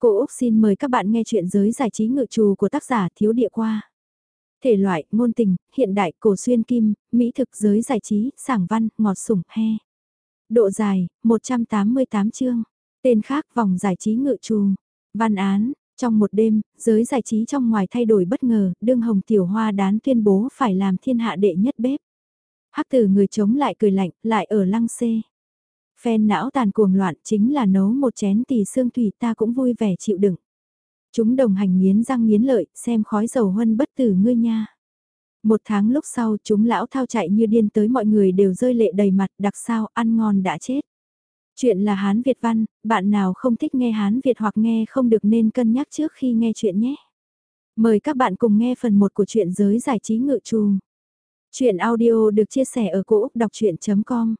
Cô Úc xin mời các bạn nghe chuyện giới giải trí ngự trù của tác giả Thiếu Địa Qua. Thể loại, ngôn tình, hiện đại, cổ xuyên kim, mỹ thực giới giải trí, sảng văn, ngọt sủng, he. Độ dài, 188 chương. Tên khác vòng giải trí ngự trù. Văn án, trong một đêm, giới giải trí trong ngoài thay đổi bất ngờ, đương hồng tiểu hoa đán tuyên bố phải làm thiên hạ đệ nhất bếp. Hắc tử người chống lại cười lạnh, lại ở lăng xê. Phen não tàn cuồng loạn chính là nấu một chén tỳ xương thủy ta cũng vui vẻ chịu đựng. Chúng đồng hành nghiến răng nghiến lợi, xem khói dầu huân bất tử ngươi nha. Một tháng lúc sau chúng lão thao chạy như điên tới mọi người đều rơi lệ đầy mặt đặc sao ăn ngon đã chết. Chuyện là Hán Việt văn, bạn nào không thích nghe Hán Việt hoặc nghe không được nên cân nhắc trước khi nghe chuyện nhé. Mời các bạn cùng nghe phần 1 của truyện giới giải trí ngự trù. Chuyện audio được chia sẻ ở cỗ đọc chuyện.com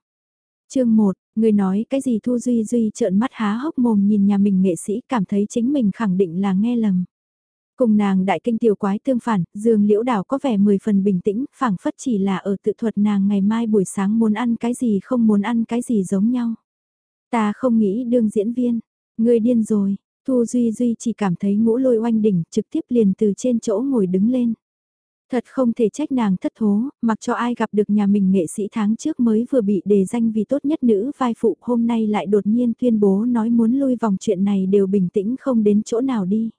Chương 1, người nói cái gì Thu Duy Duy trợn mắt há hốc mồm nhìn nhà mình nghệ sĩ cảm thấy chính mình khẳng định là nghe lầm. Cùng nàng đại kinh tiểu quái tương phản, Dương Liễu Đào có vẻ 10 phần bình tĩnh, phảng phất chỉ là ở tự thuật nàng ngày mai buổi sáng muốn ăn cái gì không muốn ăn cái gì giống nhau. Ta không nghĩ đương diễn viên, người điên rồi, Thu Duy Duy chỉ cảm thấy ngũ lôi oanh đỉnh trực tiếp liền từ trên chỗ ngồi đứng lên. Thật không thể trách nàng thất thố, mặc cho ai gặp được nhà mình nghệ sĩ tháng trước mới vừa bị đề danh vì tốt nhất nữ vai phụ hôm nay lại đột nhiên tuyên bố nói muốn lui vòng chuyện này đều bình tĩnh không đến chỗ nào đi.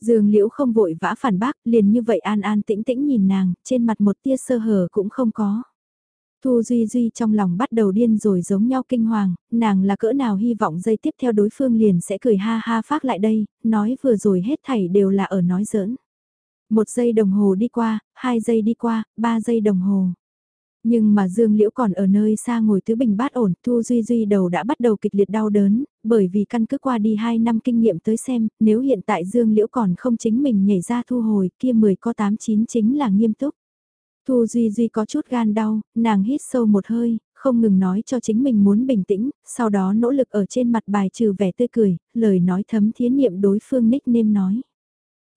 Dương Liễu không vội vã phản bác, liền như vậy an an tĩnh tĩnh nhìn nàng, trên mặt một tia sơ hở cũng không có. Thu Duy Duy trong lòng bắt đầu điên rồi giống nhau kinh hoàng, nàng là cỡ nào hy vọng dây tiếp theo đối phương liền sẽ cười ha ha phát lại đây, nói vừa rồi hết thảy đều là ở nói giỡn. Một giây đồng hồ đi qua, hai giây đi qua, ba giây đồng hồ. Nhưng mà Dương Liễu còn ở nơi xa ngồi tứ bình bát ổn, Thu Duy Duy đầu đã bắt đầu kịch liệt đau đớn, bởi vì căn cứ qua đi 2 năm kinh nghiệm tới xem, nếu hiện tại Dương Liễu còn không chính mình nhảy ra thu hồi, kia 10 có 8 9 chính là nghiêm túc. Thu Duy Duy có chút gan đau, nàng hít sâu một hơi, không ngừng nói cho chính mình muốn bình tĩnh, sau đó nỗ lực ở trên mặt bài trừ vẻ tươi cười, lời nói thấm thiến niệm đối phương nickname nói.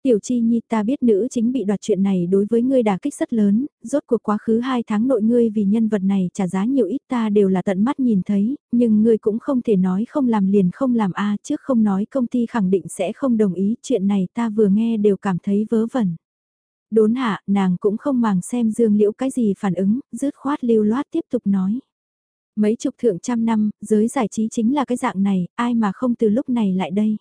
Tiểu Chi Nhi ta biết nữ chính bị đoạt chuyện này đối với ngươi đả kích rất lớn, rốt cuộc quá khứ hai tháng nội ngươi vì nhân vật này trả giá nhiều ít ta đều là tận mắt nhìn thấy, nhưng ngươi cũng không thể nói không làm liền không làm a trước không nói công ty khẳng định sẽ không đồng ý chuyện này ta vừa nghe đều cảm thấy vớ vẩn. Đốn hạ, nàng cũng không màng xem dương liễu cái gì phản ứng, rứt khoát lưu loát tiếp tục nói. Mấy chục thượng trăm năm, giới giải trí chính là cái dạng này, ai mà không từ lúc này lại đây.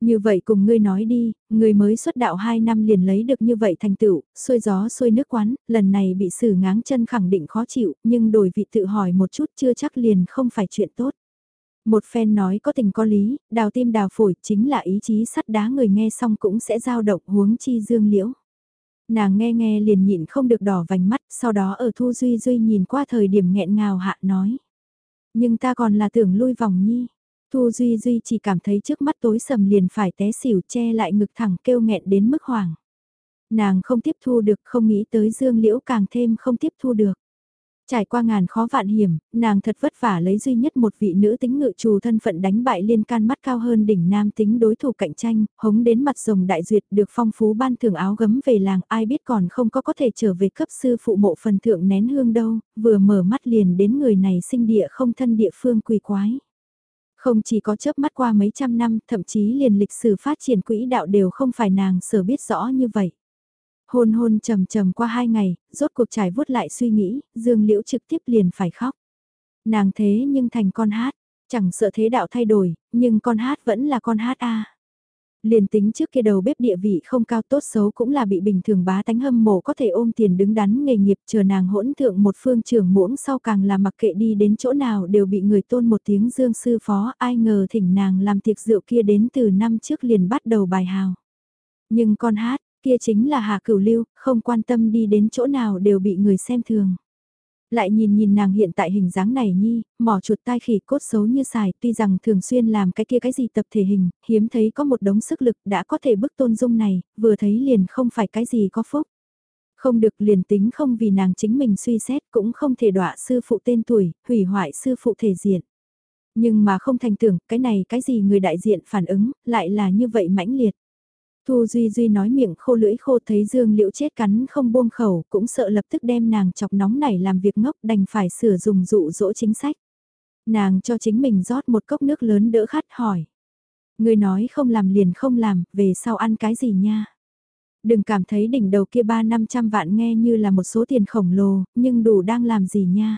Như vậy cùng ngươi nói đi, ngươi mới xuất đạo 2 năm liền lấy được như vậy thành tựu, xuôi gió xuôi nước quán, lần này bị xử ngáng chân khẳng định khó chịu, nhưng đổi vị tự hỏi một chút chưa chắc liền không phải chuyện tốt. Một phen nói có tình có lý, đào tim đào phổi chính là ý chí sắt đá người nghe xong cũng sẽ dao động huống chi dương liễu. Nàng nghe nghe liền nhịn không được đỏ vành mắt, sau đó ở Thu Duy Duy nhìn qua thời điểm nghẹn ngào hạ nói. Nhưng ta còn là tưởng lui vòng nhi. Thu Duy Duy chỉ cảm thấy trước mắt tối sầm liền phải té xỉu che lại ngực thẳng kêu nghẹn đến mức hoảng. Nàng không tiếp thu được không nghĩ tới Dương Liễu càng thêm không tiếp thu được. Trải qua ngàn khó vạn hiểm, nàng thật vất vả lấy duy nhất một vị nữ tính ngự trù thân phận đánh bại liên can mắt cao hơn đỉnh nam tính đối thủ cạnh tranh, hống đến mặt rồng đại duyệt được phong phú ban thưởng áo gấm về làng ai biết còn không có có thể trở về cấp sư phụ mộ phần thượng nén hương đâu, vừa mở mắt liền đến người này sinh địa không thân địa phương quỳ quái. Không chỉ có chớp mắt qua mấy trăm năm, thậm chí liền lịch sử phát triển quỹ đạo đều không phải nàng sở biết rõ như vậy. Hôn hôn trầm trầm qua hai ngày, rốt cuộc trải vuốt lại suy nghĩ, Dương Liễu trực tiếp liền phải khóc. Nàng thế nhưng thành con hát, chẳng sợ thế đạo thay đổi, nhưng con hát vẫn là con hát a. Liền tính trước kia đầu bếp địa vị không cao tốt xấu cũng là bị bình thường bá tánh hâm mộ có thể ôm tiền đứng đắn nghề nghiệp chờ nàng hỗn thượng một phương trưởng muỗng sau càng là mặc kệ đi đến chỗ nào đều bị người tôn một tiếng dương sư phó ai ngờ thỉnh nàng làm tiệc rượu kia đến từ năm trước liền bắt đầu bài hào. Nhưng con hát, kia chính là hà cửu lưu, không quan tâm đi đến chỗ nào đều bị người xem thường. Lại nhìn nhìn nàng hiện tại hình dáng này nhi, mỏ chuột tai khỉ cốt xấu như xài, tuy rằng thường xuyên làm cái kia cái gì tập thể hình, hiếm thấy có một đống sức lực đã có thể bức tôn dung này, vừa thấy liền không phải cái gì có phúc. Không được liền tính không vì nàng chính mình suy xét cũng không thể đọa sư phụ tên tuổi, hủy hoại sư phụ thể diện. Nhưng mà không thành tưởng, cái này cái gì người đại diện phản ứng, lại là như vậy mãnh liệt. Thu Duy Duy nói miệng khô lưỡi khô thấy Dương Liễu chết cắn không buông khẩu, cũng sợ lập tức đem nàng chọc nóng nảy làm việc ngốc đành phải sửa dùng dụ dỗ chính sách. Nàng cho chính mình rót một cốc nước lớn đỡ khát hỏi. Ngươi nói không làm liền không làm, về sau ăn cái gì nha. Đừng cảm thấy đỉnh đầu kia ba năm trăm vạn nghe như là một số tiền khổng lồ, nhưng đủ đang làm gì nha.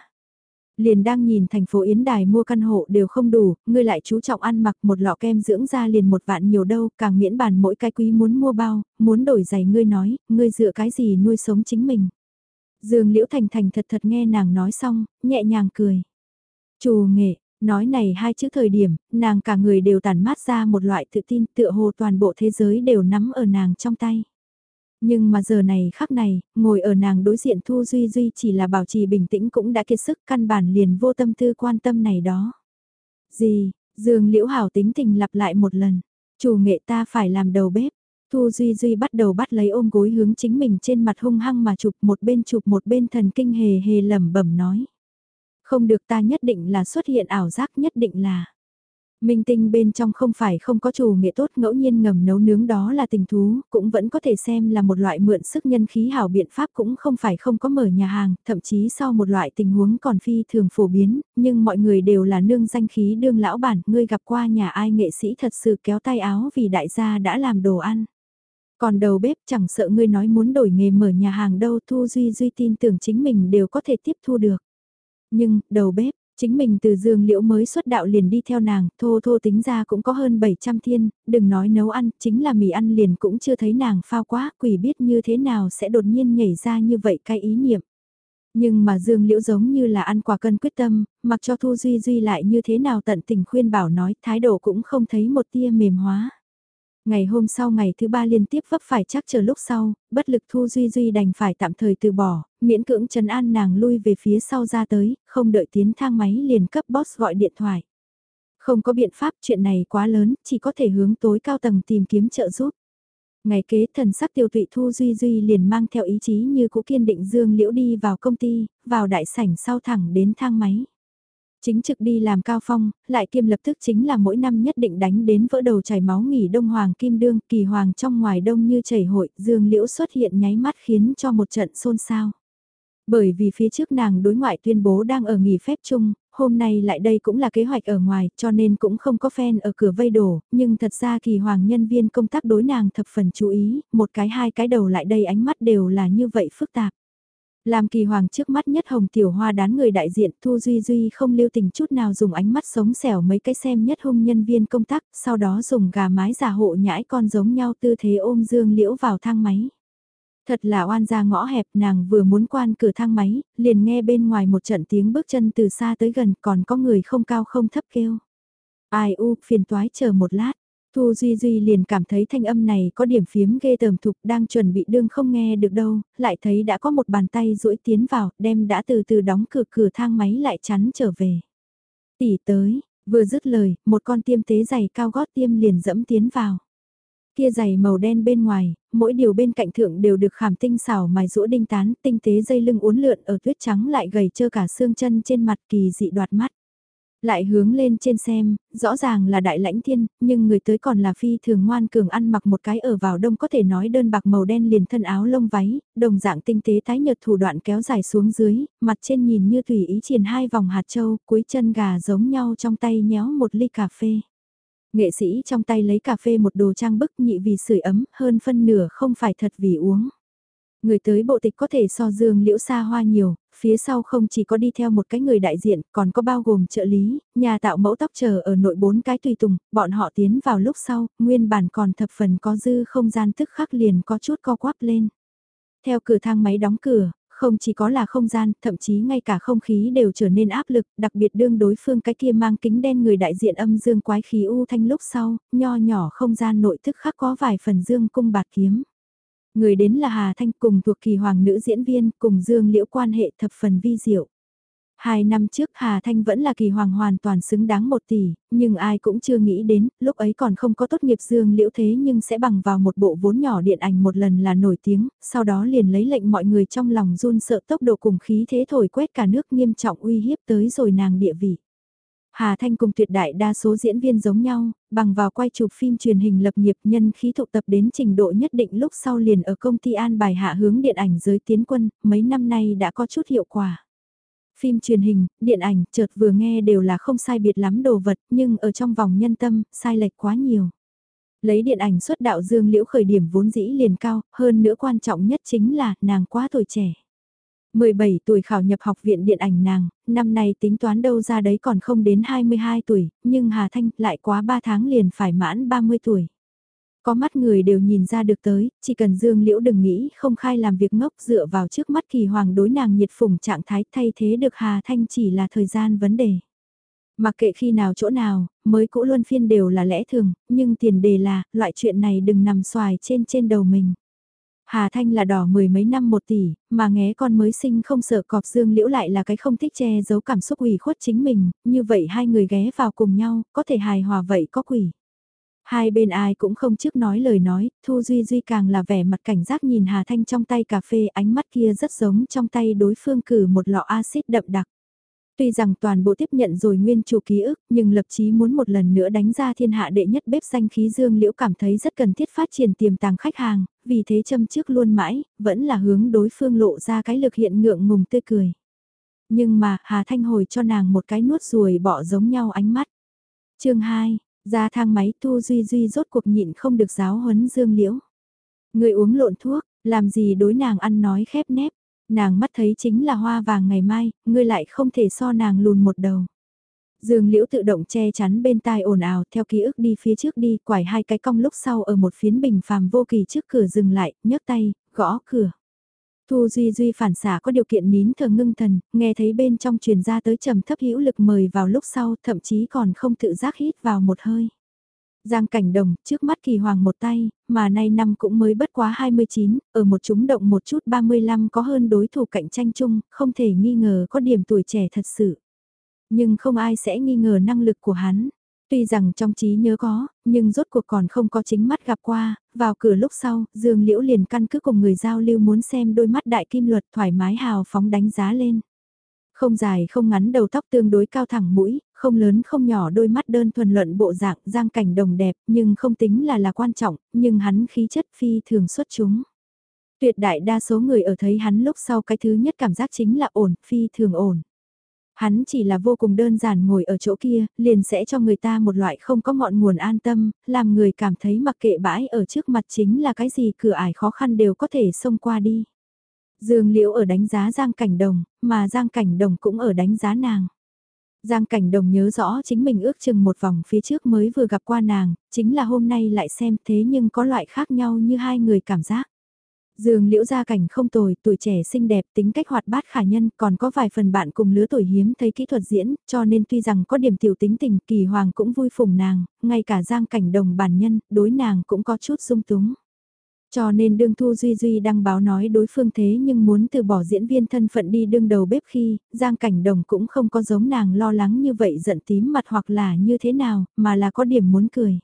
Liền đang nhìn thành phố Yến Đài mua căn hộ đều không đủ, ngươi lại chú trọng ăn mặc một lọ kem dưỡng da liền một vạn nhiều đâu, càng miễn bàn mỗi cái quý muốn mua bao, muốn đổi giày ngươi nói, ngươi dựa cái gì nuôi sống chính mình. Dương Liễu Thành Thành thật thật nghe nàng nói xong, nhẹ nhàng cười. Chù nghệ, nói này hai chữ thời điểm, nàng cả người đều tản mát ra một loại tự tin tựa hồ toàn bộ thế giới đều nắm ở nàng trong tay. Nhưng mà giờ này khắc này, ngồi ở nàng đối diện Thu Duy Duy chỉ là bảo trì bình tĩnh cũng đã kiệt sức căn bản liền vô tâm tư quan tâm này đó. Gì, Dương Liễu Hảo tính tình lặp lại một lần, chủ nghệ ta phải làm đầu bếp. Thu Duy Duy bắt đầu bắt lấy ôm gối hướng chính mình trên mặt hung hăng mà chụp một bên chụp một bên thần kinh hề hề lẩm bẩm nói. Không được ta nhất định là xuất hiện ảo giác nhất định là. Minh tinh bên trong không phải không có chủ nghĩa tốt ngẫu nhiên ngầm nấu nướng đó là tình thú, cũng vẫn có thể xem là một loại mượn sức nhân khí hảo biện pháp cũng không phải không có mở nhà hàng, thậm chí sau một loại tình huống còn phi thường phổ biến, nhưng mọi người đều là nương danh khí đương lão bản, ngươi gặp qua nhà ai nghệ sĩ thật sự kéo tay áo vì đại gia đã làm đồ ăn. Còn đầu bếp chẳng sợ ngươi nói muốn đổi nghề mở nhà hàng đâu Thu Duy Duy tin tưởng chính mình đều có thể tiếp thu được. Nhưng, đầu bếp, Chính mình từ dương liễu mới xuất đạo liền đi theo nàng, thô thô tính ra cũng có hơn 700 thiên, đừng nói nấu ăn, chính là mì ăn liền cũng chưa thấy nàng phao quá, quỷ biết như thế nào sẽ đột nhiên nhảy ra như vậy cái ý niệm. Nhưng mà Dương Liễu giống như là ăn quả cân quyết tâm, mặc cho Thu Duy Duy lại như thế nào tận tình khuyên bảo nói, thái độ cũng không thấy một tia mềm hóa. Ngày hôm sau ngày thứ ba liên tiếp vấp phải chắc chờ lúc sau, bất lực Thu Duy Duy đành phải tạm thời từ bỏ, miễn cưỡng trấn an nàng lui về phía sau ra tới, không đợi tiến thang máy liền cấp boss gọi điện thoại. Không có biện pháp chuyện này quá lớn, chỉ có thể hướng tối cao tầng tìm kiếm trợ giúp. Ngày kế thần sắc tiêu tụy Thu Duy Duy liền mang theo ý chí như cũ kiên định Dương Liễu đi vào công ty, vào đại sảnh sau thẳng đến thang máy. Chính trực đi làm cao phong, lại kiêm lập tức chính là mỗi năm nhất định đánh đến vỡ đầu chảy máu nghỉ đông hoàng kim đương, kỳ hoàng trong ngoài đông như chảy hội, dương liễu xuất hiện nháy mắt khiến cho một trận xôn xao. Bởi vì phía trước nàng đối ngoại tuyên bố đang ở nghỉ phép chung, hôm nay lại đây cũng là kế hoạch ở ngoài, cho nên cũng không có fan ở cửa vây đổ, nhưng thật ra kỳ hoàng nhân viên công tác đối nàng thập phần chú ý, một cái hai cái đầu lại đây ánh mắt đều là như vậy phức tạp. Làm kỳ hoàng trước mắt nhất hồng tiểu hoa đán người đại diện Thu Duy Duy không lưu tình chút nào dùng ánh mắt sống xẻo mấy cái xem nhất hung nhân viên công tác, sau đó dùng gà mái giả hộ nhãi con giống nhau tư thế ôm dương liễu vào thang máy. Thật là oan ra ngõ hẹp nàng vừa muốn quan cửa thang máy, liền nghe bên ngoài một trận tiếng bước chân từ xa tới gần còn có người không cao không thấp kêu. Ai u phiền toái chờ một lát, Thu Duy Duy liền cảm thấy thanh âm này có điểm phiếm ghê tởm thục đang chuẩn bị đương không nghe được đâu, lại thấy đã có một bàn tay duỗi tiến vào, đem đã từ từ đóng cửa cửa thang máy lại chắn trở về. Tỷ tới, vừa dứt lời, một con tiêm tế giày cao gót tiêm liền dẫm tiến vào. Kia giày màu đen bên ngoài, mỗi điều bên cạnh thượng đều được khảm tinh xảo mài rũa đinh tán, tinh tế dây lưng uốn lượn ở tuyết trắng lại gầy trơ cả xương chân trên mặt kỳ dị đoạt mắt. Lại hướng lên trên xem, rõ ràng là đại lãnh thiên, nhưng người tới còn là phi thường ngoan cường ăn mặc một cái ở vào đông có thể nói đơn bạc màu đen liền thân áo lông váy, đồng dạng tinh tế tái nhật thủ đoạn kéo dài xuống dưới, mặt trên nhìn như tùy ý triển hai vòng hạt châu, cuối chân gà giống nhau trong tay nhéo một ly cà phê. Nghệ sĩ trong tay lấy cà phê một đồ trang bức nhị vì sưởi ấm hơn phân nửa không phải thật vì uống. Người tới bộ tịch có thể so dương liễu xa hoa nhiều, phía sau không chỉ có đi theo một cái người đại diện, còn có bao gồm trợ lý, nhà tạo mẫu tóc chờ ở nội bốn cái tùy tùng, bọn họ tiến vào lúc sau, nguyên bản còn thập phần có dư không gian tức khắc liền có chút co quắp lên. Theo cửa thang máy đóng cửa, không chỉ có là không gian, thậm chí ngay cả không khí đều trở nên áp lực, đặc biệt đương đối phương cái kia mang kính đen người đại diện âm dương quái khí u thanh lúc sau, nho nhỏ không gian nội thức khắc có vài phần dương cung bạt kiếm. Người đến là Hà Thanh cùng thuộc kỳ hoàng nữ diễn viên, cùng Dương Liễu quan hệ thập phần vi diệu. Hai năm trước Hà Thanh vẫn là kỳ hoàng hoàn toàn xứng đáng một tỷ, nhưng ai cũng chưa nghĩ đến, lúc ấy còn không có tốt nghiệp Dương Liễu thế nhưng sẽ bằng vào một bộ vốn nhỏ điện ảnh một lần là nổi tiếng, sau đó liền lấy lệnh mọi người trong lòng run sợ tốc độ cùng khí thế thổi quét cả nước nghiêm trọng uy hiếp tới rồi nàng địa vị. Hà Thanh cùng tuyệt đại đa số diễn viên giống nhau, bằng vào quay chụp phim truyền hình lập nghiệp nhân khí tụ tập đến trình độ nhất định lúc sau liền ở công ty an bài hạ hướng điện ảnh giới tiến quân, mấy năm nay đã có chút hiệu quả. Phim truyền hình, điện ảnh, chợt vừa nghe đều là không sai biệt lắm đồ vật, nhưng ở trong vòng nhân tâm, sai lệch quá nhiều. Lấy điện ảnh xuất đạo Dương Liễu khởi điểm vốn dĩ liền cao, hơn nữa quan trọng nhất chính là nàng quá tuổi trẻ. 17 tuổi khảo nhập học viện điện ảnh nàng, năm nay tính toán đâu ra đấy còn không đến 22 tuổi, nhưng Hà Thanh lại quá 3 tháng liền phải mãn 30 tuổi. Có mắt người đều nhìn ra được tới, chỉ cần Dương Liễu đừng nghĩ không khai làm việc ngốc dựa vào trước mắt kỳ hoàng đối nàng nhiệt phủng trạng thái thay thế được Hà Thanh chỉ là thời gian vấn đề. Mặc kệ khi nào chỗ nào, mới cũ luân phiên đều là lẽ thường, nhưng tiền đề là, loại chuyện này đừng nằm xoài trên trên đầu mình. Hà Thanh là đỏ mười mấy năm một tỷ, mà nghe con mới sinh không sợ cọp dương liễu lại là cái không thích che giấu cảm xúc ủy khuất chính mình, như vậy hai người ghé vào cùng nhau, có thể hài hòa vậy có quỷ. Hai bên ai cũng không trước nói lời nói, Thu Duy Duy càng là vẻ mặt cảnh giác nhìn Hà Thanh trong tay cà phê ánh mắt kia rất giống trong tay đối phương cử một lọ axit đậm đặc. Tuy rằng toàn bộ tiếp nhận rồi nguyên chủ ký ức, nhưng lập chí muốn một lần nữa đánh ra thiên hạ đệ nhất bếp danh khí dương liễu cảm thấy rất cần thiết phát triển tiềm tàng khách hàng, vì thế châm trước luôn mãi, vẫn là hướng đối phương lộ ra cái lực hiện ngượng ngùng tươi cười. Nhưng mà, Hà Thanh hồi cho nàng một cái nuốt ruồi bỏ giống nhau ánh mắt. chương 2, ra thang máy Thu Duy Duy rốt cuộc nhịn không được giáo huấn dương liễu. Người uống lộn thuốc, làm gì đối nàng ăn nói khép nép nàng mắt thấy chính là hoa vàng ngày mai, ngươi lại không thể so nàng lùn một đầu. Dương Liễu tự động che chắn bên tai ồn ào theo ký ức đi phía trước đi, quải hai cái cong lúc sau ở một phiến bình phàm vô kỳ trước cửa dừng lại, nhấc tay, gõ cửa. Thu Duy Duy phản xả có điều kiện nín thờ ngưng thần, nghe thấy bên trong truyền ra tới trầm thấp hữu lực mời vào lúc sau, thậm chí còn không tự giác hít vào một hơi. Giang cảnh đồng, trước mắt kỳ hoàng một tay, mà nay năm cũng mới bất quá 29, ở một chúng động một chút 35 có hơn đối thủ cạnh tranh chung, không thể nghi ngờ có điểm tuổi trẻ thật sự. Nhưng không ai sẽ nghi ngờ năng lực của hắn. Tuy rằng trong trí nhớ có, nhưng rốt cuộc còn không có chính mắt gặp qua, vào cửa lúc sau, Dương Liễu liền căn cứ cùng người giao lưu muốn xem đôi mắt đại kim luật thoải mái hào phóng đánh giá lên. Không dài không ngắn đầu tóc tương đối cao thẳng mũi, không lớn không nhỏ đôi mắt đơn thuần luận bộ dạng giang cảnh đồng đẹp nhưng không tính là là quan trọng, nhưng hắn khí chất phi thường xuất chúng. Tuyệt đại đa số người ở thấy hắn lúc sau cái thứ nhất cảm giác chính là ổn, phi thường ổn. Hắn chỉ là vô cùng đơn giản ngồi ở chỗ kia, liền sẽ cho người ta một loại không có ngọn nguồn an tâm, làm người cảm thấy mặc kệ bãi ở trước mặt chính là cái gì cửa ải khó khăn đều có thể xông qua đi. Dương Liễu ở đánh giá Giang Cảnh Đồng, mà Giang Cảnh Đồng cũng ở đánh giá nàng. Giang Cảnh Đồng nhớ rõ chính mình ước chừng một vòng phía trước mới vừa gặp qua nàng, chính là hôm nay lại xem thế nhưng có loại khác nhau như hai người cảm giác. Dương liễu gia cảnh không tồi, tuổi trẻ xinh đẹp, tính cách hoạt bát khả nhân, còn có vài phần bạn cùng lứa tuổi hiếm thấy kỹ thuật diễn, cho nên tuy rằng có điểm tiểu tính tình, kỳ hoàng cũng vui phùng nàng, ngay cả giang cảnh đồng bản nhân, đối nàng cũng có chút dung túng. Cho nên đương Thu Duy Duy đăng báo nói đối phương thế nhưng muốn từ bỏ diễn viên thân phận đi đương đầu bếp khi, Giang Cảnh Đồng cũng không có giống nàng lo lắng như vậy giận tím mặt hoặc là như thế nào, mà là có điểm muốn cười.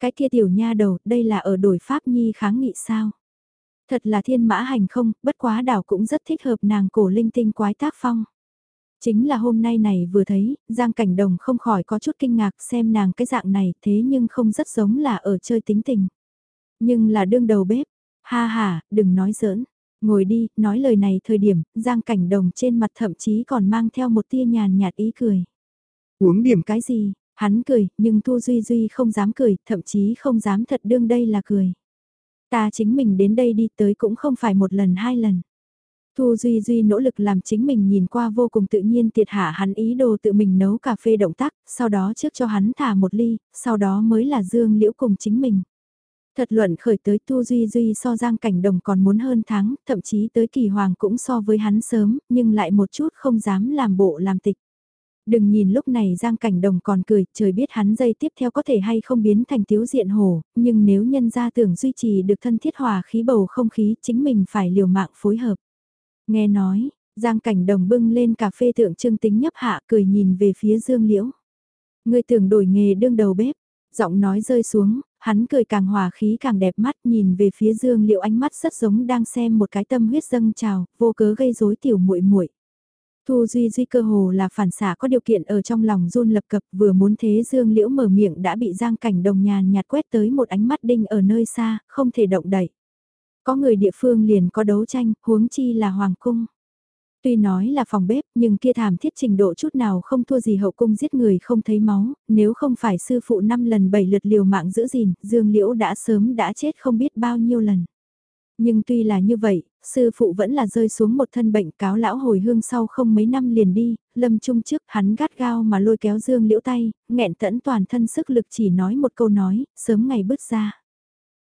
Cái kia tiểu nha đầu, đây là ở đổi Pháp Nhi kháng nghị sao? Thật là thiên mã hành không, bất quá đảo cũng rất thích hợp nàng cổ linh tinh quái tác phong. Chính là hôm nay này vừa thấy, Giang Cảnh Đồng không khỏi có chút kinh ngạc xem nàng cái dạng này thế nhưng không rất giống là ở chơi tính tình. Nhưng là đương đầu bếp, ha ha, đừng nói giỡn. Ngồi đi, nói lời này thời điểm, Giang Cảnh Đồng trên mặt thậm chí còn mang theo một tia nhàn nhạt ý cười. Uống điểm cái gì? Hắn cười, nhưng Thu Duy Duy không dám cười, thậm chí không dám thật đương đây là cười. Ta chính mình đến đây đi tới cũng không phải một lần hai lần. Thu Duy Duy nỗ lực làm chính mình nhìn qua vô cùng tự nhiên tiệt hạ hắn ý đồ tự mình nấu cà phê động tác, sau đó trước cho hắn thả một ly, sau đó mới là Dương Liễu cùng chính mình. Thật luận khởi tới Tu Duy Duy so Giang Cảnh Đồng còn muốn hơn tháng, thậm chí tới Kỳ Hoàng cũng so với hắn sớm, nhưng lại một chút không dám làm bộ làm tịch. Đừng nhìn lúc này Giang Cảnh Đồng còn cười, trời biết hắn dây tiếp theo có thể hay không biến thành tiếu diện hổ, nhưng nếu nhân gia tưởng duy trì được thân thiết hòa khí bầu không khí chính mình phải liều mạng phối hợp. Nghe nói, Giang Cảnh Đồng bưng lên cà phê thượng trưng tính nhấp hạ cười nhìn về phía Dương Liễu. Người tưởng đổi nghề đương đầu bếp, giọng nói rơi xuống, hắn cười càng hòa khí càng đẹp mắt nhìn về phía Dương Liễu ánh mắt rất giống đang xem một cái tâm huyết dâng trào, vô cớ gây rối tiểu muội muội. Thu Duy Duy cơ hồ là phản xả có điều kiện ở trong lòng run lập cập vừa muốn thế Dương Liễu mở miệng đã bị Giang Cảnh Đồng nhàn nhạt quét tới một ánh mắt đinh ở nơi xa, không thể động đậy. Có người địa phương liền có đấu tranh, huống chi là Hoàng Cung. Tuy nói là phòng bếp nhưng kia thảm thiết trình độ chút nào không thua gì hậu cung giết người không thấy máu, nếu không phải sư phụ năm lần bảy lượt liều mạng giữ gìn, Dương Liễu đã sớm đã chết không biết bao nhiêu lần. Nhưng tuy là như vậy, sư phụ vẫn là rơi xuống một thân bệnh cáo lão hồi hương sau không mấy năm liền đi, lâm trung trước hắn gắt gao mà lôi kéo Dương Liễu tay, nghẹn tẫn toàn thân sức lực chỉ nói một câu nói, sớm ngày bước ra.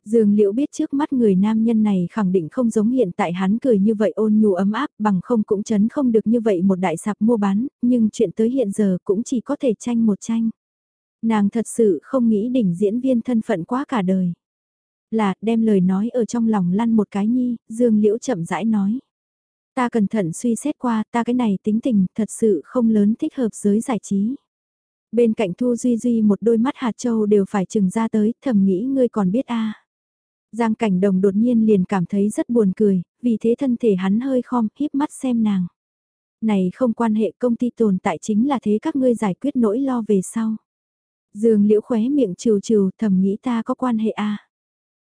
Dương Liễu biết trước mắt người nam nhân này khẳng định không giống hiện tại hắn cười như vậy ôn nhu ấm áp bằng không cũng chấn không được như vậy một đại sạp mua bán, nhưng chuyện tới hiện giờ cũng chỉ có thể tranh một tranh. Nàng thật sự không nghĩ đỉnh diễn viên thân phận quá cả đời. Là đem lời nói ở trong lòng lăn một cái nhi, Dương Liễu chậm rãi nói. Ta cẩn thận suy xét qua, ta cái này tính tình thật sự không lớn thích hợp giới giải trí. Bên cạnh Thu Duy Duy một đôi mắt hạt châu đều phải chừng ra tới, thầm nghĩ ngươi còn biết a Giang cảnh đồng đột nhiên liền cảm thấy rất buồn cười, vì thế thân thể hắn hơi khom, híp mắt xem nàng. Này không quan hệ công ty tồn tại chính là thế các ngươi giải quyết nỗi lo về sau. Dương liễu khóe miệng trừ trừ thầm nghĩ ta có quan hệ a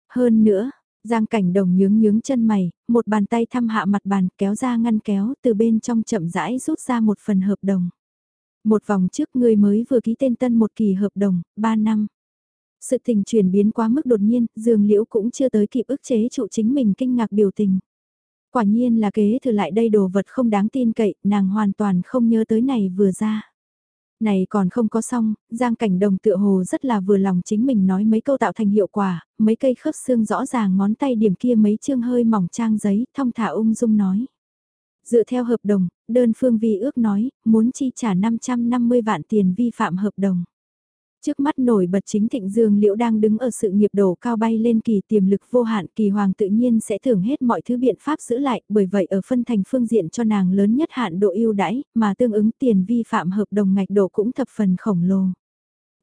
Hơn nữa, Giang cảnh đồng nhướng nhướng chân mày, một bàn tay thăm hạ mặt bàn kéo ra ngăn kéo từ bên trong chậm rãi rút ra một phần hợp đồng. Một vòng trước ngươi mới vừa ký tên tân một kỳ hợp đồng, ba năm. Sự tình chuyển biến quá mức đột nhiên, Dương Liễu cũng chưa tới kịp ức chế trụ chính mình kinh ngạc biểu tình. Quả nhiên là kế thừa lại đây đồ vật không đáng tin cậy, nàng hoàn toàn không nhớ tới này vừa ra. Này còn không có xong, Giang Cảnh Đồng tựa hồ rất là vừa lòng chính mình nói mấy câu tạo thành hiệu quả, mấy cây khớp xương rõ ràng ngón tay điểm kia mấy chương hơi mỏng trang giấy, thong thả ung dung nói. Dựa theo hợp đồng, đơn phương vi ước nói, muốn chi trả 550 vạn tiền vi phạm hợp đồng. Trước mắt nổi bật chính thịnh dương liễu đang đứng ở sự nghiệp đổ cao bay lên kỳ tiềm lực vô hạn kỳ hoàng tự nhiên sẽ thưởng hết mọi thứ biện pháp giữ lại bởi vậy ở phân thành phương diện cho nàng lớn nhất hạn độ ưu đãi mà tương ứng tiền vi phạm hợp đồng ngạch độ cũng thập phần khổng lồ.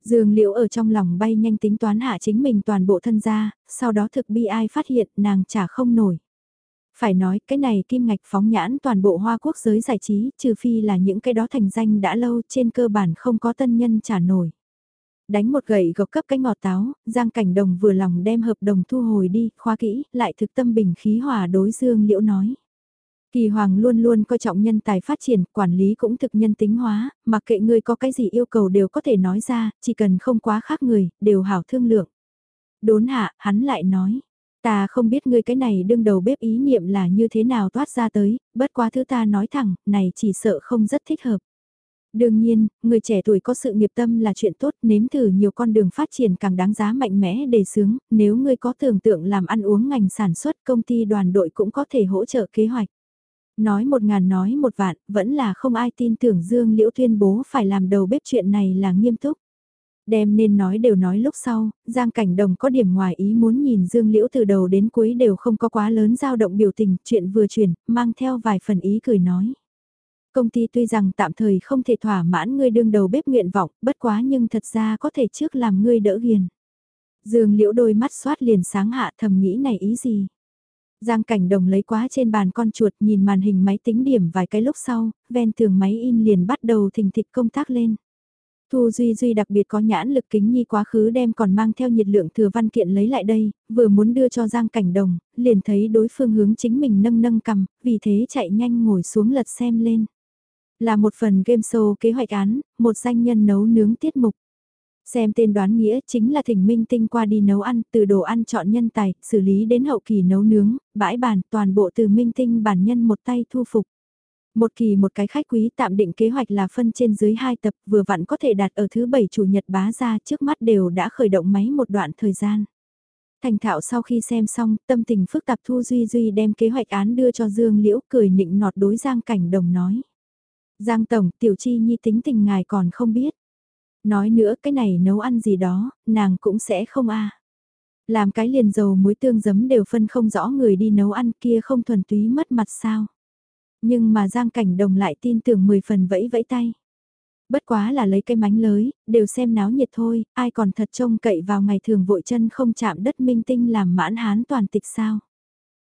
Dương liễu ở trong lòng bay nhanh tính toán hạ chính mình toàn bộ thân gia, sau đó thực bi ai phát hiện nàng trả không nổi. Phải nói cái này kim ngạch phóng nhãn toàn bộ hoa quốc giới giải trí trừ phi là những cái đó thành danh đã lâu trên cơ bản không có tân nhân trả nổi đánh một gậy gộc cấp cái ngọt táo, Giang Cảnh Đồng vừa lòng đem hợp đồng thu hồi đi, khoa kỹ, lại thực tâm bình khí hòa đối Dương Liễu nói. Kỳ Hoàng luôn luôn coi trọng nhân tài phát triển, quản lý cũng thực nhân tính hóa, mặc kệ ngươi có cái gì yêu cầu đều có thể nói ra, chỉ cần không quá khác người, đều hảo thương lượng. Đốn hạ, hắn lại nói, ta không biết ngươi cái này đương đầu bếp ý niệm là như thế nào toát ra tới, bất quá thứ ta nói thẳng, này chỉ sợ không rất thích hợp. Đương nhiên, người trẻ tuổi có sự nghiệp tâm là chuyện tốt, nếm thử nhiều con đường phát triển càng đáng giá mạnh mẽ đề xướng, nếu ngươi có tưởng tượng làm ăn uống ngành sản xuất công ty đoàn đội cũng có thể hỗ trợ kế hoạch. Nói một ngàn nói một vạn, vẫn là không ai tin tưởng Dương Liễu tuyên bố phải làm đầu bếp chuyện này là nghiêm túc. Đem nên nói đều nói lúc sau, Giang Cảnh Đồng có điểm ngoài ý muốn nhìn Dương Liễu từ đầu đến cuối đều không có quá lớn dao động biểu tình, chuyện vừa chuyển, mang theo vài phần ý cười nói công ty tuy rằng tạm thời không thể thỏa mãn ngươi đương đầu bếp nguyện vọng, bất quá nhưng thật ra có thể trước làm ngươi đỡ ghiền. Dương liễu đôi mắt xoát liền sáng hạ thầm nghĩ này ý gì. Giang cảnh đồng lấy quá trên bàn con chuột nhìn màn hình máy tính điểm vài cái lúc sau, ven tường máy in liền bắt đầu thình thịch công tác lên. Thu Duy Duy đặc biệt có nhãn lực kính nhi quá khứ đem còn mang theo nhiệt lượng thừa văn kiện lấy lại đây, vừa muốn đưa cho Giang Cảnh Đồng, liền thấy đối phương hướng chính mình nâng nâng cầm, vì thế chạy nhanh ngồi xuống lật xem lên. Là một phần game show kế hoạch án, một danh nhân nấu nướng tiết mục. Xem tên đoán nghĩa chính là thỉnh minh tinh qua đi nấu ăn, từ đồ ăn chọn nhân tài, xử lý đến hậu kỳ nấu nướng, bãi bàn, toàn bộ từ minh tinh bản nhân một tay thu phục. Một kỳ một cái khách quý tạm định kế hoạch là phân trên dưới hai tập vừa vặn có thể đạt ở thứ bảy chủ nhật bá ra trước mắt đều đã khởi động máy một đoạn thời gian. Thành thạo sau khi xem xong, tâm tình phức tạp Thu Duy Duy đem kế hoạch án đưa cho Dương Liễu cười nịnh nọt đối Giang Cảnh Đồng nói. Giang Tổng, Tiểu Chi Nhi tính tình ngài còn không biết. Nói nữa cái này nấu ăn gì đó, nàng cũng sẽ không a Làm cái liền dầu muối tương giấm đều phân không rõ người đi nấu ăn kia không thuần túy mất mặt sao. Nhưng mà Giang Cảnh Đồng lại tin tưởng 10 phần vẫy vẫy tay. Bất quá là lấy cái mánh lới, đều xem náo nhiệt thôi, ai còn thật trông cậy vào ngày thường vội chân không chạm đất minh tinh làm mãn hán toàn tịch sao.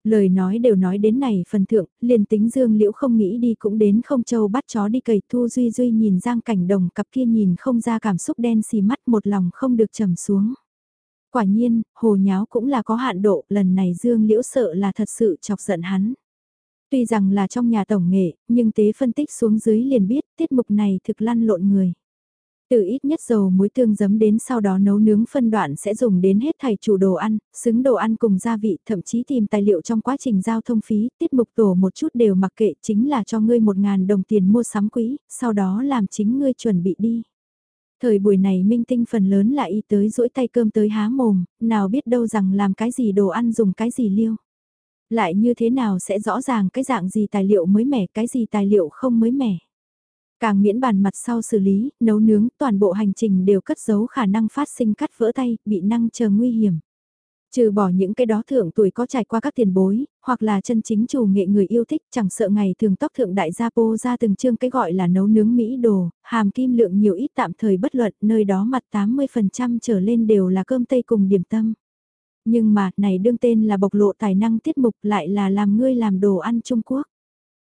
Lời nói đều nói đến này phần thượng, liền tính dương liễu không nghĩ đi cũng đến không châu bắt chó đi cầy thu duy duy nhìn giang cảnh đồng cặp kia nhìn không ra cảm xúc đen xì mắt một lòng không được trầm xuống. Quả nhiên, hồ nháo cũng là có hạn độ, lần này dương liễu sợ là thật sự chọc giận hắn. Tuy rằng là trong nhà tổng nghệ, nhưng tế phân tích xuống dưới liền biết tiết mục này thực lăn lộn người. Từ ít nhất dầu muối tương giấm đến sau đó nấu nướng phân đoạn sẽ dùng đến hết thầy chủ đồ ăn, xứng đồ ăn cùng gia vị, thậm chí tìm tài liệu trong quá trình giao thông phí, tiết mục tổ một chút đều mặc kệ chính là cho ngươi một ngàn đồng tiền mua sắm quỹ, sau đó làm chính ngươi chuẩn bị đi. Thời buổi này minh tinh phần lớn là y tới rỗi tay cơm tới há mồm, nào biết đâu rằng làm cái gì đồ ăn dùng cái gì liêu. Lại như thế nào sẽ rõ ràng cái dạng gì tài liệu mới mẻ, cái gì tài liệu không mới mẻ. Càng miễn bàn mặt sau xử lý, nấu nướng, toàn bộ hành trình đều cất giấu khả năng phát sinh cắt vỡ tay, bị năng chờ nguy hiểm. Trừ bỏ những cái đó thượng tuổi có trải qua các tiền bối, hoặc là chân chính chủ nghệ người yêu thích chẳng sợ ngày thường tóc thượng đại gia pô ra từng chương cái gọi là nấu nướng Mỹ đồ, hàm kim lượng nhiều ít tạm thời bất luận, nơi đó mặt 80% trở lên đều là cơm tây cùng điểm tâm. Nhưng mà, này đương tên là bộc lộ tài năng tiết mục lại là làm ngươi làm đồ ăn Trung Quốc.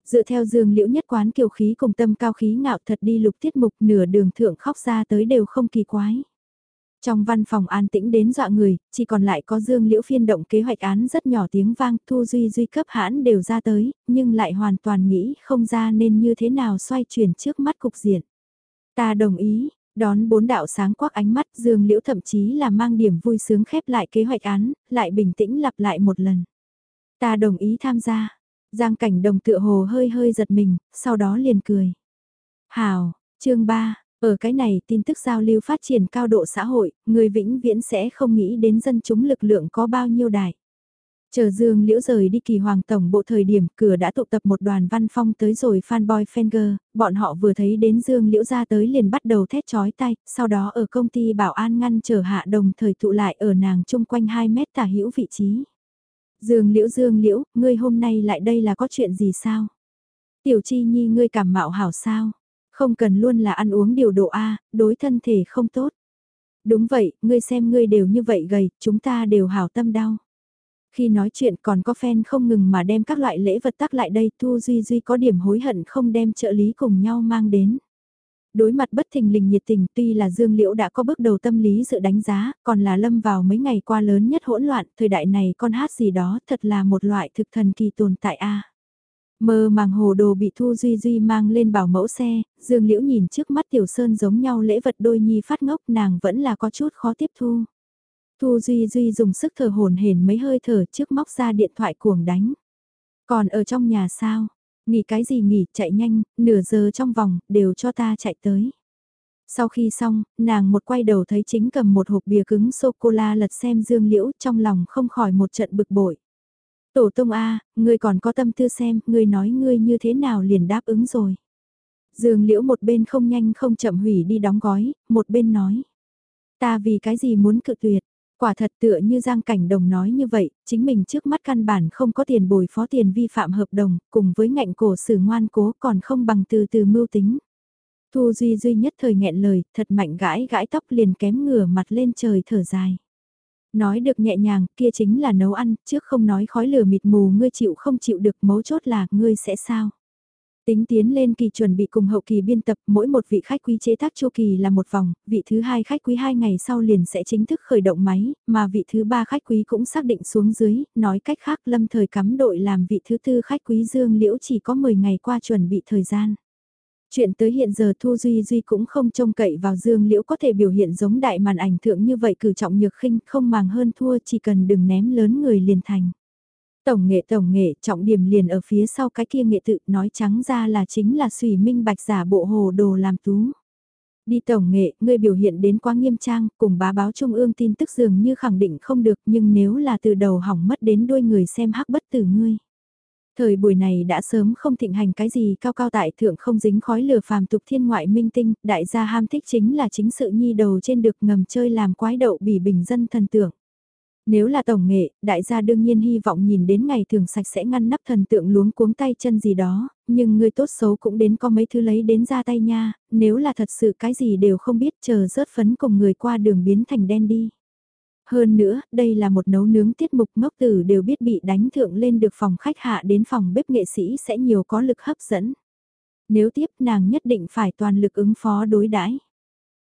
Dựa theo dương liễu nhất quán kiều khí cùng tâm cao khí ngạo thật đi lục tiết mục nửa đường thượng khóc ra tới đều không kỳ quái. Trong văn phòng an tĩnh đến dọa người, chỉ còn lại có dương liễu phiên động kế hoạch án rất nhỏ tiếng vang, thu duy duy cấp hãn đều ra tới, nhưng lại hoàn toàn nghĩ không ra nên như thế nào xoay chuyển trước mắt cục diện. Ta đồng ý, đón bốn đạo sáng quắc ánh mắt dương liễu thậm chí là mang điểm vui sướng khép lại kế hoạch án, lại bình tĩnh lặp lại một lần. Ta đồng ý tham gia, Giang cảnh đồng tựa hồ hơi hơi giật mình, sau đó liền cười. Hào, chương 3, ở cái này tin tức giao lưu phát triển cao độ xã hội, người vĩnh viễn sẽ không nghĩ đến dân chúng lực lượng có bao nhiêu đại. Chờ Dương Liễu rời đi kỳ hoàng tổng bộ thời điểm cửa đã tụ tập một đoàn văn phong tới rồi fanboy fanger, bọn họ vừa thấy đến Dương Liễu ra tới liền bắt đầu thét chói tay, sau đó ở công ty bảo an ngăn trở hạ đồng thời tụ lại ở nàng chung quanh 2 mét tả hữu vị trí. Dương liễu dương liễu, ngươi hôm nay lại đây là có chuyện gì sao? Tiểu chi nhi ngươi cảm mạo hảo sao? Không cần luôn là ăn uống điều độ A, đối thân thể không tốt. Đúng vậy, ngươi xem ngươi đều như vậy gầy, chúng ta đều hảo tâm đau. Khi nói chuyện còn có fan không ngừng mà đem các loại lễ vật tắc lại đây, Thu Duy Duy có điểm hối hận không đem trợ lý cùng nhau mang đến. Đối mặt bất thình lình nhiệt tình tuy là Dương Liễu đã có bước đầu tâm lý dự đánh giá, còn là lâm vào mấy ngày qua lớn nhất hỗn loạn, thời đại này con hát gì đó thật là một loại thực thần kỳ tồn tại a. Mơ màng hồ đồ bị Thu Duy Duy mang lên bảo mẫu xe, Dương Liễu nhìn trước mắt Tiểu Sơn giống nhau lễ vật đôi nhi phát ngốc nàng vẫn là có chút khó tiếp thu. Thu Duy Duy dùng sức thở hồn hển mấy hơi thở trước móc ra điện thoại cuồng đánh. Còn ở trong nhà sao? Nghỉ cái gì nghỉ, chạy nhanh, nửa giờ trong vòng, đều cho ta chạy tới. Sau khi xong, nàng một quay đầu thấy chính cầm một hộp bìa cứng sô-cô-la lật xem dương liễu trong lòng không khỏi một trận bực bội. Tổ tông A, ngươi còn có tâm tư xem, ngươi nói ngươi như thế nào liền đáp ứng rồi. Dương liễu một bên không nhanh không chậm hủy đi đóng gói, một bên nói. Ta vì cái gì muốn cự tuyệt, Quả thật tựa như Giang Cảnh Đồng nói như vậy, chính mình trước mắt căn bản không có tiền bồi phó tiền vi phạm hợp đồng, cùng với ngạnh cổ xử ngoan cố còn không bằng từ từ mưu tính. Thu Duy Duy nhất thời nghẹn lời, thật mạnh gãi gãi tóc liền kém ngửa mặt lên trời thở dài. Nói được nhẹ nhàng, kia chính là nấu ăn, trước không nói khói lửa mịt mù ngươi chịu không chịu được mấu chốt là ngươi sẽ sao. Tính tiến lên kỳ chuẩn bị cùng hậu kỳ biên tập, mỗi một vị khách quý chế tác chu kỳ là một vòng, vị thứ hai khách quý hai ngày sau liền sẽ chính thức khởi động máy, mà vị thứ ba khách quý cũng xác định xuống dưới, nói cách khác lâm thời cắm đội làm vị thứ tư khách quý Dương Liễu chỉ có 10 ngày qua chuẩn bị thời gian. Chuyện tới hiện giờ Thu Duy Duy cũng không trông cậy vào Dương Liễu có thể biểu hiện giống đại màn ảnh thượng như vậy cử trọng nhược khinh không màng hơn thua chỉ cần đừng ném lớn người liền thành. Tổng nghệ tổng nghệ trọng điểm liền ở phía sau cái kia nghệ tự nói trắng ra là chính là sùy minh bạch giả bộ hồ đồ làm tú. Đi tổng nghệ, ngươi biểu hiện đến quá nghiêm trang, cùng bá báo trung ương tin tức dường như khẳng định không được nhưng nếu là từ đầu hỏng mất đến đuôi người xem hắc bất tử ngươi. Thời buổi này đã sớm không thịnh hành cái gì cao cao tại thượng không dính khói lửa phàm tục thiên ngoại minh tinh, đại gia ham thích chính là chính sự nhi đầu trên được ngầm chơi làm quái đậu bỉ bình dân thần tượng. Nếu là tổng nghệ, đại gia đương nhiên hy vọng nhìn đến ngày thường sạch sẽ ngăn nắp thần tượng luống cuống tay chân gì đó, nhưng người tốt xấu cũng đến có mấy thứ lấy đến ra tay nha, nếu là thật sự cái gì đều không biết chờ rớt phấn cùng người qua đường biến thành đen đi. Hơn nữa, đây là một nấu nướng tiết mục ngốc tử đều biết bị đánh thượng lên được phòng khách hạ đến phòng bếp nghệ sĩ sẽ nhiều có lực hấp dẫn. Nếu tiếp nàng nhất định phải toàn lực ứng phó đối đãi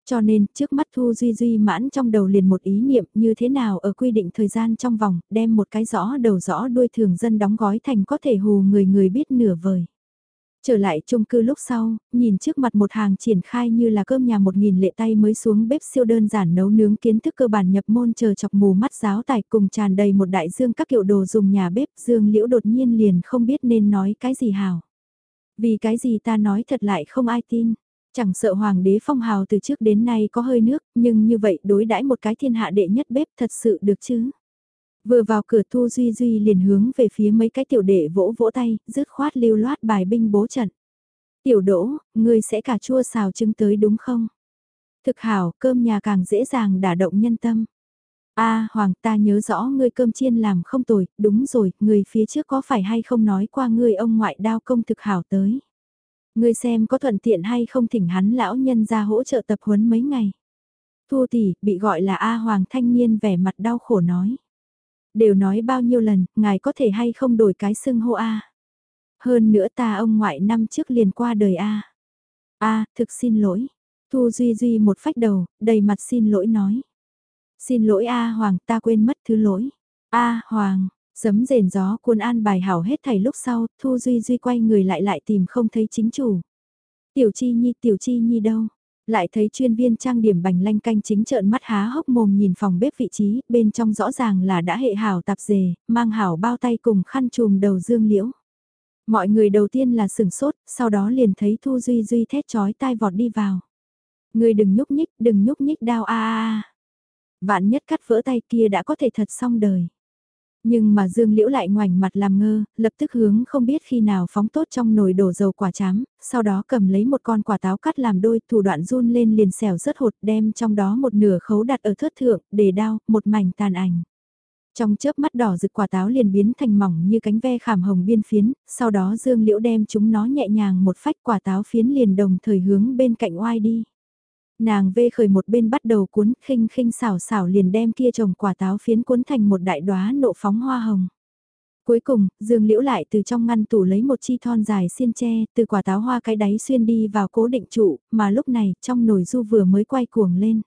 cho nên, trước mắt Thu Duy Duy mãn trong đầu liền một ý niệm như thế nào ở quy định thời gian trong vòng, đem một cái rõ đầu rõ đuôi thường dân đóng gói thành có thể hù người người biết nửa vời. Trở lại chung cư lúc sau, nhìn trước mặt một hàng triển khai như là cơm nhà một nghìn lệ tay mới xuống bếp siêu đơn giản nấu nướng kiến thức cơ bản nhập môn chờ chọc mù mắt giáo tài cùng tràn đầy một đại dương các kiểu đồ dùng nhà bếp dương liễu đột nhiên liền không biết nên nói cái gì hào. Vì cái gì ta nói thật lại không ai tin. Chẳng sợ hoàng đế phong hào từ trước đến nay có hơi nước, nhưng như vậy đối đãi một cái thiên hạ đệ nhất bếp thật sự được chứ. Vừa vào cửa Thu Duy Duy liền hướng về phía mấy cái tiểu đệ vỗ vỗ tay, rứt khoát lưu loát bài binh bố trận. Tiểu đỗ, ngươi sẽ cả chua xào trứng tới đúng không? Thực hảo, cơm nhà càng dễ dàng đả động nhân tâm. a Hoàng ta nhớ rõ ngươi cơm chiên làm không tồi, đúng rồi, người phía trước có phải hay không nói qua ngươi ông ngoại đao công thực hảo tới. Ngươi xem có thuận tiện hay không thỉnh hắn lão nhân ra hỗ trợ tập huấn mấy ngày. Thu tỷ, bị gọi là A Hoàng thanh niên vẻ mặt đau khổ nói. Đều nói bao nhiêu lần, ngài có thể hay không đổi cái xưng hô A. Hơn nữa ta ông ngoại năm trước liền qua đời A. A, thực xin lỗi. Thu Duy Duy một phách đầu, đầy mặt xin lỗi nói. Xin lỗi A Hoàng, ta quên mất thứ lỗi. A Hoàng, sấm rền gió cuốn an bài hảo hết thầy lúc sau, Thu Duy Duy quay người lại lại tìm không thấy chính chủ. Tiểu Chi Nhi, Tiểu Chi Nhi đâu? Lại thấy chuyên viên trang điểm bành lanh canh chính trợn mắt há hốc mồm nhìn phòng bếp vị trí, bên trong rõ ràng là đã hệ hảo tạp dề, mang hảo bao tay cùng khăn chùm đầu dương liễu. Mọi người đầu tiên là sừng sốt, sau đó liền thấy Thu Duy Duy thét chói tai vọt đi vào. Người đừng nhúc nhích, đừng nhúc nhích đau a a Vạn nhất cắt vỡ tay kia đã có thể thật xong đời. Nhưng mà Dương Liễu lại ngoảnh mặt làm ngơ, lập tức hướng không biết khi nào phóng tốt trong nồi đổ dầu quả chám, sau đó cầm lấy một con quả táo cắt làm đôi, thủ đoạn run lên liền xẻo rất hột đem trong đó một nửa khấu đặt ở thớt thượng, để đao, một mảnh tàn ảnh. Trong chớp mắt đỏ rực quả táo liền biến thành mỏng như cánh ve khảm hồng biên phiến, sau đó Dương Liễu đem chúng nó nhẹ nhàng một phách quả táo phiến liền đồng thời hướng bên cạnh oai đi. Nàng vê khởi một bên bắt đầu cuốn khinh khinh xảo xảo liền đem kia trồng quả táo phiến cuốn thành một đại đóa nộ phóng hoa hồng. Cuối cùng, Dương Liễu lại từ trong ngăn tủ lấy một chi thon dài xiên tre, từ quả táo hoa cái đáy xuyên đi vào cố định trụ, mà lúc này, trong nồi du vừa mới quay cuồng lên.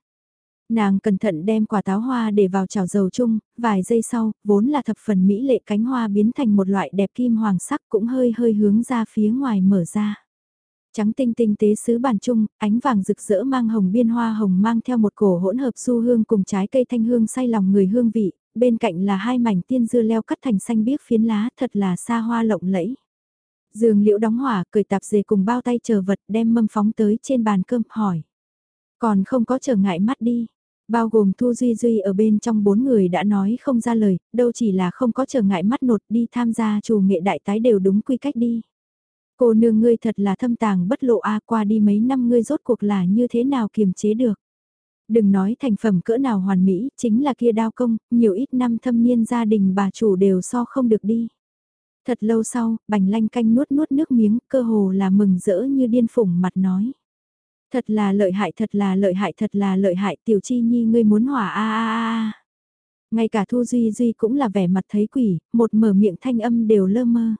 Nàng cẩn thận đem quả táo hoa để vào chảo dầu chung, vài giây sau, vốn là thập phần mỹ lệ cánh hoa biến thành một loại đẹp kim hoàng sắc cũng hơi hơi hướng ra phía ngoài mở ra. Trắng tinh tinh tế sứ bàn chung, ánh vàng rực rỡ mang hồng biên hoa hồng mang theo một cổ hỗn hợp su hương cùng trái cây thanh hương say lòng người hương vị, bên cạnh là hai mảnh tiên dưa leo cắt thành xanh biếc phiến lá thật là xa hoa lộng lẫy. Dương liễu đóng hỏa, cười tạp dề cùng bao tay chờ vật đem mâm phóng tới trên bàn cơm hỏi. Còn không có trở ngại mắt đi. Bao gồm Thu Duy Duy ở bên trong bốn người đã nói không ra lời, đâu chỉ là không có trở ngại mắt nột đi tham gia chủ nghệ đại tái đều đúng quy cách đi. Cô nương ngươi thật là thâm tàng bất lộ a qua đi mấy năm ngươi rốt cuộc là như thế nào kiềm chế được. Đừng nói thành phẩm cỡ nào hoàn mỹ, chính là kia đao công, nhiều ít năm thâm niên gia đình bà chủ đều so không được đi. Thật lâu sau, bành lanh canh nuốt nuốt nước miếng, cơ hồ là mừng rỡ như điên phủng mặt nói. Thật là lợi hại, thật là lợi hại, thật là lợi hại, tiểu chi nhi ngươi muốn hỏa a a a. Ngay cả Thu Duy Duy cũng là vẻ mặt thấy quỷ, một mở miệng thanh âm đều lơ mơ.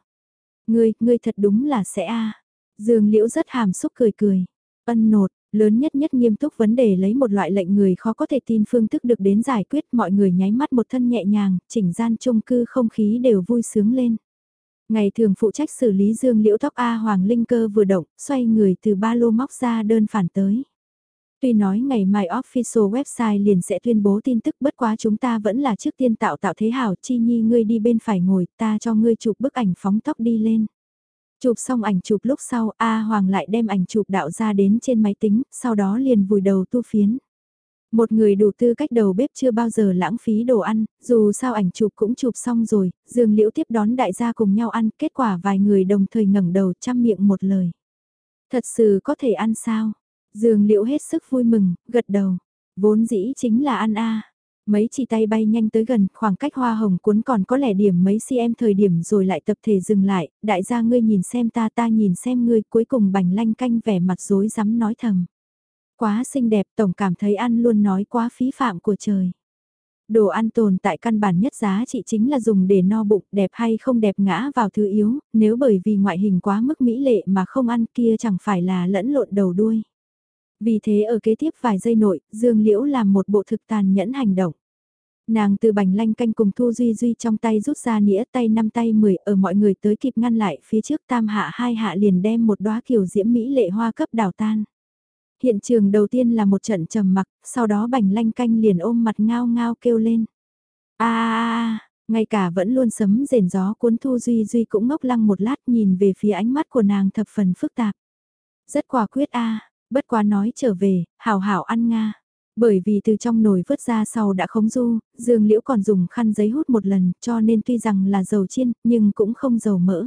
Ngươi, ngươi thật đúng là sẽ a. Dương Liễu rất hàm xúc cười cười. Ân nột, lớn nhất nhất nghiêm túc vấn đề lấy một loại lệnh người khó có thể tin phương thức được đến giải quyết mọi người nháy mắt một thân nhẹ nhàng, chỉnh gian chung cư không khí đều vui sướng lên. Ngày thường phụ trách xử lý dương liễu tóc A Hoàng Linh Cơ vừa động, xoay người từ ba lô móc ra đơn phản tới. Tuy nói ngày mai official website liền sẽ tuyên bố tin tức bất quá chúng ta vẫn là trước tiên tạo tạo thế hảo chi nhi ngươi đi bên phải ngồi ta cho ngươi chụp bức ảnh phóng tóc đi lên. Chụp xong ảnh chụp lúc sau A Hoàng lại đem ảnh chụp đạo ra đến trên máy tính, sau đó liền vùi đầu tu phiến. Một người đủ tư cách đầu bếp chưa bao giờ lãng phí đồ ăn, dù sao ảnh chụp cũng chụp xong rồi, Dương Liễu tiếp đón đại gia cùng nhau ăn, kết quả vài người đồng thời ngẩng đầu chăm miệng một lời. Thật sự có thể ăn sao? Dương Liễu hết sức vui mừng, gật đầu. Vốn dĩ chính là ăn a. Mấy chỉ tay bay nhanh tới gần, khoảng cách hoa hồng cuốn còn có lẻ điểm mấy cm thời điểm rồi lại tập thể dừng lại, đại gia ngươi nhìn xem ta ta nhìn xem ngươi cuối cùng bành lanh canh vẻ mặt rối rắm nói thầm. Quá xinh đẹp tổng cảm thấy ăn luôn nói quá phí phạm của trời. Đồ ăn tồn tại căn bản nhất giá trị chính là dùng để no bụng đẹp hay không đẹp ngã vào thứ yếu, nếu bởi vì ngoại hình quá mức mỹ lệ mà không ăn kia chẳng phải là lẫn lộn đầu đuôi. Vì thế ở kế tiếp vài giây nội, Dương Liễu làm một bộ thực tàn nhẫn hành động. Nàng từ bành lanh canh cùng Thu Duy Duy trong tay rút ra nĩa tay năm tay mười ở mọi người tới kịp ngăn lại phía trước tam hạ hai hạ liền đem một đóa kiểu diễm mỹ lệ hoa cấp đảo tan. Hiện trường đầu tiên là một trận trầm mặc, sau đó bành lanh canh liền ôm mặt ngao ngao kêu lên. a ngay cả vẫn luôn sấm rền gió cuốn Thu Duy Duy cũng ngốc lăng một lát nhìn về phía ánh mắt của nàng thập phần phức tạp. Rất quả quyết a bất quá nói trở về, hảo hảo ăn nga. Bởi vì từ trong nồi vớt ra sau đã khống du, Dương Liễu còn dùng khăn giấy hút một lần cho nên tuy rằng là dầu chiên nhưng cũng không dầu mỡ.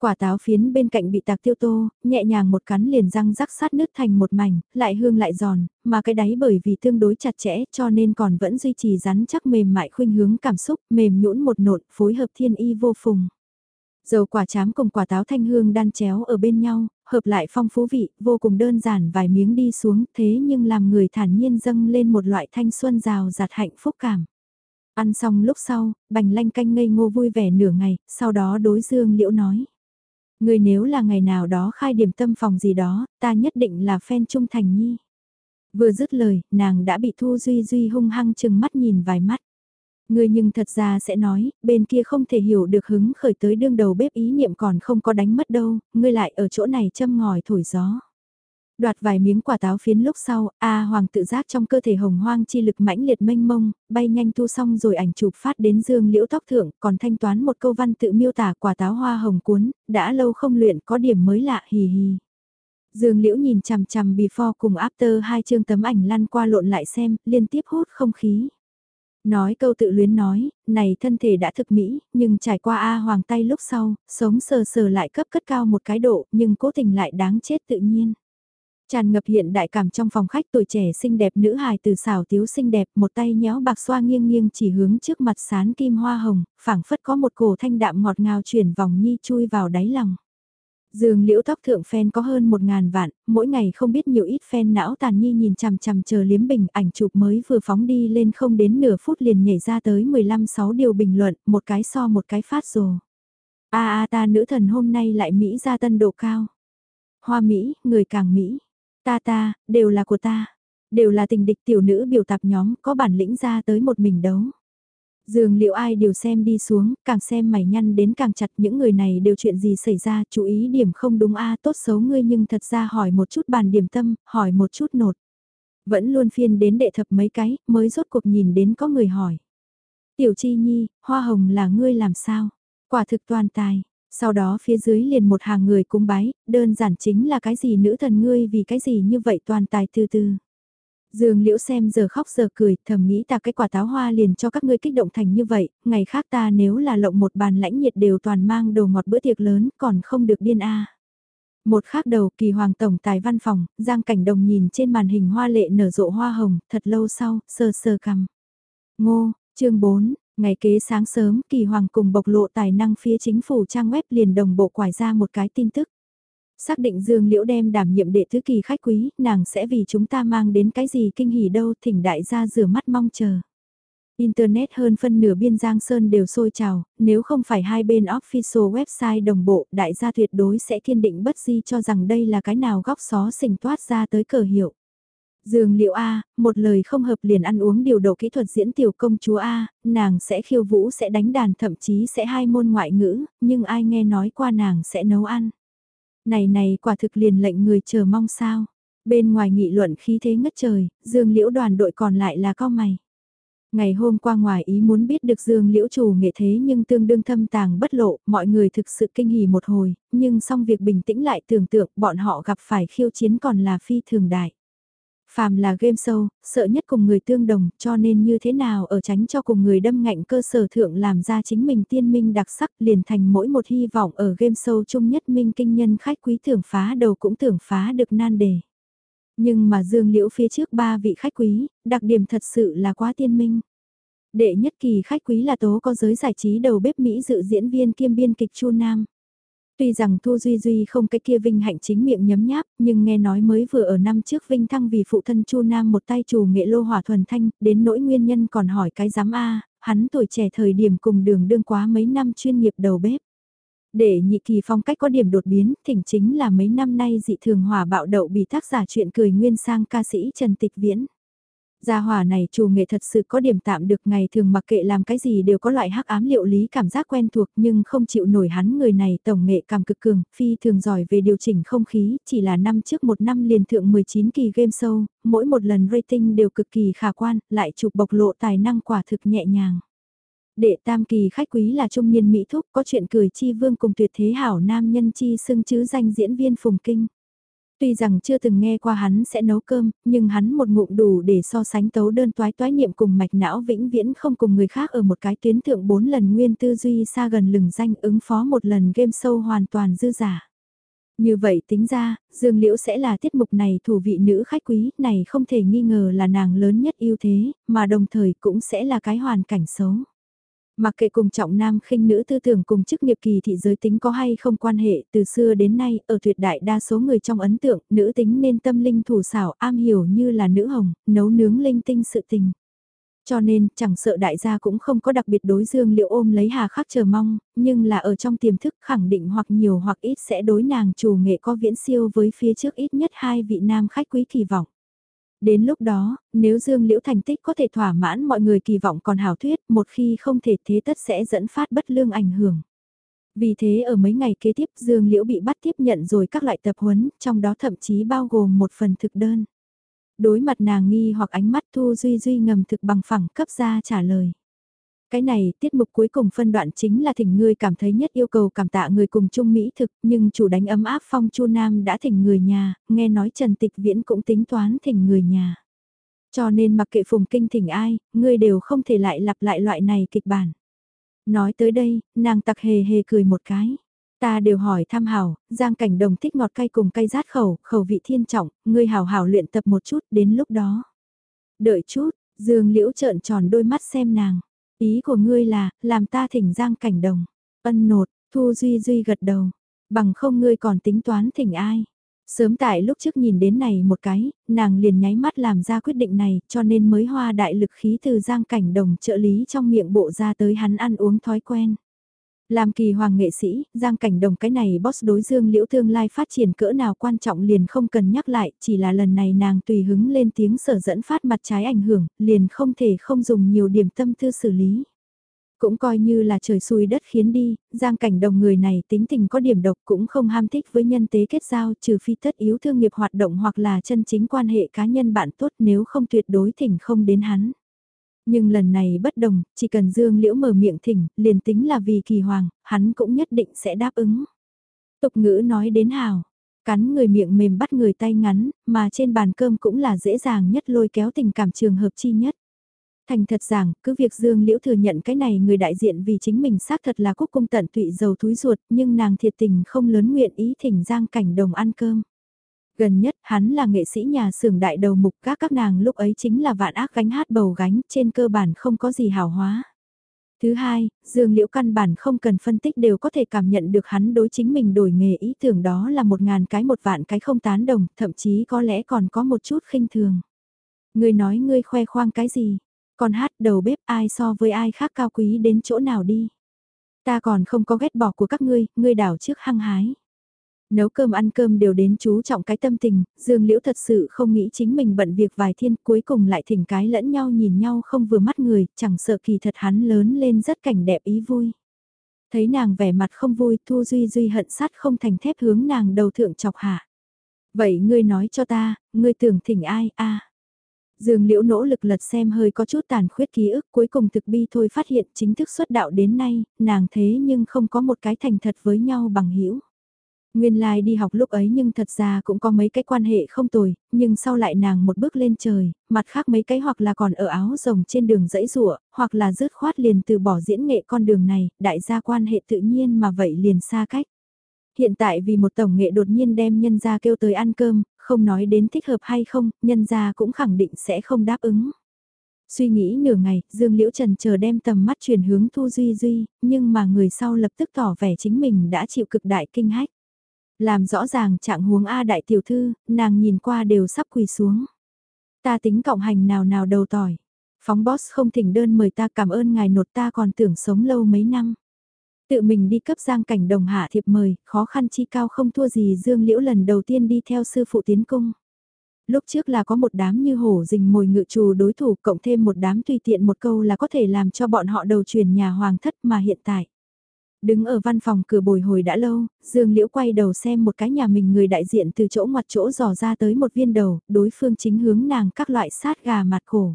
Quả táo phiến bên cạnh bị tạc tiêu tô, nhẹ nhàng một cắn liền răng rắc sát nứt thành một mảnh, lại hương lại giòn, mà cái đáy bởi vì tương đối chặt chẽ cho nên còn vẫn duy trì rắn chắc mềm mại khuynh hướng cảm xúc, mềm nhũn một nộn, phối hợp thiên y vô phùng. Dầu quả chám cùng quả táo thanh hương đan chéo ở bên nhau, hợp lại phong phú vị, vô cùng đơn giản vài miếng đi xuống thế nhưng làm người thản nhiên dâng lên một loại thanh xuân rào rạt hạnh phúc cảm. Ăn xong lúc sau, bành lanh canh ngây ngô vui vẻ nửa ngày, sau đó đối dương liễu nói. Người nếu là ngày nào đó khai điểm tâm phòng gì đó, ta nhất định là fan trung thành nhi. Vừa dứt lời, nàng đã bị Thu Duy Duy hung hăng chừng mắt nhìn vài mắt. Người nhưng thật ra sẽ nói, bên kia không thể hiểu được hứng khởi tới đương đầu bếp ý niệm còn không có đánh mất đâu, ngươi lại ở chỗ này châm ngòi thổi gió. Đoạt vài miếng quả táo phiến lúc sau, A Hoàng tự giác trong cơ thể hồng hoang chi lực mãnh liệt mênh mông, bay nhanh thu xong rồi ảnh chụp phát đến dương liễu tóc thượng, còn thanh toán một câu văn tự miêu tả quả táo hoa hồng cuốn, đã lâu không luyện có điểm mới lạ hì hì. Dương liễu nhìn chằm chằm before cùng after hai chương tấm ảnh lăn qua lộn lại xem, liên tiếp hút không khí. Nói câu tự luyến nói, này thân thể đã thực mỹ, nhưng trải qua A Hoàng tay lúc sau, sống sờ sờ lại cấp cất cao một cái độ, nhưng cố tình lại đáng chết tự nhiên. Tràn ngập hiện đại cảm trong phòng khách tuổi trẻ xinh đẹp nữ hài từ xảo tiếu xinh đẹp một tay nhéo bạc xoa nghiêng nghiêng chỉ hướng trước mặt sán kim hoa hồng, phảng phất có một cổ thanh đạm ngọt ngào chuyển vòng nhi chui vào đáy lòng. Dương liễu tóc thượng fan có hơn một ngàn vạn, mỗi ngày không biết nhiều ít fan não tàn nhi nhìn chằm chằm chờ liếm bình ảnh chụp mới vừa phóng đi lên không đến nửa phút liền nhảy ra tới 15-6 điều bình luận, một cái so một cái phát rồ. A a ta nữ thần hôm nay lại Mỹ ra tân độ cao. Hoa Mỹ, người càng Mỹ. Ta ta, đều là của ta. Đều là tình địch tiểu nữ biểu tạp nhóm có bản lĩnh ra tới một mình đấu. Dường liệu ai đều xem đi xuống, càng xem mày nhăn đến càng chặt những người này đều chuyện gì xảy ra, chú ý điểm không đúng a tốt xấu ngươi nhưng thật ra hỏi một chút bàn điểm tâm, hỏi một chút nột. Vẫn luôn phiên đến đệ thập mấy cái, mới rốt cuộc nhìn đến có người hỏi. Tiểu chi nhi, hoa hồng là ngươi làm sao? Quả thực toàn tài. Sau đó phía dưới liền một hàng người cung bái, đơn giản chính là cái gì nữ thần ngươi vì cái gì như vậy toàn tài từ từ. Dương Liễu xem giờ khóc giờ cười, thầm nghĩ ta cái quả táo hoa liền cho các ngươi kích động thành như vậy, ngày khác ta nếu là lộng một bàn lãnh nhiệt đều toàn mang đồ ngọt bữa tiệc lớn, còn không được điên a. Một khác đầu kỳ hoàng tổng tài văn phòng, Giang Cảnh Đồng nhìn trên màn hình hoa lệ nở rộ hoa hồng, thật lâu sau, sơ sơ cằm. Ngô, chương 4, ngày kế sáng sớm, kỳ hoàng cùng bộc lộ tài năng phía chính phủ trang web liền đồng bộ quải ra một cái tin tức. Xác định Dương Liễu đem đảm nhiệm đệ thứ kỳ khách quý, nàng sẽ vì chúng ta mang đến cái gì kinh hỉ đâu, thỉnh đại gia rửa mắt mong chờ. Internet hơn phân nửa biên Giang Sơn đều sôi trào, nếu không phải hai bên official website đồng bộ, đại gia tuyệt đối sẽ kiên định bất di cho rằng đây là cái nào góc xó xình toát ra tới cờ hiệu. Dương liệu A, một lời không hợp liền ăn uống điều độ kỹ thuật diễn tiểu công chúa A, nàng sẽ khiêu vũ sẽ đánh đàn thậm chí sẽ hai môn ngoại ngữ, nhưng ai nghe nói qua nàng sẽ nấu ăn. Này này quả thực liền lệnh người chờ mong sao. Bên ngoài nghị luận khí thế ngất trời, Dương Liễu đoàn đội còn lại là cao mày. Ngày hôm qua ngoài ý muốn biết được Dương Liễu chủ nghệ thế nhưng tương đương thâm tàng bất lộ, mọi người thực sự kinh hỉ một hồi, nhưng xong việc bình tĩnh lại tưởng tượng bọn họ gặp phải khiêu chiến còn là phi thường đại. Phàm là game show, sợ nhất cùng người tương đồng, cho nên như thế nào ở tránh cho cùng người đâm ngạnh cơ sở thượng làm ra chính mình tiên minh đặc sắc liền thành mỗi một hy vọng ở game show chung nhất minh kinh nhân khách quý tưởng phá đầu cũng tưởng phá được nan đề. Nhưng mà dương liễu phía trước ba vị khách quý, đặc điểm thật sự là quá tiên minh. Đệ nhất kỳ khách quý là tố có giới giải trí đầu bếp Mỹ dự diễn viên kiêm biên kịch Chu Nam. Tuy rằng Thu Duy Duy không cái kia vinh hạnh chính miệng nhấm nháp, nhưng nghe nói mới vừa ở năm trước vinh thăng vì phụ thân Chu Nam một tay chủ nghệ lô hỏa thuần thanh, đến nỗi nguyên nhân còn hỏi cái giám A, hắn tuổi trẻ thời điểm cùng đường đương quá mấy năm chuyên nghiệp đầu bếp. Để nhị kỳ phong cách có điểm đột biến, thỉnh chính là mấy năm nay dị thường hỏa bạo đậu bị tác giả chuyện cười nguyên sang ca sĩ Trần Tịch Viễn. Gia hỏa này chủ nghệ thật sự có điểm tạm được ngày thường mặc kệ làm cái gì đều có loại hắc ám liệu lý cảm giác quen thuộc nhưng không chịu nổi hắn người này tổng nghệ cảm cực cường, phi thường giỏi về điều chỉnh không khí, chỉ là năm trước một năm liền thượng 19 kỳ game show, mỗi một lần rating đều cực kỳ khả quan, lại chụp bộc lộ tài năng quả thực nhẹ nhàng. Đệ tam kỳ khách quý là trung niên Mỹ Thúc có chuyện cười chi vương cùng tuyệt thế hảo nam nhân chi xưng chứ danh diễn viên Phùng Kinh. Tuy rằng chưa từng nghe qua hắn sẽ nấu cơm, nhưng hắn một ngụm đủ để so sánh tấu đơn toái toái niệm cùng mạch não vĩnh viễn không cùng người khác ở một cái tuyến thượng bốn lần nguyên tư duy xa gần lừng danh ứng phó một lần game show hoàn toàn dư giả. Như vậy tính ra, Dương Liễu sẽ là tiết mục này thủ vị nữ khách quý, này không thể nghi ngờ là nàng lớn nhất ưu thế, mà đồng thời cũng sẽ là cái hoàn cảnh xấu. Mặc kệ cùng trọng nam khinh nữ tư tưởng cùng chức nghiệp kỳ thị giới tính có hay không quan hệ, từ xưa đến nay, ở tuyệt đại đa số người trong ấn tượng, nữ tính nên tâm linh thủ xảo, am hiểu như là nữ hồng, nấu nướng linh tinh sự tình. Cho nên, chẳng sợ đại gia cũng không có đặc biệt đối dương liệu ôm lấy hà khắc chờ mong, nhưng là ở trong tiềm thức khẳng định hoặc nhiều hoặc ít sẽ đối nàng chủ nghệ có viễn siêu với phía trước ít nhất hai vị nam khách quý kỳ vọng. Đến lúc đó, nếu Dương Liễu thành tích có thể thỏa mãn mọi người kỳ vọng còn hảo thuyết, một khi không thể thế tất sẽ dẫn phát bất lương ảnh hưởng. Vì thế ở mấy ngày kế tiếp Dương Liễu bị bắt tiếp nhận rồi các loại tập huấn, trong đó thậm chí bao gồm một phần thực đơn. Đối mặt nàng nghi hoặc ánh mắt Thu Duy Duy ngầm thực bằng phẳng cấp ra trả lời. Cái này, tiết mục cuối cùng phân đoạn chính là thỉnh người cảm thấy nhất yêu cầu cảm tạ người cùng chung Mỹ thực, nhưng chủ đánh ấm áp phong chu Nam đã thỉnh người nhà, nghe nói Trần Tịch Viễn cũng tính toán thỉnh người nhà. Cho nên mặc kệ phùng kinh thỉnh ai, người đều không thể lại lặp lại loại này kịch bản. Nói tới đây, nàng tặc hề hề cười một cái. Ta đều hỏi tham hảo, giang cảnh đồng thích ngọt cay cùng cay rát khẩu, khẩu vị thiên trọng, ngươi hảo hảo luyện tập một chút đến lúc đó. Đợi chút, dương liễu trợn tròn đôi mắt xem nàng. Ý của ngươi là, làm ta thỉnh giang cảnh đồng. Ân nột, Thu Duy Duy gật đầu. Bằng không ngươi còn tính toán thỉnh ai. Sớm tại lúc trước nhìn đến này một cái, nàng liền nháy mắt làm ra quyết định này cho nên mới hoa đại lực khí từ giang cảnh đồng trợ lý trong miệng bộ ra tới hắn ăn uống thói quen. Làm kỳ hoàng nghệ sĩ, Giang Cảnh Đồng cái này boss đối dương liễu tương lai phát triển cỡ nào quan trọng liền không cần nhắc lại, chỉ là lần này nàng tùy hứng lên tiếng sở dẫn phát mặt trái ảnh hưởng, liền không thể không dùng nhiều điểm tâm tư xử lý. Cũng coi như là trời xui đất khiến đi, Giang Cảnh Đồng người này tính tình có điểm độc cũng không ham thích với nhân tế kết giao trừ phi tất yếu thương nghiệp hoạt động hoặc là chân chính quan hệ cá nhân bạn tốt nếu không tuyệt đối thỉnh không đến hắn. Nhưng lần này bất đồng, chỉ cần Dương Liễu mở miệng thỉnh, liền tính là vì kỳ hoàng, hắn cũng nhất định sẽ đáp ứng. Tục ngữ nói đến hào, cắn người miệng mềm bắt người tay ngắn, mà trên bàn cơm cũng là dễ dàng nhất lôi kéo tình cảm trường hợp chi nhất. Thành thật rằng, cứ việc Dương Liễu thừa nhận cái này người đại diện vì chính mình xác thật là quốc cung tận tụy dầu túi ruột, nhưng nàng thiệt tình không lớn nguyện ý thỉnh Giang Cảnh Đồng ăn cơm. Gần nhất, hắn là nghệ sĩ nhà xưởng đại đầu mục các các nàng lúc ấy chính là vạn ác gánh hát bầu gánh, trên cơ bản không có gì hào hóa. Thứ hai, Dương Liễu căn bản không cần phân tích đều có thể cảm nhận được hắn đối chính mình đổi nghề ý tưởng đó là một ngàn cái một vạn cái không tán đồng, thậm chí có lẽ còn có một chút khinh thường. Ngươi nói ngươi khoe khoang cái gì? Còn hát đầu bếp ai so với ai khác cao quý đến chỗ nào đi? Ta còn không có ghét bỏ của các ngươi, ngươi đảo trước hăng hái. Nấu cơm ăn cơm đều đến chú trọng cái tâm tình, Dương Liễu thật sự không nghĩ chính mình bận việc vài thiên cuối cùng lại thỉnh cái lẫn nhau nhìn nhau không vừa mắt người, chẳng sợ kỳ thật hắn lớn lên rất cảnh đẹp ý vui. Thấy nàng vẻ mặt không vui, Thu Duy Duy hận sát không thành thép hướng nàng đầu thượng chọc hạ. Vậy ngươi nói cho ta, ngươi tưởng thỉnh ai, a Dương Liễu nỗ lực lật xem hơi có chút tàn khuyết ký ức cuối cùng thực bi thôi phát hiện chính thức xuất đạo đến nay, nàng thế nhưng không có một cái thành thật với nhau bằng hữu Nguyên lai like đi học lúc ấy nhưng thật ra cũng có mấy cái quan hệ không tồi, nhưng sau lại nàng một bước lên trời, mặt khác mấy cái hoặc là còn ở áo rồng trên đường dãy rụa, hoặc là rớt khoát liền từ bỏ diễn nghệ con đường này, đại gia quan hệ tự nhiên mà vậy liền xa cách. Hiện tại vì một tổng nghệ đột nhiên đem nhân gia kêu tới ăn cơm, không nói đến thích hợp hay không, nhân gia cũng khẳng định sẽ không đáp ứng. Suy nghĩ nửa ngày, Dương Liễu Trần chờ đem tầm mắt chuyển hướng Thu Duy Duy, nhưng mà người sau lập tức tỏ vẻ chính mình đã chịu cực đại kinh hách. Làm rõ ràng trạng huống A đại tiểu thư, nàng nhìn qua đều sắp quỳ xuống. Ta tính cộng hành nào nào đầu tỏi. Phóng boss không thỉnh đơn mời ta cảm ơn ngài nột ta còn tưởng sống lâu mấy năm. Tự mình đi cấp giang cảnh đồng hạ thiệp mời, khó khăn chi cao không thua gì Dương Liễu lần đầu tiên đi theo sư phụ tiến cung. Lúc trước là có một đám như hổ rình mồi ngự trù đối thủ cộng thêm một đám tùy tiện một câu là có thể làm cho bọn họ đầu truyền nhà hoàng thất mà hiện tại. Đứng ở văn phòng cửa bồi hồi đã lâu, Dương Liễu quay đầu xem một cái nhà mình người đại diện từ chỗ ngoặt chỗ dò ra tới một viên đầu, đối phương chính hướng nàng các loại sát gà mặt khổ.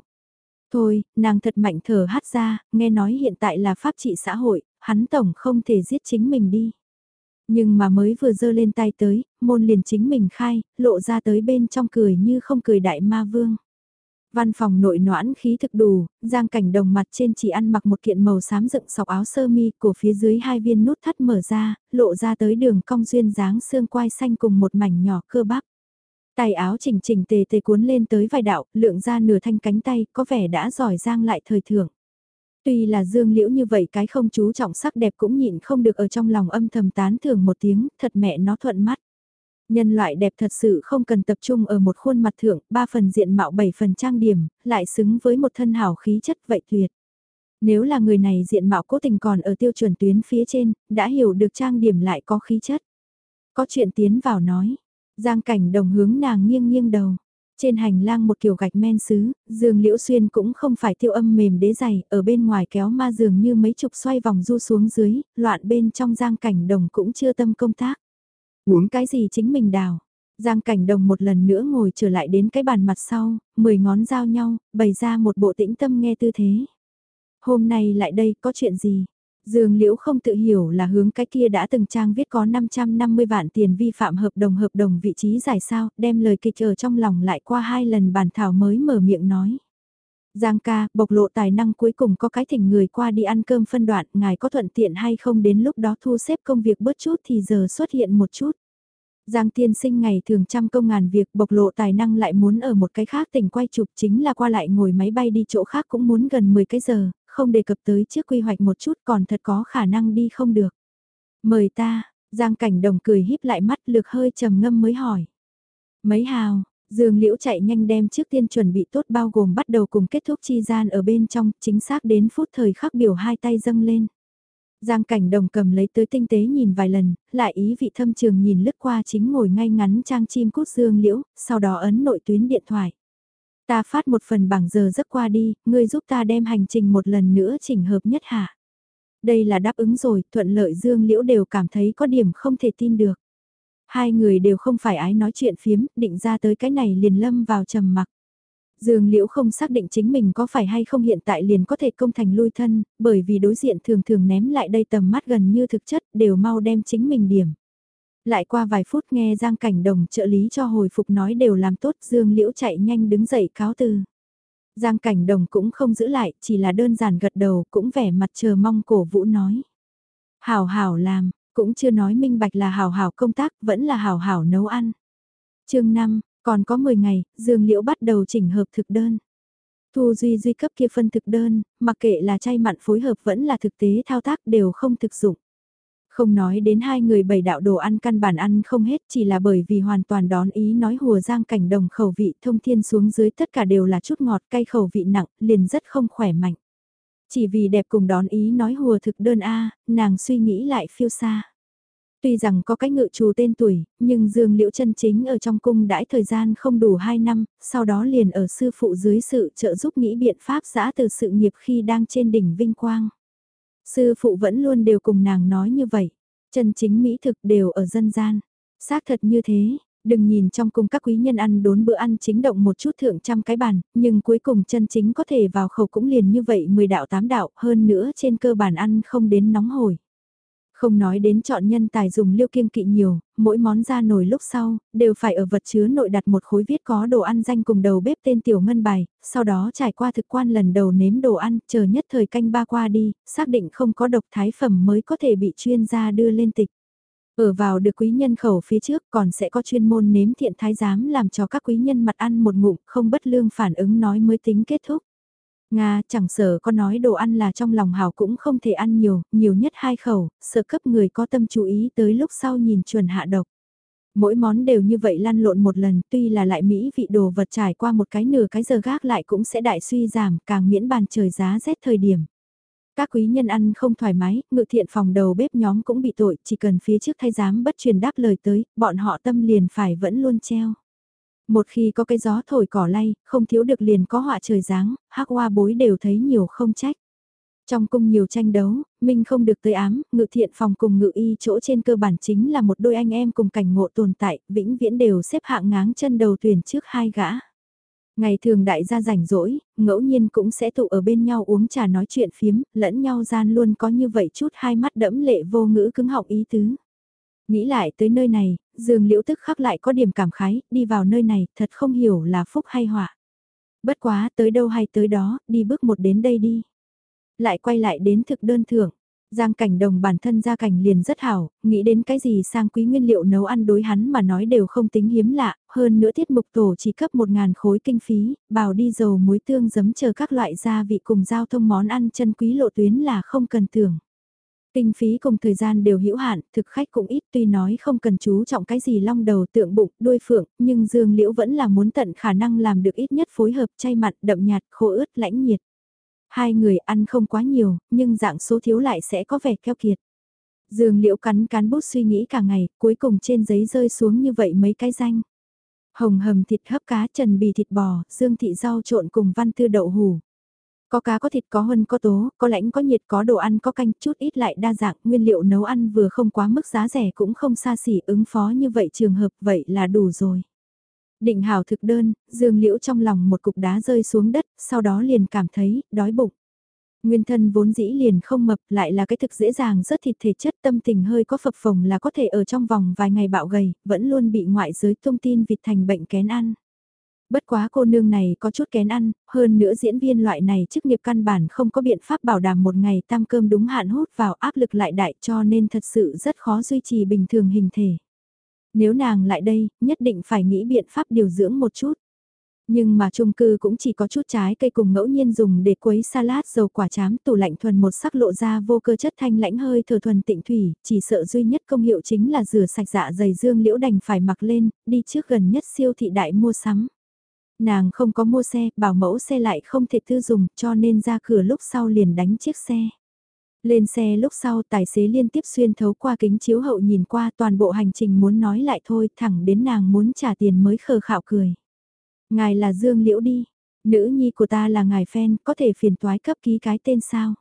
Thôi, nàng thật mạnh thở hát ra, nghe nói hiện tại là pháp trị xã hội, hắn tổng không thể giết chính mình đi. Nhưng mà mới vừa dơ lên tay tới, môn liền chính mình khai, lộ ra tới bên trong cười như không cười đại ma vương. Văn phòng nội noãn khí thực đủ, giang cảnh đồng mặt trên chỉ ăn mặc một kiện màu xám dựng sọc áo sơ mi của phía dưới hai viên nút thắt mở ra, lộ ra tới đường cong duyên dáng xương quai xanh cùng một mảnh nhỏ cơ bắp. Tay áo chỉnh chỉnh tề tề cuốn lên tới vài đạo, lượng ra nửa thanh cánh tay, có vẻ đã giỏi giang lại thời thượng. Tuy là dương liễu như vậy cái không chú trọng sắc đẹp cũng nhịn không được ở trong lòng âm thầm tán thưởng một tiếng, thật mẹ nó thuận mắt. Nhân loại đẹp thật sự không cần tập trung ở một khuôn mặt thượng, ba phần diện mạo bảy phần trang điểm, lại xứng với một thân hảo khí chất vậy tuyệt. Nếu là người này diện mạo cố tình còn ở tiêu chuẩn tuyến phía trên, đã hiểu được trang điểm lại có khí chất. Có chuyện tiến vào nói, giang cảnh đồng hướng nàng nghiêng nghiêng đầu. Trên hành lang một kiểu gạch men sứ, giường liễu xuyên cũng không phải tiêu âm mềm đế dày, ở bên ngoài kéo ma giường như mấy chục xoay vòng du xuống dưới, loạn bên trong giang cảnh đồng cũng chưa tâm công tác. Uống cái gì chính mình đào. Giang cảnh đồng một lần nữa ngồi trở lại đến cái bàn mặt sau, mười ngón giao nhau, bày ra một bộ tĩnh tâm nghe tư thế. Hôm nay lại đây có chuyện gì? Dương Liễu không tự hiểu là hướng cái kia đã từng trang viết có 550 vạn tiền vi phạm hợp đồng hợp đồng vị trí giải sao, đem lời kịch ở trong lòng lại qua hai lần bàn thảo mới mở miệng nói. Giang ca, bộc lộ tài năng cuối cùng có cái thỉnh người qua đi ăn cơm phân đoạn, ngài có thuận tiện hay không đến lúc đó thu xếp công việc bớt chút thì giờ xuất hiện một chút. Giang tiên sinh ngày thường trăm công ngàn việc bộc lộ tài năng lại muốn ở một cái khác tỉnh quay chụp chính là qua lại ngồi máy bay đi chỗ khác cũng muốn gần 10 cái giờ, không đề cập tới trước quy hoạch một chút còn thật có khả năng đi không được. Mời ta, Giang cảnh đồng cười híp lại mắt lược hơi trầm ngâm mới hỏi. Mấy hào, Dương Liễu chạy nhanh đem trước tiên chuẩn bị tốt bao gồm bắt đầu cùng kết thúc chi gian ở bên trong, chính xác đến phút thời khắc biểu hai tay dâng lên. Giang cảnh đồng cầm lấy tới tinh tế nhìn vài lần, lại ý vị thâm trường nhìn lướt qua chính ngồi ngay ngắn trang chim cút Dương Liễu, sau đó ấn nội tuyến điện thoại. Ta phát một phần bảng giờ giấc qua đi, ngươi giúp ta đem hành trình một lần nữa chỉnh hợp nhất hả? Đây là đáp ứng rồi, thuận lợi Dương Liễu đều cảm thấy có điểm không thể tin được. Hai người đều không phải ái nói chuyện phiếm, định ra tới cái này liền lâm vào trầm mặc. Dương Liễu không xác định chính mình có phải hay không hiện tại liền có thể công thành lui thân, bởi vì đối diện thường thường ném lại đây tầm mắt gần như thực chất đều mau đem chính mình điểm. Lại qua vài phút nghe Giang Cảnh Đồng trợ lý cho hồi phục nói đều làm tốt Dương Liễu chạy nhanh đứng dậy cáo từ. Giang Cảnh Đồng cũng không giữ lại, chỉ là đơn giản gật đầu cũng vẻ mặt chờ mong cổ vũ nói. Hảo hảo làm, cũng chưa nói minh bạch là hảo hảo công tác, vẫn là hảo hảo nấu ăn. chương 5, còn có 10 ngày, Dương Liễu bắt đầu chỉnh hợp thực đơn. Thu Duy Duy cấp kia phân thực đơn, mặc kệ là chay mặn phối hợp vẫn là thực tế thao tác đều không thực dụng. Không nói đến hai người bảy đạo đồ ăn căn bản ăn không hết chỉ là bởi vì hoàn toàn đón ý nói hùa giang cảnh đồng khẩu vị thông thiên xuống dưới tất cả đều là chút ngọt cay khẩu vị nặng, liền rất không khỏe mạnh. Chỉ vì đẹp cùng đón ý nói hùa thực đơn A, nàng suy nghĩ lại phiêu xa. Tuy rằng có cái ngự trù tên tuổi, nhưng Dương Liễu chân chính ở trong cung đãi thời gian không đủ 2 năm, sau đó liền ở sư phụ dưới sự trợ giúp nghĩ biện pháp giã từ sự nghiệp khi đang trên đỉnh vinh quang. Sư phụ vẫn luôn đều cùng nàng nói như vậy, chân chính mỹ thực đều ở dân gian. Xác thật như thế, đừng nhìn trong cung các quý nhân ăn đốn bữa ăn chính động một chút thượng trăm cái bàn, nhưng cuối cùng chân chính có thể vào khẩu cũng liền như vậy 10 đạo 8 đạo, hơn nữa trên cơ bản ăn không đến nóng hổi. Không nói đến chọn nhân tài dùng liêu kiêng kỵ nhiều, mỗi món ra nồi lúc sau, đều phải ở vật chứa nội đặt một khối viết có đồ ăn danh cùng đầu bếp tên tiểu ngân bài, sau đó trải qua thực quan lần đầu nếm đồ ăn, chờ nhất thời canh ba qua đi, xác định không có độc thái phẩm mới có thể bị chuyên gia đưa lên tịch. Ở vào được quý nhân khẩu phía trước còn sẽ có chuyên môn nếm thiện thái giám làm cho các quý nhân mặt ăn một ngụm không bất lương phản ứng nói mới tính kết thúc. Nga chẳng sợ có nói đồ ăn là trong lòng hảo cũng không thể ăn nhiều, nhiều nhất hai khẩu, sợ cấp người có tâm chú ý tới lúc sau nhìn chuẩn hạ độc. Mỗi món đều như vậy lăn lộn một lần tuy là lại mỹ vị đồ vật trải qua một cái nửa cái giờ gác lại cũng sẽ đại suy giảm càng miễn bàn trời giá rét thời điểm. Các quý nhân ăn không thoải mái, ngự thiện phòng đầu bếp nhóm cũng bị tội, chỉ cần phía trước thay giám bất truyền đáp lời tới, bọn họ tâm liền phải vẫn luôn treo. Một khi có cái gió thổi cỏ lay, không thiếu được liền có họa trời giáng, hắc hoa bối đều thấy nhiều không trách. Trong cung nhiều tranh đấu, Minh không được tới ám, ngự thiện phòng cùng ngự y chỗ trên cơ bản chính là một đôi anh em cùng cảnh ngộ tồn tại, vĩnh viễn đều xếp hạng ngáng chân đầu tuyển trước hai gã. Ngày thường đại gia rảnh rỗi, ngẫu nhiên cũng sẽ tụ ở bên nhau uống trà nói chuyện phiếm, lẫn nhau gian luôn có như vậy chút hai mắt đẫm lệ vô ngữ cứng học ý tứ. Nghĩ lại tới nơi này, dương liễu tức khắc lại có điểm cảm khái, đi vào nơi này, thật không hiểu là phúc hay họa. Bất quá, tới đâu hay tới đó, đi bước một đến đây đi. Lại quay lại đến thực đơn thưởng. Giang cảnh đồng bản thân gia cảnh liền rất hảo, nghĩ đến cái gì sang quý nguyên liệu nấu ăn đối hắn mà nói đều không tính hiếm lạ, hơn nữa tiết mục tổ chỉ cấp 1.000 khối kinh phí, bào đi dầu muối tương giấm chờ các loại gia vị cùng giao thông món ăn chân quý lộ tuyến là không cần tưởng. Kinh phí cùng thời gian đều hữu hạn, thực khách cũng ít tuy nói không cần chú trọng cái gì long đầu tượng bụng, đuôi phượng, nhưng Dương Liễu vẫn là muốn tận khả năng làm được ít nhất phối hợp chay mặn, đậm nhạt, khô ướt, lãnh nhiệt. Hai người ăn không quá nhiều, nhưng dạng số thiếu lại sẽ có vẻ keo kiệt. Dương Liễu cắn cán bút suy nghĩ cả ngày, cuối cùng trên giấy rơi xuống như vậy mấy cái danh. Hồng hầm thịt hấp cá, trần bì thịt bò, dương thị rau trộn cùng văn tư đậu hủ. Có cá có thịt có hân có tố, có lãnh có nhiệt có đồ ăn có canh chút ít lại đa dạng, nguyên liệu nấu ăn vừa không quá mức giá rẻ cũng không xa xỉ ứng phó như vậy trường hợp vậy là đủ rồi. Định hào thực đơn, dương liễu trong lòng một cục đá rơi xuống đất, sau đó liền cảm thấy, đói bụng. Nguyên thân vốn dĩ liền không mập lại là cái thực dễ dàng rất thịt thể chất tâm tình hơi có phập phồng là có thể ở trong vòng vài ngày bạo gầy, vẫn luôn bị ngoại giới thông tin vịt thành bệnh kén ăn. Bất quá cô nương này có chút kén ăn, hơn nữa diễn viên loại này chức nghiệp căn bản không có biện pháp bảo đảm một ngày tam cơm đúng hạn hút vào áp lực lại đại cho nên thật sự rất khó duy trì bình thường hình thể. Nếu nàng lại đây, nhất định phải nghĩ biện pháp điều dưỡng một chút. Nhưng mà chung cư cũng chỉ có chút trái cây cùng ngẫu nhiên dùng để quấy salad dầu quả chám tủ lạnh thuần một sắc lộ ra vô cơ chất thanh lãnh hơi thở thuần tịnh thủy, chỉ sợ duy nhất công hiệu chính là rửa sạch dạ dày dương liễu đành phải mặc lên, đi trước gần nhất siêu thị đại mua sắm. Nàng không có mua xe, bảo mẫu xe lại không thể tư dùng cho nên ra cửa lúc sau liền đánh chiếc xe. Lên xe lúc sau tài xế liên tiếp xuyên thấu qua kính chiếu hậu nhìn qua toàn bộ hành trình muốn nói lại thôi thẳng đến nàng muốn trả tiền mới khờ khạo cười. Ngài là Dương Liễu đi, nữ nhi của ta là ngài phen có thể phiền toái cấp ký cái tên sao.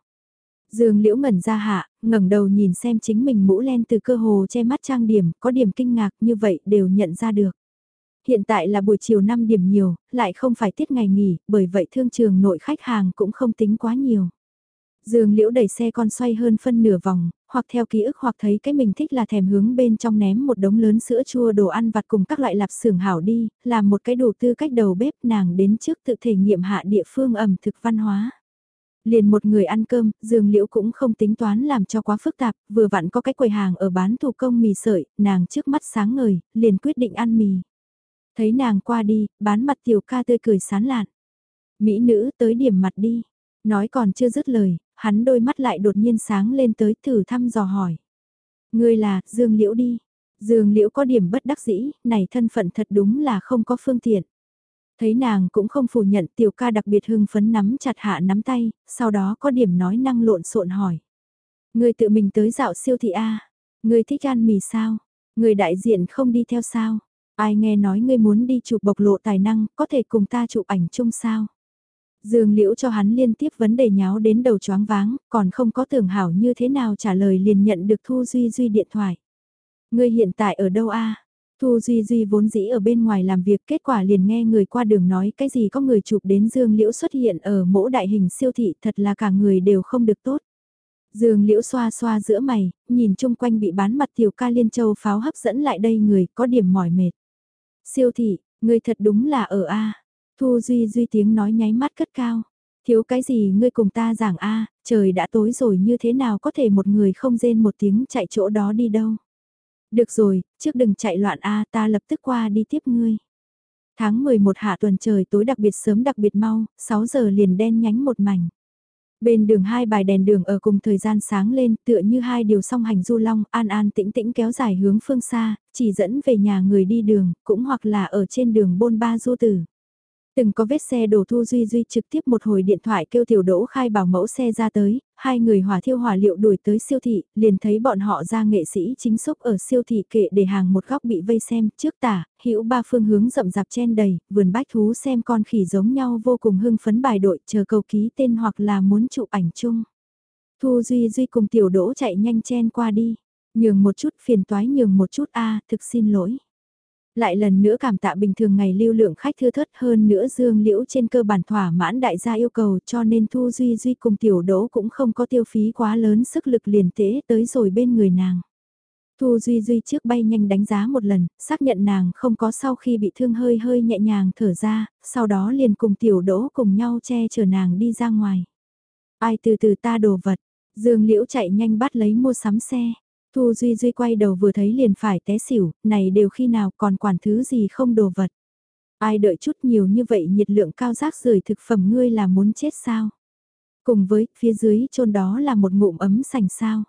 Dương Liễu ngẩn ra hạ, ngẩng đầu nhìn xem chính mình mũ len từ cơ hồ che mắt trang điểm, có điểm kinh ngạc như vậy đều nhận ra được. Hiện tại là buổi chiều 5 điểm nhiều, lại không phải tiết ngày nghỉ, bởi vậy thương trường nội khách hàng cũng không tính quá nhiều. Dương Liễu đẩy xe con xoay hơn phân nửa vòng, hoặc theo ký ức hoặc thấy cái mình thích là thèm hướng bên trong ném một đống lớn sữa chua đồ ăn vặt cùng các loại lạp xưởng hảo đi, làm một cái đồ tư cách đầu bếp nàng đến trước tự thể nghiệm hạ địa phương ẩm thực văn hóa. Liền một người ăn cơm, Dương Liễu cũng không tính toán làm cho quá phức tạp, vừa vặn có cái quầy hàng ở bán thủ công mì sợi, nàng trước mắt sáng ngời, liền quyết định ăn mì. Thấy nàng qua đi, bán mặt tiểu ca tươi cười sán lạn. Mỹ nữ tới điểm mặt đi. Nói còn chưa dứt lời, hắn đôi mắt lại đột nhiên sáng lên tới thử thăm dò hỏi. Ngươi là, Dương Liễu đi. Dương Liễu có điểm bất đắc dĩ, này thân phận thật đúng là không có phương tiện. Thấy nàng cũng không phủ nhận tiểu ca đặc biệt hưng phấn nắm chặt hạ nắm tay, sau đó có điểm nói năng lộn xộn hỏi. Ngươi tự mình tới dạo siêu thị A, ngươi thích ăn mì sao, ngươi đại diện không đi theo sao, ai nghe nói ngươi muốn đi chụp bộc lộ tài năng, có thể cùng ta chụp ảnh chung sao. Dương Liễu cho hắn liên tiếp vấn đề nháo đến đầu choáng váng, còn không có tưởng hảo như thế nào trả lời liền nhận được Thu Duy Duy điện thoại. Ngươi hiện tại ở đâu a? Thu Duy Duy vốn dĩ ở bên ngoài làm việc kết quả liền nghe người qua đường nói cái gì có người chụp đến Dương Liễu xuất hiện ở mẫu đại hình siêu thị thật là cả người đều không được tốt. Dương Liễu xoa xoa giữa mày, nhìn chung quanh bị bán mặt tiểu ca liên châu pháo hấp dẫn lại đây người có điểm mỏi mệt. Siêu thị, người thật đúng là ở A. Thu Duy Duy tiếng nói nháy mắt cất cao. Thiếu cái gì ngươi cùng ta giảng a trời đã tối rồi như thế nào có thể một người không rên một tiếng chạy chỗ đó đi đâu. Được rồi, trước đừng chạy loạn a ta lập tức qua đi tiếp ngươi. Tháng 11 hạ tuần trời tối đặc biệt sớm đặc biệt mau, 6 giờ liền đen nhánh một mảnh. Bên đường hai bài đèn đường ở cùng thời gian sáng lên tựa như hai điều song hành du long an an tĩnh tĩnh kéo dài hướng phương xa, chỉ dẫn về nhà người đi đường, cũng hoặc là ở trên đường bôn ba du tử. Từng có vết xe đổ Thu Duy Duy trực tiếp một hồi điện thoại kêu tiểu đỗ khai bảo mẫu xe ra tới, hai người hỏa thiêu hỏa liệu đuổi tới siêu thị, liền thấy bọn họ ra nghệ sĩ chính xúc ở siêu thị kệ để hàng một góc bị vây xem, trước tả, hữu ba phương hướng rậm rạp chen đầy, vườn bách thú xem con khỉ giống nhau vô cùng hưng phấn bài đội chờ cầu ký tên hoặc là muốn chụp ảnh chung. Thu Duy Duy cùng tiểu đỗ chạy nhanh chen qua đi, nhường một chút phiền toái nhường một chút a thực xin lỗi. Lại lần nữa cảm tạ bình thường ngày lưu lượng khách thưa thớt hơn nữa dương liễu trên cơ bản thỏa mãn đại gia yêu cầu cho nên Thu Duy Duy cùng tiểu đỗ cũng không có tiêu phí quá lớn sức lực liền tế tới rồi bên người nàng. Thu Duy Duy trước bay nhanh đánh giá một lần, xác nhận nàng không có sau khi bị thương hơi hơi nhẹ nhàng thở ra, sau đó liền cùng tiểu đỗ cùng nhau che chở nàng đi ra ngoài. Ai từ từ ta đồ vật, Dương Liễu chạy nhanh bắt lấy mua sắm xe. Thu Duy Duy quay đầu vừa thấy liền phải té xỉu, này đều khi nào còn quản thứ gì không đồ vật. Ai đợi chút nhiều như vậy nhiệt lượng cao rác rời thực phẩm ngươi là muốn chết sao? Cùng với, phía dưới chôn đó là một ngụm ấm sành sao.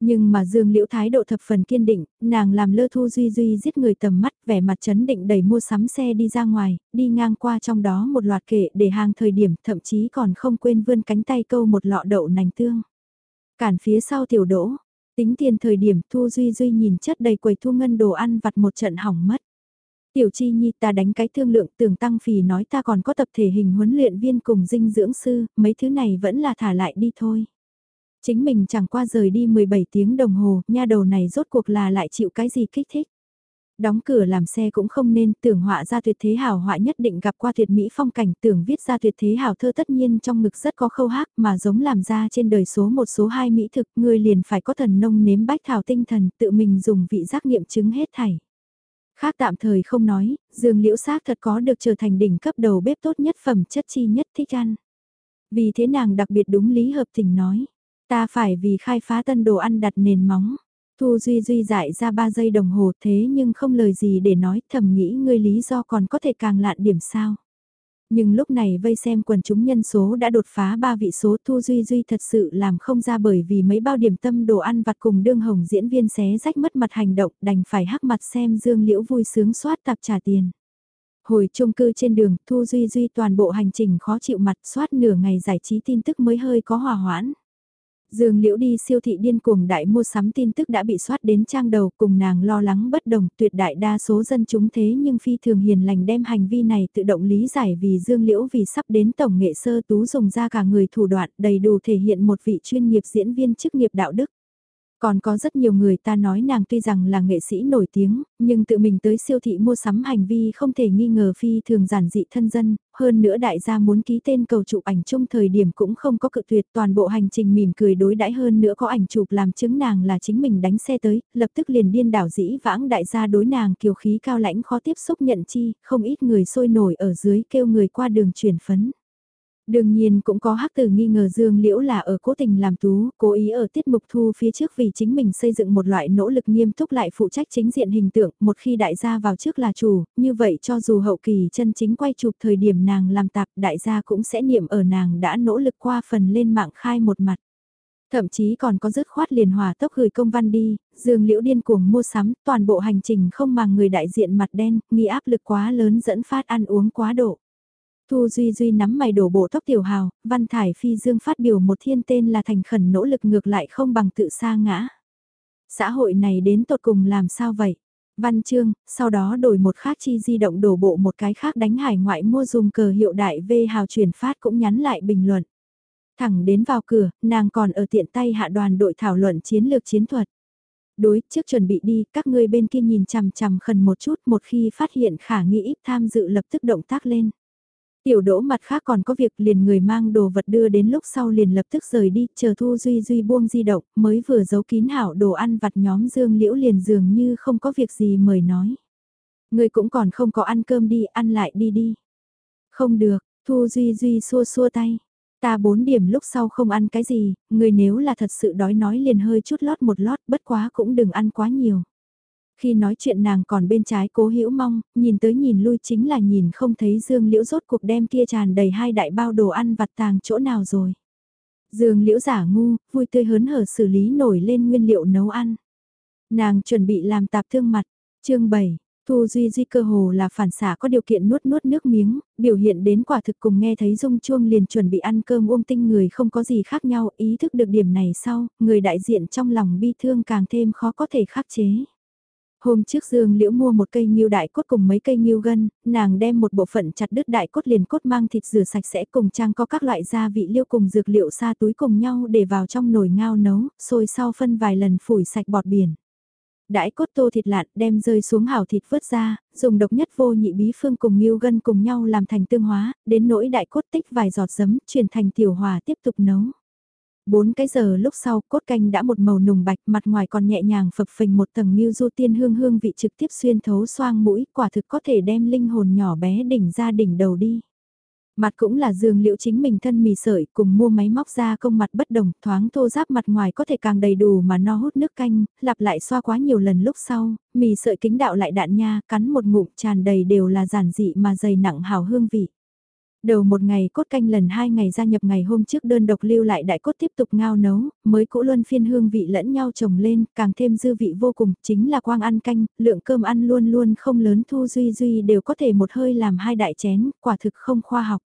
Nhưng mà Dương Liễu thái độ thập phần kiên định, nàng làm lơ Thu Duy Duy giết người tầm mắt, vẻ mặt chấn định đẩy mua sắm xe đi ra ngoài, đi ngang qua trong đó một loạt kệ để hàng thời điểm, thậm chí còn không quên vươn cánh tay câu một lọ đậu nành tương. Cản phía sau tiểu đỗ, tính tiền thời điểm Thu Duy Duy nhìn chất đầy quầy thu ngân đồ ăn vặt một trận hỏng mất. Tiểu Chi Nhi ta đánh cái thương lượng tưởng tăng phì nói ta còn có tập thể hình huấn luyện viên cùng dinh dưỡng sư, mấy thứ này vẫn là thả lại đi thôi. Chính mình chẳng qua rời đi 17 tiếng đồng hồ, nha đầu này rốt cuộc là lại chịu cái gì kích thích. Đóng cửa làm xe cũng không nên, tưởng họa ra tuyệt thế hảo họa nhất định gặp qua tuyệt mỹ phong cảnh, tưởng viết ra tuyệt thế hảo thơ tất nhiên trong ngực rất có khâu hác mà giống làm ra trên đời số một số hai mỹ thực, người liền phải có thần nông nếm bách thảo tinh thần, tự mình dùng vị giác nghiệm chứng hết thảy. Khác tạm thời không nói, dương liễu xác thật có được trở thành đỉnh cấp đầu bếp tốt nhất phẩm chất chi nhất thích ăn. Vì thế nàng đặc biệt đúng lý hợp tình nói, ta phải vì khai phá tân đồ ăn đặt nền móng. Thu Duy Duy dại ra 3 giây đồng hồ thế nhưng không lời gì để nói, thầm nghĩ ngươi lý do còn có thể càng lạn điểm sao. Nhưng lúc này vây xem quần chúng nhân số đã đột phá ba vị số, Thu Duy Duy thật sự làm không ra bởi vì mấy bao điểm tâm đồ ăn vặt cùng đương hồng diễn viên xé rách mất mặt hành động, đành phải hắc mặt xem Dương Liễu vui sướng soát tạp trả tiền. Hồi chung cư trên đường, Thu Duy Duy toàn bộ hành trình khó chịu mặt, soát nửa ngày giải trí tin tức mới hơi có hòa hoãn. Dương Liễu đi siêu thị điên cuồng đại mua sắm tin tức đã bị soát đến trang đầu cùng nàng lo lắng bất đồng, tuyệt đại đa số dân chúng thế nhưng phi thường hiền lành đem hành vi này tự động lý giải vì Dương Liễu vì sắp đến tổng nghệ sơ tú dùng ra cả người thủ đoạn đầy đủ thể hiện một vị chuyên nghiệp diễn viên chức nghiệp đạo đức. Còn có rất nhiều người ta nói nàng tuy rằng là nghệ sĩ nổi tiếng, nhưng tự mình tới siêu thị mua sắm hành vi không thể nghi ngờ phi thường giản dị thân dân, hơn nữa đại gia muốn ký tên cầu chụp ảnh chung thời điểm cũng không có cự tuyệt toàn bộ hành trình mỉm cười đối đãi hơn nữa có ảnh chụp làm chứng nàng là chính mình đánh xe tới, lập tức liền điên đảo dĩ vãng đại gia đối nàng kiều khí cao lãnh khó tiếp xúc nhận chi, không ít người sôi nổi ở dưới kêu người qua đường chuyển phấn. Đương nhiên cũng có hắc tử nghi ngờ Dương Liễu là ở cố tình làm tú, cố ý ở tiết mục thu phía trước vì chính mình xây dựng một loại nỗ lực nghiêm túc lại phụ trách chính diện hình tượng, một khi đại gia vào trước là chủ, như vậy cho dù hậu kỳ chân chính quay chụp thời điểm nàng làm tạp đại gia cũng sẽ niệm ở nàng đã nỗ lực qua phần lên mạng khai một mặt. Thậm chí còn có dứt khoát liền hòa tốc gửi công văn đi, Dương Liễu điên cuồng mua sắm, toàn bộ hành trình không mà người đại diện mặt đen, nghi áp lực quá lớn dẫn phát ăn uống quá độ. Thu Duy Duy nắm mày đổ bộ tóc tiểu hào, Văn Thải Phi Dương phát biểu một thiên tên là thành khẩn nỗ lực ngược lại không bằng tự sa ngã. Xã hội này đến tột cùng làm sao vậy? Văn chương, sau đó đổi một khác chi di động đổ bộ một cái khác đánh hải ngoại mua dùng cờ hiệu đại V hào chuyển phát cũng nhắn lại bình luận. Thẳng đến vào cửa, nàng còn ở tiện tay hạ đoàn đội thảo luận chiến lược chiến thuật. Đối, trước chuẩn bị đi, các ngươi bên kia nhìn chằm chằm khẩn một chút một khi phát hiện khả nghĩ tham dự lập tức động tác lên. Tiểu đỗ mặt khác còn có việc liền người mang đồ vật đưa đến lúc sau liền lập tức rời đi, chờ Thu Duy Duy buông di động, mới vừa giấu kín hảo đồ ăn vặt nhóm Dương Liễu liền dường như không có việc gì mời nói. Người cũng còn không có ăn cơm đi, ăn lại đi đi. Không được, Thu Duy Duy xua xua tay. Ta bốn điểm lúc sau không ăn cái gì, người nếu là thật sự đói nói liền hơi chút lót một lót, bất quá cũng đừng ăn quá nhiều. Khi nói chuyện nàng còn bên trái cố hữu mong, nhìn tới nhìn lui chính là nhìn không thấy Dương Liễu rốt cuộc đem kia tràn đầy hai đại bao đồ ăn vặt tàng chỗ nào rồi. Dương Liễu giả ngu, vui tươi hớn hở xử lý nổi lên nguyên liệu nấu ăn. Nàng chuẩn bị làm tạp thương mặt, chương 7, Thu Duy Duy cơ hồ là phản xả có điều kiện nuốt nuốt nước miếng, biểu hiện đến quả thực cùng nghe thấy rung chuông liền chuẩn bị ăn cơm ôm tinh người không có gì khác nhau, ý thức được điểm này sau, người đại diện trong lòng bi thương càng thêm khó có thể khắc chế. Hôm trước Dương Liễu mua một cây nghiêu đại cốt cùng mấy cây nghiêu gân, nàng đem một bộ phận chặt đứt đại cốt liền cốt mang thịt rửa sạch sẽ cùng trang có các loại gia vị liêu cùng dược liệu xa túi cùng nhau để vào trong nồi ngao nấu, sôi sau phân vài lần phủi sạch bọt biển. Đãi cốt tô thịt lạn đem rơi xuống hào thịt vớt ra, dùng độc nhất vô nhị bí phương cùng nghiêu gân cùng nhau làm thành tương hóa, đến nỗi đại cốt tích vài giọt giấm, chuyển thành tiểu hòa tiếp tục nấu. Bốn cái giờ lúc sau, cốt canh đã một màu nùng bạch, mặt ngoài còn nhẹ nhàng phập phình một tầng mưu du tiên hương hương vị trực tiếp xuyên thấu xoang mũi, quả thực có thể đem linh hồn nhỏ bé đỉnh ra đỉnh đầu đi. Mặt cũng là dương liệu chính mình thân mì sợi cùng mua máy móc ra công mặt bất đồng, thoáng thô giáp mặt ngoài có thể càng đầy đủ mà no hút nước canh, lặp lại xoa quá nhiều lần lúc sau, mì sợi kính đạo lại đạn nha, cắn một ngụm tràn đầy đều là giản dị mà dày nặng hào hương vị. Đầu một ngày cốt canh lần hai ngày gia nhập ngày hôm trước đơn độc lưu lại đại cốt tiếp tục ngao nấu, mới cũ luôn phiên hương vị lẫn nhau trồng lên, càng thêm dư vị vô cùng, chính là quang ăn canh, lượng cơm ăn luôn luôn không lớn thu duy duy đều có thể một hơi làm hai đại chén, quả thực không khoa học.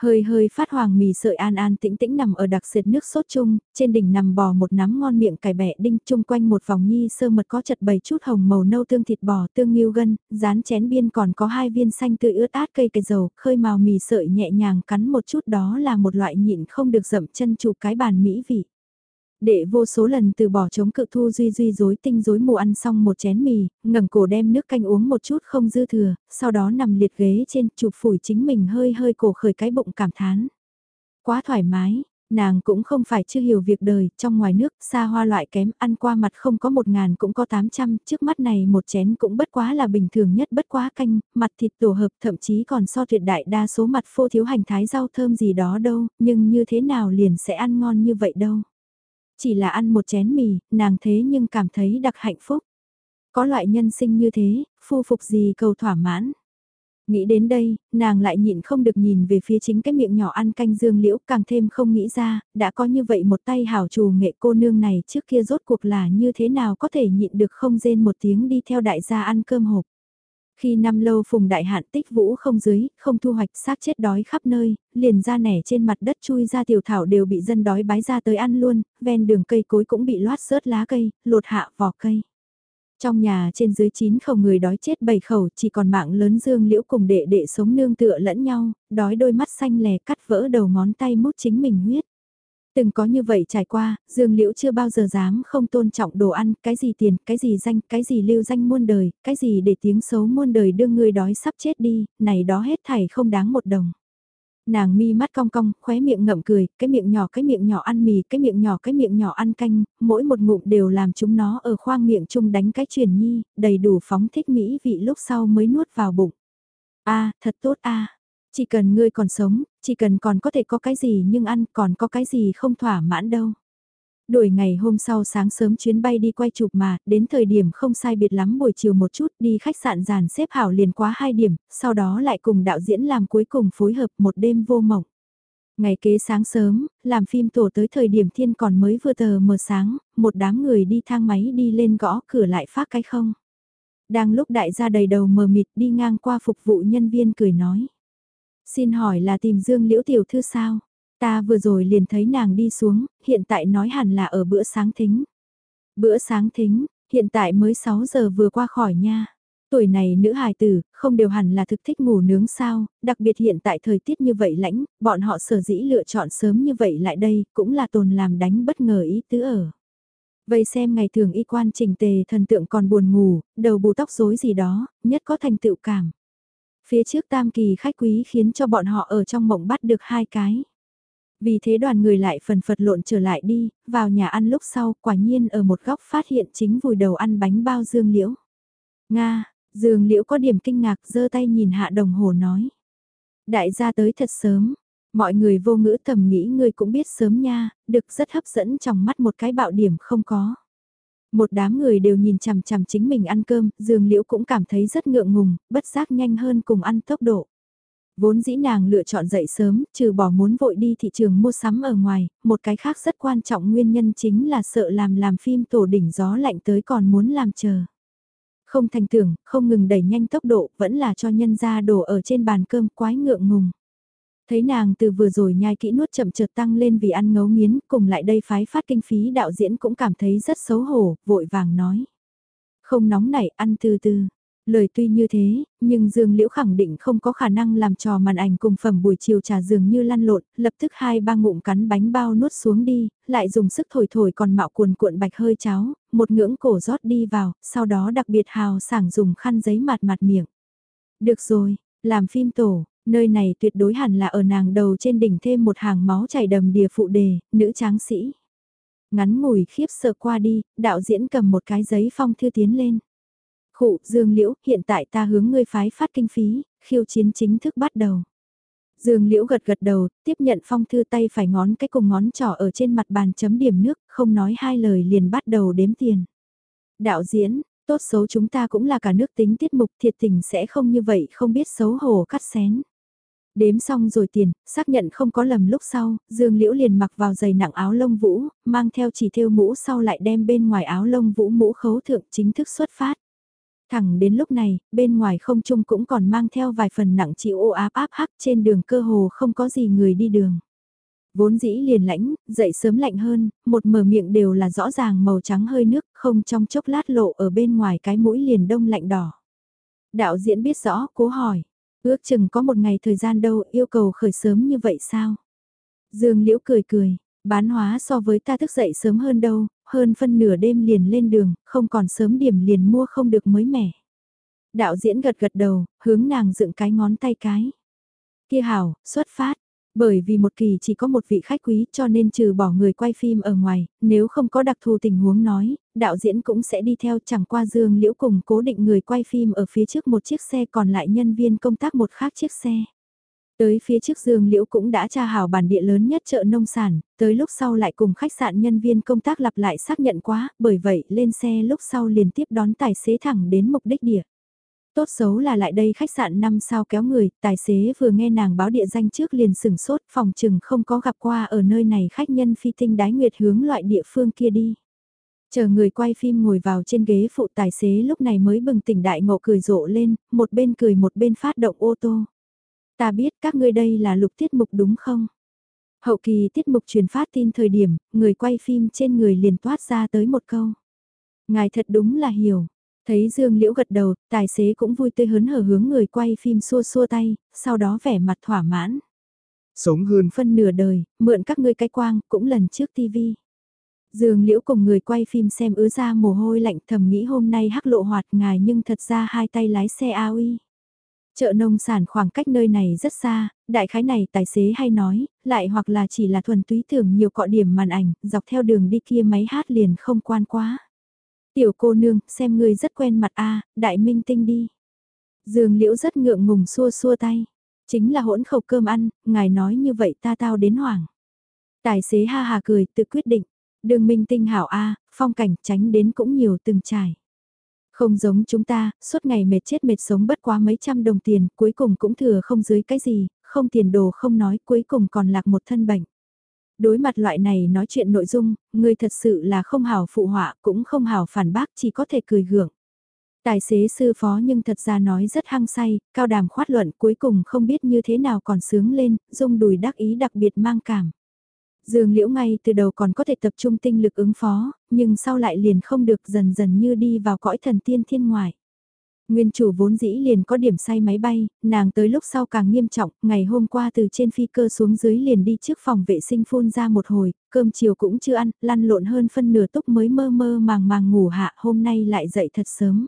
Hơi hơi phát hoàng mì sợi an an tĩnh tĩnh nằm ở đặc sệt nước sốt chung, trên đỉnh nằm bò một nắm ngon miệng cải bẹ đinh chung quanh một vòng nhi sơ mật có chật bầy chút hồng màu nâu tương thịt bò tương nghiêu gân, dán chén biên còn có hai viên xanh tươi ướt át cây cây dầu, khơi màu mì sợi nhẹ nhàng cắn một chút đó là một loại nhịn không được dậm chân chụp cái bàn mỹ vị đệ vô số lần từ bỏ chống cự thu duy duy dối tinh dối mù ăn xong một chén mì, ngẩng cổ đem nước canh uống một chút không dư thừa, sau đó nằm liệt ghế trên chụp phủi chính mình hơi hơi cổ khởi cái bụng cảm thán. Quá thoải mái, nàng cũng không phải chưa hiểu việc đời, trong ngoài nước, xa hoa loại kém, ăn qua mặt không có một ngàn cũng có tám trăm, trước mắt này một chén cũng bất quá là bình thường nhất bất quá canh, mặt thịt tổ hợp thậm chí còn so tuyệt đại đa số mặt phô thiếu hành thái rau thơm gì đó đâu, nhưng như thế nào liền sẽ ăn ngon như vậy đâu. Chỉ là ăn một chén mì, nàng thế nhưng cảm thấy đặc hạnh phúc. Có loại nhân sinh như thế, phu phục gì cầu thỏa mãn. Nghĩ đến đây, nàng lại nhịn không được nhìn về phía chính cái miệng nhỏ ăn canh dương liễu càng thêm không nghĩ ra, đã có như vậy một tay hảo trù nghệ cô nương này trước kia rốt cuộc là như thế nào có thể nhịn được không rên một tiếng đi theo đại gia ăn cơm hộp. Khi năm lâu phùng đại hạn tích vũ không dưới, không thu hoạch xác chết đói khắp nơi, liền ra nẻ trên mặt đất chui ra tiểu thảo đều bị dân đói bái ra tới ăn luôn, ven đường cây cối cũng bị loát sớt lá cây, lột hạ vỏ cây. Trong nhà trên dưới 9 khẩu người đói chết 7 khẩu chỉ còn mạng lớn dương liễu cùng đệ đệ sống nương tựa lẫn nhau, đói đôi mắt xanh lè cắt vỡ đầu ngón tay mút chính mình huyết. Từng có như vậy trải qua, Dương Liễu chưa bao giờ dám không tôn trọng đồ ăn, cái gì tiền, cái gì danh, cái gì lưu danh muôn đời, cái gì để tiếng xấu muôn đời đưa người đói sắp chết đi, này đó hết thảy không đáng một đồng. Nàng mi mắt cong cong, khóe miệng ngậm cười, cái miệng nhỏ cái miệng nhỏ ăn mì, cái miệng nhỏ cái miệng nhỏ ăn canh, mỗi một ngụm đều làm chúng nó ở khoang miệng chung đánh cái truyền nhi, đầy đủ phóng thích mỹ vị lúc sau mới nuốt vào bụng. a thật tốt a chỉ cần ngươi còn sống, chỉ cần còn có thể có cái gì nhưng ăn còn có cái gì không thỏa mãn đâu. Đuổi ngày hôm sau sáng sớm chuyến bay đi quay chụp mà, đến thời điểm không sai biệt lắm buổi chiều một chút đi khách sạn giàn xếp hảo liền quá hai điểm, sau đó lại cùng đạo diễn làm cuối cùng phối hợp một đêm vô mộng. Ngày kế sáng sớm, làm phim tổ tới thời điểm thiên còn mới vừa tờ mờ sáng, một đám người đi thang máy đi lên gõ cửa lại phát cái không. Đang lúc đại gia đầy đầu mờ mịt đi ngang qua phục vụ nhân viên cười nói. Xin hỏi là tìm Dương Liễu Tiểu Thư sao? Ta vừa rồi liền thấy nàng đi xuống, hiện tại nói hẳn là ở bữa sáng thính. Bữa sáng thính, hiện tại mới 6 giờ vừa qua khỏi nha. Tuổi này nữ hài tử, không đều hẳn là thực thích ngủ nướng sao, đặc biệt hiện tại thời tiết như vậy lãnh, bọn họ sở dĩ lựa chọn sớm như vậy lại đây, cũng là tồn làm đánh bất ngờ ý tứ ở. Vậy xem ngày thường y quan trình tề thần tượng còn buồn ngủ, đầu bù tóc rối gì đó, nhất có thành tựu cảm. Phía trước tam kỳ khách quý khiến cho bọn họ ở trong mộng bắt được hai cái. Vì thế đoàn người lại phần phật lộn trở lại đi, vào nhà ăn lúc sau quả nhiên ở một góc phát hiện chính vùi đầu ăn bánh bao dương liễu. Nga, dương liễu có điểm kinh ngạc giơ tay nhìn hạ đồng hồ nói. Đại gia tới thật sớm, mọi người vô ngữ thầm nghĩ người cũng biết sớm nha, được rất hấp dẫn trong mắt một cái bạo điểm không có. Một đám người đều nhìn chằm chằm chính mình ăn cơm, Dương Liễu cũng cảm thấy rất ngượng ngùng, bất giác nhanh hơn cùng ăn tốc độ. Vốn dĩ nàng lựa chọn dậy sớm, trừ bỏ muốn vội đi thị trường mua sắm ở ngoài, một cái khác rất quan trọng nguyên nhân chính là sợ làm làm phim tổ đỉnh gió lạnh tới còn muốn làm chờ. Không thành tưởng, không ngừng đẩy nhanh tốc độ, vẫn là cho nhân ra đổ ở trên bàn cơm quái ngượng ngùng. Thấy nàng từ vừa rồi nhai kỹ nuốt chậm chợt tăng lên vì ăn ngấu nghiến, cùng lại đây phái phát kinh phí đạo diễn cũng cảm thấy rất xấu hổ, vội vàng nói. Không nóng nảy, ăn từ từ. Lời tuy như thế, nhưng Dương Liễu khẳng định không có khả năng làm trò màn ảnh cùng phẩm buổi chiều trà dường như lăn lộn, lập tức hai ba ngụm cắn bánh bao nuốt xuống đi, lại dùng sức thổi thổi còn mạo cuồn cuộn bạch hơi cháo, một ngưỡng cổ rót đi vào, sau đó đặc biệt hào sảng dùng khăn giấy mặt mặt miệng. Được rồi, làm phim tổ, nơi này tuyệt đối hẳn là ở nàng đầu trên đỉnh thêm một hàng máu chảy đầm đìa phụ đề, nữ tráng sĩ. Ngắn ngủi khiếp sợ qua đi, đạo diễn cầm một cái giấy phong thư tiến lên. Khụ, Dương Liễu, hiện tại ta hướng ngươi phái phát kinh phí, khiêu chiến chính thức bắt đầu. Dương Liễu gật gật đầu, tiếp nhận phong thư tay phải ngón cái cùng ngón trỏ ở trên mặt bàn chấm điểm nước, không nói hai lời liền bắt đầu đếm tiền. Đạo diễn, tốt xấu chúng ta cũng là cả nước tính tiết mục thiệt tình sẽ không như vậy không biết xấu hổ cắt xén. Đếm xong rồi tiền, xác nhận không có lầm lúc sau, Dương Liễu liền mặc vào giày nặng áo lông vũ, mang theo chỉ thêu mũ sau lại đem bên ngoài áo lông vũ mũ khấu thượng chính thức xuất phát. Thẳng đến lúc này, bên ngoài không trung cũng còn mang theo vài phần nặng chịu ô áp áp hắc trên đường cơ hồ không có gì người đi đường. Vốn dĩ liền lãnh, dậy sớm lạnh hơn, một mở miệng đều là rõ ràng màu trắng hơi nước, không trong chốc lát lộ ở bên ngoài cái mũi liền đông lạnh đỏ. Đạo diễn biết rõ, cố hỏi, ước chừng có một ngày thời gian đâu yêu cầu khởi sớm như vậy sao? Dương Liễu cười cười, bán hóa so với ta thức dậy sớm hơn đâu, hơn phân nửa đêm liền lên đường, không còn sớm điểm liền mua không được mới mẻ. Đạo diễn gật gật đầu, hướng nàng dựng cái ngón tay cái. Kia hảo, xuất phát. Bởi vì một kỳ chỉ có một vị khách quý cho nên trừ bỏ người quay phim ở ngoài, nếu không có đặc thù tình huống nói, đạo diễn cũng sẽ đi theo chẳng qua dương liễu cùng cố định người quay phim ở phía trước một chiếc xe còn lại nhân viên công tác một khác chiếc xe. Tới phía trước Dương Liễu cũng đã tra hảo bản địa lớn nhất chợ nông sản, tới lúc sau lại cùng khách sạn nhân viên công tác lặp lại xác nhận quá, bởi vậy lên xe lúc sau liền tiếp đón tài xế thẳng đến mục đích địa. Tốt xấu là lại đây khách sạn năm sao kéo người, tài xế vừa nghe nàng báo địa danh trước liền sừng sốt phòng chừng không có gặp qua ở nơi này khách nhân phi tinh đái nguyệt hướng loại địa phương kia đi. Chờ người quay phim ngồi vào trên ghế phụ tài xế lúc này mới bừng tỉnh đại ngộ cười rộ lên, một bên cười một bên phát động ô tô. Ta biết các ngươi đây là lục tiết mục đúng không? Hậu kỳ tiết mục truyền phát tin thời điểm, người quay phim trên người liền toát ra tới một câu. Ngài thật đúng là hiểu. Thấy Dương Liễu gật đầu, tài xế cũng vui tươi hớn hở hướng người quay phim xua xua tay, sau đó vẻ mặt thỏa mãn. Sống hơn phân nửa đời, mượn các ngươi cái quang, cũng lần trước tivi. Dương Liễu cùng người quay phim xem ứa ra mồ hôi lạnh thầm nghĩ hôm nay hắc lộ hoạt ngài nhưng thật ra hai tay lái xe AOI. Chợ nông sản khoảng cách nơi này rất xa, đại khái này tài xế hay nói, lại hoặc là chỉ là thuần túy tưởng nhiều cọ điểm màn ảnh, dọc theo đường đi kia máy hát liền không quan quá. Tiểu cô nương, xem ngươi rất quen mặt a đại minh tinh đi. Dương liễu rất ngượng ngùng xua xua tay. Chính là hỗn khẩu cơm ăn, ngài nói như vậy ta tao đến hoảng. Tài xế ha hà cười, tự quyết định. Đường minh tinh hảo a phong cảnh tránh đến cũng nhiều từng trải. Không giống chúng ta, suốt ngày mệt chết mệt sống bất quá mấy trăm đồng tiền, cuối cùng cũng thừa không dưới cái gì, không tiền đồ không nói, cuối cùng còn lạc một thân bệnh. Đối mặt loại này nói chuyện nội dung, người thật sự là không hào phụ họa, cũng không hào phản bác, chỉ có thể cười gượng. Tài xế sư phó nhưng thật ra nói rất hăng say, cao đàm khoát luận cuối cùng không biết như thế nào còn sướng lên, dung đùi đắc ý đặc biệt mang cảm. Dương Liễu ngay từ đầu còn có thể tập trung tinh lực ứng phó, nhưng sau lại liền không được dần dần như đi vào cõi thần tiên thiên ngoại. Nguyên chủ vốn dĩ liền có điểm say máy bay, nàng tới lúc sau càng nghiêm trọng, ngày hôm qua từ trên phi cơ xuống dưới liền đi trước phòng vệ sinh phun ra một hồi, cơm chiều cũng chưa ăn, lăn lộn hơn phân nửa túc mới mơ mơ màng màng ngủ hạ, hôm nay lại dậy thật sớm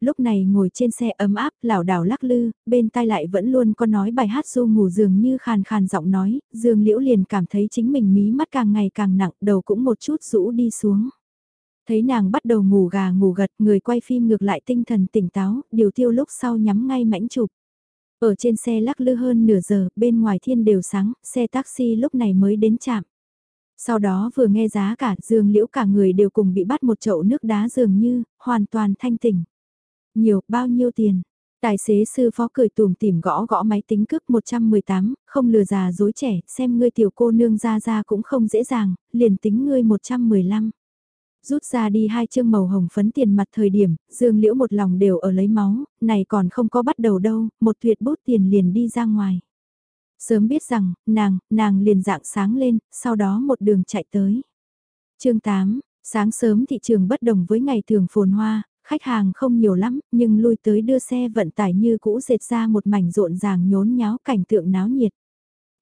lúc này ngồi trên xe ấm áp, lảo đảo lắc lư, bên tai lại vẫn luôn có nói bài hát du ngủ dường như khàn khàn giọng nói, Dương Liễu liền cảm thấy chính mình mí mắt càng ngày càng nặng, đầu cũng một chút rũ đi xuống. Thấy nàng bắt đầu ngủ gà ngủ gật, người quay phim ngược lại tinh thần tỉnh táo, điều tiêu lúc sau nhắm ngay mảnh chụp. Ở trên xe lắc lư hơn nửa giờ, bên ngoài thiên đều sáng, xe taxi lúc này mới đến trạm. Sau đó vừa nghe giá cả, Dương Liễu cả người đều cùng bị bắt một chậu nước đá dường như, hoàn toàn thanh tỉnh. Nhiều, bao nhiêu tiền? Tài xế sư phó cười tùm tìm gõ gõ máy tính cước 118, không lừa già dối trẻ, xem ngươi tiểu cô nương ra ra cũng không dễ dàng, liền tính ngươi 115. Rút ra đi hai chương màu hồng phấn tiền mặt thời điểm, Dương Liễu một lòng đều ở lấy máu, này còn không có bắt đầu đâu, một tuyệt bút tiền liền đi ra ngoài. Sớm biết rằng, nàng, nàng liền dạng sáng lên, sau đó một đường chạy tới. chương 8, sáng sớm thị trường bất đồng với ngày thường phồn hoa, khách hàng không nhiều lắm, nhưng lui tới đưa xe vận tải như cũ dệt ra một mảnh rộn ràng nhốn nháo cảnh tượng náo nhiệt.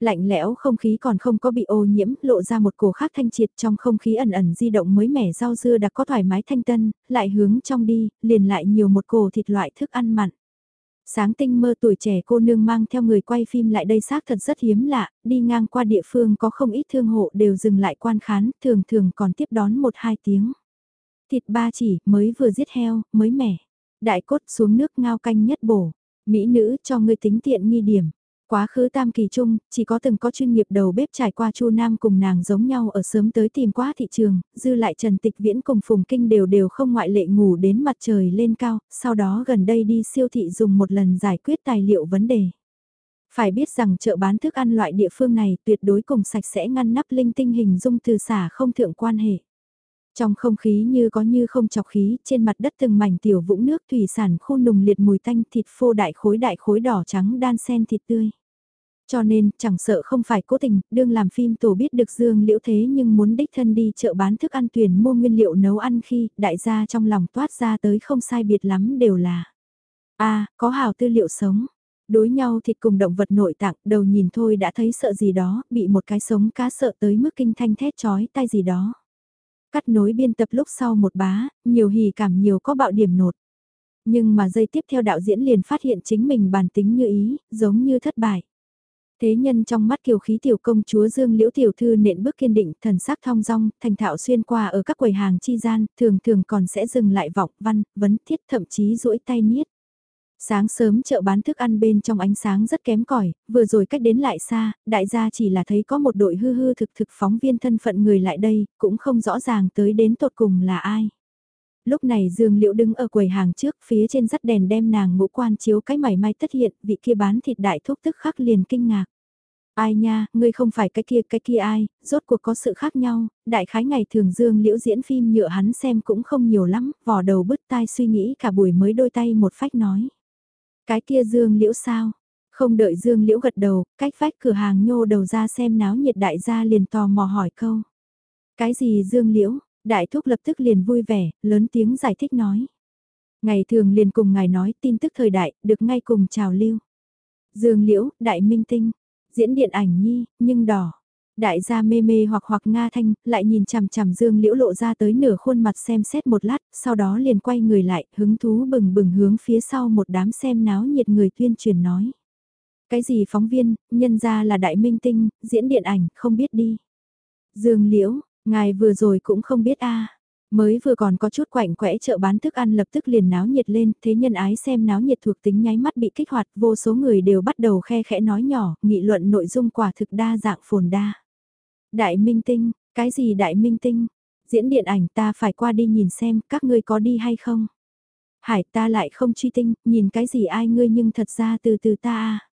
Lạnh lẽo không khí còn không có bị ô nhiễm, lộ ra một cổ khác thanh triệt trong không khí ẩn ẩn di động mới mẻ rau dưa đã có thoải mái thanh tân, lại hướng trong đi, liền lại nhiều một cổ thịt loại thức ăn mặn. Sáng tinh mơ tuổi trẻ cô nương mang theo người quay phim lại đây xác thật rất hiếm lạ, đi ngang qua địa phương có không ít thương hộ đều dừng lại quan khán, thường thường còn tiếp đón một hai tiếng. Thịt ba chỉ, mới vừa giết heo, mới mẻ. Đại cốt xuống nước ngao canh nhất bổ. Mỹ nữ cho người tính tiện nghi điểm. Quá khứ tam kỳ chung, chỉ có từng có chuyên nghiệp đầu bếp trải qua Chu Nam cùng nàng giống nhau ở sớm tới tìm qua thị trường, dư lại Trần Tịch Viễn cùng Phùng Kinh đều đều không ngoại lệ ngủ đến mặt trời lên cao, sau đó gần đây đi siêu thị dùng một lần giải quyết tài liệu vấn đề. Phải biết rằng chợ bán thức ăn loại địa phương này tuyệt đối cùng sạch sẽ ngăn nắp linh tinh hình dung từ xả không thượng quan hệ. Trong không khí như có như không chọc khí, trên mặt đất từng mảnh tiểu vũng nước thủy sản khô nùng liệt mùi tanh thịt phô đại khối đại khối đỏ trắng đan sen thịt tươi. Cho nên, chẳng sợ không phải cố tình, đương làm phim tổ biết được Dương Liễu thế nhưng muốn đích thân đi chợ bán thức ăn tuyển mua nguyên liệu nấu ăn khi đại gia trong lòng toát ra tới không sai biệt lắm đều là a có hào tư liệu sống. Đối nhau thịt cùng động vật nội tạng, đầu nhìn thôi đã thấy sợ gì đó, bị một cái sống cá sợ tới mức kinh thanh thét chói tai gì đó. Cắt nối biên tập lúc sau một bá, nhiều hì cảm nhiều có bạo điểm nột. Nhưng mà giây tiếp theo đạo diễn liền phát hiện chính mình bản tính như ý, giống như thất bại. Thế nhân trong mắt kiều khí tiểu công chúa Dương Liễu tiểu thư nện bước kiên định, thần sắc thong dong, thành thạo xuyên qua ở các quầy hàng chi gian, thường thường còn sẽ dừng lại vọng văn, vấn thiết thậm chí duỗi tay niết. Sáng sớm chợ bán thức ăn bên trong ánh sáng rất kém cỏi, vừa rồi cách đến lại xa, đại gia chỉ là thấy có một đội hư hư thực thực phóng viên thân phận người lại đây, cũng không rõ ràng tới đến tột cùng là ai. Lúc này Dương Liễu đứng ở quầy hàng trước, phía trên dắt đèn đem nàng ngũ quan chiếu cái mảy may tất hiện, vị kia bán thịt đại thúc tức khắc liền kinh ngạc. Ai nha, ngươi không phải cái kia cái kia ai, rốt cuộc có sự khác nhau, đại khái ngày thường Dương Liễu diễn phim nhựa hắn xem cũng không nhiều lắm, vò đầu bứt tai suy nghĩ cả buổi mới đôi tay một phách nói. Cái kia Dương Liễu sao? Không đợi Dương Liễu gật đầu, cách vách cửa hàng nhô đầu ra xem náo nhiệt đại gia liền tò mò hỏi câu. Cái gì Dương Liễu? Đại thúc lập tức liền vui vẻ, lớn tiếng giải thích nói. Ngày thường liền cùng ngài nói tin tức thời đại, được ngay cùng chào lưu. Dương Liễu, Đại Minh Tinh, diễn điện ảnh nhi, nhưng đỏ. Đại gia mê mê hoặc hoặc Nga Thanh, lại nhìn chằm chằm Dương Liễu lộ ra tới nửa khuôn mặt xem xét một lát, sau đó liền quay người lại, hứng thú bừng bừng hướng phía sau một đám xem náo nhiệt người tuyên truyền nói. Cái gì phóng viên, nhân ra là đại minh tinh, diễn điện ảnh, không biết đi. Dương Liễu, ngài vừa rồi cũng không biết a Mới vừa còn có chút quạnh quẽ chợ bán thức ăn lập tức liền náo nhiệt lên, thế nhân ái xem náo nhiệt thuộc tính nháy mắt bị kích hoạt, vô số người đều bắt đầu khe khẽ nói nhỏ, nghị luận nội dung quả thực đa dạng phồn đa. Đại minh tinh, cái gì đại minh tinh? Diễn điện ảnh ta phải qua đi nhìn xem các ngươi có đi hay không? Hải ta lại không truy tinh, nhìn cái gì ai ngươi nhưng thật ra từ từ ta à.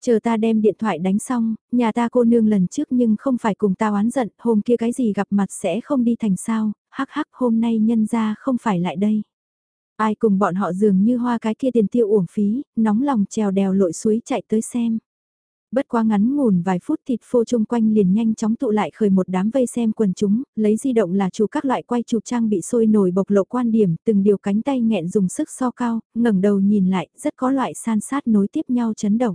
Chờ ta đem điện thoại đánh xong, nhà ta cô nương lần trước nhưng không phải cùng ta oán giận, hôm kia cái gì gặp mặt sẽ không đi thành sao, hắc hắc hôm nay nhân ra không phải lại đây. Ai cùng bọn họ dường như hoa cái kia tiền tiêu uổng phí, nóng lòng trèo đèo lội suối chạy tới xem. Bất quá ngắn ngủn vài phút thịt phô chung quanh liền nhanh chóng tụ lại khởi một đám vây xem quần chúng, lấy di động là chủ các loại quay chụp trang bị sôi nổi bộc lộ quan điểm, từng điều cánh tay nghẹn dùng sức so cao, ngẩng đầu nhìn lại, rất có loại san sát nối tiếp nhau chấn động.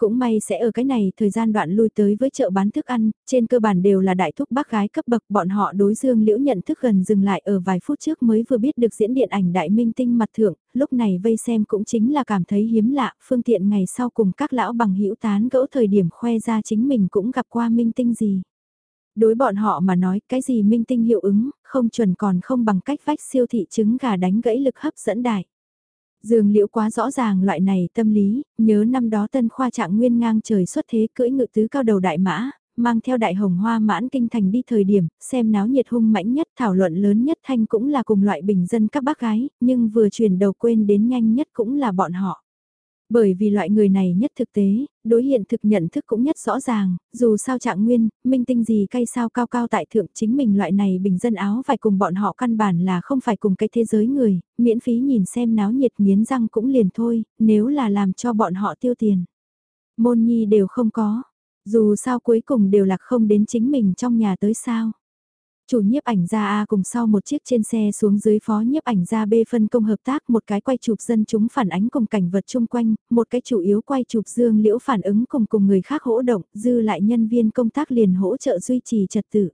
Cũng may sẽ ở cái này thời gian đoạn lui tới với chợ bán thức ăn, trên cơ bản đều là đại thúc bác gái cấp bậc bọn họ đối dương liễu nhận thức gần dừng lại ở vài phút trước mới vừa biết được diễn điện ảnh đại minh tinh mặt thượng, lúc này vây xem cũng chính là cảm thấy hiếm lạ, phương tiện ngày sau cùng các lão bằng hữu tán gẫu thời điểm khoe ra chính mình cũng gặp qua minh tinh gì. Đối bọn họ mà nói cái gì minh tinh hiệu ứng, không chuẩn còn không bằng cách vách siêu thị trứng gà đánh gãy lực hấp dẫn đại. Dương liễu quá rõ ràng loại này tâm lý, nhớ năm đó tân khoa trạng nguyên ngang trời xuất thế cưỡi ngự tứ cao đầu đại mã, mang theo đại hồng hoa mãn kinh thành đi thời điểm, xem náo nhiệt hung mãnh nhất thảo luận lớn nhất thanh cũng là cùng loại bình dân các bác gái, nhưng vừa chuyển đầu quên đến nhanh nhất cũng là bọn họ. Bởi vì loại người này nhất thực tế, đối hiện thực nhận thức cũng nhất rõ ràng, dù sao trạng nguyên, minh tinh gì cay sao cao cao tại thượng chính mình loại này bình dân áo phải cùng bọn họ căn bản là không phải cùng cái thế giới người, miễn phí nhìn xem náo nhiệt miến răng cũng liền thôi, nếu là làm cho bọn họ tiêu tiền. Môn nhi đều không có, dù sao cuối cùng đều lạc không đến chính mình trong nhà tới sao. Chủ nhiếp ảnh gia A cùng sau một chiếc trên xe xuống dưới phó nhiếp ảnh gia B phân công hợp tác một cái quay chụp dân chúng phản ánh cùng cảnh vật chung quanh, một cái chủ yếu quay chụp dương liễu phản ứng cùng cùng người khác hỗ động, dư lại nhân viên công tác liền hỗ trợ duy trì trật tự.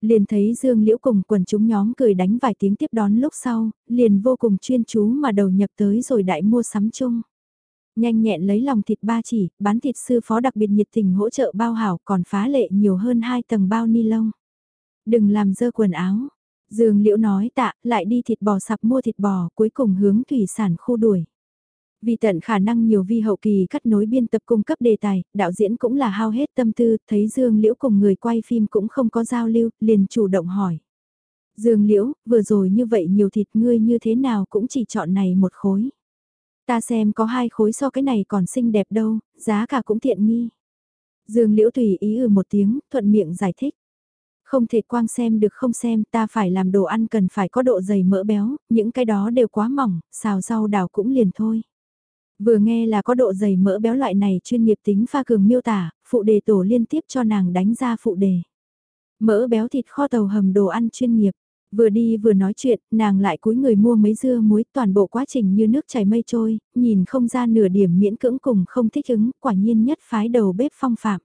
Liền thấy Dương Liễu cùng quần chúng nhóm cười đánh vài tiếng tiếp đón lúc sau, liền vô cùng chuyên chú mà đầu nhập tới rồi đại mua sắm chung. Nhanh nhẹn lấy lòng thịt ba chỉ, bán thịt sư phó đặc biệt nhiệt tình hỗ trợ bao hảo còn phá lệ nhiều hơn hai tầng bao ni lông. Đừng làm dơ quần áo. Dương Liễu nói tạ, lại đi thịt bò sạp mua thịt bò, cuối cùng hướng thủy sản khu đuổi. Vì tận khả năng nhiều vi hậu kỳ cắt nối biên tập cung cấp đề tài, đạo diễn cũng là hao hết tâm tư, thấy Dương Liễu cùng người quay phim cũng không có giao lưu, liền chủ động hỏi. Dương Liễu, vừa rồi như vậy nhiều thịt ngươi như thế nào cũng chỉ chọn này một khối. Ta xem có hai khối so cái này còn xinh đẹp đâu, giá cả cũng tiện nghi. Dương Liễu tùy ý ừ một tiếng, thuận miệng giải thích. Không thể quang xem được không xem, ta phải làm đồ ăn cần phải có độ dày mỡ béo, những cái đó đều quá mỏng, xào rau đào cũng liền thôi. Vừa nghe là có độ dày mỡ béo loại này chuyên nghiệp tính pha cường miêu tả, phụ đề tổ liên tiếp cho nàng đánh ra phụ đề. Mỡ béo thịt kho tàu hầm đồ ăn chuyên nghiệp. Vừa đi vừa nói chuyện, nàng lại cúi người mua mấy dưa muối toàn bộ quá trình như nước chảy mây trôi, nhìn không ra nửa điểm miễn cưỡng cùng không thích ứng, quả nhiên nhất phái đầu bếp phong phạm.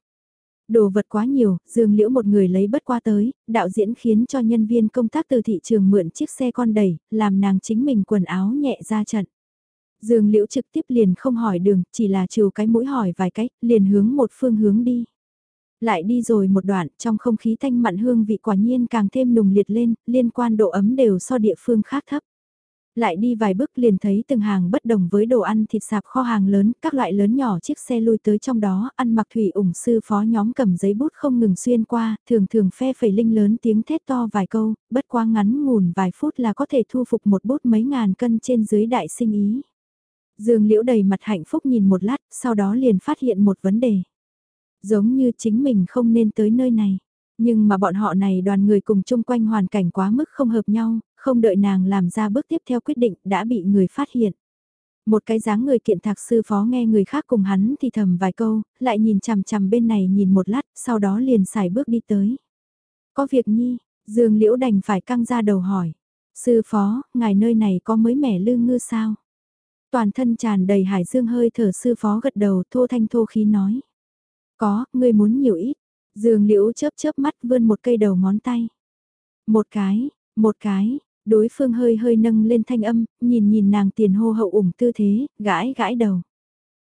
Đồ vật quá nhiều, Dương Liễu một người lấy bất qua tới, đạo diễn khiến cho nhân viên công tác từ thị trường mượn chiếc xe con đẩy, làm nàng chính mình quần áo nhẹ ra trận. Dương Liễu trực tiếp liền không hỏi đường, chỉ là chiều cái mũi hỏi vài cách, liền hướng một phương hướng đi. Lại đi rồi một đoạn, trong không khí thanh mặn hương vị quả nhiên càng thêm nùng liệt lên, liên quan độ ấm đều so địa phương khác thấp. Lại đi vài bước liền thấy từng hàng bất đồng với đồ ăn thịt sạp kho hàng lớn, các loại lớn nhỏ chiếc xe lui tới trong đó, ăn mặc thủy ủng sư phó nhóm cầm giấy bút không ngừng xuyên qua, thường thường phe phẩy linh lớn tiếng thét to vài câu, bất quá ngắn ngủn vài phút là có thể thu phục một bút mấy ngàn cân trên dưới đại sinh ý. Dương Liễu đầy mặt hạnh phúc nhìn một lát, sau đó liền phát hiện một vấn đề. Giống như chính mình không nên tới nơi này. Nhưng mà bọn họ này đoàn người cùng chung quanh hoàn cảnh quá mức không hợp nhau, không đợi nàng làm ra bước tiếp theo quyết định đã bị người phát hiện. Một cái dáng người kiện thạc sư phó nghe người khác cùng hắn thì thầm vài câu, lại nhìn chằm chằm bên này nhìn một lát, sau đó liền xài bước đi tới. Có việc nhi, Dương Liễu đành phải căng ra đầu hỏi. Sư phó, ngài nơi này có mới mẻ lương ngư sao? Toàn thân tràn đầy hải dương hơi thở sư phó gật đầu thô thanh thô khí nói. Có, ngươi muốn nhiều ít. Dương Liễu chớp chớp mắt vươn một cây đầu ngón tay. Một cái, một cái, đối phương hơi hơi nâng lên thanh âm, nhìn nhìn nàng tiền hô hậu ủng tư thế, gãi gãi đầu.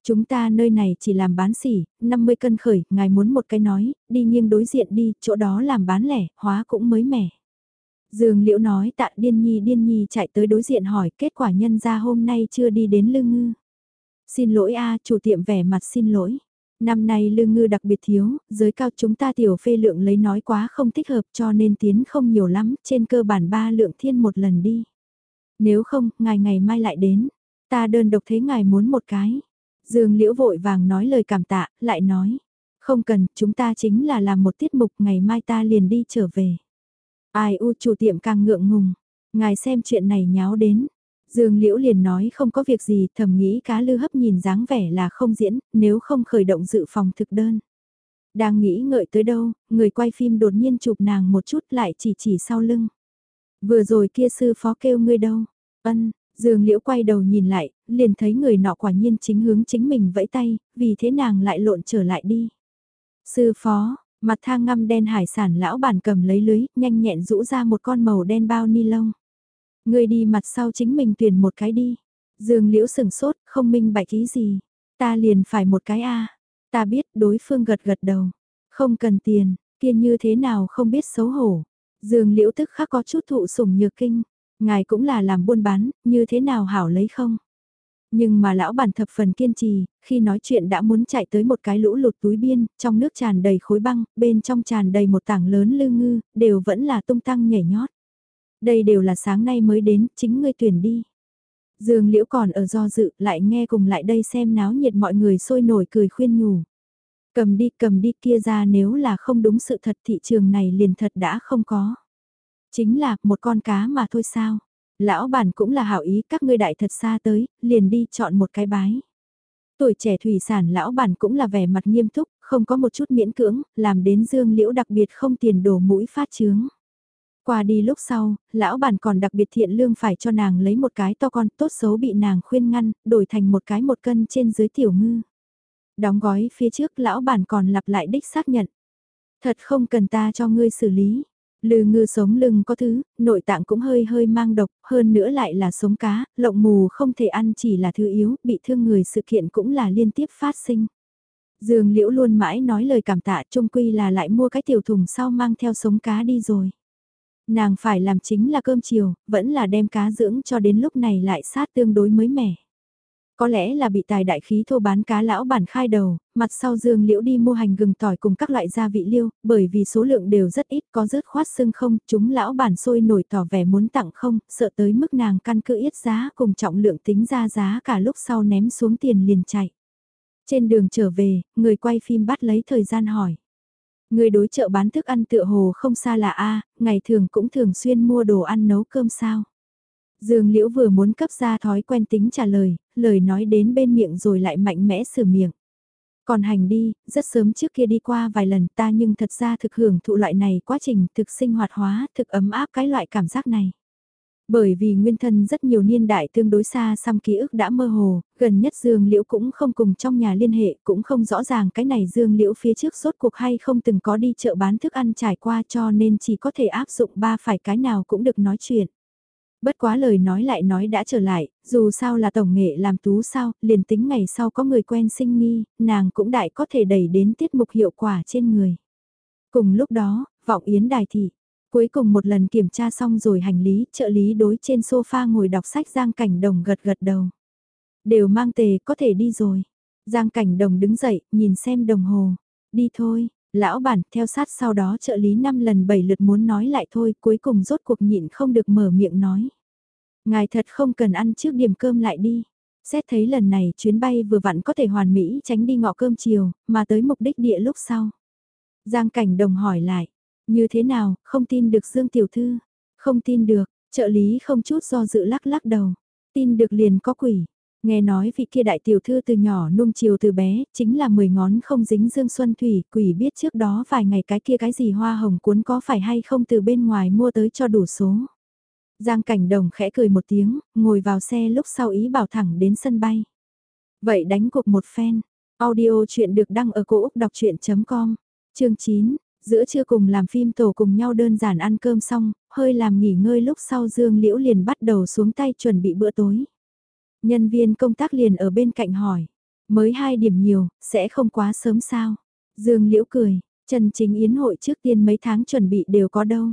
Chúng ta nơi này chỉ làm bán xỉ, 50 cân khởi, ngài muốn một cái nói, đi nghiêng đối diện đi, chỗ đó làm bán lẻ, hóa cũng mới mẻ. Dương Liễu nói tạ điên nhi điên nhi chạy tới đối diện hỏi kết quả nhân ra hôm nay chưa đi đến lưng ngư. Xin lỗi a chủ tiệm vẻ mặt xin lỗi. Năm nay lương ngư đặc biệt thiếu, giới cao chúng ta tiểu phê lượng lấy nói quá không thích hợp cho nên tiến không nhiều lắm, trên cơ bản ba lượng thiên một lần đi. Nếu không, ngài ngày mai lại đến, ta đơn độc thế ngài muốn một cái. Dương Liễu vội vàng nói lời cảm tạ, lại nói, không cần, chúng ta chính là làm một tiết mục ngày mai ta liền đi trở về. Ai u chủ tiệm càng ngượng ngùng, ngài xem chuyện này nháo đến, Dương Liễu liền nói không có việc gì, thầm nghĩ cá lư hấp nhìn dáng vẻ là không diễn, nếu không khởi động dự phòng thực đơn. Đang nghĩ ngợi tới đâu, người quay phim đột nhiên chụp nàng một chút lại chỉ chỉ sau lưng. Vừa rồi kia sư phó kêu ngươi đâu? Ân, Dương Liễu quay đầu nhìn lại, liền thấy người nọ quả nhiên chính hướng chính mình vẫy tay, vì thế nàng lại lộn trở lại đi. Sư phó, mặt thang ngâm đen hải sản lão bản cầm lấy lưới, nhanh nhẹn rũ ra một con màu đen bao ni lông. Ngươi đi mặt sau chính mình tuyển một cái đi. Dương Liễu sừng sốt, không minh bạch ý gì. Ta liền phải một cái a. Ta biết đối phương gật gật đầu. Không cần tiền, kia như thế nào không biết xấu hổ. Dương Liễu tức khắc có chút thụ sủng nhược kinh. Ngài cũng là làm buôn bán, như thế nào hảo lấy không? Nhưng mà lão bản thập phần kiên trì, khi nói chuyện đã muốn chạy tới một cái lũ lụt túi biên, trong nước tràn đầy khối băng, bên trong tràn đầy một tảng lớn lư ngư, đều vẫn là tung tăng nhảy nhót. Đây đều là sáng nay mới đến, chính ngươi tuyển đi. Dương Liễu còn ở do dự, lại nghe cùng lại đây xem náo nhiệt mọi người sôi nổi cười khuyên nhủ. Cầm đi cầm đi kia ra nếu là không đúng sự thật thị trường này liền thật đã không có. Chính là một con cá mà thôi sao. Lão bản cũng là hảo ý các ngươi đại thật xa tới, liền đi chọn một cái bái. Tuổi trẻ thủy sản lão bản cũng là vẻ mặt nghiêm túc, không có một chút miễn cưỡng, làm đến dương liễu đặc biệt không tiền đổ mũi phát chướng. Qua đi lúc sau, lão bản còn đặc biệt thiện lương phải cho nàng lấy một cái to con tốt xấu bị nàng khuyên ngăn, đổi thành một cái một cân trên dưới tiểu ngư. Đóng gói phía trước lão bản còn lặp lại đích xác nhận. Thật không cần ta cho ngươi xử lý. Lư ngư sống lưng có thứ, nội tạng cũng hơi hơi mang độc, hơn nữa lại là sống cá, lộng mù không thể ăn chỉ là thứ yếu, bị thương người sự kiện cũng là liên tiếp phát sinh. Dương Liễu luôn mãi nói lời cảm tạ trung quy là lại mua cái tiểu thùng sau mang theo sống cá đi rồi. Nàng phải làm chính là cơm chiều, vẫn là đem cá dưỡng cho đến lúc này lại sát tương đối mới mẻ. Có lẽ là bị tài đại khí thô bán cá lão bản khai đầu, mặt sau dương liễu đi mua hành gừng tỏi cùng các loại gia vị liêu, bởi vì số lượng đều rất ít có rớt khoát xương không, chúng lão bản sôi nổi tỏ vẻ muốn tặng không, sợ tới mức nàng căn cứ ít giá cùng trọng lượng tính ra giá cả lúc sau ném xuống tiền liền chạy. Trên đường trở về, người quay phim bắt lấy thời gian hỏi. Người đối chợ bán thức ăn tựa hồ không xa là A, ngày thường cũng thường xuyên mua đồ ăn nấu cơm sao. Dương Liễu vừa muốn cấp ra thói quen tính trả lời, lời nói đến bên miệng rồi lại mạnh mẽ sửa miệng. Còn hành đi, rất sớm trước kia đi qua vài lần ta nhưng thật ra thực hưởng thụ loại này quá trình thực sinh hoạt hóa, thực ấm áp cái loại cảm giác này. Bởi vì nguyên thân rất nhiều niên đại tương đối xa xăm ký ức đã mơ hồ, gần nhất Dương Liễu cũng không cùng trong nhà liên hệ, cũng không rõ ràng cái này Dương Liễu phía trước rốt cuộc hay không từng có đi chợ bán thức ăn trải qua cho nên chỉ có thể áp dụng ba phải cái nào cũng được nói chuyện. Bất quá lời nói lại nói đã trở lại, dù sao là tổng nghệ làm tú sao, liền tính ngày sau có người quen sinh nghi, nàng cũng đại có thể đẩy đến tiết mục hiệu quả trên người. Cùng lúc đó, vọng yến đài thị, cuối cùng một lần kiểm tra xong rồi hành lý, trợ lý đối trên sofa ngồi đọc sách Giang Cảnh Đồng gật gật đầu. Đều mang tề có thể đi rồi. Giang Cảnh Đồng đứng dậy, nhìn xem đồng hồ. Đi thôi, lão bản theo sát sau đó trợ lý năm lần bảy lượt muốn nói lại thôi cuối cùng rốt cuộc nhịn không được mở miệng nói. Ngài thật không cần ăn trước điểm cơm lại đi. Xét thấy lần này chuyến bay vừa vặn có thể hoàn mỹ tránh đi ngọ cơm chiều, mà tới mục đích địa lúc sau. Giang cảnh đồng hỏi lại, như thế nào, không tin được Dương Tiểu Thư? Không tin được, trợ lý không chút do dự lắc lắc đầu. Tin được liền có quỷ, Nghe nói vị kia đại tiểu thư từ nhỏ nung chiều từ bé, chính là mười ngón không dính dương xuân thủy, quỷ biết trước đó vài ngày cái kia cái gì hoa hồng cuốn có phải hay không từ bên ngoài mua tới cho đủ số. Giang cảnh đồng khẽ cười một tiếng, ngồi vào xe lúc sau ý bảo thẳng đến sân bay. Vậy đánh cuộc một phen, audio chuyện được đăng ở cổ Úc đọc chuyện.com, chương 9, giữa trưa cùng làm phim tổ cùng nhau đơn giản ăn cơm xong, hơi làm nghỉ ngơi lúc sau Dương Liễu liền bắt đầu xuống tay chuẩn bị bữa tối. Nhân viên công tác liền ở bên cạnh hỏi, mới hai điểm nhiều, sẽ không quá sớm sao? Dương Liễu cười, Trần Chính Yến hội trước tiên mấy tháng chuẩn bị đều có đâu.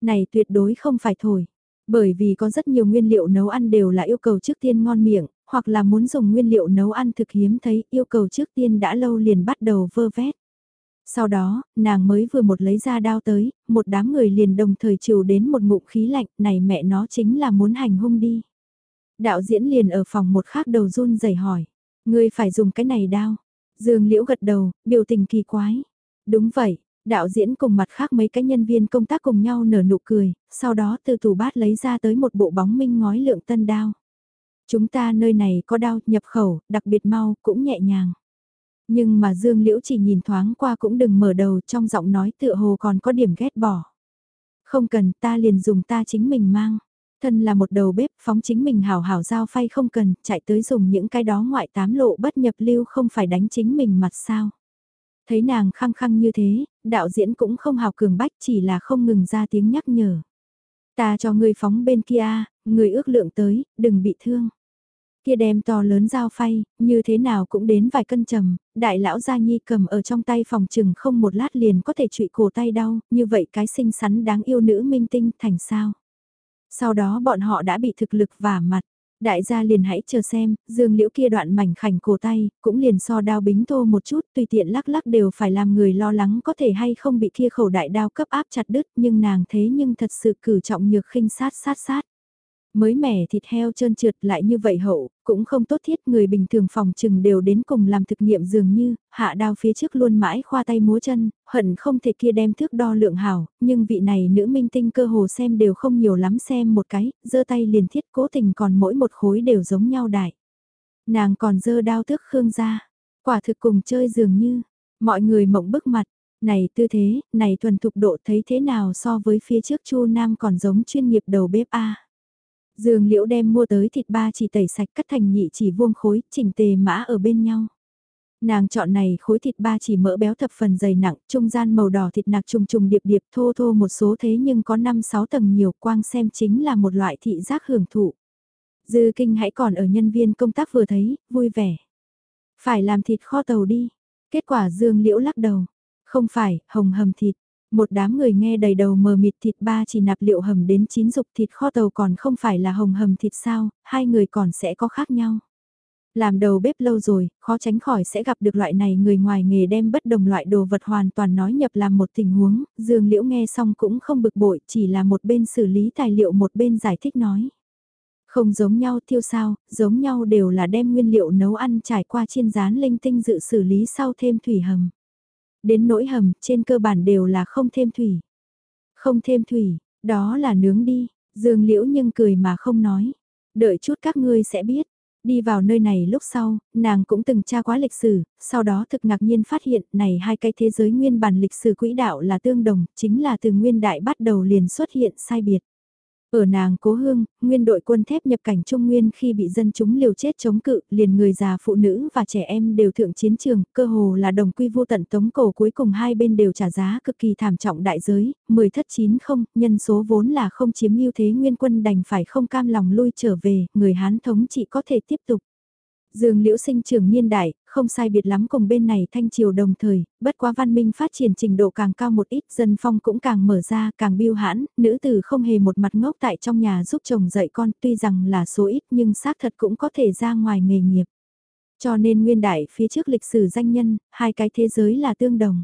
Này tuyệt đối không phải thổi, bởi vì có rất nhiều nguyên liệu nấu ăn đều là yêu cầu trước tiên ngon miệng, hoặc là muốn dùng nguyên liệu nấu ăn thực hiếm thấy yêu cầu trước tiên đã lâu liền bắt đầu vơ vét. Sau đó, nàng mới vừa một lấy ra đao tới, một đám người liền đồng thời chiều đến một ngụm khí lạnh, này mẹ nó chính là muốn hành hung đi. Đạo diễn liền ở phòng một khác đầu run rẩy hỏi. Ngươi phải dùng cái này đao. Dương Liễu gật đầu, biểu tình kỳ quái. Đúng vậy, đạo diễn cùng mặt khác mấy cái nhân viên công tác cùng nhau nở nụ cười, sau đó từ tủ bát lấy ra tới một bộ bóng minh ngói lượng tân đao. Chúng ta nơi này có đao nhập khẩu, đặc biệt mau, cũng nhẹ nhàng. Nhưng mà Dương Liễu chỉ nhìn thoáng qua cũng đừng mở đầu trong giọng nói tựa hồ còn có điểm ghét bỏ. Không cần ta liền dùng ta chính mình mang thân là một đầu bếp phóng chính mình hào hào giao phay không cần, chạy tới dùng những cái đó ngoại tám lộ bất nhập lưu không phải đánh chính mình mặt sao. Thấy nàng khăng khăng như thế, đạo diễn cũng không hào cường bách chỉ là không ngừng ra tiếng nhắc nhở. Ta cho người phóng bên kia, người ước lượng tới, đừng bị thương. Kia đem to lớn dao phay, như thế nào cũng đến vài cân trầm, đại lão gia nhi cầm ở trong tay phòng chừng không một lát liền có thể trụy cổ tay đau, như vậy cái xinh xắn đáng yêu nữ minh tinh thành sao. Sau đó bọn họ đã bị thực lực vả mặt. Đại gia liền hãy chờ xem, dương liễu kia đoạn mảnh khảnh cổ tay, cũng liền so đao bính thô một chút, tùy tiện lắc lắc đều phải làm người lo lắng có thể hay không bị kia khẩu đại đao cấp áp chặt đứt, nhưng nàng thế nhưng thật sự cử trọng nhược khinh sát sát sát. Mới mẻ thịt heo trơn trượt lại như vậy hậu, cũng không tốt thiết người bình thường phòng trừng đều đến cùng làm thực nghiệm dường như, hạ đao phía trước luôn mãi khoa tay múa chân, hận không thể kia đem thước đo lượng hảo, nhưng vị này nữ minh tinh cơ hồ xem đều không nhiều lắm xem một cái, giơ tay liền thiết cố tình còn mỗi một khối đều giống nhau đại. Nàng còn giơ đao thước khương ra, quả thực cùng chơi dường như, mọi người mộng bức mặt, này tư thế, này thuần thục độ thấy thế nào so với phía trước Chu Nam còn giống chuyên nghiệp đầu bếp A. Dương Liễu đem mua tới thịt ba chỉ tẩy sạch cắt thành nhị chỉ vuông khối, chỉnh tề mã ở bên nhau. Nàng chọn này khối thịt ba chỉ mỡ béo thập phần dày nặng, trung gian màu đỏ thịt nạc trùng trùng điệp điệp thô thô một số thế nhưng có 5-6 tầng nhiều quang xem chính là một loại thị giác hưởng thụ. Dư kinh hãy còn ở nhân viên công tác vừa thấy, vui vẻ. Phải làm thịt kho tàu đi. Kết quả Dương Liễu lắc đầu. Không phải, hồng hầm thịt. Một đám người nghe đầy đầu mờ mịt thịt ba chỉ nạp liệu hầm đến chín dục thịt kho tàu còn không phải là hồng hầm thịt sao, hai người còn sẽ có khác nhau. Làm đầu bếp lâu rồi, khó tránh khỏi sẽ gặp được loại này người ngoài nghề đem bất đồng loại đồ vật hoàn toàn nói nhập làm một tình huống, Dương Liễu nghe xong cũng không bực bội, chỉ là một bên xử lý tài liệu một bên giải thích nói. Không giống nhau tiêu sao, giống nhau đều là đem nguyên liệu nấu ăn trải qua chiên rán linh tinh dự xử lý sau thêm thủy hầm. Đến nỗi hầm, trên cơ bản đều là không thêm thủy. Không thêm thủy, đó là nướng đi, dương liễu nhưng cười mà không nói. Đợi chút các ngươi sẽ biết. Đi vào nơi này lúc sau, nàng cũng từng tra quá lịch sử, sau đó thực ngạc nhiên phát hiện này hai cái thế giới nguyên bản lịch sử quỹ đạo là tương đồng, chính là từ nguyên đại bắt đầu liền xuất hiện sai biệt. Ở nàng cố hương, nguyên đội quân thép nhập cảnh Trung Nguyên khi bị dân chúng liều chết chống cự, liền người già phụ nữ và trẻ em đều thượng chiến trường, cơ hồ là đồng quy vô tận tống cổ cuối cùng hai bên đều trả giá cực kỳ thảm trọng đại giới, 10 thất 9 không, nhân số vốn là không chiếm ưu thế nguyên quân đành phải không cam lòng lui trở về, người Hán thống chỉ có thể tiếp tục. Dương Liễu sinh trường niên đại, không sai biệt lắm cùng bên này thanh triều đồng thời, bất quá văn minh phát triển trình độ càng cao một ít, dân phong cũng càng mở ra, càng biêu hãn, nữ tử không hề một mặt ngốc tại trong nhà giúp chồng dạy con, tuy rằng là số ít nhưng xác thật cũng có thể ra ngoài nghề nghiệp. Cho nên nguyên đại phía trước lịch sử danh nhân, hai cái thế giới là tương đồng.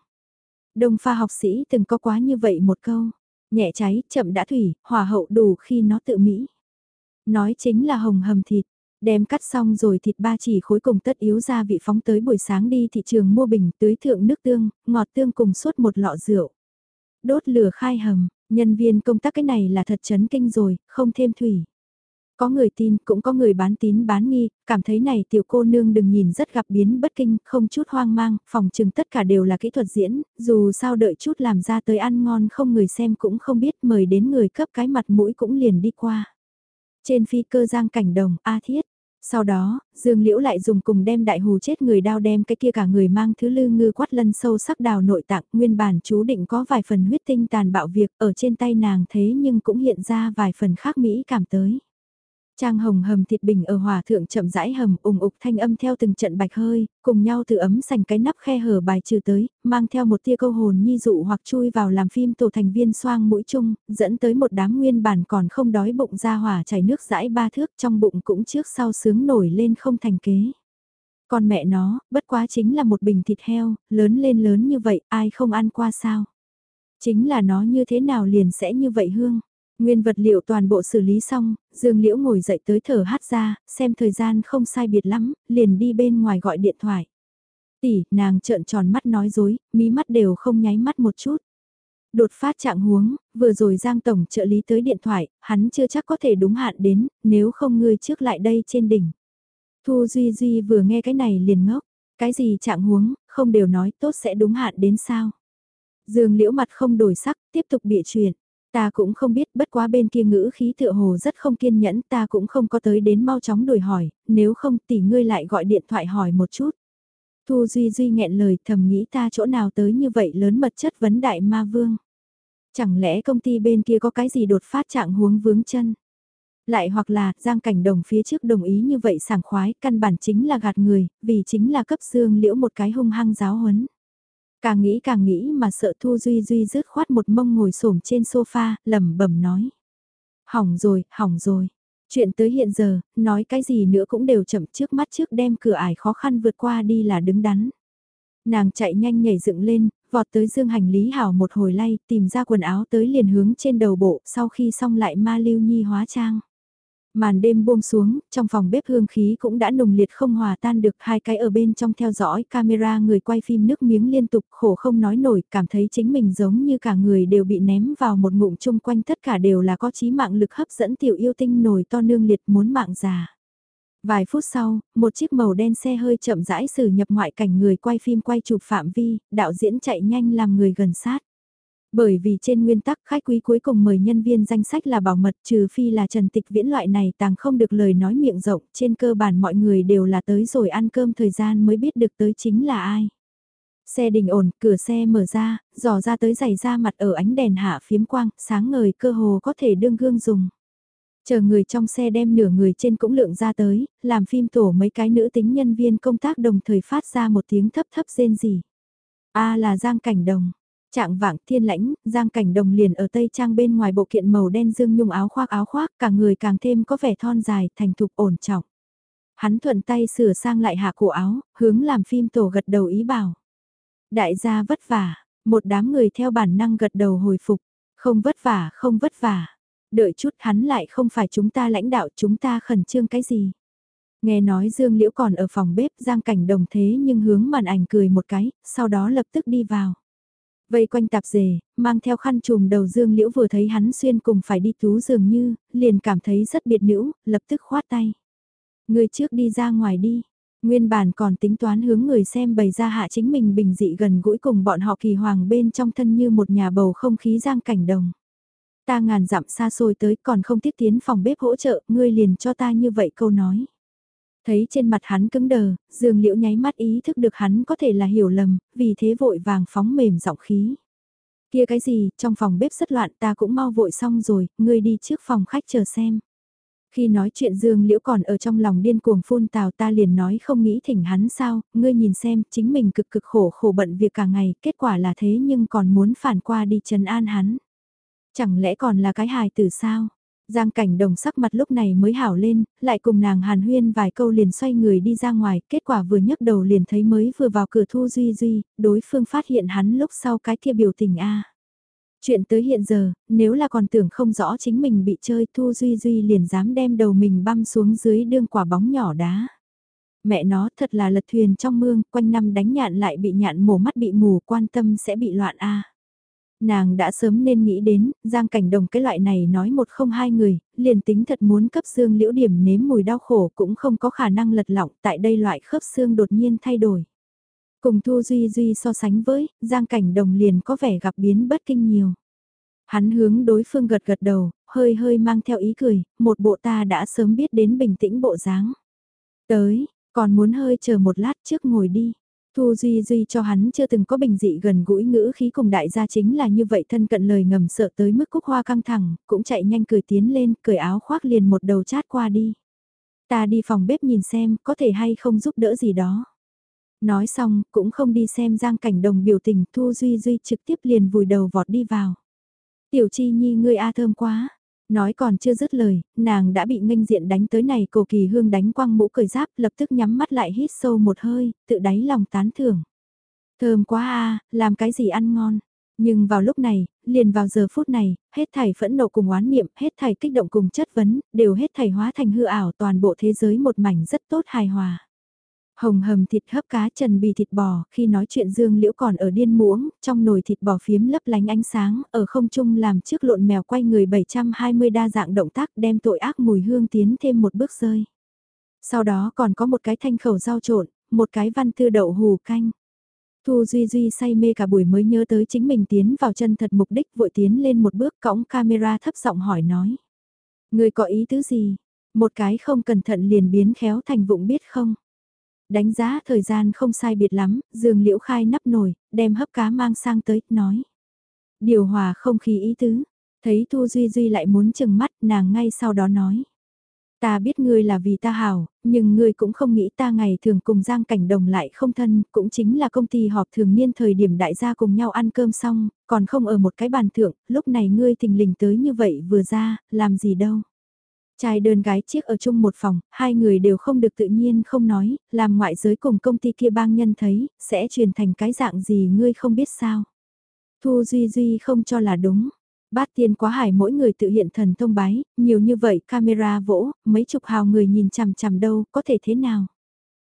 Đông pha học sĩ từng có quá như vậy một câu, nhẹ cháy, chậm đã thủy, hòa hậu đủ khi nó tự mỹ. Nói chính là hồng hầm thịt, Đem cắt xong rồi thịt ba chỉ khối cùng tất yếu ra vị phóng tới buổi sáng đi thị trường mua bình tưới thượng nước tương, ngọt tương cùng suốt một lọ rượu. Đốt lửa khai hầm, nhân viên công tác cái này là thật chấn kinh rồi, không thêm thủy. Có người tin, cũng có người bán tín bán nghi, cảm thấy này tiểu cô nương đừng nhìn rất gặp biến bất kinh, không chút hoang mang, phòng chừng tất cả đều là kỹ thuật diễn, dù sao đợi chút làm ra tới ăn ngon không người xem cũng không biết mời đến người cấp cái mặt mũi cũng liền đi qua. Trên phi cơ giang cảnh đồng, A Thiết. Sau đó, Dương Liễu lại dùng cùng đem đại hù chết người đao đem cái kia cả người mang thứ lư ngư quát lân sâu sắc đào nội tạng nguyên bản chú định có vài phần huyết tinh tàn bạo việc ở trên tay nàng thế nhưng cũng hiện ra vài phần khác mỹ cảm tới. Trang hồng hầm thịt bình ở hòa thượng chậm rãi hầm ủng ục thanh âm theo từng trận bạch hơi, cùng nhau từ ấm sành cái nắp khe hở bài trừ tới, mang theo một tia câu hồn nhi dụ hoặc chui vào làm phim tổ thành viên xoang mũi chung, dẫn tới một đám nguyên bản còn không đói bụng ra hỏa chảy nước rãi ba thước trong bụng cũng trước sau sướng nổi lên không thành kế. Còn mẹ nó, bất quá chính là một bình thịt heo, lớn lên lớn như vậy, ai không ăn qua sao? Chính là nó như thế nào liền sẽ như vậy hương? Nguyên vật liệu toàn bộ xử lý xong, Dương Liễu ngồi dậy tới thở hát ra, xem thời gian không sai biệt lắm, liền đi bên ngoài gọi điện thoại. Tỷ, nàng trợn tròn mắt nói dối, mí mắt đều không nháy mắt một chút. Đột phát trạng huống, vừa rồi Giang Tổng trợ lý tới điện thoại, hắn chưa chắc có thể đúng hạn đến, nếu không ngươi trước lại đây trên đỉnh. Thu Duy Duy vừa nghe cái này liền ngốc, cái gì trạng huống, không đều nói tốt sẽ đúng hạn đến sao. Dương Liễu mặt không đổi sắc, tiếp tục bịa chuyện. Ta cũng không biết bất quá bên kia ngữ khí tựa hồ rất không kiên nhẫn ta cũng không có tới đến mau chóng đuổi hỏi, nếu không tỷ ngươi lại gọi điện thoại hỏi một chút. Thu Duy Duy nghẹn lời thầm nghĩ ta chỗ nào tới như vậy lớn mật chất vấn đại ma vương. Chẳng lẽ công ty bên kia có cái gì đột phát trạng huống vướng chân? Lại hoặc là Giang Cảnh Đồng phía trước đồng ý như vậy sảng khoái căn bản chính là gạt người, vì chính là cấp xương liễu một cái hung hăng giáo huấn. Càng nghĩ càng nghĩ mà sợ Thu Duy Duy rứt khoát một mông ngồi xổm trên sofa, lẩm bẩm nói. Hỏng rồi, hỏng rồi. Chuyện tới hiện giờ, nói cái gì nữa cũng đều chậm trước mắt trước đem cửa ải khó khăn vượt qua đi là đứng đắn. Nàng chạy nhanh nhảy dựng lên, vọt tới dương hành lý hảo một hồi lay, tìm ra quần áo tới liền hướng trên đầu bộ, sau khi xong lại ma lưu nhi hóa trang. Màn đêm buông xuống, trong phòng bếp hương khí cũng đã nồng liệt không hòa tan được hai cái ở bên trong theo dõi camera người quay phim nước miếng liên tục khổ không nói nổi, cảm thấy chính mình giống như cả người đều bị ném vào một ngụm chung quanh tất cả đều là có trí mạng lực hấp dẫn tiểu yêu tinh nổi to nương liệt muốn mạng già. Vài phút sau, một chiếc màu đen xe hơi chậm rãi xử nhập ngoại cảnh người quay phim quay chụp phạm vi, đạo diễn chạy nhanh làm người gần sát. Bởi vì trên nguyên tắc khách quý cuối cùng mời nhân viên danh sách là bảo mật trừ phi là Trần Tịch Viễn loại này tàng không được lời nói miệng rộng, trên cơ bản mọi người đều là tới rồi ăn cơm thời gian mới biết được tới chính là ai. Xe đình ổn, cửa xe mở ra, dò ra tới giày ra mặt ở ánh đèn hạ phiếm quang, sáng ngời cơ hồ có thể đương gương dùng. Chờ người trong xe đem nửa người trên cũng lượng ra tới, làm phim tổ mấy cái nữ tính nhân viên công tác đồng thời phát ra một tiếng thấp thấp rên gì. A là Giang Cảnh Đồng. Trạng vạng thiên lãnh, Giang Cảnh Đồng liền ở tây trang bên ngoài bộ kiện màu đen dương nhung áo khoác áo khoác, cả người càng thêm có vẻ thon dài, thành thục ổn trọng. Hắn thuận tay sửa sang lại hạ cổ áo, hướng làm phim tổ gật đầu ý bảo. Đại gia vất vả, một đám người theo bản năng gật đầu hồi phục, không vất vả, không vất vả. Đợi chút hắn lại không phải chúng ta lãnh đạo chúng ta khẩn trương cái gì. Nghe nói Dương Liễu còn ở phòng bếp Giang Cảnh Đồng thế nhưng hướng màn ảnh cười một cái, sau đó lập tức đi vào. Vây quanh tạp dề, mang theo khăn trùm đầu Dương Liễu vừa thấy hắn xuyên cùng phải đi tú dường như, liền cảm thấy rất biệt nữ, lập tức khoát tay. Người trước đi ra ngoài đi. Nguyên bản còn tính toán hướng người xem bày ra hạ chính mình bình dị gần gũi cùng bọn họ kỳ hoàng bên trong thân như một nhà bầu không khí giang cảnh đồng. Ta ngàn dặm xa xôi tới còn không tiếp tiến phòng bếp hỗ trợ, ngươi liền cho ta như vậy câu nói. Thấy trên mặt hắn cứng đờ, dương liễu nháy mắt ý thức được hắn có thể là hiểu lầm, vì thế vội vàng phóng mềm giọng khí. Kia cái gì, trong phòng bếp rất loạn ta cũng mau vội xong rồi, ngươi đi trước phòng khách chờ xem. Khi nói chuyện Dương Liễu còn ở trong lòng điên cuồng phun tào ta liền nói không nghĩ thỉnh hắn sao, ngươi nhìn xem, chính mình cực cực khổ khổ bận việc cả ngày, kết quả là thế nhưng còn muốn phản qua đi trấn an hắn. Chẳng lẽ còn là cái hài từ sao? Giang cảnh đồng sắc mặt lúc này mới hảo lên, lại cùng nàng hàn huyên vài câu liền xoay người đi ra ngoài, kết quả vừa nhấc đầu liền thấy mới vừa vào cửa thu duy duy, đối phương phát hiện hắn lúc sau cái kia biểu tình a Chuyện tới hiện giờ, nếu là còn tưởng không rõ chính mình bị chơi Thu Duy Duy liền dám đem đầu mình băm xuống dưới đương quả bóng nhỏ đá. Mẹ nó thật là lật thuyền trong mương, quanh năm đánh nhạn lại bị nhạn mổ mắt bị mù quan tâm sẽ bị loạn a Nàng đã sớm nên nghĩ đến, Giang Cảnh Đồng cái loại này nói một không hai người, liền tính thật muốn cấp xương liễu điểm nếm mùi đau khổ cũng không có khả năng lật lọng tại đây loại khớp xương đột nhiên thay đổi. Cùng Thu Duy Duy so sánh với, Giang Cảnh Đồng liền có vẻ gặp biến bất kinh nhiều. Hắn hướng đối phương gật gật đầu, hơi hơi mang theo ý cười, một bộ ta đã sớm biết đến bình tĩnh bộ dáng. Tới, còn muốn hơi chờ một lát trước ngồi đi. Thu Duy Duy cho hắn chưa từng có bình dị gần gũi ngữ khí cùng đại gia chính là như vậy thân cận lời ngầm sợ tới mức cúc hoa căng thẳng, cũng chạy nhanh cười tiến lên, cởi áo khoác liền một đầu chát qua đi. Ta đi phòng bếp nhìn xem có thể hay không giúp đỡ gì đó. Nói xong, cũng không đi xem giang cảnh đồng biểu tình Thu Duy Duy trực tiếp liền vùi đầu vọt đi vào. Tiểu Chi Nhi ngươi a thơm quá, Nói còn chưa dứt lời, nàng đã bị nghênh diện đánh tới này cổ kỳ hương đánh quăng mũ cởi giáp lập tức nhắm mắt lại hít sâu một hơi, tự đáy lòng tán thưởng. Thơm quá a làm cái gì ăn ngon. Nhưng vào lúc này, liền vào giờ phút này, hết thảy phẫn nộ cùng oán niệm, hết thảy kích động cùng chất vấn, đều hết thảy hóa thành hư ảo toàn bộ thế giới một mảnh rất tốt hài hòa. Hồng hầm thịt hấp cá trần bì thịt bò, khi nói chuyện Dương Liễu còn ở điên muỗng, trong nồi thịt bò phiếm lấp lánh ánh sáng, ở không trung làm trước lộn mèo quay người 720 đa dạng động tác đem tội ác mùi hương tiến thêm một bước rơi. Sau đó còn có một cái thanh khẩu rau trộn, một cái văn tư đậu hù canh. Thu Duy Duy say mê cả buổi mới nhớ tới chính mình tiến vào chân thật mục đích vội tiến lên một bước cõng camera thấp giọng hỏi nói. Người có ý tứ gì? Một cái không cẩn thận liền biến khéo thành vụng biết không? Đánh giá thời gian không sai biệt lắm, dương liễu khai nắp nồi, đem hấp cá mang sang tới, nói. Điều hòa không khí ý tứ, thấy Thu Duy Duy lại muốn chừng mắt, nàng ngay sau đó nói. Ta biết ngươi là vì ta hảo, nhưng ngươi cũng không nghĩ ta ngày thường cùng Giang Cảnh Đồng lại không thân, cũng chính là công ty họp thường niên thời điểm đại gia cùng nhau ăn cơm xong, còn không ở một cái bàn thượng, lúc này ngươi thình lình tới như vậy vừa ra, làm gì đâu. Trai đơn gái chiếc ở chung một phòng, hai người đều không được tự nhiên không nói, làm ngoại giới cùng công ty kia bang nhân thấy, sẽ truyền thành cái dạng gì ngươi không biết sao. Thu Duy Duy không cho là đúng. Bát tiên quá hải mỗi người tự hiện thần thông bái, nhiều như vậy camera vỗ, mấy chục hào người nhìn chằm chằm đâu, có thể thế nào?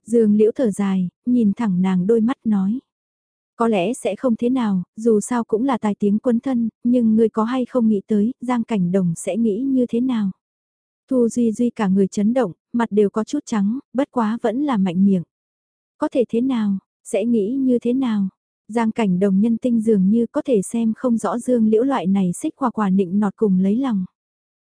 Dương liễu thở dài, nhìn thẳng nàng đôi mắt nói. Có lẽ sẽ không thế nào, dù sao cũng là tài tiếng quân thân, nhưng người có hay không nghĩ tới, Giang Cảnh Đồng sẽ nghĩ như thế nào? Thu Duy Duy cả người chấn động, mặt đều có chút trắng, bất quá vẫn là mạnh miệng. Có thể thế nào, sẽ nghĩ như thế nào? Giang cảnh đồng nhân tinh dường như có thể xem không rõ dương liễu loại này xích hoa quả nịnh nọt cùng lấy lòng.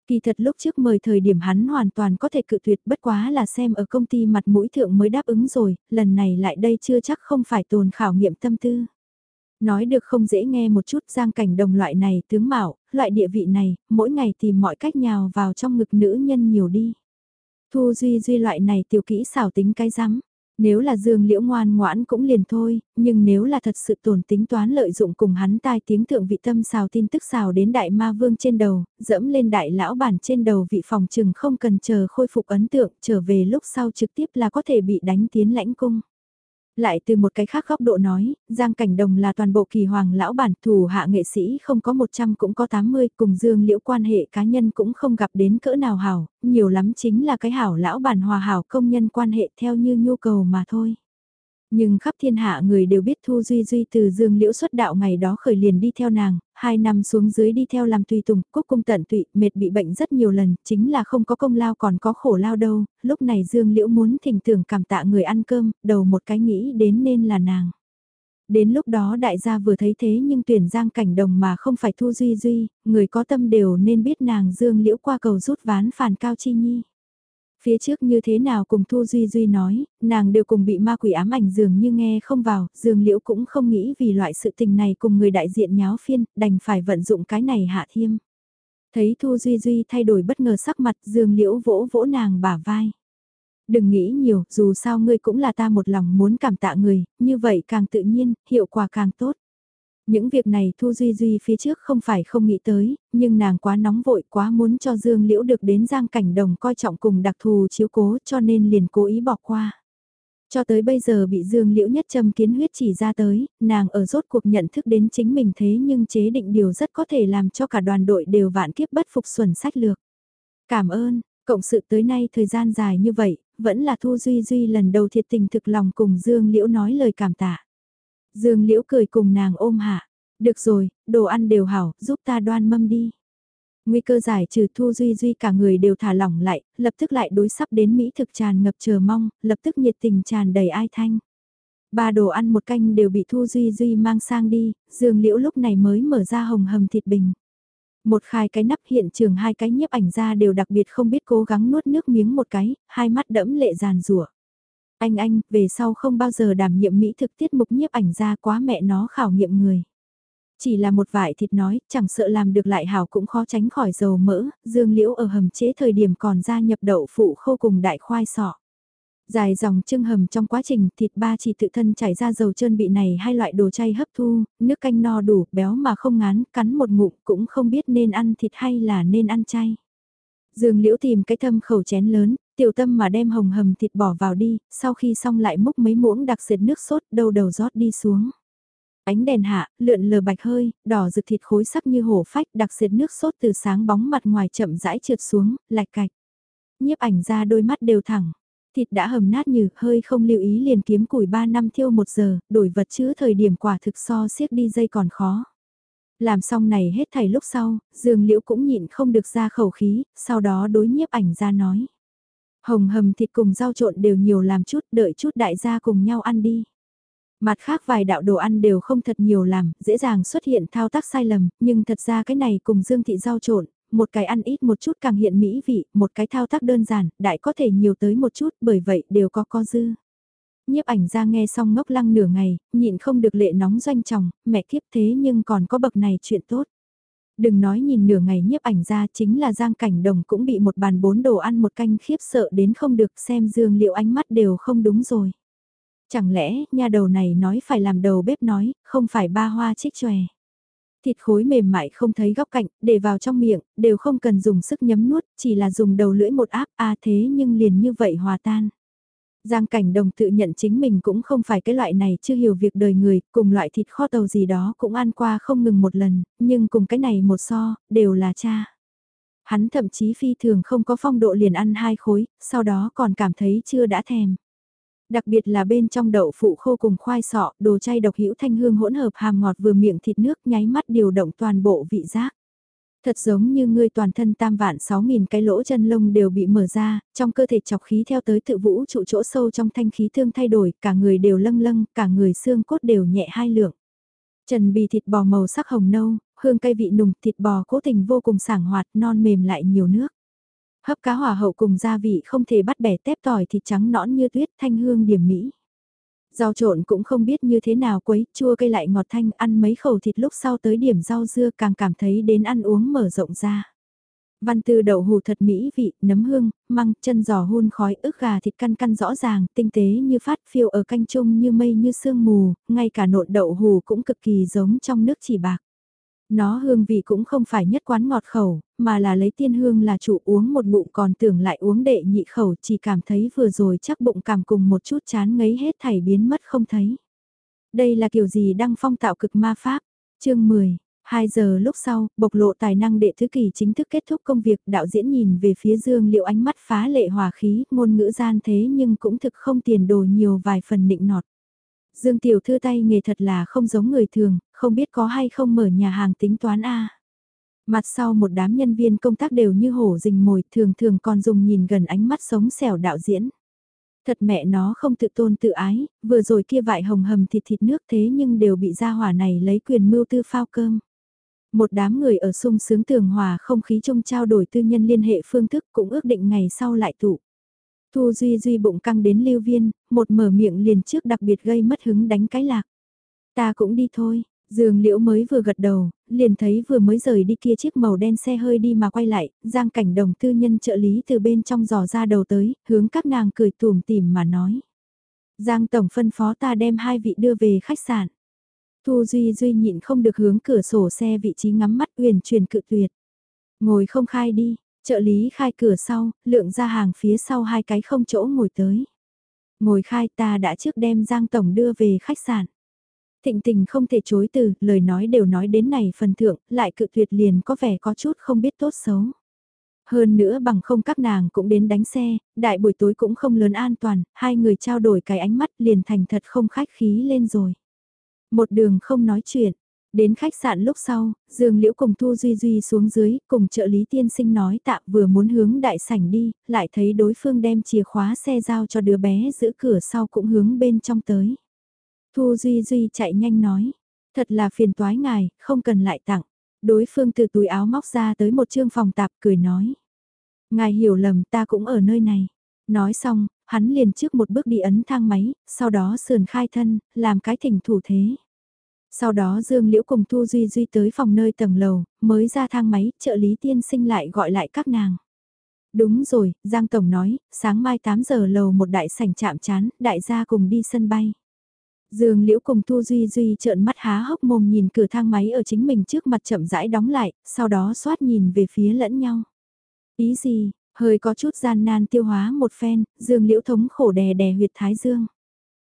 Kỳ thật lúc trước mời thời điểm hắn hoàn toàn có thể cự tuyệt bất quá là xem ở công ty mặt mũi thượng mới đáp ứng rồi, lần này lại đây chưa chắc không phải tồn khảo nghiệm tâm tư. Nói được không dễ nghe một chút giang cảnh đồng loại này tướng mạo, loại địa vị này, mỗi ngày tìm mọi cách nhào vào trong ngực nữ nhân nhiều đi. Thu Duy Duy loại này tiểu kỹ xảo tính cái rắm nếu là Dương Liễu ngoan ngoãn cũng liền thôi, nhưng nếu là thật sự tổn tính toán lợi dụng cùng hắn tai tiếng thượng vị tâm xào tin tức xào đến đại ma vương trên đầu, dẫm lên đại lão bản trên đầu vị phòng trừng không cần chờ khôi phục ấn tượng, trở về lúc sau trực tiếp là có thể bị đánh tiến lãnh cung. Lại từ một cái khác góc độ nói, Giang Cảnh Đồng là toàn bộ kỳ hoàng lão bản thủ hạ nghệ sĩ không có 100 cũng có 80, cùng Dương Liễu quan hệ cá nhân cũng không gặp đến cỡ nào hảo, nhiều lắm chính là cái hảo lão bản hòa hảo công nhân quan hệ theo như nhu cầu mà thôi. Nhưng khắp thiên hạ người đều biết Thu Duy Duy từ Dương Liễu xuất đạo ngày đó khởi liền đi theo nàng, hai năm xuống dưới đi theo làm tùy tùng, quốc cung tận tụy, mệt bị bệnh rất nhiều lần, chính là không có công lao còn có khổ lao đâu, lúc này Dương Liễu muốn thỉnh tưởng cảm tạ người ăn cơm, đầu một cái nghĩ đến nên là nàng. Đến lúc đó đại gia vừa thấy thế nhưng tuyển giang cảnh đồng mà không phải Thu Duy Duy, người có tâm đều nên biết nàng Dương Liễu qua cầu rút ván phản cao chi nhi. Phía trước như thế nào cùng Thu Duy Duy nói, nàng đều cùng bị ma quỷ ám ảnh dường như nghe không vào, dường liễu cũng không nghĩ vì loại sự tình này cùng người đại diện nháo phiên, đành phải vận dụng cái này hạ thiêm. Thấy Thu Duy Duy thay đổi bất ngờ sắc mặt dường liễu vỗ vỗ nàng bả vai. Đừng nghĩ nhiều, dù sao ngươi cũng là ta một lòng muốn cảm tạ người, như vậy càng tự nhiên, hiệu quả càng tốt. Những việc này Thu Duy Duy phía trước không phải không nghĩ tới, nhưng nàng quá nóng vội quá muốn cho Dương Liễu được đến Giang Cảnh Đồng coi trọng cùng đặc thù chiếu cố cho nên liền cố ý bỏ qua. Cho tới bây giờ bị Dương Liễu nhất châm kiến huyết chỉ ra tới, nàng ở rốt cuộc nhận thức đến chính mình thế nhưng chế định điều rất có thể làm cho cả đoàn đội đều vạn kiếp bất phục xuẩn sách lược. Cảm ơn, cộng sự tới nay thời gian dài như vậy, vẫn là Thu Duy Duy lần đầu thiệt tình thực lòng cùng Dương Liễu nói lời cảm tạ. Dương Liễu cười cùng nàng ôm hạ. Được rồi, đồ ăn đều hảo, giúp ta đoan mâm đi. Nguy cơ giải trừ Thu Duy Duy cả người đều thả lỏng lại, lập tức lại đối sắp đến Mỹ thực tràn ngập chờ mong, lập tức nhiệt tình tràn đầy ai thanh. Ba đồ ăn một canh đều bị Thu Duy Duy mang sang đi, Dương Liễu lúc này mới mở ra hồng hầm thịt bình. Một khai cái nắp hiện trường hai cái nhiếp ảnh ra đều đặc biệt không biết cố gắng nuốt nước miếng một cái, hai mắt đẫm lệ giàn rủa anh anh, về sau không bao giờ đảm nhiệm mỹ thực tiết mục nhiếp ảnh ra quá mẹ nó khảo nghiệm người. Chỉ là một vải thịt nói, chẳng sợ làm được lại hảo cũng khó tránh khỏi dầu mỡ, dương liễu ở hầm chế thời điểm còn ra nhập đậu phụ khô cùng đại khoai sọ. Dài dòng trưng hầm trong quá trình thịt ba chỉ tự thân chảy ra dầu trơn bị này hai loại đồ chay hấp thu, nước canh no đủ, béo mà không ngán, cắn một ngụm cũng không biết nên ăn thịt hay là nên ăn chay. Dương Liễu tìm cái thâm khẩu chén lớn, tiểu tâm mà đem hồng hầm thịt bỏ vào đi, sau khi xong lại múc mấy muỗng đặc sệt nước sốt đầu đầu rót đi xuống. Ánh đèn hạ, lượn lờ bạch hơi, đỏ rực thịt khối sắc như hổ phách đặc sệt nước sốt từ sáng bóng mặt ngoài chậm rãi trượt xuống, lạch cạch. Nhiếp ảnh ra đôi mắt đều thẳng. Thịt đã hầm nát như hơi không lưu ý liền kiếm củi 3 năm thiêu 1 giờ, đổi vật chứ thời điểm quả thực so siết đi dây còn khó. Làm xong này hết thầy lúc sau, Dương Liễu cũng nhịn không được ra khẩu khí, sau đó đối nhiếp ảnh ra nói. Hồng hầm thịt cùng rau trộn đều nhiều làm chút, đợi chút đại gia cùng nhau ăn đi. Mặt khác vài đạo đồ ăn đều không thật nhiều làm, dễ dàng xuất hiện thao tác sai lầm, nhưng thật ra cái này cùng dương thị rau trộn, một cái ăn ít một chút càng hiện mỹ vị, một cái thao tác đơn giản, đại có thể nhiều tới một chút, bởi vậy đều có co dư. Nhiếp ảnh ra nghe xong ngốc lăng nửa ngày, nhịn không được lệ nóng doanh chồng, mẹ kiếp thế nhưng còn có bậc này chuyện tốt. Đừng nói nhìn nửa ngày nhiếp ảnh ra chính là Giang Cảnh Đồng cũng bị một bàn bốn đồ ăn một canh khiếp sợ đến không được xem dương liệu ánh mắt đều không đúng rồi. Chẳng lẽ nhà đầu này nói phải làm đầu bếp nói, không phải ba hoa trích chòe. Thịt khối mềm mại không thấy góc cạnh, để vào trong miệng, đều không cần dùng sức nhấm nuốt, chỉ là dùng đầu lưỡi một áp a thế nhưng liền như vậy hòa tan. Giang cảnh đồng tự nhận chính mình cũng không phải cái loại này chưa hiểu việc đời người, cùng loại thịt kho tàu gì đó cũng ăn qua không ngừng một lần, nhưng cùng cái này một so, đều là cha. Hắn thậm chí phi thường không có phong độ liền ăn hai khối, sau đó còn cảm thấy chưa đã thèm. Đặc biệt là bên trong đậu phụ khô cùng khoai sọ, đồ chay độc hữu thanh hương hỗn hợp hàm ngọt vừa miệng thịt nước nháy mắt điều động toàn bộ vị giác. Thật giống như ngươi toàn thân tam vạn sáu nghìn cái lỗ chân lông đều bị mở ra, trong cơ thể chọc khí theo tới tự vũ trụ chỗ sâu trong thanh khí thương thay đổi, cả người đều lâng lâng, cả người xương cốt đều nhẹ hai lượng. Trần bì thịt bò màu sắc hồng nâu, hương cay vị nùng, thịt bò cố tình vô cùng sảng hoạt, non mềm lại nhiều nước. Hấp cá hỏa hậu cùng gia vị không thể bắt bẻ tép tỏi thịt trắng nõn như tuyết thanh hương điểm mỹ. Rau trộn cũng không biết như thế nào quấy, chua cây lại ngọt thanh, ăn mấy khẩu thịt lúc sau tới điểm rau dưa càng cảm thấy đến ăn uống mở rộng ra. Văn tư đậu hù thật mỹ vị, nấm hương, măng, chân giò hun khói, ức gà thịt căn căn rõ ràng, tinh tế như phát phiêu ở canh chung như mây như sương mù, ngay cả nộn đậu hù cũng cực kỳ giống trong nước chỉ bạc. Nó hương vị cũng không phải nhất quán ngọt khẩu, mà là lấy tiên hương là chủ uống một bụng còn tưởng lại uống đệ nhị khẩu chỉ cảm thấy vừa rồi chắc bụng cảm cùng một chút chán ngấy hết thảy biến mất không thấy. Đây là kiểu gì đăng phong tạo cực ma pháp. chương 10 2 giờ lúc sau, bộc lộ tài năng đệ thứ kỳ chính thức kết thúc công việc, đạo diễn nhìn về phía Dương Liệu ánh mắt phá lệ hòa khí, ngôn ngữ gian thế nhưng cũng thực không tiền đồ nhiều vài phần nịnh nọt. Dương Tiểu Thư tay nghề thật là không giống người thường, không biết có hay không mở nhà hàng tính toán A. Mặt sau một đám nhân viên công tác đều như hổ rình mồi, thường thường còn dùng nhìn gần ánh mắt sống xẻo đạo diễn. Thật mẹ nó không tự tôn tự ái, vừa rồi kia vại hồng hầm thịt thịt nước thế nhưng đều bị gia hỏa này lấy quyền mưu tư phao cơm. Một đám người ở sung sướng tường hòa không khí trong trao đổi tư nhân liên hệ phương thức cũng ước định ngày sau lại tụ. Thu Duy Duy bụng căng đến lưu viên, một mở miệng liền trước đặc biệt gây mất hứng đánh cái lạc. Ta cũng đi thôi, Dương Liễu mới vừa gật đầu, liền thấy vừa mới rời đi kia chiếc màu đen xe hơi đi mà quay lại, Giang Cảnh Đồng tư nhân trợ lý từ bên trong giò ra đầu tới, hướng các nàng cười tùm tìm mà nói. Giang Tổng phân phó ta đem hai vị đưa về khách sạn. Thu Duy Duy nhịn không được hướng cửa sổ xe vị trí ngắm mắt huyền truyền cự tuyệt. Ngồi không khai đi, trợ lý khai cửa sau, lượng ra hàng phía sau hai cái không chỗ ngồi tới. Ngồi khai ta đã trước đem Giang Tổng đưa về khách sạn. Thịnh tình không thể chối từ, lời nói đều nói đến này phần thượng, lại cự tuyệt liền có vẻ có chút không biết tốt xấu. Hơn nữa bằng không các nàng cũng đến đánh xe, đại buổi tối cũng không lớn an toàn, hai người trao đổi cái ánh mắt liền thành thật không khách khí lên rồi. Một đường không nói chuyện, đến khách sạn lúc sau, Dương Liễu cùng Thu Duy Duy xuống dưới, cùng trợ lý tiên sinh nói tạm vừa muốn hướng đại sảnh đi, lại thấy đối phương đem chìa khóa xe giao cho đứa bé giữ cửa sau cũng hướng bên trong tới. Thu Duy Duy chạy nhanh nói, thật là phiền toái ngài, không cần lại tặng. Đối phương từ túi áo móc ra tới một chương phòng tạp cười nói. Ngài hiểu lầm ta cũng ở nơi này. Nói xong, hắn liền trước một bước đi ấn thang máy, sau đó sườn khai thân, làm cái thỉnh thủ thế. Sau đó Dương Liễu cùng Thu Duy Duy tới phòng nơi tầng lầu, mới ra thang máy, trợ lý tiên sinh lại gọi lại các nàng. Đúng rồi, Giang Tổng nói, sáng mai 8 giờ lầu một đại sảnh chạm chán, đại gia cùng đi sân bay. Dương Liễu cùng Thu Duy Duy trợn mắt há hốc mồm nhìn cửa thang máy ở chính mình trước mặt chậm rãi đóng lại, sau đó xoát nhìn về phía lẫn nhau. Ý gì, hơi có chút gian nan tiêu hóa một phen, Dương Liễu thống khổ đè đè huyệt thái dương.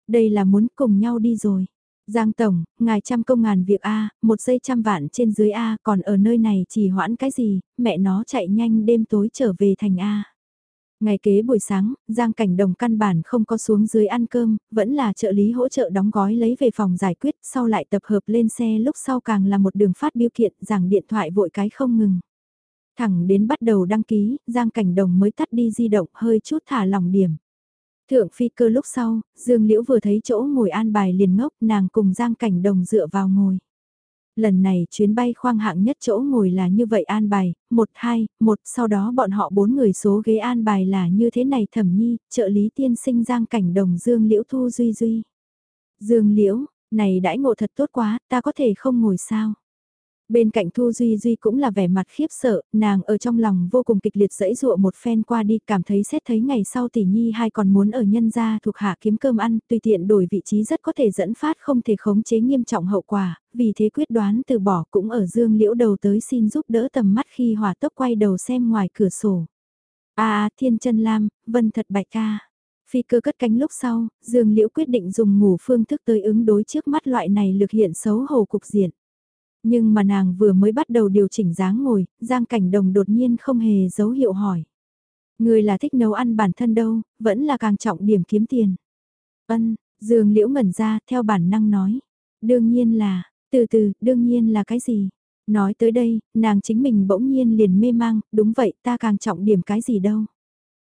Đây là muốn cùng nhau đi rồi. Giang Tổng, ngài trăm công ngàn việc A, một giây trăm vạn trên dưới A, còn ở nơi này chỉ hoãn cái gì, mẹ nó chạy nhanh đêm tối trở về thành A. Ngày kế buổi sáng, Giang Cảnh Đồng căn bản không có xuống dưới ăn cơm, vẫn là trợ lý hỗ trợ đóng gói lấy về phòng giải quyết, sau lại tập hợp lên xe lúc sau càng là một đường phát biêu kiện, giảng điện thoại vội cái không ngừng. Thẳng đến bắt đầu đăng ký, Giang Cảnh Đồng mới tắt đi di động hơi chút thả lòng điểm. Thượng phi cơ lúc sau, Dương Liễu vừa thấy chỗ ngồi an bài liền ngốc nàng cùng Giang Cảnh Đồng dựa vào ngồi. Lần này chuyến bay khoang hạng nhất chỗ ngồi là như vậy an bài, 1, 2, 1, sau đó bọn họ bốn người số ghế an bài là như thế này thẩm nhi, trợ lý tiên sinh Giang Cảnh Đồng Dương Liễu Thu Duy Duy. Dương Liễu, này đãi ngộ thật tốt quá, ta có thể không ngồi sao? Bên cạnh Thu Duy Duy cũng là vẻ mặt khiếp sợ, nàng ở trong lòng vô cùng kịch liệt dẫy dụa một phen qua đi cảm thấy xét thấy ngày sau tỷ nhi hai còn muốn ở nhân gia thuộc hạ kiếm cơm ăn, tùy tiện đổi vị trí rất có thể dẫn phát không thể khống chế nghiêm trọng hậu quả, vì thế quyết đoán từ bỏ cũng ở dương liễu đầu tới xin giúp đỡ tầm mắt khi hỏa tốc quay đầu xem ngoài cửa sổ. a thiên chân lam, vân thật bạch ca. Phi cơ cất cánh lúc sau, Dương Liễu quyết định dùng ngủ phương thức tới ứng đối trước mắt loại này lực hiện xấu hổ cục diện. Nhưng mà nàng vừa mới bắt đầu điều chỉnh dáng ngồi, Giang Cảnh Đồng đột nhiên không hề dấu hiệu hỏi. Người là thích nấu ăn bản thân đâu, vẫn là càng trọng điểm kiếm tiền. Ân, Dương Liễu ngẩn ra, theo bản năng nói. Đương nhiên là, từ từ, đương nhiên là cái gì? Nói tới đây, nàng chính mình bỗng nhiên liền mê mang, đúng vậy ta càng trọng điểm cái gì đâu.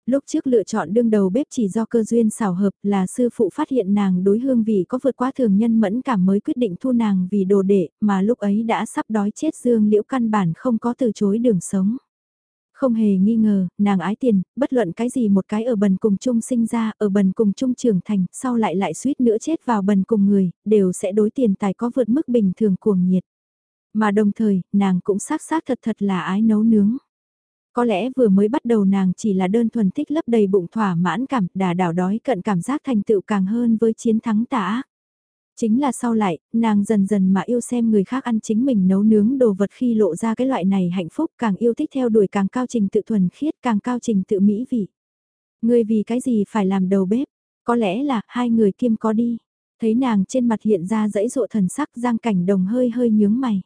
Lúc trước lựa chọn đương đầu bếp chỉ do cơ duyên xảo hợp là sư phụ phát hiện nàng đối hương vị có vượt quá thường nhân mẫn cảm mới quyết định thu nàng vì đồ đệ mà lúc ấy đã sắp đói chết dương liễu căn bản không có từ chối đường sống. Không hề nghi ngờ, nàng ái tiền, bất luận cái gì một cái ở bần cùng chung sinh ra, ở bần cùng chung trưởng thành, sau lại lại suýt nữa chết vào bần cùng người, đều sẽ đối tiền tài có vượt mức bình thường cuồng nhiệt. Mà đồng thời, nàng cũng xác xác thật thật là ái nấu nướng. Có lẽ vừa mới bắt đầu nàng chỉ là đơn thuần thích lấp đầy bụng thỏa mãn cảm, đà đảo đói cận cảm giác thành tựu càng hơn với chiến thắng tả ác. Chính là sau lại, nàng dần dần mà yêu xem người khác ăn chính mình nấu nướng đồ vật khi lộ ra cái loại này hạnh phúc càng yêu thích theo đuổi càng cao trình tự thuần khiết càng cao trình tự mỹ vị. Người vì cái gì phải làm đầu bếp, có lẽ là hai người kiêm có đi. Thấy nàng trên mặt hiện ra dãy dụ thần sắc giang cảnh đồng hơi hơi nhướng mày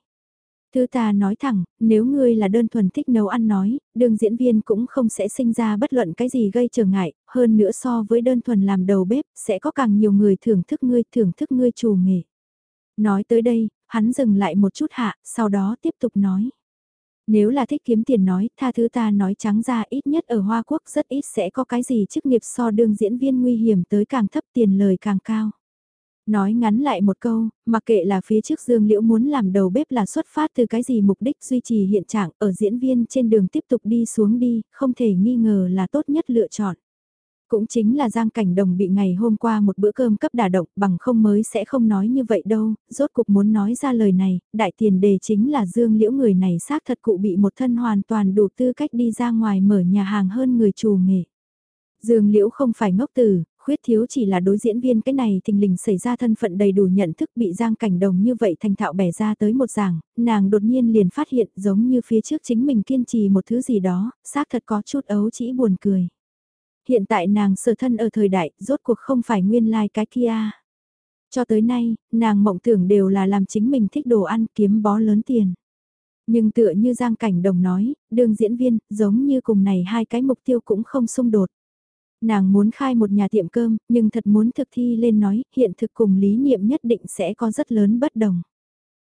thứ ta nói thẳng, nếu ngươi là đơn thuần thích nấu ăn nói, đường diễn viên cũng không sẽ sinh ra bất luận cái gì gây trở ngại, hơn nữa so với đơn thuần làm đầu bếp, sẽ có càng nhiều người thưởng thức ngươi, thưởng thức ngươi chủ nghề. Nói tới đây, hắn dừng lại một chút hạ, sau đó tiếp tục nói. Nếu là thích kiếm tiền nói, tha thứ ta nói trắng ra ít nhất ở Hoa Quốc rất ít sẽ có cái gì chức nghiệp so đương diễn viên nguy hiểm tới càng thấp tiền lời càng cao. Nói ngắn lại một câu, mặc kệ là phía trước Dương Liễu muốn làm đầu bếp là xuất phát từ cái gì mục đích duy trì hiện trạng ở diễn viên trên đường tiếp tục đi xuống đi, không thể nghi ngờ là tốt nhất lựa chọn. Cũng chính là Giang Cảnh Đồng bị ngày hôm qua một bữa cơm cấp đả động bằng không mới sẽ không nói như vậy đâu, rốt cục muốn nói ra lời này, đại tiền đề chính là Dương Liễu người này xác thật cụ bị một thân hoàn toàn đủ tư cách đi ra ngoài mở nhà hàng hơn người chủ nghề. Dương Liễu không phải ngốc tử, khuyết thiếu chỉ là đối diễn viên cái này thình lình xảy ra thân phận đầy đủ nhận thức bị giang cảnh đồng như vậy thành thạo bẻ ra tới một giảng, nàng đột nhiên liền phát hiện giống như phía trước chính mình kiên trì một thứ gì đó, xác thật có chút ấu chỉ buồn cười. Hiện tại nàng sở thân ở thời đại, rốt cuộc không phải nguyên lai like cái kia. Cho tới nay, nàng mộng tưởng đều là làm chính mình thích đồ ăn kiếm bó lớn tiền. Nhưng tựa như Giang Cảnh Đồng nói, đường diễn viên, giống như cùng này hai cái mục tiêu cũng không xung đột nàng muốn khai một nhà tiệm cơm, nhưng thật muốn thực thi lên nói, hiện thực cùng lý niệm nhất định sẽ có rất lớn bất đồng.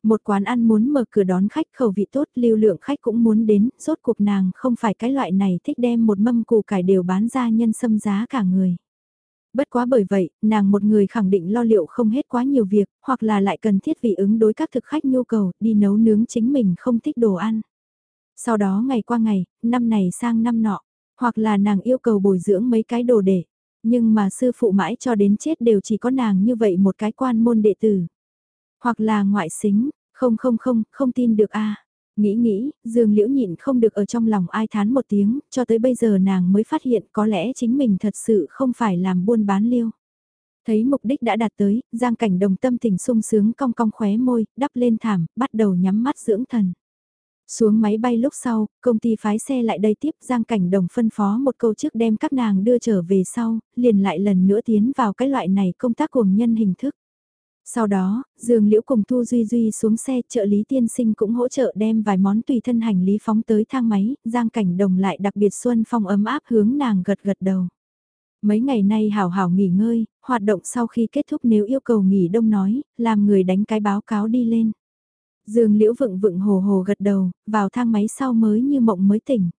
Một quán ăn muốn mở cửa đón khách khẩu vị tốt, lưu lượng khách cũng muốn đến, rốt cuộc nàng không phải cái loại này thích đem một mâm củ cải đều bán ra nhân sâm giá cả người. Bất quá bởi vậy, nàng một người khẳng định lo liệu không hết quá nhiều việc, hoặc là lại cần thiết vì ứng đối các thực khách nhu cầu, đi nấu nướng chính mình không thích đồ ăn. Sau đó ngày qua ngày, năm này sang năm nọ, hoặc là nàng yêu cầu bồi dưỡng mấy cái đồ để, nhưng mà sư phụ mãi cho đến chết đều chỉ có nàng như vậy một cái quan môn đệ tử. Hoặc là ngoại xính, không không không, không tin được a Nghĩ nghĩ, Dương Liễu nhịn không được ở trong lòng ai thán một tiếng, cho tới bây giờ nàng mới phát hiện có lẽ chính mình thật sự không phải làm buôn bán liêu. Thấy mục đích đã đạt tới, Giang Cảnh Đồng tâm tình sung sướng cong cong khóe môi, đắp lên thảm, bắt đầu nhắm mắt dưỡng thần. Xuống máy bay lúc sau, công ty phái xe lại đây tiếp Giang Cảnh Đồng phân phó một câu trước đem các nàng đưa trở về sau, liền lại lần nữa tiến vào cái loại này công tác cuồng nhân hình thức. Sau đó, Dương Liễu cùng Thu Duy Duy xuống xe trợ lý tiên sinh cũng hỗ trợ đem vài món tùy thân hành lý phóng tới thang máy, Giang Cảnh Đồng lại đặc biệt xuân phong ấm áp hướng nàng gật gật đầu. Mấy ngày nay hảo hảo nghỉ ngơi, hoạt động sau khi kết thúc nếu yêu cầu nghỉ đông nói, làm người đánh cái báo cáo đi lên. Dương Liễu vựng vựng hồ hồ gật đầu, vào thang máy sau mới như mộng mới tỉnh.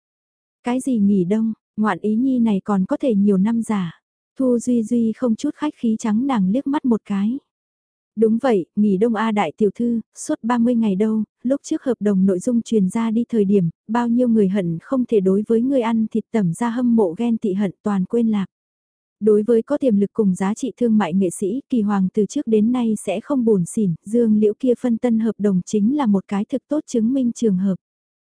Cái gì nghỉ đông, ngoạn ý nhi này còn có thể nhiều năm giả. Thu Duy Duy không chút khách khí trắng nàng liếc mắt một cái. Đúng vậy, nghỉ đông A đại tiểu thư, suốt 30 ngày đâu, lúc trước hợp đồng nội dung truyền ra đi thời điểm, bao nhiêu người hận không thể đối với người ăn thịt tẩm ra hâm mộ ghen tị hận toàn quên lạc. Đối với có tiềm lực cùng giá trị thương mại nghệ sĩ, kỳ hoàng từ trước đến nay sẽ không buồn xỉn, dương liễu kia phân tân hợp đồng chính là một cái thực tốt chứng minh trường hợp.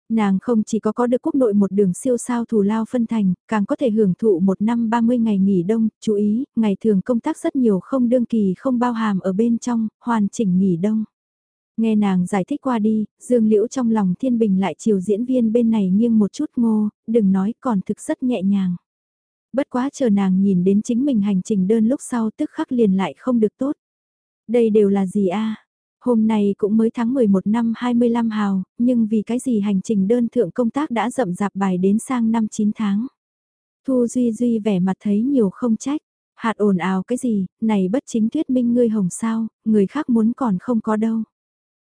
Nàng không chỉ có có được quốc nội một đường siêu sao thù lao phân thành, càng có thể hưởng thụ một năm 30 ngày nghỉ đông, chú ý, ngày thường công tác rất nhiều không đương kỳ không bao hàm ở bên trong, hoàn chỉnh nghỉ đông. Nghe nàng giải thích qua đi, Dương Liễu trong lòng thiên bình lại chiều diễn viên bên này nghiêng một chút ngô, đừng nói còn thực rất nhẹ nhàng. Bất quá chờ nàng nhìn đến chính mình hành trình đơn lúc sau tức khắc liền lại không được tốt. Đây đều là gì a? Hôm nay cũng mới tháng 11 năm 25 hào, nhưng vì cái gì hành trình đơn thượng công tác đã rậm rạp bài đến sang năm 9 tháng. Thu Duy Duy vẻ mặt thấy nhiều không trách, hạt ồn ào cái gì, này bất chính thuyết minh ngươi hồng sao, người khác muốn còn không có đâu.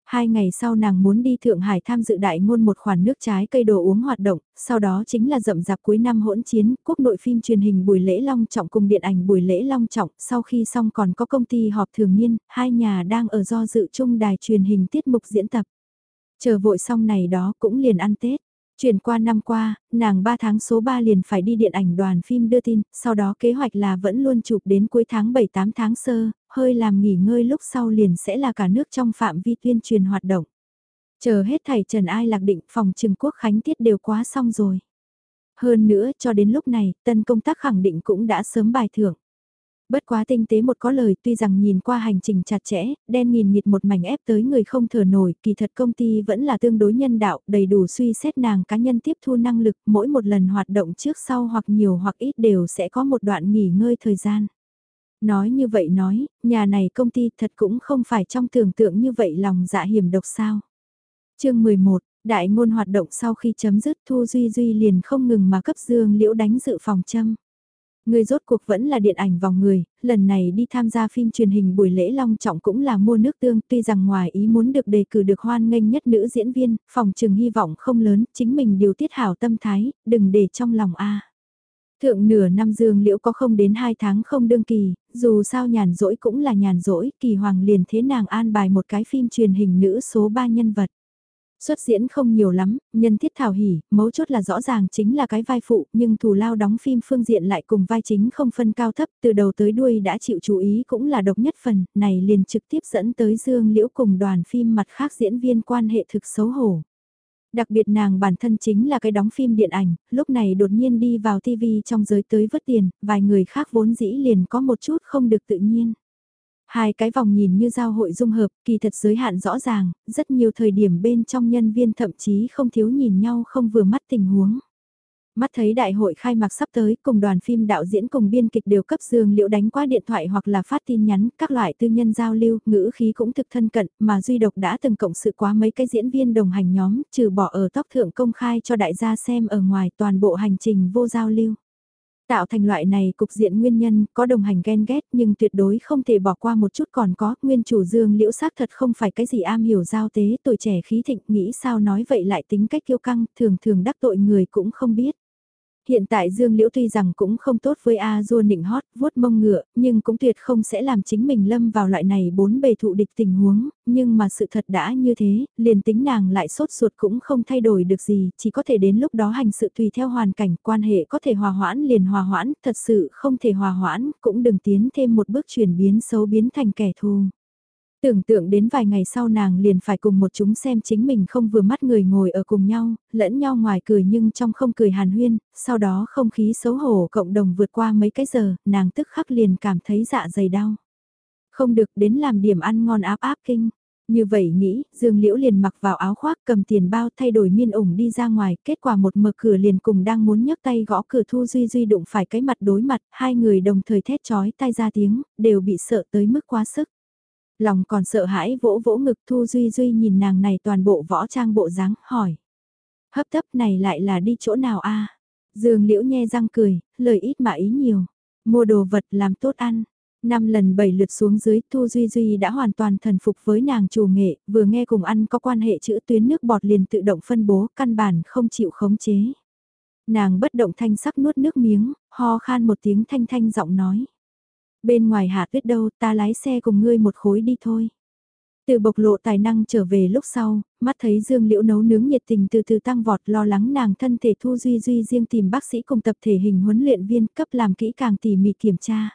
Hai ngày sau nàng muốn đi Thượng Hải tham dự đại ngôn một khoản nước trái cây đồ uống hoạt động, sau đó chính là rậm rạp cuối năm hỗn chiến, quốc nội phim truyền hình buổi lễ long trọng cùng điện ảnh buổi lễ long trọng, sau khi xong còn có công ty họp thường niên, hai nhà đang ở do dự chung đài truyền hình tiết mục diễn tập. Chờ vội xong này đó cũng liền ăn Tết. Chuyển qua năm qua, nàng 3 tháng số 3 liền phải đi điện ảnh đoàn phim đưa tin, sau đó kế hoạch là vẫn luôn chụp đến cuối tháng 7-8 tháng sơ, hơi làm nghỉ ngơi lúc sau liền sẽ là cả nước trong phạm vi tuyên truyền hoạt động. Chờ hết thầy Trần Ai lạc định phòng trừng quốc khánh tiết đều quá xong rồi. Hơn nữa cho đến lúc này, tân công tác khẳng định cũng đã sớm bài thưởng. Bất quá tinh tế một có lời tuy rằng nhìn qua hành trình chặt chẽ, đen nghìn nghịt một mảnh ép tới người không thở nổi, kỳ thật công ty vẫn là tương đối nhân đạo, đầy đủ suy xét nàng cá nhân tiếp thu năng lực, mỗi một lần hoạt động trước sau hoặc nhiều hoặc ít đều sẽ có một đoạn nghỉ ngơi thời gian. Nói như vậy nói, nhà này công ty thật cũng không phải trong tưởng tượng như vậy lòng dạ hiểm độc sao. chương 11, đại ngôn hoạt động sau khi chấm dứt Thu Duy Duy liền không ngừng mà cấp dương liễu đánh dự phòng châm. Người rốt cuộc vẫn là điện ảnh vòng người, lần này đi tham gia phim truyền hình buổi lễ long trọng cũng là mua nước tương, tuy rằng ngoài ý muốn được đề cử được hoan nghênh nhất nữ diễn viên, phòng trừng hy vọng không lớn, chính mình điều tiết hảo tâm thái, đừng để trong lòng a. Thượng nửa năm dương liễu có không đến 2 tháng không đương kỳ, dù sao nhàn rỗi cũng là nhàn rỗi, kỳ hoàng liền thế nàng an bài một cái phim truyền hình nữ số 3 nhân vật. Xuất diễn không nhiều lắm, nhân thiết thảo hỉ, mấu chốt là rõ ràng chính là cái vai phụ, nhưng thù lao đóng phim phương diện lại cùng vai chính không phân cao thấp, từ đầu tới đuôi đã chịu chú ý cũng là độc nhất phần, này liền trực tiếp dẫn tới Dương Liễu cùng đoàn phim mặt khác diễn viên quan hệ thực xấu hổ. Đặc biệt nàng bản thân chính là cái đóng phim điện ảnh, lúc này đột nhiên đi vào TV trong giới tới vớt tiền, vài người khác vốn dĩ liền có một chút không được tự nhiên. Hai cái vòng nhìn như giao hội dung hợp, kỳ thật giới hạn rõ ràng, rất nhiều thời điểm bên trong nhân viên thậm chí không thiếu nhìn nhau không vừa mắt tình huống. Mắt thấy đại hội khai mạc sắp tới cùng đoàn phim đạo diễn cùng biên kịch đều cấp dương liệu đánh qua điện thoại hoặc là phát tin nhắn, các loại tư nhân giao lưu, ngữ khí cũng thực thân cận, mà duy độc đã từng cộng sự quá mấy cái diễn viên đồng hành nhóm, trừ bỏ ở tóc thượng công khai cho đại gia xem ở ngoài toàn bộ hành trình vô giao lưu. Tạo thành loại này cục diện nguyên nhân, có đồng hành ghen ghét nhưng tuyệt đối không thể bỏ qua một chút còn có, nguyên chủ dương liễu xác thật không phải cái gì am hiểu giao tế, tuổi trẻ khí thịnh, nghĩ sao nói vậy lại tính cách kiêu căng, thường thường đắc tội người cũng không biết. Hiện tại Dương Liễu tuy rằng cũng không tốt với A Dua nịnh hót, vuốt mông ngựa, nhưng cũng tuyệt không sẽ làm chính mình lâm vào loại này bốn bề thụ địch tình huống, nhưng mà sự thật đã như thế, liền tính nàng lại sốt ruột cũng không thay đổi được gì, chỉ có thể đến lúc đó hành sự tùy theo hoàn cảnh, quan hệ có thể hòa hoãn liền hòa hoãn, thật sự không thể hòa hoãn, cũng đừng tiến thêm một bước chuyển biến xấu biến thành kẻ thù. Tưởng tượng đến vài ngày sau nàng liền phải cùng một chúng xem chính mình không vừa mắt người ngồi ở cùng nhau, lẫn nhau ngoài cười nhưng trong không cười hàn huyên, sau đó không khí xấu hổ cộng đồng vượt qua mấy cái giờ, nàng tức khắc liền cảm thấy dạ dày đau. Không được đến làm điểm ăn ngon áp áp kinh. Như vậy nghĩ, Dương Liễu liền mặc vào áo khoác cầm tiền bao thay đổi miên ủng đi ra ngoài, kết quả một mở cửa liền cùng đang muốn nhấc tay gõ cửa Thu Duy Duy đụng phải cái mặt đối mặt, hai người đồng thời thét chói tai ra tiếng, đều bị sợ tới mức quá sức. Lòng còn sợ hãi vỗ vỗ ngực Thu Duy Duy nhìn nàng này toàn bộ võ trang bộ dáng hỏi. Hấp tấp này lại là đi chỗ nào a Dương Liễu nhe răng cười, lời ít mà ý nhiều. Mua đồ vật làm tốt ăn. Năm lần bảy lượt xuống dưới Thu Duy Duy đã hoàn toàn thần phục với nàng chủ nghệ, vừa nghe cùng ăn có quan hệ chữ tuyến nước bọt liền tự động phân bố, căn bản không chịu khống chế. Nàng bất động thanh sắc nuốt nước miếng, ho khan một tiếng thanh thanh giọng nói. Bên ngoài hạ tuyết đâu ta lái xe cùng ngươi một khối đi thôi. Từ bộc lộ tài năng trở về lúc sau, mắt thấy Dương Liễu nấu nướng nhiệt tình từ từ tăng vọt lo lắng nàng thân thể thu duy duy riêng tìm bác sĩ cùng tập thể hình huấn luyện viên cấp làm kỹ càng tỉ mỉ kiểm tra.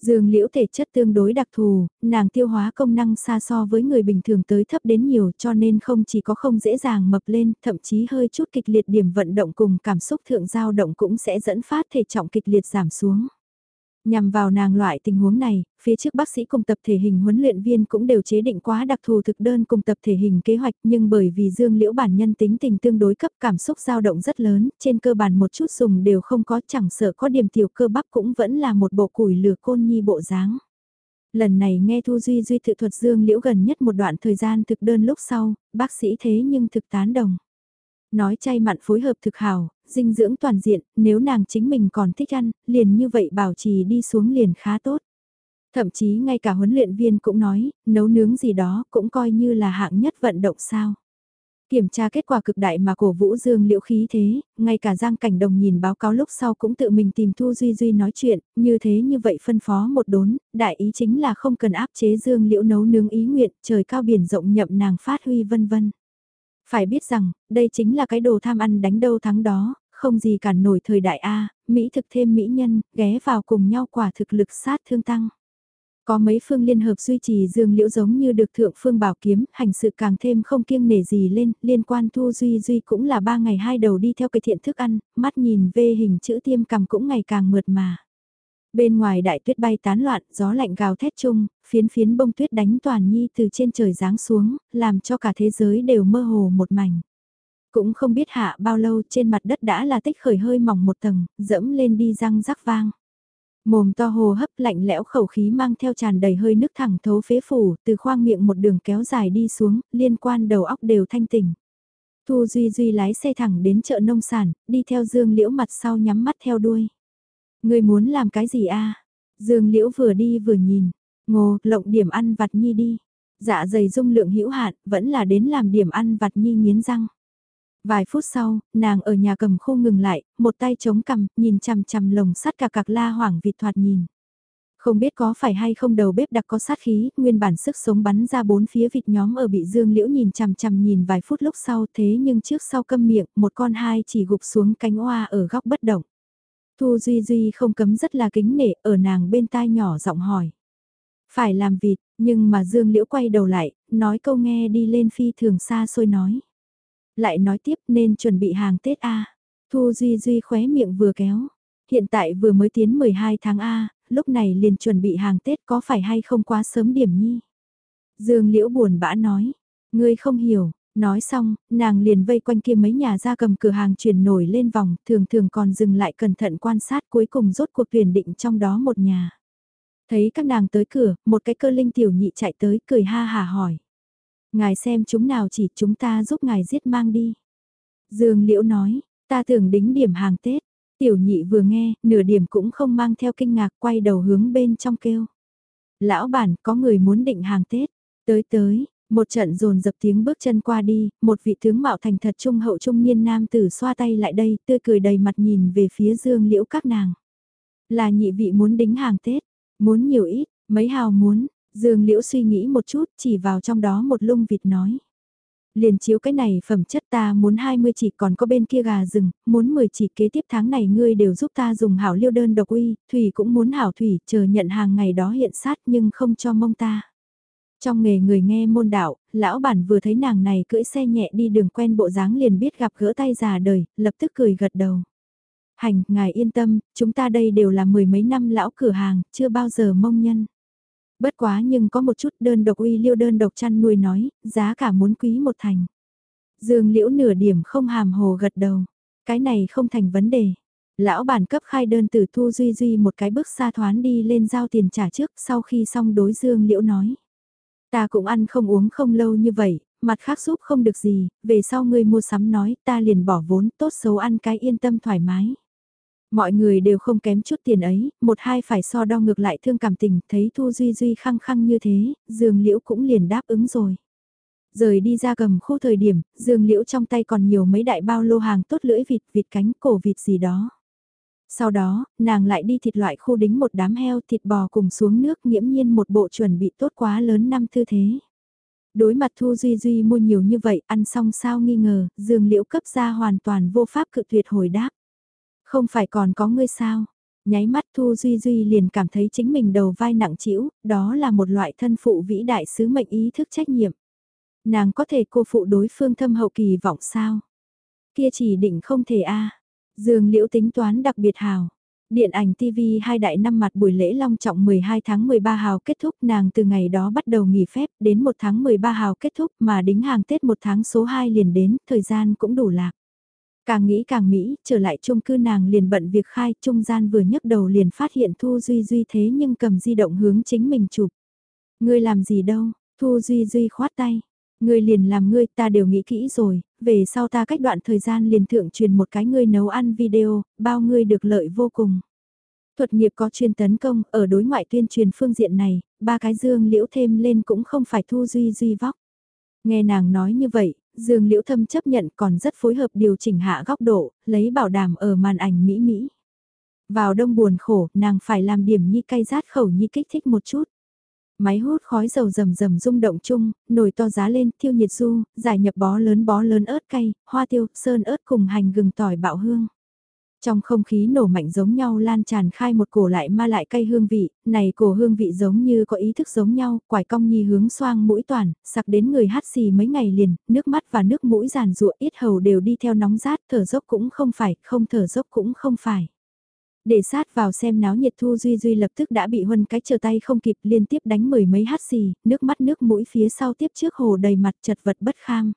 Dương Liễu thể chất tương đối đặc thù, nàng tiêu hóa công năng xa so với người bình thường tới thấp đến nhiều cho nên không chỉ có không dễ dàng mập lên, thậm chí hơi chút kịch liệt điểm vận động cùng cảm xúc thượng giao động cũng sẽ dẫn phát thể trọng kịch liệt giảm xuống. Nhằm vào nàng loại tình huống này, phía trước bác sĩ cùng tập thể hình huấn luyện viên cũng đều chế định quá đặc thù thực đơn cùng tập thể hình kế hoạch nhưng bởi vì Dương Liễu bản nhân tính tình tương đối cấp cảm xúc dao động rất lớn, trên cơ bản một chút dùng đều không có chẳng sợ có điểm tiểu cơ bắp cũng vẫn là một bộ củi lửa côn nhi bộ dáng. Lần này nghe Thu Duy Duy tự thuật Dương Liễu gần nhất một đoạn thời gian thực đơn lúc sau, bác sĩ thế nhưng thực tán đồng. Nói chay mặn phối hợp thực hào dinh dưỡng toàn diện, nếu nàng chính mình còn thích ăn, liền như vậy bảo trì đi xuống liền khá tốt. Thậm chí ngay cả huấn luyện viên cũng nói, nấu nướng gì đó cũng coi như là hạng nhất vận động sao. Kiểm tra kết quả cực đại mà cổ vũ dương liễu khí thế, ngay cả Giang Cảnh Đồng nhìn báo cáo lúc sau cũng tự mình tìm Thu Duy Duy nói chuyện, như thế như vậy phân phó một đốn, đại ý chính là không cần áp chế dương liễu nấu nướng ý nguyện, trời cao biển rộng nhậm nàng phát huy vân vân. Phải biết rằng, đây chính là cái đồ tham ăn đánh đâu thắng đó, không gì cản nổi thời đại A, Mỹ thực thêm Mỹ nhân, ghé vào cùng nhau quả thực lực sát thương tăng. Có mấy phương liên hợp duy trì dương liễu giống như được thượng phương bảo kiếm, hành sự càng thêm không kiêng nể gì lên, liên quan thu duy duy cũng là ba ngày hai đầu đi theo cái thiện thức ăn, mắt nhìn về hình chữ tiêm cầm cũng ngày càng mượt mà. Bên ngoài đại tuyết bay tán loạn, gió lạnh gào thét chung, phiến phiến bông tuyết đánh toàn nhi từ trên trời giáng xuống, làm cho cả thế giới đều mơ hồ một mảnh. Cũng không biết hạ bao lâu trên mặt đất đã là tích khởi hơi mỏng một tầng, dẫm lên đi răng rắc vang. Mồm to hồ hấp lạnh lẽo khẩu khí mang theo tràn đầy hơi nước thẳng thấu phế phủ, từ khoang miệng một đường kéo dài đi xuống, liên quan đầu óc đều thanh tỉnh. Thu Duy Duy lái xe thẳng đến chợ nông sản, đi theo Dương Liễu mặt sau nhắm mắt theo đuôi ngươi muốn làm cái gì a? Dương Liễu vừa đi vừa nhìn, ngô, lộng điểm ăn vặt nhi đi. Dạ dày dung lượng hữu hạn, vẫn là đến làm điểm ăn vặt nhi nghiến răng. Vài phút sau, nàng ở nhà cầm khô ngừng lại, một tay chống cằm, nhìn chằm chằm lồng sắt cả cạc la hoảng vịt thoạt nhìn. Không biết có phải hay không đầu bếp đặc có sát khí, nguyên bản sức sống bắn ra bốn phía vịt nhóm ở bị dương liễu nhìn chằm chằm nhìn vài phút lúc sau thế nhưng trước sau câm miệng, một con hai chỉ gục xuống cánh oa ở góc bất động. Thu Duy Duy không cấm rất là kính nể, ở nàng bên tai nhỏ giọng hỏi. Phải làm vịt, nhưng mà Dương Liễu quay đầu lại, nói câu nghe đi lên phi thường xa xôi nói lại nói tiếp nên chuẩn bị hàng Tết A. Thu Duy Duy khóe miệng vừa kéo. Hiện tại vừa mới tiến 12 tháng A, lúc này liền chuẩn bị hàng Tết có phải hay không quá sớm điểm nhi. Dương Liễu buồn bã nói, ngươi không hiểu, nói xong, nàng liền vây quanh kia mấy nhà ra cầm cửa hàng chuyển nổi lên vòng, thường thường còn dừng lại cẩn thận quan sát cuối cùng rốt cuộc tuyển định trong đó một nhà. Thấy các nàng tới cửa, một cái cơ linh tiểu nhị chạy tới cười ha hà hỏi. Ngài xem chúng nào chỉ chúng ta giúp ngài giết mang đi. Dương Liễu nói, ta thường đính điểm hàng Tết. Tiểu nhị vừa nghe, nửa điểm cũng không mang theo kinh ngạc quay đầu hướng bên trong kêu. Lão bản có người muốn định hàng Tết. Tới tới, một trận rồn dập tiếng bước chân qua đi, một vị tướng mạo thành thật trung hậu trung niên nam tử xoa tay lại đây, tươi cười đầy mặt nhìn về phía dương liễu các nàng. Là nhị vị muốn đính hàng Tết, muốn nhiều ít, mấy hào muốn, Dương Liễu suy nghĩ một chút, chỉ vào trong đó một lung vịt nói. Liền chiếu cái này phẩm chất ta muốn 20 chỉ còn có bên kia gà rừng, muốn 10 chỉ kế tiếp tháng này ngươi đều giúp ta dùng hảo liêu đơn độc uy, Thủy cũng muốn hảo Thủy, chờ nhận hàng ngày đó hiện sát nhưng không cho mông ta. Trong nghề người nghe môn đạo, lão bản vừa thấy nàng này cưỡi xe nhẹ đi đường quen bộ dáng liền biết gặp gỡ tay già đời, lập tức cười gật đầu. Hành, ngài yên tâm, chúng ta đây đều là mười mấy năm lão cửa hàng, chưa bao giờ mông nhân. Bất quá nhưng có một chút đơn độc uy liêu đơn độc chăn nuôi nói, giá cả muốn quý một thành. Dương liễu nửa điểm không hàm hồ gật đầu. Cái này không thành vấn đề. Lão bản cấp khai đơn từ thu duy duy một cái bước xa thoán đi lên giao tiền trả trước sau khi xong đối dương liễu nói. Ta cũng ăn không uống không lâu như vậy, mặt khác giúp không được gì, về sau ngươi mua sắm nói ta liền bỏ vốn tốt xấu ăn cái yên tâm thoải mái. Mọi người đều không kém chút tiền ấy, một hai phải so đo ngược lại thương cảm tình, thấy Thu Duy Duy khăng khăng như thế, Dương Liễu cũng liền đáp ứng rồi. Rời đi ra gầm khu thời điểm, Dương Liễu trong tay còn nhiều mấy đại bao lô hàng tốt lưỡi vịt, vịt cánh, cổ vịt gì đó. Sau đó, nàng lại đi thịt loại khu đính một đám heo thịt bò cùng xuống nước nghiễm nhiên một bộ chuẩn bị tốt quá lớn năm tư thế. Đối mặt Thu Duy Duy mua nhiều như vậy, ăn xong sao nghi ngờ, Dương Liễu cấp ra hoàn toàn vô pháp cự tuyệt hồi đáp. Không phải còn có ngươi sao? Nháy mắt Thu Duy Duy liền cảm thấy chính mình đầu vai nặng trĩu, đó là một loại thân phụ vĩ đại sứ mệnh ý thức trách nhiệm. Nàng có thể cô phụ đối phương thâm hậu kỳ vọng sao? Kia chỉ định không thể a Dương Liễu tính toán đặc biệt hào. Điện ảnh TV hai đại năm mặt buổi lễ long trọng 12 tháng 13 hào kết thúc nàng từ ngày đó bắt đầu nghỉ phép đến 1 tháng 13 hào kết thúc mà đính hàng Tết 1 tháng số 2 liền đến, thời gian cũng đủ lạc. Càng nghĩ càng mỹ, trở lại chung cư nàng liền bận việc khai, trung gian vừa nhấc đầu liền phát hiện Thu Duy Duy thế nhưng cầm di động hướng chính mình chụp. Ngươi làm gì đâu, Thu Duy Duy khoát tay. Ngươi liền làm ngươi ta đều nghĩ kỹ rồi, về sau ta cách đoạn thời gian liền thượng truyền một cái ngươi nấu ăn video, bao ngươi được lợi vô cùng. Thuật nghiệp có chuyên tấn công, ở đối ngoại tuyên truyền phương diện này, ba cái dương liễu thêm lên cũng không phải thu duy duy vóc. Nghe nàng nói như vậy, dương liễu thâm chấp nhận còn rất phối hợp điều chỉnh hạ góc độ, lấy bảo đảm ở màn ảnh mỹ mỹ. Vào đông buồn khổ, nàng phải làm điểm nhi cay rát khẩu nhi kích thích một chút. Máy hút khói dầu rầm rầm rung động chung, nồi to giá lên, thiêu nhiệt du, giải nhập bó lớn bó lớn ớt cay, hoa tiêu, sơn ớt cùng hành gừng tỏi bạo hương. Trong không khí nổ mạnh giống nhau lan tràn khai một cổ lại ma lại cay hương vị, này cổ hương vị giống như có ý thức giống nhau, quải cong nhi hướng xoang mũi toàn, sặc đến người hát xì mấy ngày liền, nước mắt và nước mũi giàn ruộng ít hầu đều đi theo nóng rát, thở dốc cũng không phải, không thở dốc cũng không phải. Để sát vào xem náo nhiệt Thu Duy Duy lập tức đã bị huân cái chờ tay không kịp liên tiếp đánh mười mấy hát xì, nước mắt nước mũi phía sau tiếp trước hồ đầy mặt chật vật bất kham.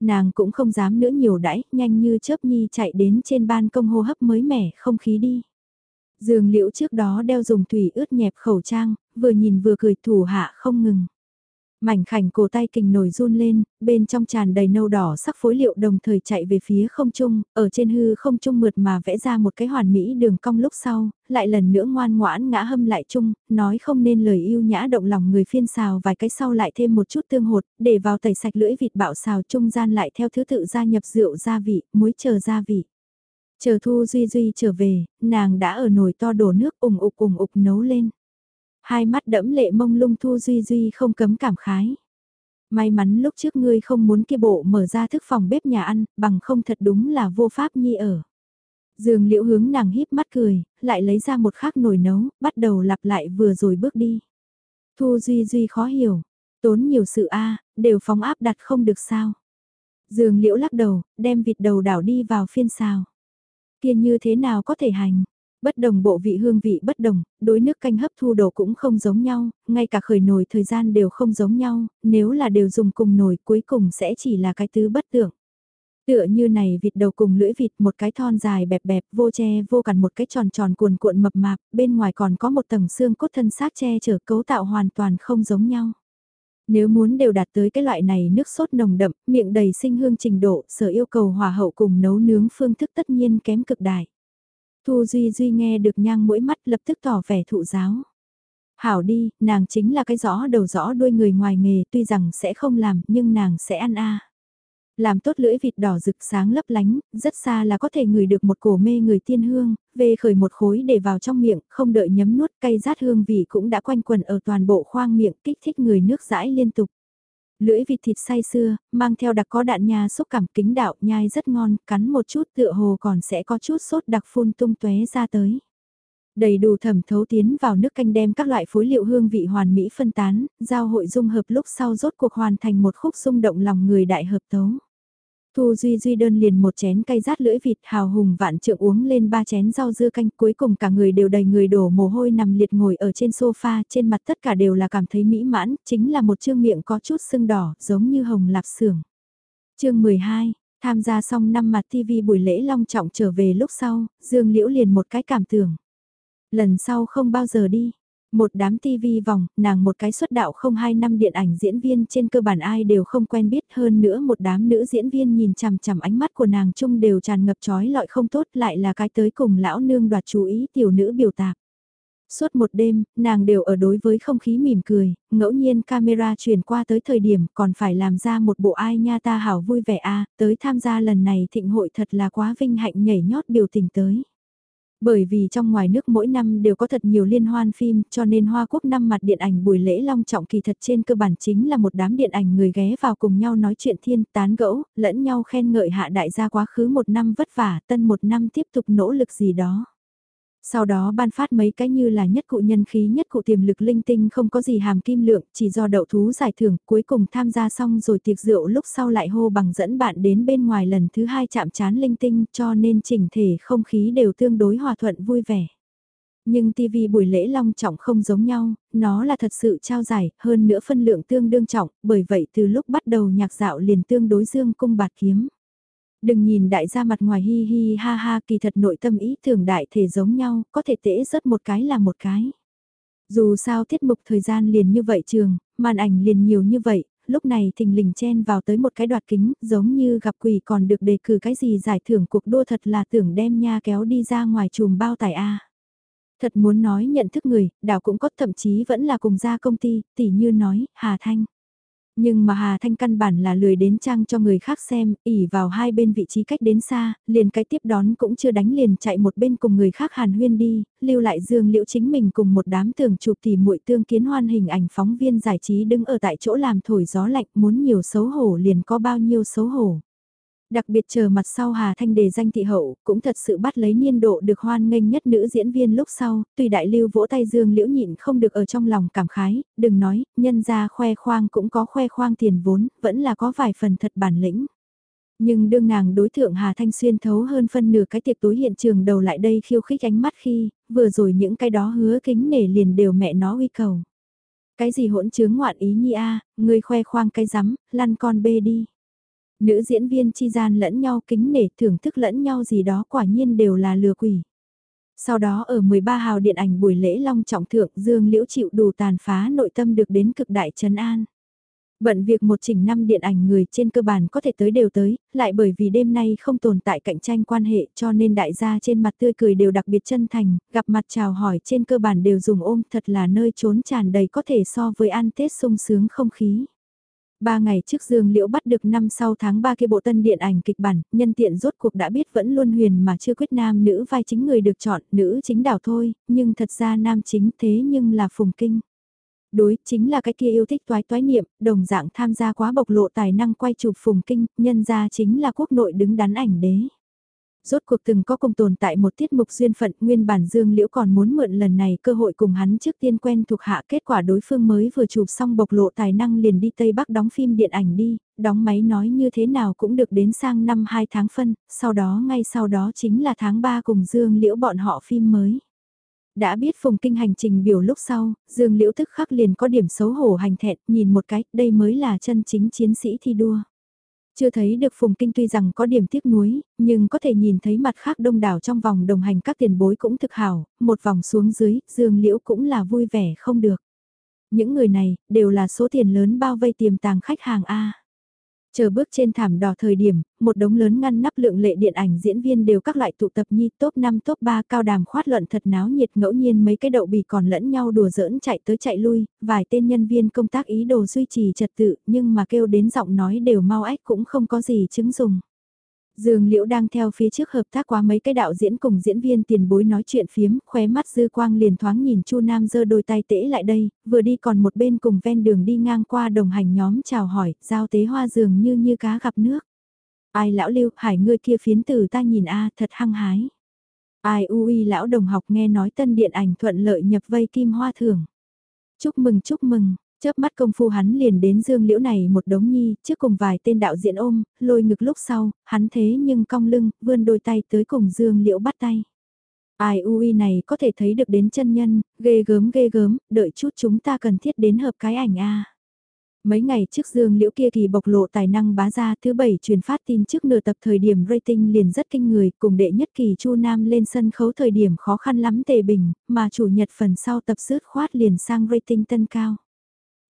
Nàng cũng không dám nữa nhiều đãi, nhanh như chớp nhi chạy đến trên ban công hô hấp mới mẻ không khí đi. Dương liễu trước đó đeo dùng thủy ướt nhẹp khẩu trang, vừa nhìn vừa cười thủ hạ không ngừng. Mảnh khảnh cổ tay kình nổi run lên, bên trong tràn đầy nâu đỏ sắc phối liệu đồng thời chạy về phía không trung, ở trên hư không trung mượt mà vẽ ra một cái hoàn mỹ đường cong lúc sau, lại lần nữa ngoan ngoãn ngã hâm lại chung, nói không nên lời yêu nhã động lòng người phiên xào vài cái sau lại thêm một chút tương hột, để vào tẩy sạch lưỡi vịt bạo xào trung gian lại theo thứ tự gia nhập rượu gia vị, muối chờ gia vị. Chờ Thu Duy Duy trở về, nàng đã ở nồi to đổ nước ủng ục ủng ục nấu lên. Hai mắt đẫm lệ mông lung Thu Duy Duy không cấm cảm khái. May mắn lúc trước ngươi không muốn kia bộ mở ra thức phòng bếp nhà ăn, bằng không thật đúng là vô pháp nhi ở. Dương liễu hướng nàng híp mắt cười, lại lấy ra một khắc nồi nấu, bắt đầu lặp lại vừa rồi bước đi. Thu Duy Duy khó hiểu, tốn nhiều sự a đều phóng áp đặt không được sao. Dương liễu lắc đầu, đem vịt đầu đảo đi vào phiên xào. Kia như thế nào có thể hành, Bất đồng bộ vị hương vị bất đồng, đối nước canh hấp thu đồ cũng không giống nhau, ngay cả khởi nồi thời gian đều không giống nhau, nếu là đều dùng cùng nồi cuối cùng sẽ chỉ là cái tứ bất tưởng. Tựa như này vịt đầu cùng lưỡi vịt một cái thon dài bẹp bẹp vô che vô cằn một cái tròn tròn cuồn cuộn mập mạp, bên ngoài còn có một tầng xương cốt thân xác che chở cấu tạo hoàn toàn không giống nhau. Nếu muốn đều đạt tới cái loại này nước sốt nồng đậm, miệng đầy sinh hương trình độ, sở yêu cầu hòa hậu cùng nấu nướng phương thức tất nhiên kém cực đại. Thu Duy Duy nghe được nhang mũi mắt lập tức tỏ vẻ thụ giáo. Hảo đi, nàng chính là cái rõ đầu rõ đuôi người ngoài nghề tuy rằng sẽ không làm nhưng nàng sẽ ăn a. Làm tốt lưỡi vịt đỏ rực sáng lấp lánh, rất xa là có thể ngửi được một cổ mê người tiên hương, về khởi một khối để vào trong miệng, không đợi nhấm nuốt cay rát hương vị cũng đã quanh quần ở toàn bộ khoang miệng kích thích người nước rãi liên tục. Lưỡi vịt thịt say xưa, mang theo đặc có đạn nha xúc cảm kính đạo nhai rất ngon, cắn một chút tựa hồ còn sẽ có chút sốt đặc phun tung tóe ra tới. Đầy đủ thẩm thấu tiến vào nước canh đem các loại phối liệu hương vị hoàn mỹ phân tán, giao hội dung hợp lúc sau rốt cuộc hoàn thành một khúc rung động lòng người đại hợp tấu. Thu Duy Duy đơn liền một chén cay rát lưỡi vịt hào hùng vạn trượng uống lên ba chén rau dưa canh cuối cùng cả người đều đầy người đổ mồ hôi nằm liệt ngồi ở trên sofa trên mặt tất cả đều là cảm thấy mỹ mãn, chính là một chương miệng có chút sưng đỏ giống như hồng lạp xưởng. chương 12, tham gia xong năm mặt TV buổi lễ long trọng trở về lúc sau, Dương Liễu liền một cái cảm tưởng. Lần sau không bao giờ đi, một đám tv vòng, nàng một cái xuất đạo không hai năm điện ảnh diễn viên trên cơ bản ai đều không quen biết hơn nữa một đám nữ diễn viên nhìn chằm chằm ánh mắt của nàng chung đều tràn ngập trói lọi không tốt lại là cái tới cùng lão nương đoạt chú ý tiểu nữ biểu tạp. Suốt một đêm, nàng đều ở đối với không khí mỉm cười, ngẫu nhiên camera chuyển qua tới thời điểm còn phải làm ra một bộ ai nha ta hảo vui vẻ a tới tham gia lần này thịnh hội thật là quá vinh hạnh nhảy nhót biểu tình tới. Bởi vì trong ngoài nước mỗi năm đều có thật nhiều liên hoan phim cho nên Hoa Quốc năm mặt điện ảnh buổi lễ long trọng kỳ thật trên cơ bản chính là một đám điện ảnh người ghé vào cùng nhau nói chuyện thiên tán gẫu, lẫn nhau khen ngợi hạ đại gia quá khứ một năm vất vả, tân một năm tiếp tục nỗ lực gì đó. Sau đó ban phát mấy cái như là nhất cụ nhân khí nhất cụ tiềm lực linh tinh không có gì hàm kim lượng, chỉ do đậu thú giải thưởng, cuối cùng tham gia xong rồi tiệc rượu lúc sau lại hô bằng dẫn bạn đến bên ngoài lần thứ hai chạm chán linh tinh cho nên chỉnh thể không khí đều tương đối hòa thuận vui vẻ. Nhưng TV buổi lễ long trọng không giống nhau, nó là thật sự trao giải, hơn nữa phân lượng tương đương trọng, bởi vậy từ lúc bắt đầu nhạc dạo liền tương đối dương cung bạt kiếm. Đừng nhìn đại gia mặt ngoài hi hi ha ha kỳ thật nội tâm ý thường đại thể giống nhau, có thể tễ rớt một cái là một cái. Dù sao tiết mục thời gian liền như vậy trường, màn ảnh liền nhiều như vậy, lúc này thình lình chen vào tới một cái đoạt kính, giống như gặp quỷ còn được đề cử cái gì giải thưởng cuộc đua thật là tưởng đem nha kéo đi ra ngoài chùm bao tải A. Thật muốn nói nhận thức người, đảo cũng có thậm chí vẫn là cùng ra công ty, tỉ như nói, Hà Thanh. Nhưng mà Hà Thanh căn bản là lười đến trang cho người khác xem, ỉ vào hai bên vị trí cách đến xa, liền cái tiếp đón cũng chưa đánh liền chạy một bên cùng người khác hàn huyên đi, lưu lại dương liễu chính mình cùng một đám tường chụp tỉ muội tương kiến hoan hình ảnh phóng viên giải trí đứng ở tại chỗ làm thổi gió lạnh muốn nhiều xấu hổ liền có bao nhiêu xấu hổ. Đặc biệt chờ mặt sau Hà Thanh đề danh thị hậu, cũng thật sự bắt lấy niên độ được hoan nghênh nhất nữ diễn viên lúc sau, tùy đại lưu vỗ tay dương liễu nhịn không được ở trong lòng cảm khái, đừng nói, nhân ra khoe khoang cũng có khoe khoang tiền vốn, vẫn là có vài phần thật bản lĩnh. Nhưng đương nàng đối thượng Hà Thanh xuyên thấu hơn phân nửa cái tiệc tối hiện trường đầu lại đây khiêu khích ánh mắt khi, vừa rồi những cái đó hứa kính nể liền đều mẹ nó uy cầu. Cái gì hỗn chướng ngoạn ý nhi a người khoe khoang cái rắm lăn con bê đi. Nữ diễn viên chi gian lẫn nhau kính nể thưởng thức lẫn nhau gì đó quả nhiên đều là lừa quỷ. Sau đó ở 13 hào điện ảnh buổi lễ long trọng thượng Dương Liễu chịu đủ tàn phá nội tâm được đến cực đại trấn an. Bận việc một chỉnh năm điện ảnh người trên cơ bản có thể tới đều tới, lại bởi vì đêm nay không tồn tại cạnh tranh quan hệ cho nên đại gia trên mặt tươi cười đều đặc biệt chân thành, gặp mặt chào hỏi trên cơ bản đều dùng ôm thật là nơi trốn tràn đầy có thể so với ăn Tết sung sướng không khí. Ba ngày trước Dương Liễu bắt được năm sau tháng 3 kia bộ tân điện ảnh kịch bản, nhân tiện rốt cuộc đã biết vẫn luôn huyền mà chưa quyết nam nữ vai chính người được chọn, nữ chính đảo thôi, nhưng thật ra nam chính thế nhưng là Phùng Kinh. Đối, chính là cái kia yêu thích toái toái niệm, đồng dạng tham gia quá bộc lộ tài năng quay chụp Phùng Kinh, nhân ra chính là quốc nội đứng đắn ảnh đế rốt cuộc từng có cùng tồn tại một tiết mục duyên phận nguyên bản Dương Liễu còn muốn mượn lần này cơ hội cùng hắn trước tiên quen thuộc hạ kết quả đối phương mới vừa chụp xong bộc lộ tài năng liền đi Tây Bắc đóng phim điện ảnh đi, đóng máy nói như thế nào cũng được đến sang năm 2 tháng phân, sau đó ngay sau đó chính là tháng 3 cùng Dương Liễu bọn họ phim mới. Đã biết phùng kinh hành trình biểu lúc sau, Dương Liễu tức khắc liền có điểm xấu hổ hành thẹn, nhìn một cái, đây mới là chân chính chiến sĩ thi đua. Chưa thấy được Phùng Kinh tuy rằng có điểm tiếc nuối, nhưng có thể nhìn thấy mặt khác đông đảo trong vòng đồng hành các tiền bối cũng thực hảo, một vòng xuống dưới, Dương Liễu cũng là vui vẻ không được. Những người này, đều là số tiền lớn bao vây tiềm tàng khách hàng A. Chờ bước trên thảm đỏ thời điểm, một đống lớn ngăn nắp lượng lệ điện ảnh diễn viên đều các loại tụ tập nhi top 5 top 3 cao đàm khoát luận thật náo nhiệt ngẫu nhiên mấy cái đậu bì còn lẫn nhau đùa giỡn chạy tới chạy lui, vài tên nhân viên công tác ý đồ duy trì trật tự nhưng mà kêu đến giọng nói đều mau ách cũng không có gì chứng dùng. Dương Liễu đang theo phía trước hợp tác qua mấy cái đạo diễn cùng diễn viên tiền bối nói chuyện phiếm, khóe mắt dư quang liền thoáng nhìn Chu Nam giơ đôi tay tễ lại đây, vừa đi còn một bên cùng ven đường đi ngang qua đồng hành nhóm chào hỏi, giao tế hoa dường như như cá gặp nước. Ai lão lưu, hải ngươi kia phiến từ ta nhìn a thật hăng hái. Ai ui lão đồng học nghe nói tân điện ảnh thuận lợi nhập vây kim hoa thưởng. Chúc mừng chúc mừng, chớp mắt công phu hắn liền đến dương liễu này một đống nhi, trước cùng vài tên đạo diễn ôm, lôi ngực lúc sau, hắn thế nhưng cong lưng, vươn đôi tay tới cùng dương liễu bắt tay. Ai ui này có thể thấy được đến chân nhân, ghê gớm ghê gớm, đợi chút chúng ta cần thiết đến hợp cái ảnh a. Mấy ngày trước Dương Liễu kia kỳ bộc lộ tài năng bá ra thứ bảy truyền phát tin trước nửa tập thời điểm rating liền rất kinh người, cùng đệ nhất kỳ Chu Nam lên sân khấu thời điểm khó khăn lắm tề bình, mà chủ nhật phần sau tập sứt khoát liền sang rating tân cao.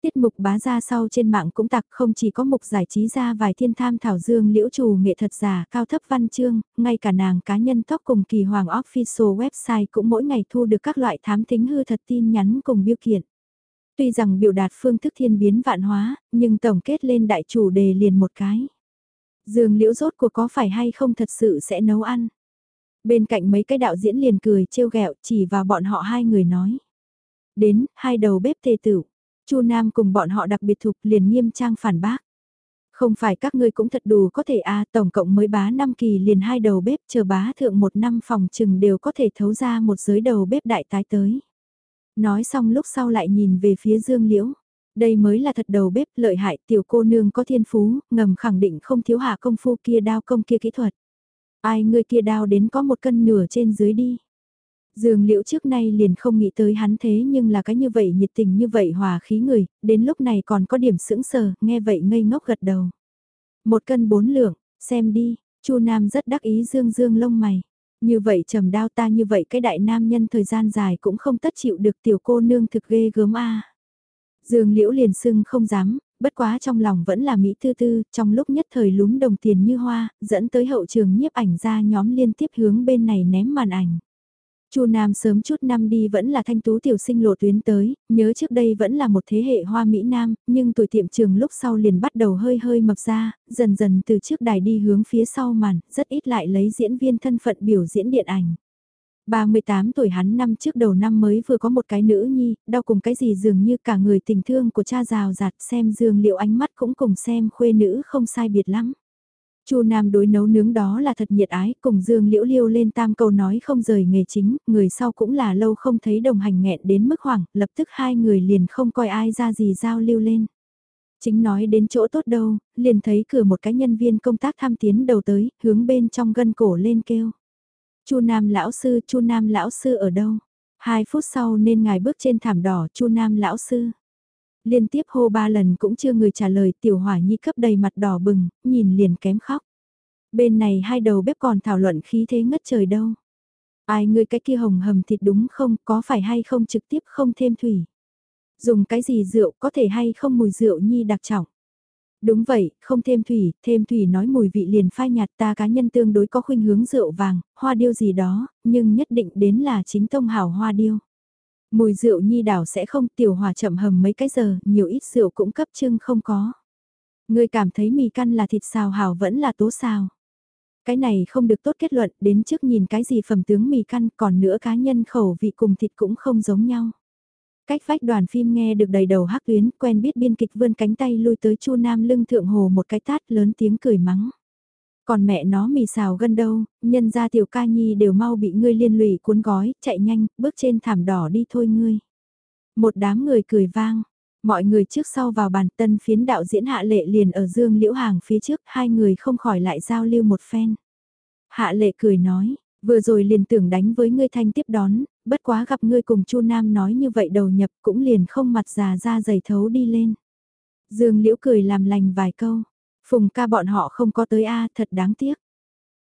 Tiết mục bá ra sau trên mạng cũng tặc không chỉ có mục giải trí ra vài thiên tham thảo dương liễu trù nghệ thuật giả cao thấp văn chương, ngay cả nàng cá nhân tóc cùng kỳ hoàng official website cũng mỗi ngày thu được các loại thám thính hư thật tin nhắn cùng biêu kiện. Tuy rằng biểu đạt phương thức thiên biến vạn hóa, nhưng tổng kết lên đại chủ đề liền một cái. Dương liễu rốt của có phải hay không thật sự sẽ nấu ăn. Bên cạnh mấy cái đạo diễn liền cười trêu ghẹo chỉ vào bọn họ hai người nói. Đến, hai đầu bếp tề tử. Chu Nam cùng bọn họ đặc biệt thục liền nghiêm trang phản bác. Không phải các ngươi cũng thật đủ có thể a tổng cộng mới bá 5 kỳ liền hai đầu bếp chờ bá thượng một năm phòng trừng đều có thể thấu ra một giới đầu bếp đại tái tới. Nói xong lúc sau lại nhìn về phía Dương Liễu. Đây mới là thật đầu bếp lợi hại tiểu cô nương có thiên phú, ngầm khẳng định không thiếu hạ công phu kia đao công kia kỹ thuật. Ai ngươi kia đao đến có một cân nửa trên dưới đi. Dương liễu trước nay liền không nghĩ tới hắn thế nhưng là cái như vậy nhiệt tình như vậy hòa khí người, đến lúc này còn có điểm sững sờ, nghe vậy ngây ngốc gật đầu. Một cân bốn lượng, xem đi, chu Nam rất đắc ý dương dương lông mày. Như vậy trầm đao ta như vậy cái đại nam nhân thời gian dài cũng không tất chịu được tiểu cô nương thực ghê gớm a. Dương liễu liền sưng không dám, bất quá trong lòng vẫn là Mỹ tư tư, trong lúc nhất thời lúm đồng tiền như hoa, dẫn tới hậu trường nhiếp ảnh ra nhóm liên tiếp hướng bên này ném màn ảnh. Chu Nam sớm chút năm đi vẫn là thanh tú tiểu sinh lộ tuyến tới, nhớ trước đây vẫn là một thế hệ hoa Mỹ Nam, nhưng tuổi tiệm trường lúc sau liền bắt đầu hơi hơi mập ra, dần dần từ trước đài đi hướng phía sau màn, rất ít lại lấy diễn viên thân phận biểu diễn điện ảnh. 38 tuổi hắn năm trước đầu năm mới vừa có một cái nữ nhi, đau cùng cái gì dường như cả người tình thương của cha rào rạt xem dương liệu ánh mắt cũng cùng xem khuê nữ không sai biệt lắm. Chu Nam đối nấu nướng đó là thật nhiệt ái, cùng Dương Liễu Liêu lên tam câu nói không rời nghề chính, người sau cũng là lâu không thấy đồng hành nghẹn đến mức hoảng, lập tức hai người liền không coi ai ra gì giao lưu lên. Chính nói đến chỗ tốt đâu, liền thấy cửa một cái nhân viên công tác tham tiến đầu tới, hướng bên trong gân cổ lên kêu. Chu Nam lão sư, Chu Nam lão sư ở đâu? Hai phút sau nên ngài bước trên thảm đỏ, Chu Nam lão sư. Liên tiếp hô ba lần cũng chưa người trả lời, tiểu hỏa nhi cấp đầy mặt đỏ bừng, nhìn liền kém khóc. Bên này hai đầu bếp còn thảo luận khí thế ngất trời đâu. Ai ngươi cái kia hồng hầm thịt đúng không, có phải hay không trực tiếp không thêm thủy. Dùng cái gì rượu có thể hay không mùi rượu nhi đặc trọng. Đúng vậy, không thêm thủy, thêm thủy nói mùi vị liền phai nhạt ta cá nhân tương đối có khuynh hướng rượu vàng, hoa điêu gì đó, nhưng nhất định đến là chính tông hảo hoa điêu. Mùi rượu nhi đảo sẽ không tiểu hòa chậm hầm mấy cái giờ, nhiều ít rượu cũng cấp trưng không có. Người cảm thấy mì căn là thịt xào hảo vẫn là tố xào. Cái này không được tốt kết luận, đến trước nhìn cái gì phẩm tướng mì căn còn nữa cá nhân khẩu vị cùng thịt cũng không giống nhau. Cách vách đoàn phim nghe được đầy đầu hắc tuyến, quen biết biên kịch vươn cánh tay lui tới Chu Nam lưng thượng hồ một cái tát lớn tiếng cười mắng. Còn mẹ nó mì xào gân đâu, nhân ra tiểu ca nhi đều mau bị ngươi liên lụy cuốn gói, chạy nhanh, bước trên thảm đỏ đi thôi ngươi. Một đám người cười vang, mọi người trước sau vào bàn tân phiến đạo diễn hạ lệ liền ở dương liễu hàng phía trước, hai người không khỏi lại giao lưu một phen. Hạ lệ cười nói, vừa rồi liền tưởng đánh với ngươi thanh tiếp đón, bất quá gặp ngươi cùng chu Nam nói như vậy đầu nhập cũng liền không mặt già ra dày thấu đi lên. Dương liễu cười làm lành vài câu, phùng ca bọn họ không có tới a thật đáng tiếc.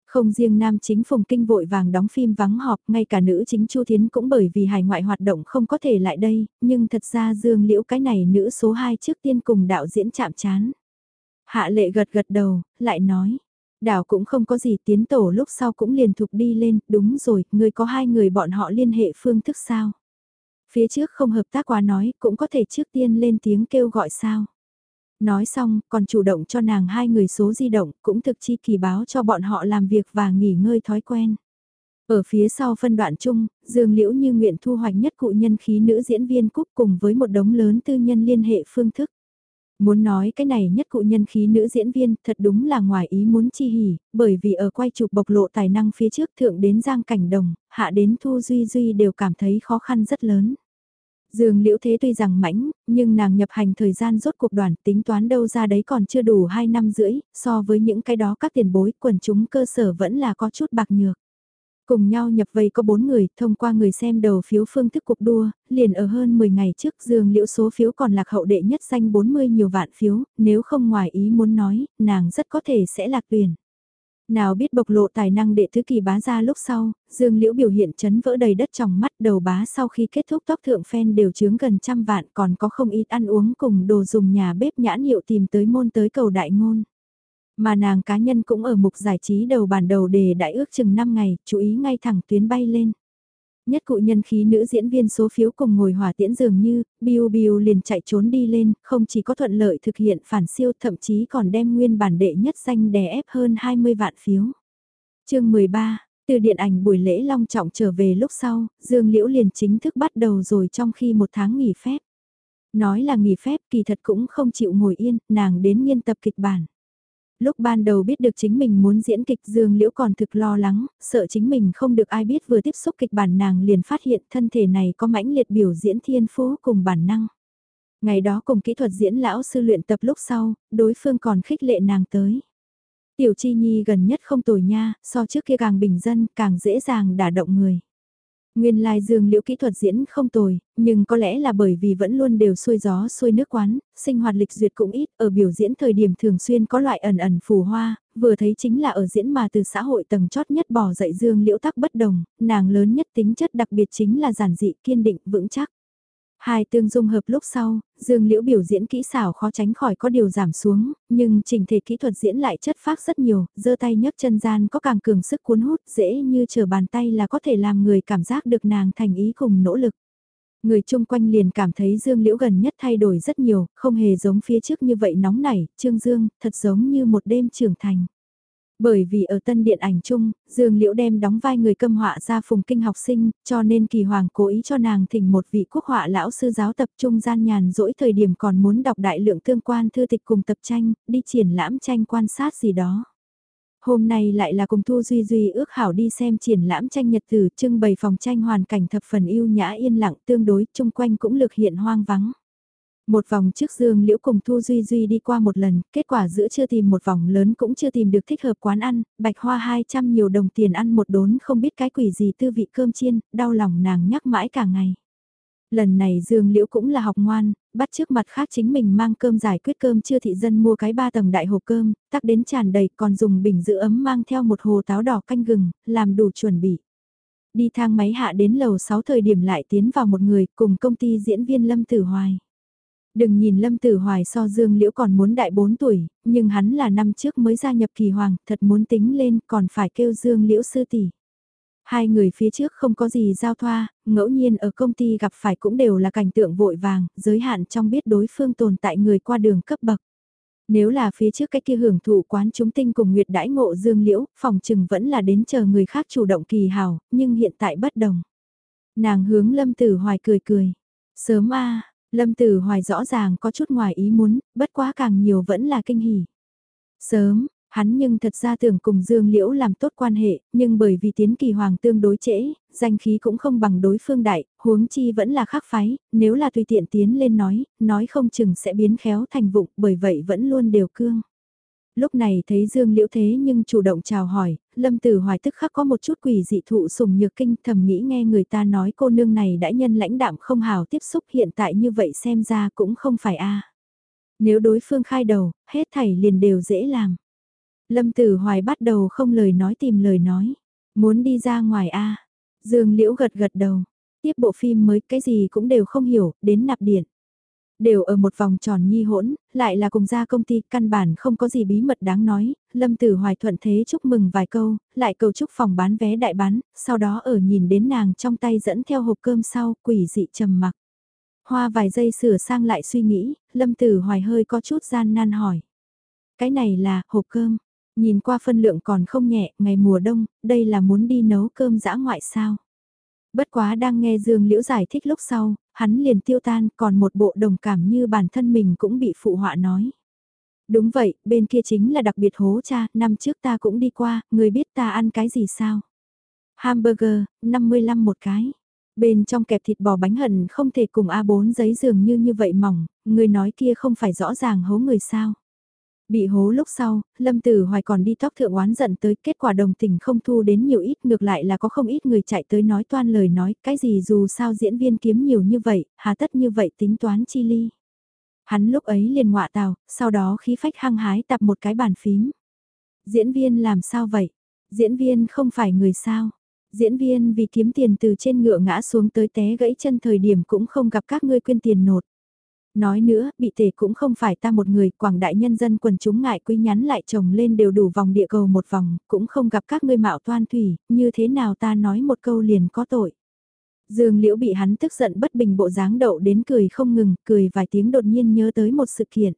Không riêng nam chính Phùng Kinh vội vàng đóng phim vắng họp, ngay cả nữ chính Chu Thiến cũng bởi vì hải ngoại hoạt động không có thể lại đây, nhưng thật ra Dương Liễu cái này nữ số 2 trước tiên cùng đạo diễn chạm chán. Hạ lệ gật gật đầu, lại nói, đảo cũng không có gì tiến tổ lúc sau cũng liền thục đi lên, đúng rồi, người có hai người bọn họ liên hệ phương thức sao. Phía trước không hợp tác quá nói, cũng có thể trước tiên lên tiếng kêu gọi sao. Nói xong, còn chủ động cho nàng hai người số di động, cũng thực chi kỳ báo cho bọn họ làm việc và nghỉ ngơi thói quen. Ở phía sau phân đoạn chung, Dương Liễu như nguyện thu hoạch nhất cụ nhân khí nữ diễn viên cúc cùng với một đống lớn tư nhân liên hệ phương thức. Muốn nói cái này nhất cụ nhân khí nữ diễn viên thật đúng là ngoài ý muốn chi hỉ, bởi vì ở quay chụp bộc lộ tài năng phía trước thượng đến Giang Cảnh Đồng, hạ đến Thu Duy Duy đều cảm thấy khó khăn rất lớn. Dương Liễu Thế tuy rằng mãnh, nhưng nàng nhập hành thời gian rốt cuộc đoàn tính toán đâu ra đấy còn chưa đủ 2 năm rưỡi, so với những cái đó các tiền bối quần chúng cơ sở vẫn là có chút bạc nhược. Cùng nhau nhập vây có 4 người, thông qua người xem đầu phiếu phương thức cuộc đua, liền ở hơn 10 ngày trước Dương Liễu số phiếu còn lạc hậu đệ nhất danh 40 nhiều vạn phiếu, nếu không ngoài ý muốn nói, nàng rất có thể sẽ lạc tuyển. Nào biết bộc lộ tài năng đệ thứ kỳ bá ra lúc sau, Dương Liễu biểu hiện chấn vỡ đầy đất trong mắt đầu bá sau khi kết thúc tóc thượng phen đều chướng gần trăm vạn còn có không ít ăn uống cùng đồ dùng nhà bếp nhãn hiệu tìm tới môn tới cầu đại ngôn. Mà nàng cá nhân cũng ở mục giải trí đầu bản đầu đề đại ước chừng 5 ngày, chú ý ngay thẳng tuyến bay lên. Nhất cụ nhân khí nữ diễn viên số phiếu cùng ngồi hỏa tiễn dường như, Biu Biu liền chạy trốn đi lên, không chỉ có thuận lợi thực hiện phản siêu thậm chí còn đem nguyên bản đệ nhất danh đè ép hơn 20 vạn phiếu. chương 13, từ điện ảnh buổi lễ long trọng trở về lúc sau, Dương Liễu liền chính thức bắt đầu rồi trong khi một tháng nghỉ phép. Nói là nghỉ phép kỳ thật cũng không chịu ngồi yên, nàng đến nghiên tập kịch bản. Lúc ban đầu biết được chính mình muốn diễn kịch Dương Liễu còn thực lo lắng, sợ chính mình không được ai biết vừa tiếp xúc kịch bản nàng liền phát hiện thân thể này có mãnh liệt biểu diễn thiên phú cùng bản năng. Ngày đó cùng kỹ thuật diễn lão sư luyện tập lúc sau, đối phương còn khích lệ nàng tới. Tiểu Chi Nhi gần nhất không tồi nha, so trước kia càng bình dân, càng dễ dàng đả động người. Nguyên lai dương liễu kỹ thuật diễn không tồi, nhưng có lẽ là bởi vì vẫn luôn đều xuôi gió xuôi nước quán, sinh hoạt lịch duyệt cũng ít, ở biểu diễn thời điểm thường xuyên có loại ẩn ẩn phù hoa, vừa thấy chính là ở diễn mà từ xã hội tầng chót nhất bỏ dậy dương liễu tắc bất đồng, nàng lớn nhất tính chất đặc biệt chính là giản dị kiên định vững chắc. Hai tương dung hợp lúc sau, Dương Liễu biểu diễn kỹ xảo khó tránh khỏi có điều giảm xuống, nhưng trình thể kỹ thuật diễn lại chất phác rất nhiều, giơ tay nhấc chân gian có càng cường sức cuốn hút, dễ như chờ bàn tay là có thể làm người cảm giác được nàng thành ý cùng nỗ lực. Người chung quanh liền cảm thấy Dương Liễu gần nhất thay đổi rất nhiều, không hề giống phía trước như vậy nóng nảy, Trương Dương, thật giống như một đêm trưởng thành. Bởi vì ở tân điện ảnh chung, Dương Liễu đem đóng vai người câm họa ra phùng kinh học sinh, cho nên kỳ hoàng cố ý cho nàng thỉnh một vị quốc họa lão sư giáo tập trung gian nhàn dỗi thời điểm còn muốn đọc đại lượng tương quan thư tịch cùng tập tranh, đi triển lãm tranh quan sát gì đó. Hôm nay lại là cùng Thu Duy Duy ước hảo đi xem triển lãm tranh nhật tử trưng bày phòng tranh hoàn cảnh thập phần yêu nhã yên lặng tương đối chung quanh cũng lực hiện hoang vắng. Một vòng trước Dương Liễu cùng Thu Duy Duy đi qua một lần, kết quả giữa chưa tìm một vòng lớn cũng chưa tìm được thích hợp quán ăn, bạch hoa 200 nhiều đồng tiền ăn một đốn không biết cái quỷ gì tư vị cơm chiên, đau lòng nàng nhắc mãi cả ngày. Lần này Dương Liễu cũng là học ngoan, bắt trước mặt khác chính mình mang cơm giải quyết cơm chưa thị dân mua cái ba tầng đại hộp cơm, tắc đến tràn đầy còn dùng bình giữ ấm mang theo một hồ táo đỏ canh gừng, làm đủ chuẩn bị. Đi thang máy hạ đến lầu 6 thời điểm lại tiến vào một người cùng công ty diễn viên Lâm Tử Hoài. Đừng nhìn Lâm Tử Hoài so Dương Liễu còn muốn đại 4 tuổi, nhưng hắn là năm trước mới gia nhập kỳ hoàng, thật muốn tính lên còn phải kêu Dương Liễu sư tỷ. Hai người phía trước không có gì giao thoa, ngẫu nhiên ở công ty gặp phải cũng đều là cảnh tượng vội vàng, giới hạn trong biết đối phương tồn tại người qua đường cấp bậc. Nếu là phía trước cái kia hưởng thụ quán chúng tinh cùng Nguyệt đãi ngộ Dương Liễu, phòng trừng vẫn là đến chờ người khác chủ động kỳ hào, nhưng hiện tại bất đồng. Nàng hướng Lâm Tử Hoài cười cười. Sớm a Lâm Tử Hoài rõ ràng có chút ngoài ý muốn, bất quá càng nhiều vẫn là kinh hỉ. Sớm, hắn nhưng thật ra tưởng cùng Dương Liễu làm tốt quan hệ, nhưng bởi vì tiến kỳ hoàng tương đối trễ, danh khí cũng không bằng đối phương đại, huống chi vẫn là khác phái, nếu là tùy tiện tiến lên nói, nói không chừng sẽ biến khéo thành vụng, bởi vậy vẫn luôn đều cương lúc này thấy Dương Liễu thế nhưng chủ động chào hỏi, Lâm Tử Hoài tức khắc có một chút quỷ dị thụ sùng nhược kinh thầm nghĩ nghe người ta nói cô nương này đã nhân lãnh đạm không hào tiếp xúc hiện tại như vậy xem ra cũng không phải a Nếu đối phương khai đầu, hết thảy liền đều dễ làm. Lâm Tử Hoài bắt đầu không lời nói tìm lời nói. Muốn đi ra ngoài a Dương Liễu gật gật đầu. Tiếp bộ phim mới cái gì cũng đều không hiểu, đến nạp điện. Đều ở một vòng tròn nhi hỗn, lại là cùng ra công ty, căn bản không có gì bí mật đáng nói, Lâm Tử Hoài thuận thế chúc mừng vài câu, lại cầu chúc phòng bán vé đại bán, sau đó ở nhìn đến nàng trong tay dẫn theo hộp cơm sau, quỷ dị trầm mặc. Hoa vài giây sửa sang lại suy nghĩ, Lâm Tử Hoài hơi có chút gian nan hỏi. Cái này là hộp cơm, nhìn qua phân lượng còn không nhẹ, ngày mùa đông, đây là muốn đi nấu cơm dã ngoại sao. Bất quá đang nghe Dương Liễu giải thích lúc sau, hắn liền tiêu tan còn một bộ đồng cảm như bản thân mình cũng bị phụ họa nói. Đúng vậy, bên kia chính là đặc biệt hố cha, năm trước ta cũng đi qua, người biết ta ăn cái gì sao? Hamburger, 55 một cái. Bên trong kẹp thịt bò bánh hận không thể cùng A4 giấy dường như như vậy mỏng, người nói kia không phải rõ ràng hố người sao. Bị hố lúc sau, Lâm Tử Hoài còn đi tóc thượng oán giận tới kết quả đồng tình không thu đến nhiều ít ngược lại là có không ít người chạy tới nói toan lời nói cái gì dù sao diễn viên kiếm nhiều như vậy, hà tất như vậy tính toán chi ly. Hắn lúc ấy liền ngọa tào, sau đó khí phách hăng hái tập một cái bàn phím. Diễn viên làm sao vậy? Diễn viên không phải người sao? Diễn viên vì kiếm tiền từ trên ngựa ngã xuống tới té gãy chân thời điểm cũng không gặp các ngươi quyên tiền nột. Nói nữa, bị tể cũng không phải ta một người, quảng đại nhân dân quần chúng ngại quý nhắn lại chồng lên đều đủ vòng địa cầu một vòng, cũng không gặp các ngươi mạo toan thủy, như thế nào ta nói một câu liền có tội. Dương Liễu bị hắn tức giận bất bình bộ dáng đậu đến cười không ngừng, cười vài tiếng đột nhiên nhớ tới một sự kiện.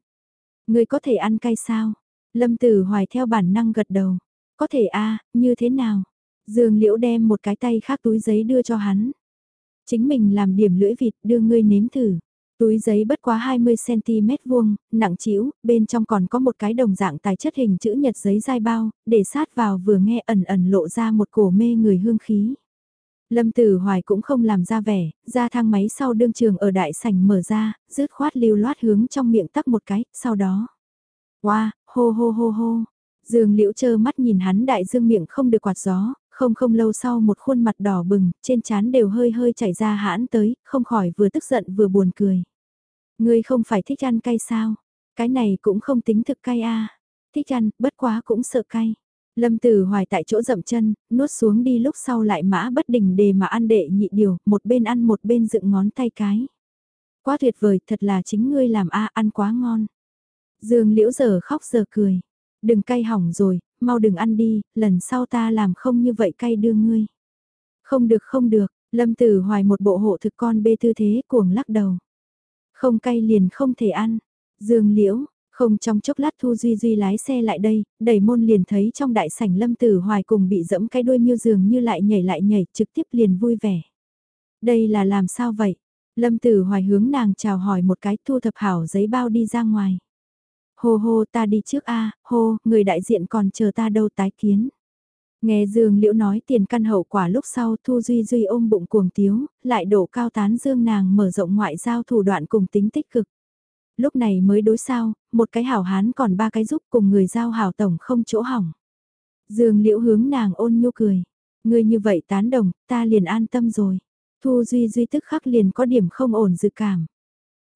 Người có thể ăn cay sao? Lâm Tử Hoài theo bản năng gật đầu. Có thể a như thế nào? Dương Liễu đem một cái tay khác túi giấy đưa cho hắn. Chính mình làm điểm lưỡi vịt đưa ngươi nếm thử. Túi giấy bất quá 20cm vuông, nặng chĩu, bên trong còn có một cái đồng dạng tài chất hình chữ nhật giấy dai bao, để sát vào vừa nghe ẩn ẩn lộ ra một cổ mê người hương khí. Lâm Tử Hoài cũng không làm ra vẻ, ra thang máy sau đương trường ở đại sảnh mở ra, rứt khoát lưu loát hướng trong miệng tắc một cái, sau đó. Wow, hô hô hô hô. Dương Liễu chơ mắt nhìn hắn đại dương miệng không được quạt gió, không không lâu sau một khuôn mặt đỏ bừng, trên trán đều hơi hơi chảy ra hãn tới, không khỏi vừa tức giận vừa buồn cười. Ngươi không phải thích ăn cay sao? Cái này cũng không tính thực cay a. À. Thích ăn, bất quá cũng sợ cay. Lâm Tử Hoài tại chỗ dậm chân, nuốt xuống đi lúc sau lại mã bất đình đề mà ăn đệ nhị điều, một bên ăn một bên dựng ngón tay cái. Quá tuyệt vời, thật là chính ngươi làm a ăn quá ngon. Dương Liễu giờ khóc giờ cười. Đừng cay hỏng rồi, mau đừng ăn đi, lần sau ta làm không như vậy cay đưa ngươi. Không được không được, Lâm Tử Hoài một bộ hộ thực con bê tư thế cuồng lắc đầu. Không cay liền không thể ăn. Dương Liễu, không trong chốc lát Thu Duy Duy lái xe lại đây, đẩy môn liền thấy trong đại sảnh Lâm Tử Hoài cùng bị dẫm cái đuôi miêu giường như lại nhảy lại nhảy trực tiếp liền vui vẻ. Đây là làm sao vậy? Lâm Tử Hoài hướng nàng chào hỏi một cái thu thập hảo giấy bao đi ra ngoài. Hô hô ta đi trước a hô, người đại diện còn chờ ta đâu tái kiến. Nghe Dương Liễu nói tiền căn hậu quả lúc sau Thu Duy Duy ôm bụng cuồng tiếu, lại đổ cao tán Dương nàng mở rộng ngoại giao thủ đoạn cùng tính tích cực. Lúc này mới đối sao, một cái hảo hán còn ba cái giúp cùng người giao hảo tổng không chỗ hỏng. Dương Liễu hướng nàng ôn nhu cười. Người như vậy tán đồng, ta liền an tâm rồi. Thu Duy Duy tức khắc liền có điểm không ổn dự cảm.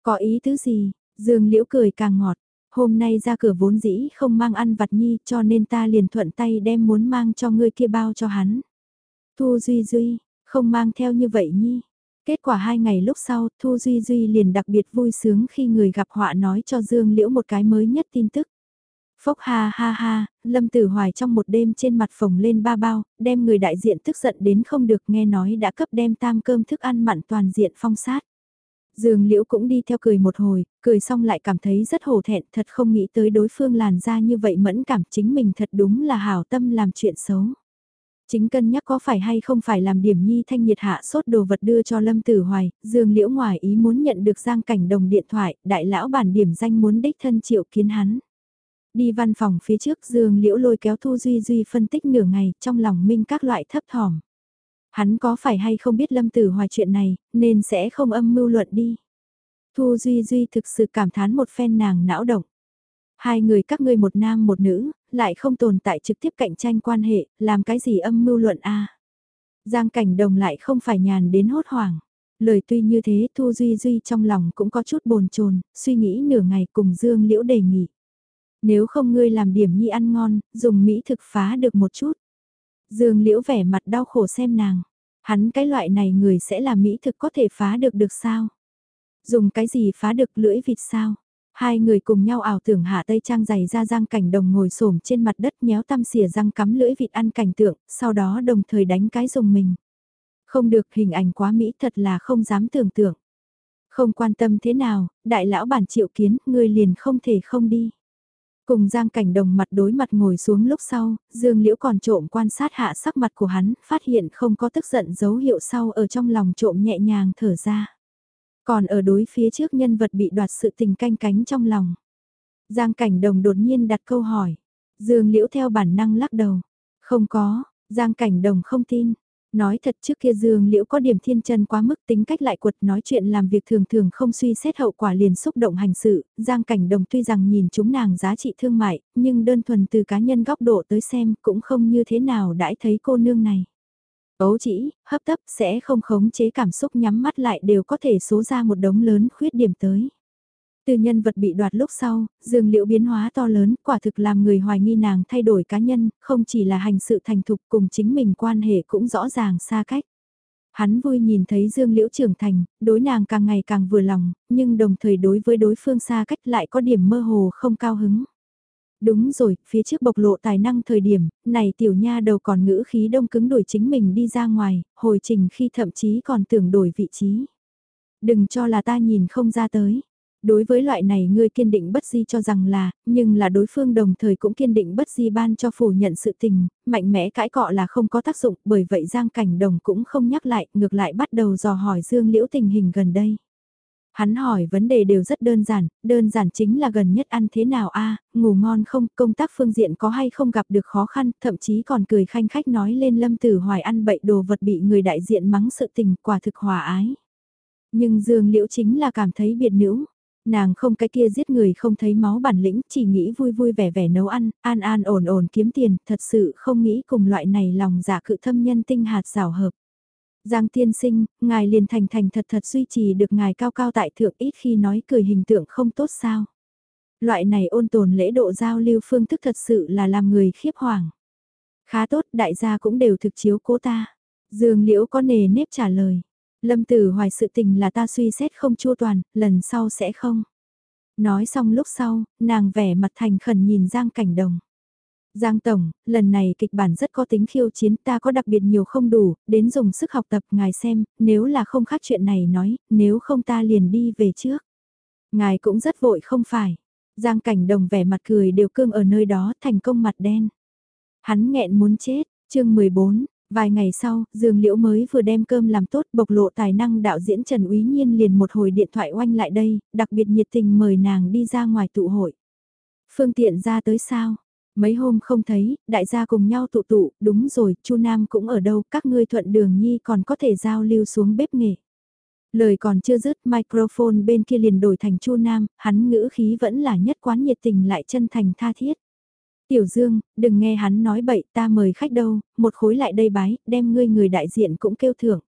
Có ý tứ gì? Dương Liễu cười càng ngọt. Hôm nay ra cửa vốn dĩ không mang ăn vặt nhi cho nên ta liền thuận tay đem muốn mang cho ngươi kia bao cho hắn. Thu Duy Duy, không mang theo như vậy nhi. Kết quả hai ngày lúc sau, Thu Duy Duy liền đặc biệt vui sướng khi người gặp họa nói cho Dương Liễu một cái mới nhất tin tức. Phốc ha ha ha, Lâm Tử Hoài trong một đêm trên mặt phồng lên ba bao, đem người đại diện tức giận đến không được nghe nói đã cấp đem tam cơm thức ăn mặn toàn diện phong sát. Dương Liễu cũng đi theo cười một hồi, cười xong lại cảm thấy rất hổ thẹn, thật không nghĩ tới đối phương làn ra như vậy mẫn cảm chính mình thật đúng là hảo tâm làm chuyện xấu. Chính cân nhắc có phải hay không phải làm điểm nhi thanh nhiệt hạ sốt đồ vật đưa cho Lâm Tử Hoài, Dương Liễu ngoài ý muốn nhận được Giang Cảnh Đồng điện thoại, đại lão bản điểm danh muốn đích thân triệu kiến hắn. Đi văn phòng phía trước Dương Liễu lôi kéo Thu Duy Duy phân tích nửa ngày, trong lòng minh các loại thấp thỏm. Hắn có phải hay không biết Lâm Tử Hoài chuyện này, nên sẽ không âm mưu luận đi. Thu Duy Duy thực sự cảm thán một phen nàng não động. Hai người các ngươi một nam một nữ, lại không tồn tại trực tiếp cạnh tranh quan hệ, làm cái gì âm mưu luận a Giang cảnh đồng lại không phải nhàn đến hốt hoảng. Lời tuy như thế Thu Duy Duy trong lòng cũng có chút bồn chồn suy nghĩ nửa ngày cùng Dương Liễu đề nghị. Nếu không ngươi làm điểm nhi ăn ngon, dùng Mỹ thực phá được một chút. Dương Liễu vẻ mặt đau khổ xem nàng. Hắn cái loại này người sẽ là Mỹ thực có thể phá được được sao? Dùng cái gì phá được lưỡi vịt sao? Hai người cùng nhau ảo tưởng hạ tây trang giày ra giang cảnh đồng ngồi xổm trên mặt đất nhéo tăm xỉa răng cắm lưỡi vịt ăn cảnh tượng, sau đó đồng thời đánh cái dùng mình. Không được hình ảnh quá Mỹ thật là không dám tưởng tượng. Không quan tâm thế nào, đại lão bản triệu kiến, người liền không thể không đi. Cùng Giang Cảnh Đồng mặt đối mặt ngồi xuống lúc sau, Dương Liễu còn trộm quan sát hạ sắc mặt của hắn, phát hiện không có tức giận dấu hiệu sau ở trong lòng trộm nhẹ nhàng thở ra. Còn ở đối phía trước nhân vật bị đoạt sự tình canh cánh trong lòng. Giang Cảnh Đồng đột nhiên đặt câu hỏi. Dương Liễu theo bản năng lắc đầu. Không có, Giang Cảnh Đồng không tin. Nói thật trước kia Dương Liễu có điểm thiên chân quá mức tính cách lại quật nói chuyện làm việc thường thường không suy xét hậu quả liền xúc động hành sự, Giang Cảnh Đồng tuy rằng nhìn chúng nàng giá trị thương mại, nhưng đơn thuần từ cá nhân góc độ tới xem cũng không như thế nào đãi thấy cô nương này. Ấu chỉ, hấp tấp sẽ không khống chế cảm xúc nhắm mắt lại đều có thể số ra một đống lớn khuyết điểm tới. Từ nhân vật bị đoạt lúc sau, dường liệu biến hóa to lớn, quả thực làm người hoài nghi nàng thay đổi cá nhân, không chỉ là hành sự thành thục cùng chính mình quan hệ cũng rõ ràng xa cách. Hắn vui nhìn thấy Dương Liễu trưởng thành, đối nàng càng ngày càng vừa lòng, nhưng đồng thời đối với đối phương xa cách lại có điểm mơ hồ không cao hứng. Đúng rồi, phía trước bộc lộ tài năng thời điểm, này tiểu nha đầu còn ngữ khí đông cứng đuổi chính mình đi ra ngoài, hồi trình khi thậm chí còn tưởng đổi vị trí. Đừng cho là ta nhìn không ra tới. Đối với loại này ngươi kiên định bất di cho rằng là, nhưng là đối phương đồng thời cũng kiên định bất di ban cho phủ nhận sự tình, mạnh mẽ cãi cọ là không có tác dụng, bởi vậy Giang Cảnh Đồng cũng không nhắc lại, ngược lại bắt đầu dò hỏi Dương Liễu tình hình gần đây. Hắn hỏi vấn đề đều rất đơn giản, đơn giản chính là gần nhất ăn thế nào a ngủ ngon không, công tác phương diện có hay không gặp được khó khăn, thậm chí còn cười khanh khách nói lên lâm tử hoài ăn bậy đồ vật bị người đại diện mắng sự tình quả thực hòa ái. Nhưng Dương Liễu chính là cảm thấy biệt nữ, nàng không cái kia giết người không thấy máu bản lĩnh, chỉ nghĩ vui vui vẻ vẻ nấu ăn, an an ổn ổn kiếm tiền, thật sự không nghĩ cùng loại này lòng giả cự thâm nhân tinh hạt rào hợp. Giang tiên sinh, ngài liền thành thành thật thật duy trì được ngài cao cao tại thượng ít khi nói cười hình tượng không tốt sao. Loại này ôn tồn lễ độ giao lưu phương thức thật sự là làm người khiếp hoàng. Khá tốt, đại gia cũng đều thực chiếu cố ta. Dương Liễu có nề nếp trả lời. Lâm Tử Hoài sự tình là ta suy xét không chua toàn, lần sau sẽ không. Nói xong lúc sau, nàng vẻ mặt thành khẩn nhìn Giang Cảnh Đồng. Giang Tổng, lần này kịch bản rất có tính khiêu chiến ta có đặc biệt nhiều không đủ, đến dùng sức học tập ngài xem, nếu là không khác chuyện này nói, nếu không ta liền đi về trước. Ngài cũng rất vội không phải. Giang Cảnh Đồng vẻ mặt cười đều cương ở nơi đó thành công mặt đen. Hắn nghẹn muốn chết, chương 14, Vài ngày sau, Dương Liễu mới vừa đem cơm làm tốt bộc lộ tài năng đạo diễn Trần Úy Nhiên liền một hồi điện thoại oanh lại đây, đặc biệt nhiệt tình mời nàng đi ra ngoài tụ hội. Phương tiện ra tới sao? Mấy hôm không thấy, đại gia cùng nhau tụ tụ, đúng rồi, Chu Nam cũng ở đâu, các ngươi thuận đường nhi còn có thể giao lưu xuống bếp nghề. Lời còn chưa dứt, microphone bên kia liền đổi thành Chu Nam, hắn ngữ khí vẫn là nhất quán nhiệt tình lại chân thành tha thiết. Tiểu Dương, đừng nghe hắn nói bậy, ta mời khách đâu, một khối lại đây bái, đem ngươi người đại diện cũng kêu thưởng.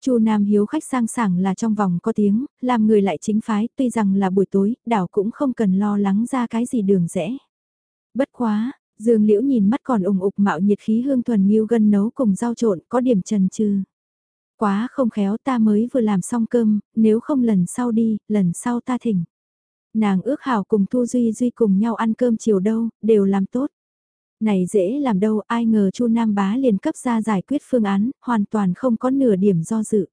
Chu Nam hiếu khách sang sảng là trong vòng có tiếng, làm người lại chính phái, tuy rằng là buổi tối, đảo cũng không cần lo lắng ra cái gì đường rẽ. Bất quá, Dương Liễu nhìn mắt còn ủng ục mạo nhiệt khí hương thuần nghiêu gân nấu cùng rau trộn, có điểm trần trừ. Quá không khéo ta mới vừa làm xong cơm, nếu không lần sau đi, lần sau ta thỉnh nàng ước hảo cùng Thu Duy Duy cùng nhau ăn cơm chiều đâu, đều làm tốt. Này dễ làm đâu, ai ngờ Chu Nam Bá liền cấp ra giải quyết phương án, hoàn toàn không có nửa điểm do dự.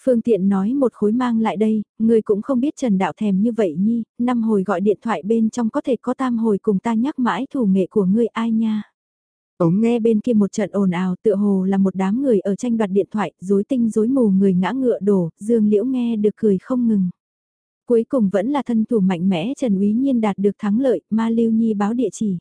Phương tiện nói một khối mang lại đây, người cũng không biết Trần Đạo thèm như vậy nhi, năm hồi gọi điện thoại bên trong có thể có tam hồi cùng ta nhắc mãi thủ nghệ của ngươi ai nha. Ống nghe bên kia một trận ồn ào tựa hồ là một đám người ở tranh đoạt điện thoại, rối tinh rối mù người ngã ngựa đổ, Dương Liễu nghe được cười không ngừng. Cuối cùng vẫn là thân thủ mạnh mẽ Trần Úy Nhiên đạt được thắng lợi, Ma Lưu Nhi báo địa chỉ.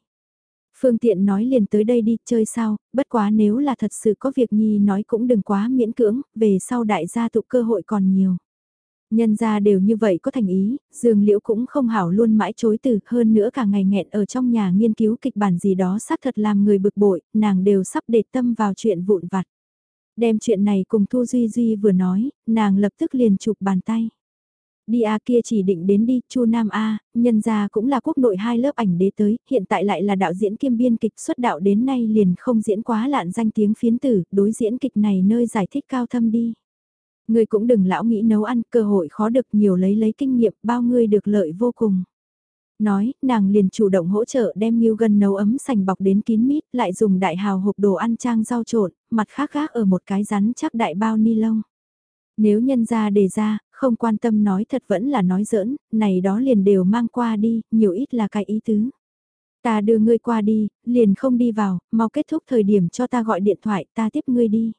Phương tiện nói liền tới đây đi chơi sao, bất quá nếu là thật sự có việc Nhi nói cũng đừng quá miễn cưỡng, về sau đại gia tụ cơ hội còn nhiều. Nhân gia đều như vậy có thành ý, Dương Liễu cũng không hảo luôn mãi chối từ, hơn nữa cả ngày nghẹn ở trong nhà nghiên cứu kịch bản gì đó xác thật làm người bực bội, nàng đều sắp để tâm vào chuyện vụn vặt. Đem chuyện này cùng Thu Duy Duy vừa nói, nàng lập tức liền chụp bàn tay. Đi A kia chỉ định đến đi, Chu Nam A, nhân gia cũng là quốc nội hai lớp ảnh đế tới, hiện tại lại là đạo diễn kiêm biên kịch xuất đạo đến nay liền không diễn quá lạn danh tiếng phiến tử, đối diễn kịch này nơi giải thích cao thâm đi. Người cũng đừng lão nghĩ nấu ăn, cơ hội khó được nhiều lấy lấy kinh nghiệm, bao người được lợi vô cùng. Nói, nàng liền chủ động hỗ trợ đem nghiêu gân nấu ấm sành bọc đến kín mít, lại dùng đại hào hộp đồ ăn trang rau trộn, mặt khác gác ở một cái rắn chắc đại bao ni lông. Nếu nhân ra đề ra, không quan tâm nói thật vẫn là nói giỡn, này đó liền đều mang qua đi, nhiều ít là cái ý tứ. Ta đưa ngươi qua đi, liền không đi vào, mau kết thúc thời điểm cho ta gọi điện thoại, ta tiếp ngươi đi.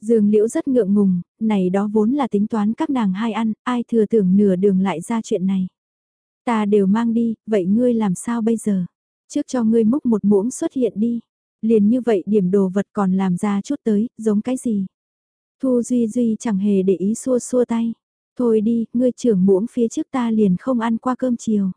Dương Liễu rất ngượng ngùng, này đó vốn là tính toán các nàng hai ăn, ai thừa tưởng nửa đường lại ra chuyện này. Ta đều mang đi, vậy ngươi làm sao bây giờ? Trước cho ngươi múc một muỗng xuất hiện đi. Liền như vậy điểm đồ vật còn làm ra chút tới, giống cái gì? Thu Duy Duy chẳng hề để ý xua xua tay. Thôi đi, ngươi trưởng muỗng phía trước ta liền không ăn qua cơm chiều.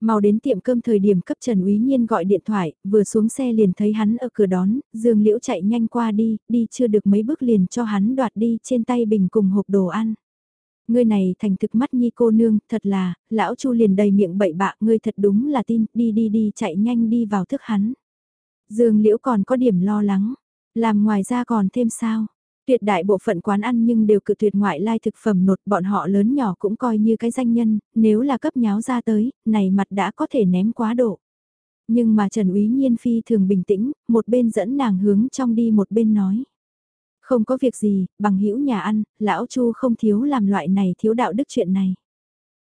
Mau đến tiệm cơm thời điểm cấp Trần Úy Nhiên gọi điện thoại, vừa xuống xe liền thấy hắn ở cửa đón, Dương Liễu chạy nhanh qua đi, đi chưa được mấy bước liền cho hắn đoạt đi trên tay bình cùng hộp đồ ăn. Ngươi này thành thực mắt nhi cô nương, thật là, lão Chu liền đầy miệng bậy bạ, ngươi thật đúng là tin, đi đi đi chạy nhanh đi vào thức hắn. Dương Liễu còn có điểm lo lắng, làm ngoài ra còn thêm sao? Tuyệt đại bộ phận quán ăn nhưng đều cự tuyệt ngoại lai thực phẩm nột bọn họ lớn nhỏ cũng coi như cái danh nhân, nếu là cấp nháo ra tới, này mặt đã có thể ném quá độ. Nhưng mà Trần Úy Nhiên Phi thường bình tĩnh, một bên dẫn nàng hướng trong đi một bên nói. Không có việc gì, bằng hữu nhà ăn, lão Chu không thiếu làm loại này thiếu đạo đức chuyện này.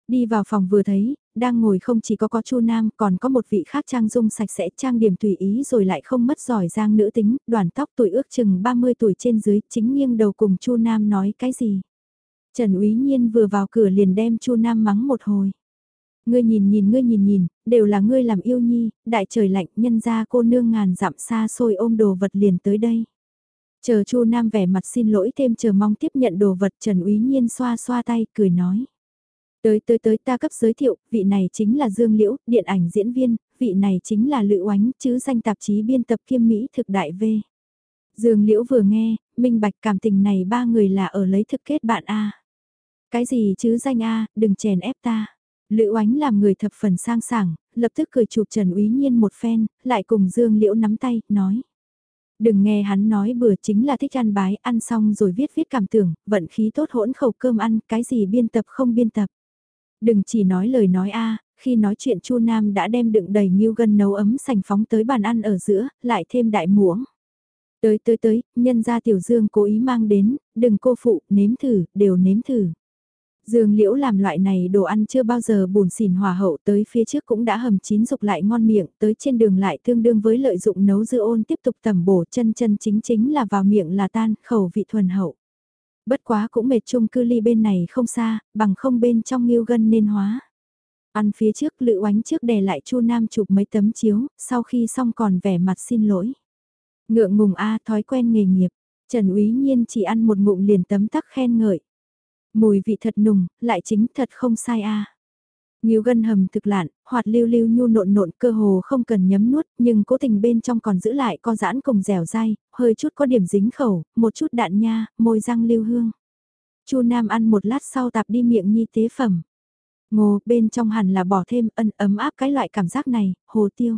Đi vào phòng vừa thấy, đang ngồi không chỉ có có Chu Nam, còn có một vị khác trang dung sạch sẽ trang điểm tùy ý rồi lại không mất giỏi giang nữ tính, đoàn tóc tuổi ước chừng 30 tuổi trên dưới, chính nghiêng đầu cùng Chu Nam nói cái gì. Trần Úy Nhiên vừa vào cửa liền đem Chu Nam mắng một hồi. Ngươi nhìn nhìn ngươi nhìn nhìn, đều là ngươi làm yêu nhi, đại trời lạnh nhân ra cô nương ngàn dặm xa xôi ôm đồ vật liền tới đây. Chờ Chu Nam vẻ mặt xin lỗi thêm chờ mong tiếp nhận đồ vật Trần Úy Nhiên xoa xoa tay cười nói. Tới tới tới ta cấp giới thiệu, vị này chính là Dương Liễu, điện ảnh diễn viên, vị này chính là Lữ Oánh, chứ danh tạp chí biên tập kiêm Mỹ thực đại V. Dương Liễu vừa nghe, minh bạch cảm tình này ba người là ở lấy thực kết bạn A. Cái gì chứ danh A, đừng chèn ép ta. Lữ Oánh làm người thập phần sang sảng, lập tức cười chụp Trần Úy Nhiên một phen, lại cùng Dương Liễu nắm tay, nói. Đừng nghe hắn nói bừa chính là thích ăn bái, ăn xong rồi viết viết cảm tưởng, vận khí tốt hỗn khẩu cơm ăn, cái gì biên tập không biên tập. Đừng chỉ nói lời nói a khi nói chuyện Chu Nam đã đem đựng đầy nghiêu gân nấu ấm sành phóng tới bàn ăn ở giữa, lại thêm đại muỗng. Tới tới tới, nhân gia tiểu dương cố ý mang đến, đừng cô phụ, nếm thử, đều nếm thử. Dương Liễu làm loại này đồ ăn chưa bao giờ buồn xỉn hòa hậu tới phía trước cũng đã hầm chín dục lại ngon miệng, tới trên đường lại tương đương với lợi dụng nấu dư ôn tiếp tục tầm bổ chân chân chính chính là vào miệng là tan, khẩu vị thuần hậu. Bất quá cũng mệt chung cư ly bên này không xa, bằng không bên trong nghiêu gân nên hóa. Ăn phía trước lự oánh trước đè lại chu Nam chụp mấy tấm chiếu, sau khi xong còn vẻ mặt xin lỗi. Ngượng ngùng a thói quen nghề nghiệp, Trần úy Nhiên chỉ ăn một ngụm liền tấm tắc khen ngợi. Mùi vị thật nùng, lại chính thật không sai a. À. Nhiều gân hầm thực lạn, hoạt lưu lưu nhu nộn nộn cơ hồ không cần nhấm nuốt, nhưng cố tình bên trong còn giữ lại co giãn cùng dẻo dai, hơi chút có điểm dính khẩu, một chút đạn nha, môi răng lưu hương. Chu Nam ăn một lát sau tạp đi miệng nhi tế phẩm. Ngô, bên trong hẳn là bỏ thêm ân ấm áp cái loại cảm giác này, hồ tiêu.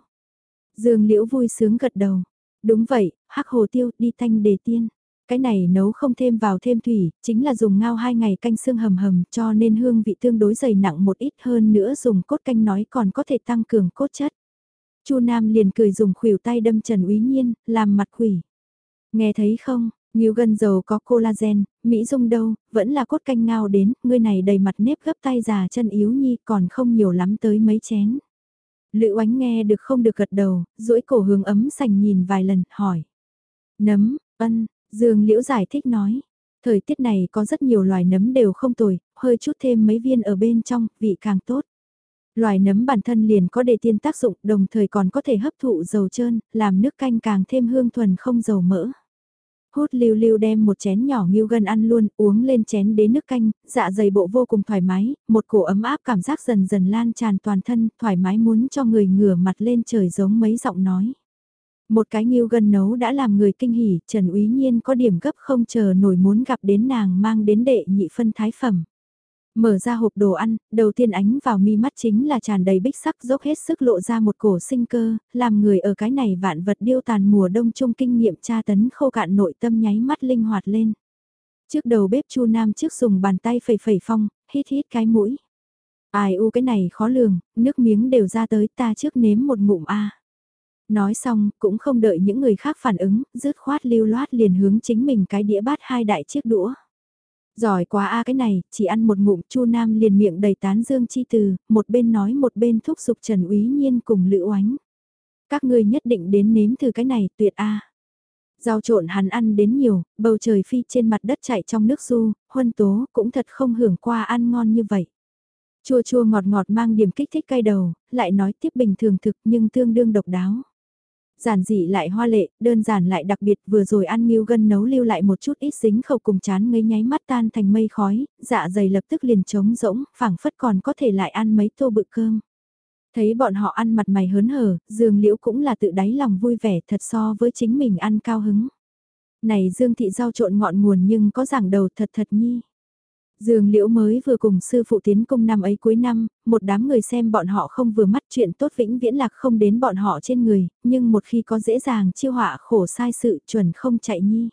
Dương Liễu vui sướng gật đầu. Đúng vậy, hắc hồ tiêu, đi thanh đề tiên. Cái này nấu không thêm vào thêm thủy, chính là dùng ngao hai ngày canh xương hầm hầm cho nên hương vị tương đối dày nặng một ít hơn nữa dùng cốt canh nói còn có thể tăng cường cốt chất. Chu Nam liền cười dùng khuỷu tay đâm Trần Úy Nhiên, làm mặt quỷ. Nghe thấy không, nhiều gần dầu có collagen, Mỹ dung đâu, vẫn là cốt canh ngao đến, người này đầy mặt nếp gấp tay già chân yếu nhi còn không nhiều lắm tới mấy chén. Lữ oánh nghe được không được gật đầu, duỗi cổ hướng ấm sành nhìn vài lần, hỏi. Nấm, ân, Dương Liễu giải thích nói, thời tiết này có rất nhiều loài nấm đều không tồi, hơi chút thêm mấy viên ở bên trong, vị càng tốt. Loài nấm bản thân liền có đề tiên tác dụng, đồng thời còn có thể hấp thụ dầu trơn, làm nước canh càng thêm hương thuần không dầu mỡ. Hút lưu lưu đem một chén nhỏ nghiêu gân ăn luôn, uống lên chén đế nước canh, dạ dày bộ vô cùng thoải mái, một cổ ấm áp cảm giác dần dần lan tràn toàn thân, thoải mái muốn cho người ngửa mặt lên trời giống mấy giọng nói. Một cái nghiêu gần nấu đã làm người kinh hỉ, Trần Úy Nhiên có điểm gấp không chờ nổi muốn gặp đến nàng mang đến đệ nhị phân thái phẩm. Mở ra hộp đồ ăn, đầu tiên ánh vào mi mắt chính là tràn đầy bích sắc dốc hết sức lộ ra một cổ sinh cơ, làm người ở cái này vạn vật điêu tàn mùa đông chung kinh nghiệm tra tấn khô cạn nội tâm nháy mắt linh hoạt lên. Trước đầu bếp Chu Nam trước dùng bàn tay phẩy phẩy phong, hít hít cái mũi. Ai u cái này khó lường, nước miếng đều ra tới ta trước nếm một ngụm a. Nói xong, cũng không đợi những người khác phản ứng, dứt khoát lưu loát liền hướng chính mình cái đĩa bát hai đại chiếc đũa. Giỏi quá a cái này, chỉ ăn một ngụm Chu Nam liền miệng đầy tán dương chi từ, một bên nói một bên thúc giục Trần Úy Nhiên cùng Lữ Oánh. Các ngươi nhất định đến nếm thử cái này tuyệt a. Rau trộn hắn ăn đến nhiều, bầu trời phi trên mặt đất chạy trong nước du, huân tố cũng thật không hưởng qua ăn ngon như vậy. Chua chua ngọt ngọt mang điểm kích thích cay đầu, lại nói tiếp bình thường thực nhưng tương đương độc đáo. Giản dị lại hoa lệ, đơn giản lại đặc biệt vừa rồi ăn nghiêu gân nấu lưu lại một chút ít dính khẩu cùng chán ngấy nháy mắt tan thành mây khói, dạ dày lập tức liền trống rỗng, phảng phất còn có thể lại ăn mấy tô bự cơm. Thấy bọn họ ăn mặt mày hớn hở, dương liễu cũng là tự đáy lòng vui vẻ thật so với chính mình ăn cao hứng. Này dương thị rau trộn ngọn nguồn nhưng có giảng đầu thật thật nhi. Dương Liễu mới vừa cùng sư phụ tiến công năm ấy cuối năm, một đám người xem bọn họ không vừa mắt chuyện tốt vĩnh viễn lạc không đến bọn họ trên người, nhưng một khi có dễ dàng chiêu họa khổ sai sự chuẩn không chạy nhi.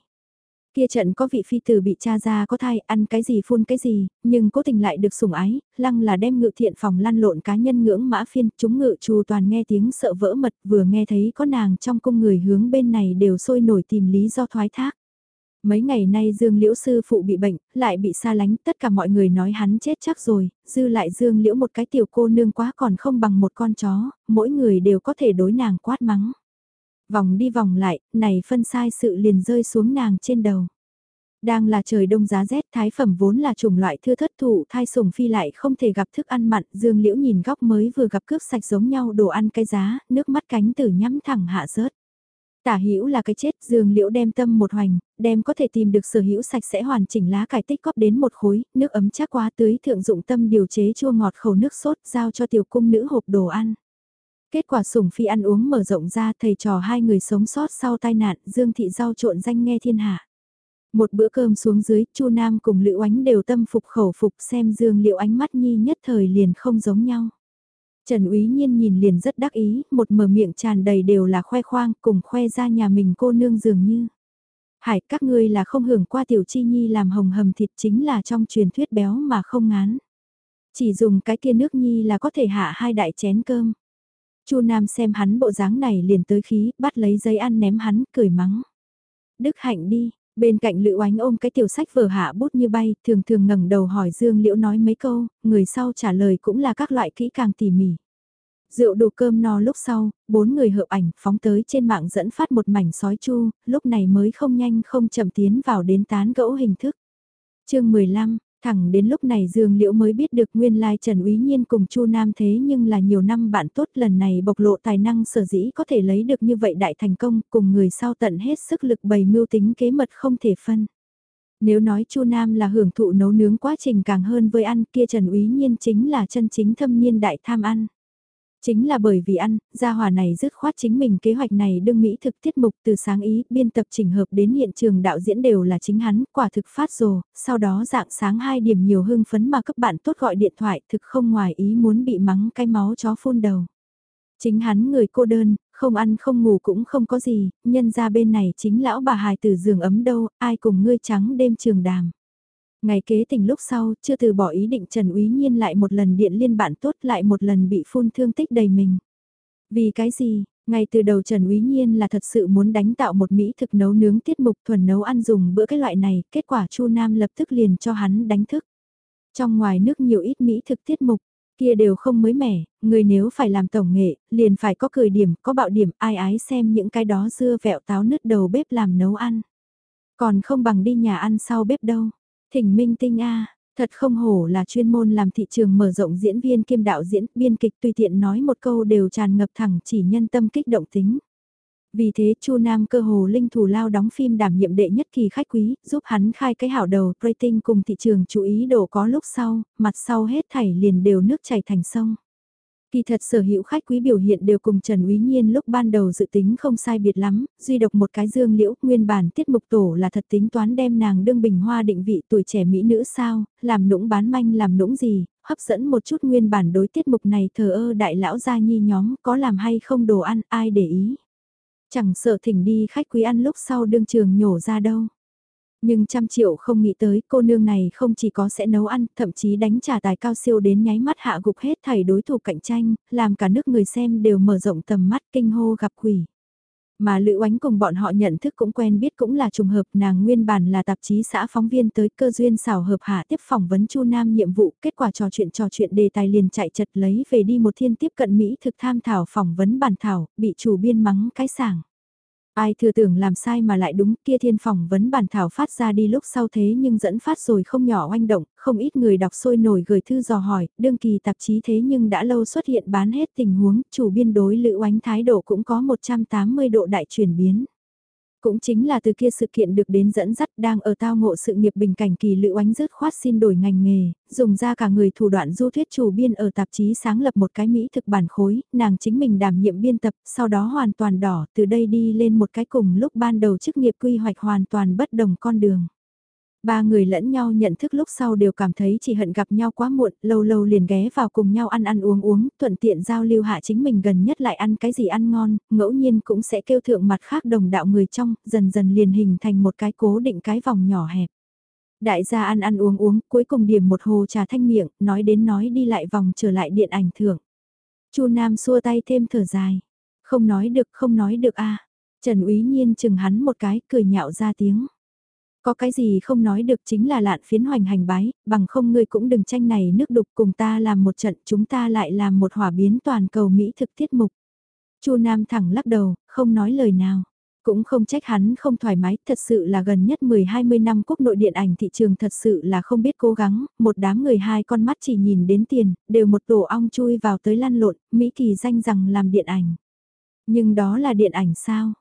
Kia trận có vị phi tử bị cha ra có thai, ăn cái gì phun cái gì, nhưng cố tình lại được sủng ái, lăng là đem ngự thiện phòng lăn lộn cá nhân ngưỡng mã phiên, chúng ngự trù toàn nghe tiếng sợ vỡ mật, vừa nghe thấy có nàng trong cung người hướng bên này đều sôi nổi tìm lý do thoái thác. Mấy ngày nay Dương Liễu sư phụ bị bệnh, lại bị xa lánh, tất cả mọi người nói hắn chết chắc rồi, dư lại Dương Liễu một cái tiểu cô nương quá còn không bằng một con chó, mỗi người đều có thể đối nàng quát mắng. Vòng đi vòng lại, này phân sai sự liền rơi xuống nàng trên đầu. Đang là trời đông giá rét thái phẩm vốn là chủng loại thưa thất thụ thai sủng phi lại không thể gặp thức ăn mặn dương liễu nhìn góc mới vừa gặp cướp sạch giống nhau đồ ăn cái giá, nước mắt cánh tử nhắm thẳng hạ rớt. Tả hữu là cái chết, dương liễu đem tâm một hoành, đem có thể tìm được sở hữu sạch sẽ hoàn chỉnh lá cải tích góp đến một khối, nước ấm chắc quá tưới thượng dụng tâm điều chế chua ngọt khẩu nước sốt giao cho tiểu cung nữ hộp đồ ăn. Kết quả sủng phi ăn uống mở rộng ra thầy trò hai người sống sót sau tai nạn dương thị rau trộn danh nghe thiên hạ. Một bữa cơm xuống dưới, Chu Nam cùng Lữ Oánh đều tâm phục khẩu phục xem Dương Liệu ánh mắt nhi nhất thời liền không giống nhau. Trần Úy Nhiên nhìn liền rất đắc ý, một mở miệng tràn đầy đều là khoe khoang, cùng khoe ra nhà mình cô nương dường như. Hải, các ngươi là không hưởng qua tiểu chi nhi làm hồng hầm thịt chính là trong truyền thuyết béo mà không ngán. Chỉ dùng cái kia nước nhi là có thể hạ hai đại chén cơm. Chu Nam xem hắn bộ dáng này liền tới khí, bắt lấy giấy ăn ném hắn, cười mắng. Đức hạnh đi, Bên cạnh Lữ Oánh ôm cái tiểu sách vở hạ bút như bay, thường thường ngẩng đầu hỏi Dương Liễu nói mấy câu, người sau trả lời cũng là các loại kỹ càng tỉ mỉ. Rượu đủ cơm no lúc sau, bốn người hợp ảnh phóng tới trên mạng dẫn phát một mảnh sói chu, lúc này mới không nhanh không chậm tiến vào đến tán gẫu hình thức. chương 15, Thẳng đến lúc này Dương Liễu mới biết được nguyên lai Trần Úy Nhiên cùng Chu Nam thế nhưng là nhiều năm bạn tốt, lần này bộc lộ tài năng sở dĩ có thể lấy được như vậy đại thành công, cùng người sau tận hết sức lực bày mưu tính kế mật không thể phân. Nếu nói Chu Nam là hưởng thụ nấu nướng quá trình càng hơn với ăn, kia Trần Úy Nhiên chính là chân chính thâm niên đại tham ăn. Chính là bởi vì ăn, gia hòa này dứt khoát chính mình kế hoạch này đương Mỹ thực tiết mục từ sáng ý, biên tập chỉnh hợp đến hiện trường đạo diễn đều là chính hắn, quả thực phát rồ, sau đó dạng sáng hai điểm nhiều hưng phấn mà các bạn tốt gọi điện thoại thực không ngoài ý muốn bị mắng cái máu chó phun đầu. Chính hắn người cô đơn, không ăn không ngủ cũng không có gì, nhân ra bên này chính lão bà hài từ giường ấm đâu, ai cùng ngươi trắng đêm trường đàm. Ngày kế tình lúc sau, chưa từ bỏ ý định Trần Úy Nhiên lại một lần điện liên bạn tốt lại một lần bị phun thương tích đầy mình. Vì cái gì, ngay từ đầu Trần Úy Nhiên là thật sự muốn đánh tạo một mỹ thực nấu nướng tiết mục thuần nấu ăn dùng bữa cái loại này, kết quả Chu Nam lập tức liền cho hắn đánh thức. Trong ngoài nước nhiều ít mỹ thực tiết mục, kia đều không mới mẻ, người nếu phải làm tổng nghệ, liền phải có cười điểm, có bạo điểm, ai ái xem những cái đó dưa vẹo táo nứt đầu bếp làm nấu ăn. Còn không bằng đi nhà ăn sau bếp đâu. Thỉnh minh tinh A, thật không hổ là chuyên môn làm thị trường mở rộng diễn viên kiêm đạo diễn, biên kịch tùy tiện nói một câu đều tràn ngập thẳng chỉ nhân tâm kích động tính. Vì thế Chu Nam cơ hồ linh thủ lao đóng phim đảm nhiệm đệ nhất kỳ khách quý, giúp hắn khai cái hảo đầu rating cùng thị trường chú ý đồ có lúc sau, mặt sau hết thảy liền đều nước chảy thành sông. Kỳ thật sở hữu khách quý biểu hiện đều cùng Trần Úy Nhiên lúc ban đầu dự tính không sai biệt lắm, duy độc một cái dương liễu, nguyên bản tiết mục tổ là thật tính toán đem nàng đương bình hoa định vị tuổi trẻ mỹ nữ sao, làm nũng bán manh làm nũng gì, hấp dẫn một chút nguyên bản đối tiết mục này thờ ơ đại lão gia nhi nhóm có làm hay không đồ ăn ai để ý. Chẳng sợ thỉnh đi khách quý ăn lúc sau đương trường nhổ ra đâu. Nhưng trăm triệu không nghĩ tới cô nương này không chỉ có sẽ nấu ăn, thậm chí đánh trả tài cao siêu đến nháy mắt hạ gục hết thảy đối thủ cạnh tranh, làm cả nước người xem đều mở rộng tầm mắt kinh hô gặp quỷ. Mà Lữ Oánh cùng bọn họ nhận thức cũng quen biết cũng là trùng hợp nàng nguyên bản là tạp chí xã phóng viên tới cơ duyên xảo hợp hạ tiếp phỏng vấn Chu Nam nhiệm vụ, kết quả trò chuyện trò chuyện đề tài liền chạy chật lấy về đi một thiên tiếp cận Mỹ thực tham thảo phỏng vấn bản thảo, bị chủ biên mắng cái sảng. Ai thừa tưởng làm sai mà lại đúng kia thiên phỏng vấn bản thảo phát ra đi lúc sau thế nhưng dẫn phát rồi không nhỏ oanh động, không ít người đọc sôi nổi gửi thư dò hỏi, đương kỳ tạp chí thế nhưng đã lâu xuất hiện bán hết tình huống, chủ biên đối lữ oánh thái độ cũng có 180 độ đại chuyển biến. Cũng chính là từ kia sự kiện được đến dẫn dắt đang ở tao ngộ sự nghiệp bình cảnh kỳ lữ oánh rớt khoát xin đổi ngành nghề, dùng ra cả người thủ đoạn du thuyết chủ biên ở tạp chí sáng lập một cái Mỹ thực bản khối, nàng chính mình đảm nhiệm biên tập, sau đó hoàn toàn đỏ, từ đây đi lên một cái cùng lúc ban đầu chức nghiệp quy hoạch hoàn toàn bất đồng con đường. Ba người lẫn nhau nhận thức lúc sau đều cảm thấy chỉ hận gặp nhau quá muộn, lâu lâu liền ghé vào cùng nhau ăn ăn uống uống, thuận tiện giao lưu hạ chính mình gần nhất lại ăn cái gì ăn ngon, ngẫu nhiên cũng sẽ kêu thượng mặt khác đồng đạo người trong, dần dần liền hình thành một cái cố định cái vòng nhỏ hẹp. Đại gia ăn ăn uống uống, cuối cùng điểm một hồ trà thanh miệng, nói đến nói đi lại vòng trở lại điện ảnh thưởng. Chu Nam xua tay thêm thở dài. Không nói được, không nói được a Trần úy nhiên chừng hắn một cái, cười nhạo ra tiếng. Có cái gì không nói được chính là lạn phiến hoành hành bái, bằng không ngươi cũng đừng tranh này nước đục cùng ta làm một trận chúng ta lại làm một hỏa biến toàn cầu Mỹ thực tiết mục. Chu Nam thẳng lắc đầu, không nói lời nào. Cũng không trách hắn không thoải mái, thật sự là gần nhất 10-20 năm quốc nội điện ảnh thị trường thật sự là không biết cố gắng, một đám người hai con mắt chỉ nhìn đến tiền, đều một tổ ong chui vào tới lăn lộn, Mỹ Kỳ danh rằng làm điện ảnh. Nhưng đó là điện ảnh sao?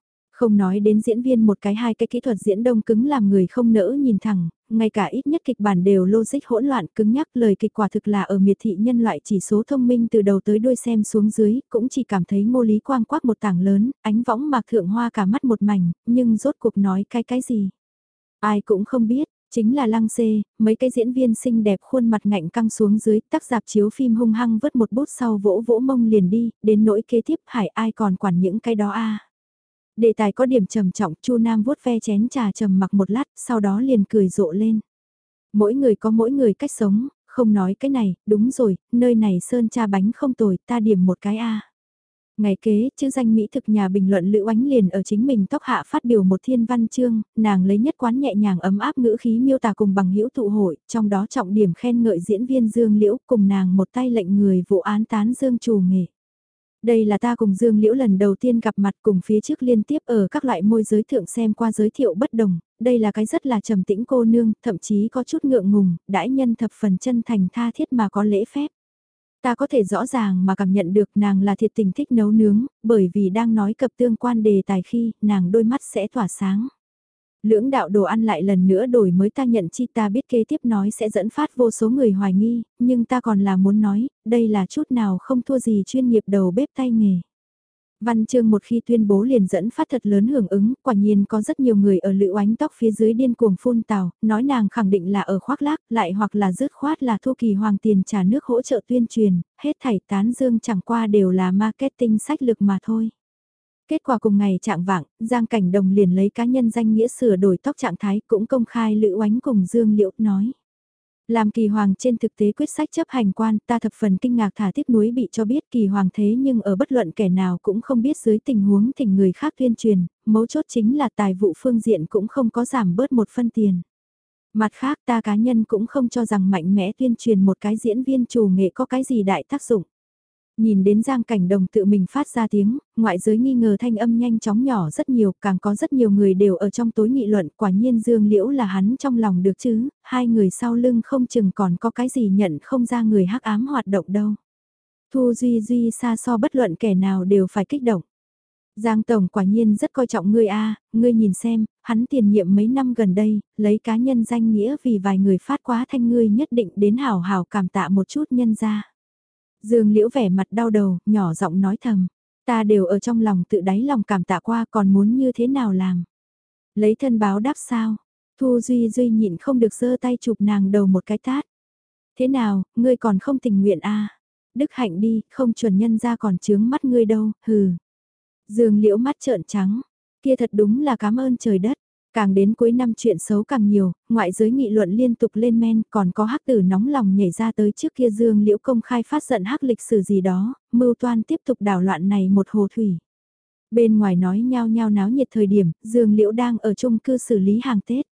Không nói đến diễn viên một cái hai cái kỹ thuật diễn đông cứng làm người không nỡ nhìn thẳng, ngay cả ít nhất kịch bản đều logic hỗn loạn cứng nhắc lời kịch quả thực là ở miệt thị nhân loại chỉ số thông minh từ đầu tới đuôi xem xuống dưới, cũng chỉ cảm thấy ngô lý quang quát một tảng lớn, ánh võng mạc thượng hoa cả mắt một mảnh, nhưng rốt cuộc nói cái cái gì. Ai cũng không biết, chính là lăng xê, mấy cái diễn viên xinh đẹp khuôn mặt ngạnh căng xuống dưới, tác dạp chiếu phim hung hăng vứt một bút sau vỗ vỗ mông liền đi, đến nỗi kế tiếp hải ai còn quản những cái đó a Đề tài có điểm trầm trọng, Chu Nam vuốt ve chén trà trầm mặc một lát, sau đó liền cười rộ lên. Mỗi người có mỗi người cách sống, không nói cái này, đúng rồi, nơi này sơn cha bánh không tồi, ta điểm một cái a. Ngày kế, chữ danh Mỹ thực nhà bình luận Lữ Ánh liền ở chính mình tóc hạ phát biểu một thiên văn chương, nàng lấy nhất quán nhẹ nhàng ấm áp ngữ khí miêu tả cùng bằng hữu tụ hội, trong đó trọng điểm khen ngợi diễn viên Dương Liễu cùng nàng một tay lệnh người vụ án tán Dương chủ nghệ đây là ta cùng Dương Liễu lần đầu tiên gặp mặt cùng phía trước liên tiếp ở các loại môi giới thượng xem qua giới thiệu bất đồng, đây là cái rất là trầm tĩnh cô nương, thậm chí có chút ngượng ngùng, đãi nhân thập phần chân thành tha thiết mà có lễ phép. Ta có thể rõ ràng mà cảm nhận được nàng là thiệt tình thích nấu nướng, bởi vì đang nói cập tương quan đề tài khi nàng đôi mắt sẽ tỏa sáng. Lưỡng đạo đồ ăn lại lần nữa đổi mới ta nhận chi ta biết kế tiếp nói sẽ dẫn phát vô số người hoài nghi, nhưng ta còn là muốn nói, đây là chút nào không thua gì chuyên nghiệp đầu bếp tay nghề. Văn chương một khi tuyên bố liền dẫn phát thật lớn hưởng ứng, quả nhiên có rất nhiều người ở lựu ánh tóc phía dưới điên cuồng phun tào, nói nàng khẳng định là ở khoác lác, lại hoặc là dứt khoát là thu kỳ hoàng tiền trả nước hỗ trợ tuyên truyền, hết thảy tán dương chẳng qua đều là marketing sách lực mà thôi. Kết quả cùng ngày trạng vạng, Giang Cảnh Đồng liền lấy cá nhân danh nghĩa sửa đổi tóc trạng thái cũng công khai lữ oánh cùng Dương Liễu nói. Làm kỳ hoàng trên thực tế quyết sách chấp hành quan ta thập phần kinh ngạc thả tiếc núi bị cho biết kỳ hoàng thế nhưng ở bất luận kẻ nào cũng không biết dưới tình huống thỉnh người khác tuyên truyền, mấu chốt chính là tài vụ phương diện cũng không có giảm bớt một phân tiền. Mặt khác ta cá nhân cũng không cho rằng mạnh mẽ tuyên truyền một cái diễn viên chủ nghệ có cái gì đại tác dụng. Nhìn đến Giang Cảnh Đồng tự mình phát ra tiếng, ngoại giới nghi ngờ thanh âm nhanh chóng nhỏ rất nhiều, càng có rất nhiều người đều ở trong tối nghị luận, quả nhiên Dương Liễu là hắn trong lòng được chứ, hai người sau lưng không chừng còn có cái gì nhận không ra người hắc ám hoạt động đâu. Thu Duy Duy xa so bất luận kẻ nào đều phải kích động. Giang Tổng quả nhiên rất coi trọng ngươi a, ngươi nhìn xem, hắn tiền nhiệm mấy năm gần đây, lấy cá nhân danh nghĩa vì vài người phát quá thanh ngươi nhất định đến hảo hảo cảm tạ một chút nhân ra. Dương Liễu vẻ mặt đau đầu, nhỏ giọng nói thầm. Ta đều ở trong lòng tự đáy lòng cảm tạ qua còn muốn như thế nào làm. Lấy thân báo đáp sao. Thu Duy Duy nhịn không được giơ tay chụp nàng đầu một cái tát. Thế nào, ngươi còn không tình nguyện à? Đức hạnh đi, không chuẩn nhân ra còn chướng mắt ngươi đâu, hừ. Dương Liễu mắt trợn trắng. Kia thật đúng là cảm ơn trời đất. Càng đến cuối năm chuyện xấu càng nhiều, ngoại giới nghị luận liên tục lên men, còn có hắc tử nóng lòng nhảy ra tới trước kia Dương Liễu công khai phát giận hắc lịch sử gì đó, mưu toan tiếp tục đảo loạn này một hồ thủy. Bên ngoài nói nhao nhao náo nhiệt thời điểm, Dương Liễu đang ở chung cư xử lý hàng Tết.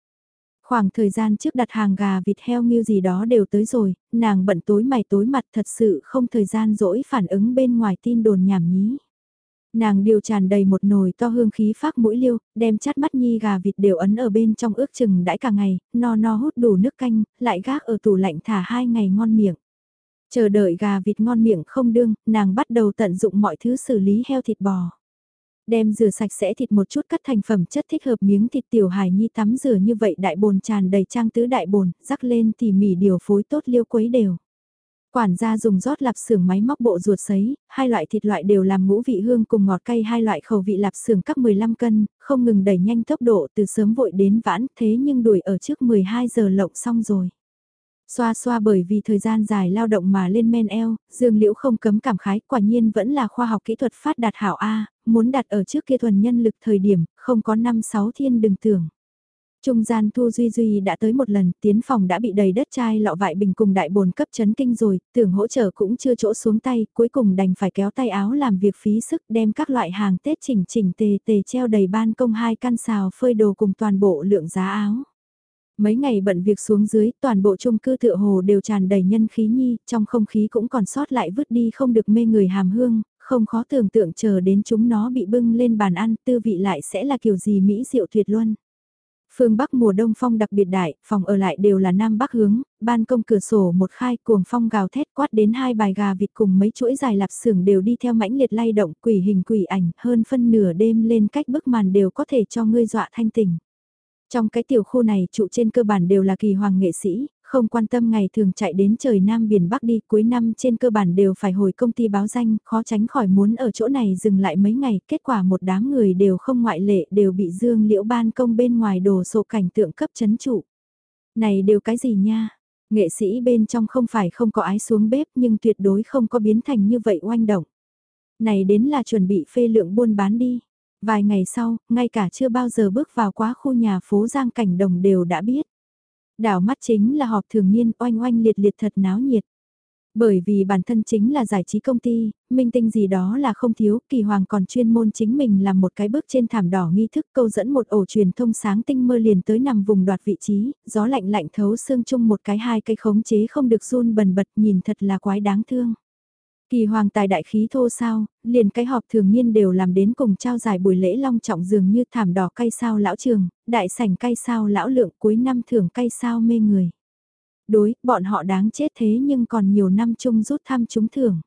Khoảng thời gian trước đặt hàng gà vịt heo nghiêu gì đó đều tới rồi, nàng bận tối mày tối mặt thật sự không thời gian dỗi phản ứng bên ngoài tin đồn nhảm nhí. Nàng điều tràn đầy một nồi to hương khí phát mũi liêu, đem chát mắt nhi gà vịt đều ấn ở bên trong ước chừng đãi cả ngày, no no hút đủ nước canh, lại gác ở tủ lạnh thả hai ngày ngon miệng. Chờ đợi gà vịt ngon miệng không đương, nàng bắt đầu tận dụng mọi thứ xử lý heo thịt bò. Đem rửa sạch sẽ thịt một chút cắt thành phẩm chất thích hợp miếng thịt tiểu hài nhi tắm rửa như vậy đại bồn tràn đầy trang tứ đại bồn, rắc lên tỉ mỉ điều phối tốt liêu quấy đều. Quản gia dùng rót lạp xưởng máy móc bộ ruột sấy, hai loại thịt loại đều làm ngũ vị hương cùng ngọt cay hai loại khẩu vị lạp xưởng cấp 15 cân, không ngừng đẩy nhanh tốc độ từ sớm vội đến vãn thế nhưng đuổi ở trước 12 giờ lộng xong rồi. Xoa xoa bởi vì thời gian dài lao động mà lên men eo, Dương Liễu không cấm cảm khái, quả nhiên vẫn là khoa học kỹ thuật phát đạt hảo A, muốn đặt ở trước kia thuần nhân lực thời điểm, không có năm sáu thiên đừng tưởng. Trung gian Thu Duy Duy đã tới một lần, tiến phòng đã bị đầy đất chai lọ vại bình cùng đại bồn cấp chấn kinh rồi, tưởng hỗ trợ cũng chưa chỗ xuống tay, cuối cùng đành phải kéo tay áo làm việc phí sức đem các loại hàng Tết chỉnh chỉnh tề tề treo đầy ban công hai căn xào phơi đồ cùng toàn bộ lượng giá áo. Mấy ngày bận việc xuống dưới, toàn bộ chung cư tựa hồ đều tràn đầy nhân khí nhi, trong không khí cũng còn sót lại vứt đi không được mê người hàm hương, không khó tưởng tượng chờ đến chúng nó bị bưng lên bàn ăn tư vị lại sẽ là kiểu gì mỹ diệu tuyệt luân. Phương Bắc mùa đông phong đặc biệt đại, phòng ở lại đều là Nam Bắc hướng, ban công cửa sổ một khai cuồng phong gào thét quát đến hai bài gà vịt cùng mấy chuỗi dài lạp xưởng đều đi theo mãnh liệt lay động quỷ hình quỷ ảnh hơn phân nửa đêm lên cách bức màn đều có thể cho ngươi dọa thanh tỉnh. Trong cái tiểu khu này trụ trên cơ bản đều là kỳ hoàng nghệ sĩ, không quan tâm ngày thường chạy đến trời Nam biển Bắc đi, cuối năm trên cơ bản đều phải hồi công ty báo danh, khó tránh khỏi muốn ở chỗ này dừng lại mấy ngày, kết quả một đám người đều không ngoại lệ đều bị dương liễu ban công bên ngoài đồ sộ cảnh tượng cấp chấn trụ. Này đều cái gì nha? Nghệ sĩ bên trong không phải không có ái xuống bếp nhưng tuyệt đối không có biến thành như vậy oanh động. Này đến là chuẩn bị phê lượng buôn bán đi. Vài ngày sau, ngay cả chưa bao giờ bước vào quá khu nhà phố Giang Cảnh Đồng đều đã biết. Đảo mắt chính là họp thường niên oanh oanh liệt liệt thật náo nhiệt. Bởi vì bản thân chính là giải trí công ty, minh tinh gì đó là không thiếu, kỳ hoàng còn chuyên môn chính mình làm một cái bước trên thảm đỏ nghi thức câu dẫn một ổ truyền thông sáng tinh mơ liền tới nằm vùng đoạt vị trí, gió lạnh lạnh thấu xương chung một cái hai cây khống chế không được run bần bật nhìn thật là quái đáng thương. Kỳ hoàng tài đại khí thô sao, liền cái họp thường niên đều làm đến cùng trao giải buổi lễ long trọng dường như thảm đỏ cây sao lão trường, đại sảnh cây sao lão lượng cuối năm thưởng cây sao mê người. Đối, bọn họ đáng chết thế nhưng còn nhiều năm chung rút thăm trúng thưởng.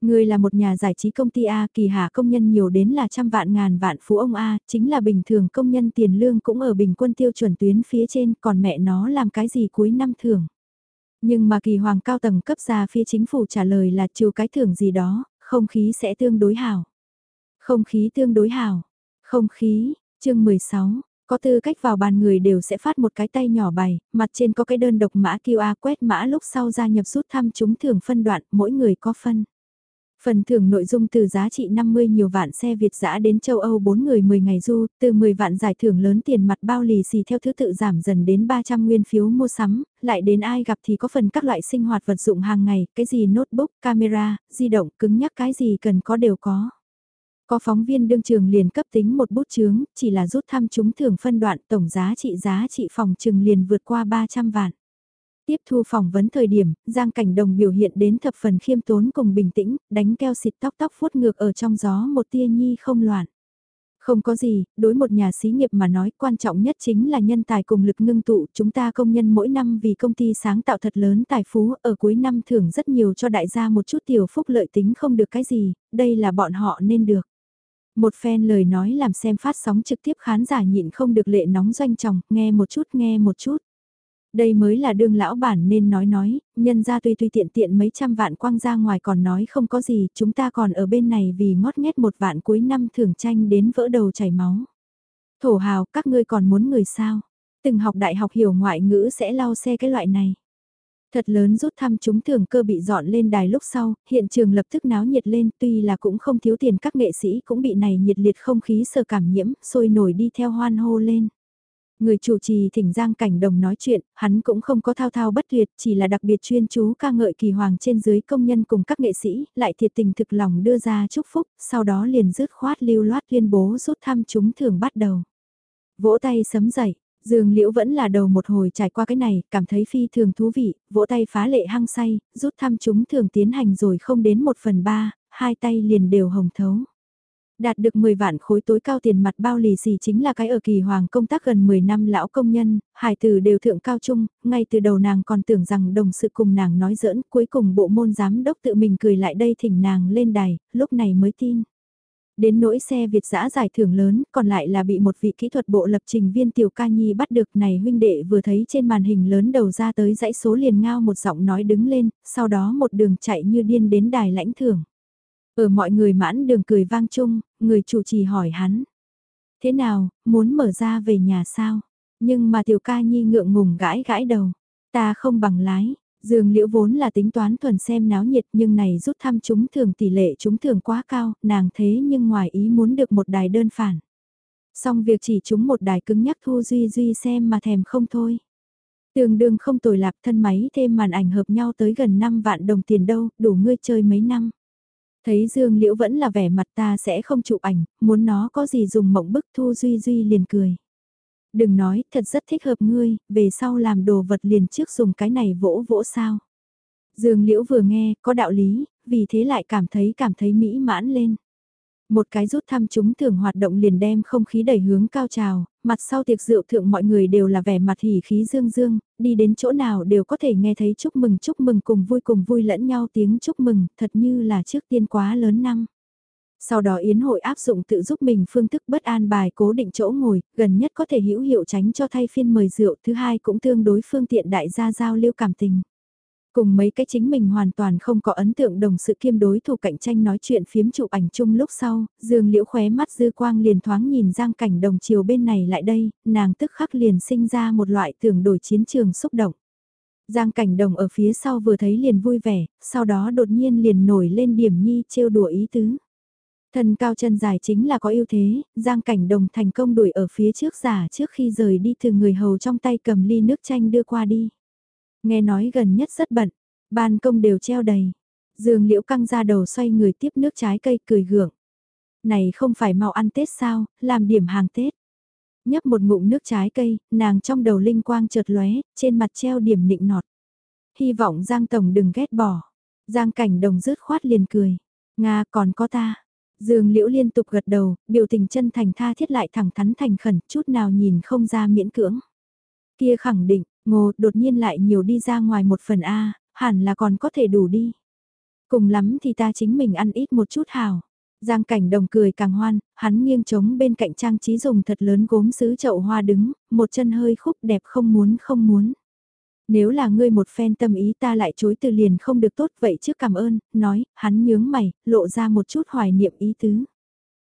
Người là một nhà giải trí công ty A kỳ hạ công nhân nhiều đến là trăm vạn ngàn vạn phú ông A, chính là bình thường công nhân tiền lương cũng ở bình quân tiêu chuẩn tuyến phía trên, còn mẹ nó làm cái gì cuối năm thưởng. Nhưng mà kỳ hoàng cao tầng cấp ra phía chính phủ trả lời là trừ cái thưởng gì đó, không khí sẽ tương đối hảo. Không khí tương đối hảo. Không khí, chương 16, có tư cách vào bàn người đều sẽ phát một cái tay nhỏ bày, mặt trên có cái đơn độc mã QR quét mã lúc sau gia nhập rút thăm chúng thưởng phân đoạn, mỗi người có phân. Phần thưởng nội dung từ giá trị 50 nhiều vạn xe Việt giã đến châu Âu 4 người 10 ngày du, từ 10 vạn giải thưởng lớn tiền mặt bao lì xì theo thứ tự giảm dần đến 300 nguyên phiếu mua sắm, lại đến ai gặp thì có phần các loại sinh hoạt vật dụng hàng ngày, cái gì notebook, camera, di động, cứng nhắc cái gì cần có đều có. Có phóng viên đương trường liền cấp tính một bút chướng, chỉ là rút thăm chúng thưởng phân đoạn tổng giá trị giá trị phòng trừng liền vượt qua 300 vạn. Tiếp thu phỏng vấn thời điểm, Giang Cảnh Đồng biểu hiện đến thập phần khiêm tốn cùng bình tĩnh, đánh keo xịt tóc tóc phút ngược ở trong gió một tia nhi không loạn. Không có gì, đối một nhà xí nghiệp mà nói quan trọng nhất chính là nhân tài cùng lực ngưng tụ. Chúng ta công nhân mỗi năm vì công ty sáng tạo thật lớn tài phú ở cuối năm thưởng rất nhiều cho đại gia một chút tiểu phúc lợi tính không được cái gì, đây là bọn họ nên được. Một phen lời nói làm xem phát sóng trực tiếp khán giả nhịn không được lệ nóng doanh chồng, nghe một chút nghe một chút. Đây mới là đương lão bản nên nói nói, nhân ra tuy tuy tiện tiện mấy trăm vạn quang ra ngoài còn nói không có gì, chúng ta còn ở bên này vì ngót nghét một vạn cuối năm thưởng tranh đến vỡ đầu chảy máu. Thổ hào, các ngươi còn muốn người sao? Từng học đại học hiểu ngoại ngữ sẽ lau xe cái loại này. Thật lớn rút thăm chúng thường cơ bị dọn lên đài lúc sau, hiện trường lập tức náo nhiệt lên tuy là cũng không thiếu tiền các nghệ sĩ cũng bị này nhiệt liệt không khí sờ cảm nhiễm, sôi nổi đi theo hoan hô lên. Người chủ trì thỉnh Giang Cảnh Đồng nói chuyện, hắn cũng không có thao thao bất tuyệt, chỉ là đặc biệt chuyên chú ca ngợi kỳ hoàng trên dưới công nhân cùng các nghệ sĩ, lại thiệt tình thực lòng đưa ra chúc phúc, sau đó liền dứt khoát lưu loát tuyên bố rút thăm chúng thường bắt đầu. Vỗ tay sấm dậy, Dương Liễu vẫn là đầu một hồi trải qua cái này, cảm thấy phi thường thú vị, vỗ tay phá lệ hăng say, rút thăm chúng thường tiến hành rồi không đến một phần ba, hai tay liền đều hồng thấu. Đạt được 10 vạn khối tối cao tiền mặt bao lì xì chính là cái ở kỳ hoàng công tác gần 10 năm lão công nhân, hải tử đều thượng cao trung, ngay từ đầu nàng còn tưởng rằng đồng sự cùng nàng nói giỡn, cuối cùng bộ môn giám đốc tự mình cười lại đây thỉnh nàng lên đài, lúc này mới tin. Đến nỗi xe Việt giã giải thưởng lớn, còn lại là bị một vị kỹ thuật bộ lập trình viên Tiểu Ca Nhi bắt được này huynh đệ vừa thấy trên màn hình lớn đầu ra tới dãy số liền ngao một giọng nói đứng lên, sau đó một đường chạy như điên đến đài lãnh thưởng. Ở mọi người mãn đường cười vang chung, người chủ trì hỏi hắn. Thế nào, muốn mở ra về nhà sao? Nhưng mà tiểu ca nhi ngượng ngùng gãi gãi đầu. Ta không bằng lái, Dương Liễu vốn là tính toán thuần xem náo nhiệt nhưng này rút thăm chúng thường tỷ lệ chúng thường quá cao, nàng thế nhưng ngoài ý muốn được một đài đơn phản. Xong việc chỉ chúng một đài cứng nhắc thu duy duy xem mà thèm không thôi. Tường đường không tồi lạp thân máy thêm màn ảnh hợp nhau tới gần 5 vạn đồng tiền đâu, đủ ngươi chơi mấy năm. Thấy Dương Liễu vẫn là vẻ mặt ta sẽ không chụp ảnh, muốn nó có gì dùng mộng bức Thu Duy Duy liền cười. Đừng nói, thật rất thích hợp ngươi, về sau làm đồ vật liền trước dùng cái này vỗ vỗ sao. Dương Liễu vừa nghe, có đạo lý, vì thế lại cảm thấy cảm thấy mỹ mãn lên. Một cái rút thăm chúng thường hoạt động liền đem không khí đẩy hướng cao trào, mặt sau tiệc rượu thượng mọi người đều là vẻ mặt hỉ khí dương dương, đi đến chỗ nào đều có thể nghe thấy chúc mừng chúc mừng cùng vui cùng vui lẫn nhau tiếng chúc mừng, thật như là trước tiên quá lớn năm. Sau đó Yến hội áp dụng tự giúp mình phương thức bất an bài cố định chỗ ngồi, gần nhất có thể hữu hiệu tránh cho thay phiên mời rượu, thứ hai cũng tương đối phương tiện đại gia giao lưu cảm tình. Cùng mấy cái chính mình hoàn toàn không có ấn tượng đồng sự kiêm đối thủ cạnh tranh nói chuyện phiếm chụp ảnh chung lúc sau, dương liễu khóe mắt dư quang liền thoáng nhìn giang cảnh đồng chiều bên này lại đây, nàng tức khắc liền sinh ra một loại tưởng đổi chiến trường xúc động. Giang cảnh đồng ở phía sau vừa thấy liền vui vẻ, sau đó đột nhiên liền nổi lên điểm nhi trêu đùa ý tứ. thần cao chân dài chính là có ưu thế, Giang Cảnh Đồng thành công đuổi ở phía trước giả trước khi rời đi từ người hầu trong tay cầm ly nước chanh đưa qua đi. Nghe nói gần nhất rất bận, ban công đều treo đầy. Dương Liễu căng ra đầu xoay người tiếp nước trái cây cười gượng. Này không phải mau ăn Tết sao, làm điểm hàng Tết. Nhấp một ngụm nước trái cây, nàng trong đầu linh quang chợt lóe, trên mặt treo điểm nịnh nọt. Hy vọng Giang Tổng đừng ghét bỏ. Giang Cảnh Đồng rứt khoát liền cười. Nga còn có ta. Dương Liễu liên tục gật đầu, biểu tình chân thành tha thiết lại thẳng thắn thành khẩn, chút nào nhìn không ra miễn cưỡng. Kia khẳng định, ngô đột nhiên lại nhiều đi ra ngoài một phần A, hẳn là còn có thể đủ đi. Cùng lắm thì ta chính mình ăn ít một chút hào. Giang cảnh đồng cười càng hoan, hắn nghiêng trống bên cạnh trang trí dùng thật lớn gốm sứ chậu hoa đứng, một chân hơi khúc đẹp không muốn không muốn. Nếu là ngươi một phen tâm ý ta lại chối từ liền không được tốt vậy chứ cảm ơn, nói, hắn nhướng mày, lộ ra một chút hoài niệm ý tứ.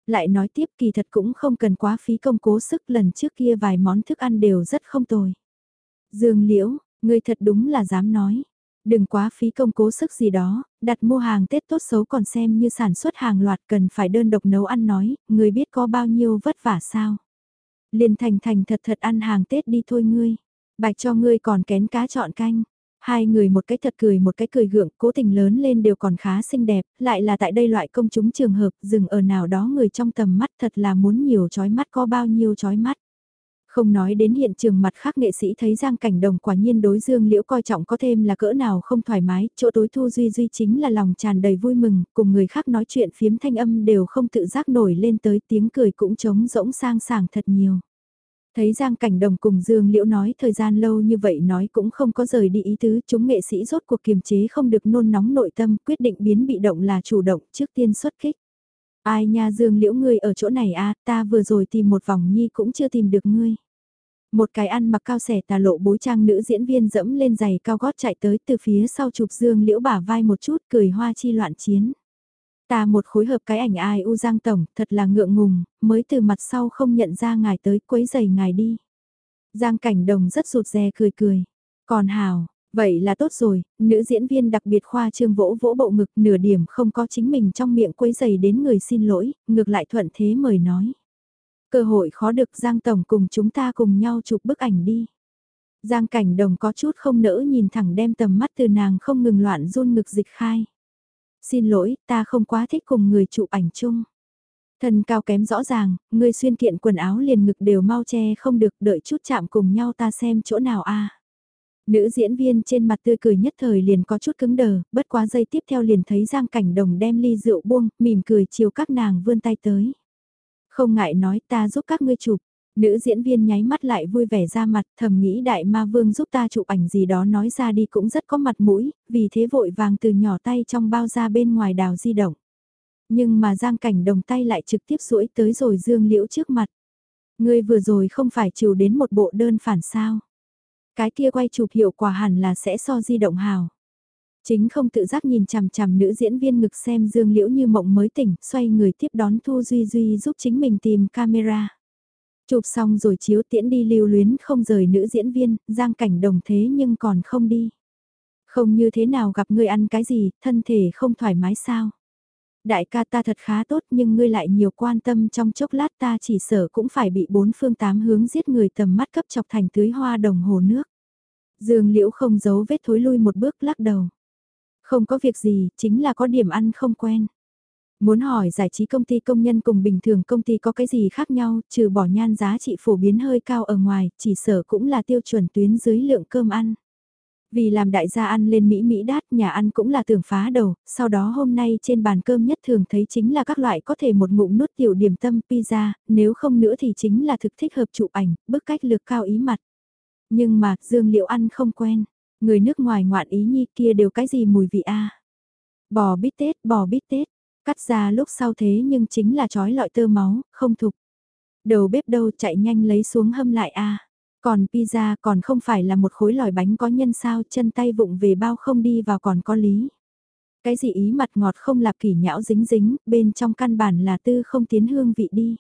Lại nói tiếp kỳ thật cũng không cần quá phí công cố sức lần trước kia vài món thức ăn đều rất không tồi. Dương liễu, ngươi thật đúng là dám nói. Đừng quá phí công cố sức gì đó, đặt mua hàng Tết tốt xấu còn xem như sản xuất hàng loạt cần phải đơn độc nấu ăn nói, người biết có bao nhiêu vất vả sao. Liên thành thành thật thật ăn hàng Tết đi thôi ngươi. Bạch cho ngươi còn kén cá chọn canh. Hai người một cái thật cười một cái cười gượng, cố tình lớn lên đều còn khá xinh đẹp, lại là tại đây loại công chúng trường hợp, dừng ở nào đó người trong tầm mắt thật là muốn nhiều chói mắt có bao nhiêu chói mắt. Không nói đến hiện trường mặt khác nghệ sĩ thấy Giang Cảnh Đồng quả nhiên đối Dương Liễu coi trọng có thêm là cỡ nào không thoải mái, chỗ tối thu duy duy chính là lòng tràn đầy vui mừng, cùng người khác nói chuyện phiếm thanh âm đều không tự giác nổi lên tới tiếng cười cũng trống rỗng sang sảng thật nhiều. Thấy Giang Cảnh Đồng cùng Dương Liễu nói thời gian lâu như vậy nói cũng không có rời đi ý tứ, chúng nghệ sĩ rốt cuộc kiềm chế không được nôn nóng nội tâm, quyết định biến bị động là chủ động trước tiên xuất kích. Ai nha Dương Liễu ngươi ở chỗ này a à, ta vừa rồi tìm một vòng nhi cũng chưa tìm được ngươi. Một cái ăn mặc cao xẻ tà lộ bối trang nữ diễn viên dẫm lên giày cao gót chạy tới từ phía sau chụp Dương Liễu bả vai một chút cười hoa chi loạn chiến. Ta một khối hợp cái ảnh ai u giang tổng, thật là ngượng ngùng, mới từ mặt sau không nhận ra ngài tới quấy giày ngài đi. Giang cảnh đồng rất rụt rè cười cười. Còn hào, vậy là tốt rồi, nữ diễn viên đặc biệt khoa trương vỗ vỗ bộ ngực nửa điểm không có chính mình trong miệng quấy giày đến người xin lỗi, ngược lại thuận thế mời nói. Cơ hội khó được Giang Tổng cùng chúng ta cùng nhau chụp bức ảnh đi. Giang cảnh đồng có chút không nỡ nhìn thẳng đem tầm mắt từ nàng không ngừng loạn run ngực dịch khai. Xin lỗi, ta không quá thích cùng người chụp ảnh chung. Thân cao kém rõ ràng, người xuyên kiện quần áo liền ngực đều mau che không được đợi chút chạm cùng nhau ta xem chỗ nào a Nữ diễn viên trên mặt tươi cười nhất thời liền có chút cứng đờ, bất quá giây tiếp theo liền thấy Giang Cảnh Đồng đem ly rượu buông, mỉm cười chiều các nàng vươn tay tới. Không ngại nói ta giúp các ngươi chụp, Nữ diễn viên nháy mắt lại vui vẻ ra mặt, thầm nghĩ đại ma vương giúp ta chụp ảnh gì đó nói ra đi cũng rất có mặt mũi, vì thế vội vàng từ nhỏ tay trong bao ra bên ngoài đào di động. Nhưng mà giang cảnh đồng tay lại trực tiếp duỗi tới rồi dương liễu trước mặt. Ngươi vừa rồi không phải chịu đến một bộ đơn phản sao. Cái kia quay chụp hiệu quả hẳn là sẽ so di động hào. Chính không tự giác nhìn chằm chằm nữ diễn viên ngực xem Dương Liễu như mộng mới tỉnh, xoay người tiếp đón Thu Duy Duy giúp chính mình tìm camera. Chụp xong rồi chiếu tiễn đi lưu luyến không rời nữ diễn viên, giang cảnh đồng thế nhưng còn không đi. Không như thế nào gặp ngươi ăn cái gì, thân thể không thoải mái sao. Đại ca ta thật khá tốt nhưng ngươi lại nhiều quan tâm trong chốc lát ta chỉ sợ cũng phải bị bốn phương tám hướng giết người tầm mắt cấp chọc thành tưới hoa đồng hồ nước. Dương liễu không giấu vết thối lui một bước lắc đầu. Không có việc gì, chính là có điểm ăn không quen. Muốn hỏi giải trí công ty công nhân cùng bình thường công ty có cái gì khác nhau, trừ bỏ nhan giá trị phổ biến hơi cao ở ngoài, chỉ sở cũng là tiêu chuẩn tuyến dưới lượng cơm ăn. Vì làm đại gia ăn lên Mỹ Mỹ đát, nhà ăn cũng là tưởng phá đầu, sau đó hôm nay trên bàn cơm nhất thường thấy chính là các loại có thể một ngụm nuốt tiểu điểm tâm pizza, nếu không nữa thì chính là thực thích hợp chụp ảnh, bức cách lược cao ý mặt. Nhưng mà, Dương Liệu ăn không quen, người nước ngoài ngoạn ý nhi kia đều cái gì mùi vị a Bò bít tết, bò bít tết, cắt ra lúc sau thế nhưng chính là trói lọi tơ máu, không thục. Đầu bếp đâu chạy nhanh lấy xuống hâm lại a còn pizza còn không phải là một khối lòi bánh có nhân sao chân tay vụng về bao không đi vào còn có lý. Cái gì ý mặt ngọt không lạp kỷ nhão dính dính, bên trong căn bản là tư không tiến hương vị đi.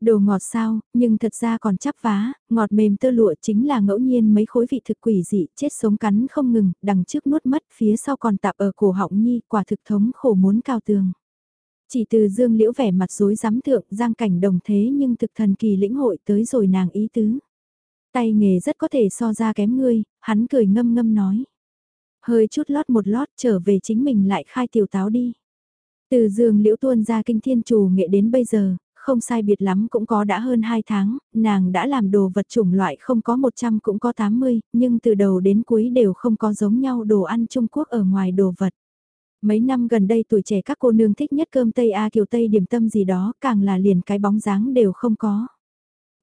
Đồ ngọt sao, nhưng thật ra còn chắp vá, ngọt mềm tơ lụa chính là ngẫu nhiên mấy khối vị thực quỷ dị, chết sống cắn không ngừng, đằng trước nuốt mất, phía sau còn tạp ở cổ họng nhi, quả thực thống khổ muốn cao tường. Chỉ từ dương liễu vẻ mặt rối rắm thượng, giang cảnh đồng thế nhưng thực thần kỳ lĩnh hội tới rồi nàng ý tứ. Tay nghề rất có thể so ra kém ngươi, hắn cười ngâm ngâm nói. Hơi chút lót một lót trở về chính mình lại khai tiểu táo đi. Từ Dương liễu tuôn ra kinh thiên trù nghệ đến bây giờ, không sai biệt lắm cũng có đã hơn 2 tháng, nàng đã làm đồ vật chủng loại không có 100 cũng có 80, nhưng từ đầu đến cuối đều không có giống nhau đồ ăn Trung Quốc ở ngoài đồ vật. Mấy năm gần đây tuổi trẻ các cô nương thích nhất cơm Tây A kiểu Tây điểm tâm gì đó, càng là liền cái bóng dáng đều không có.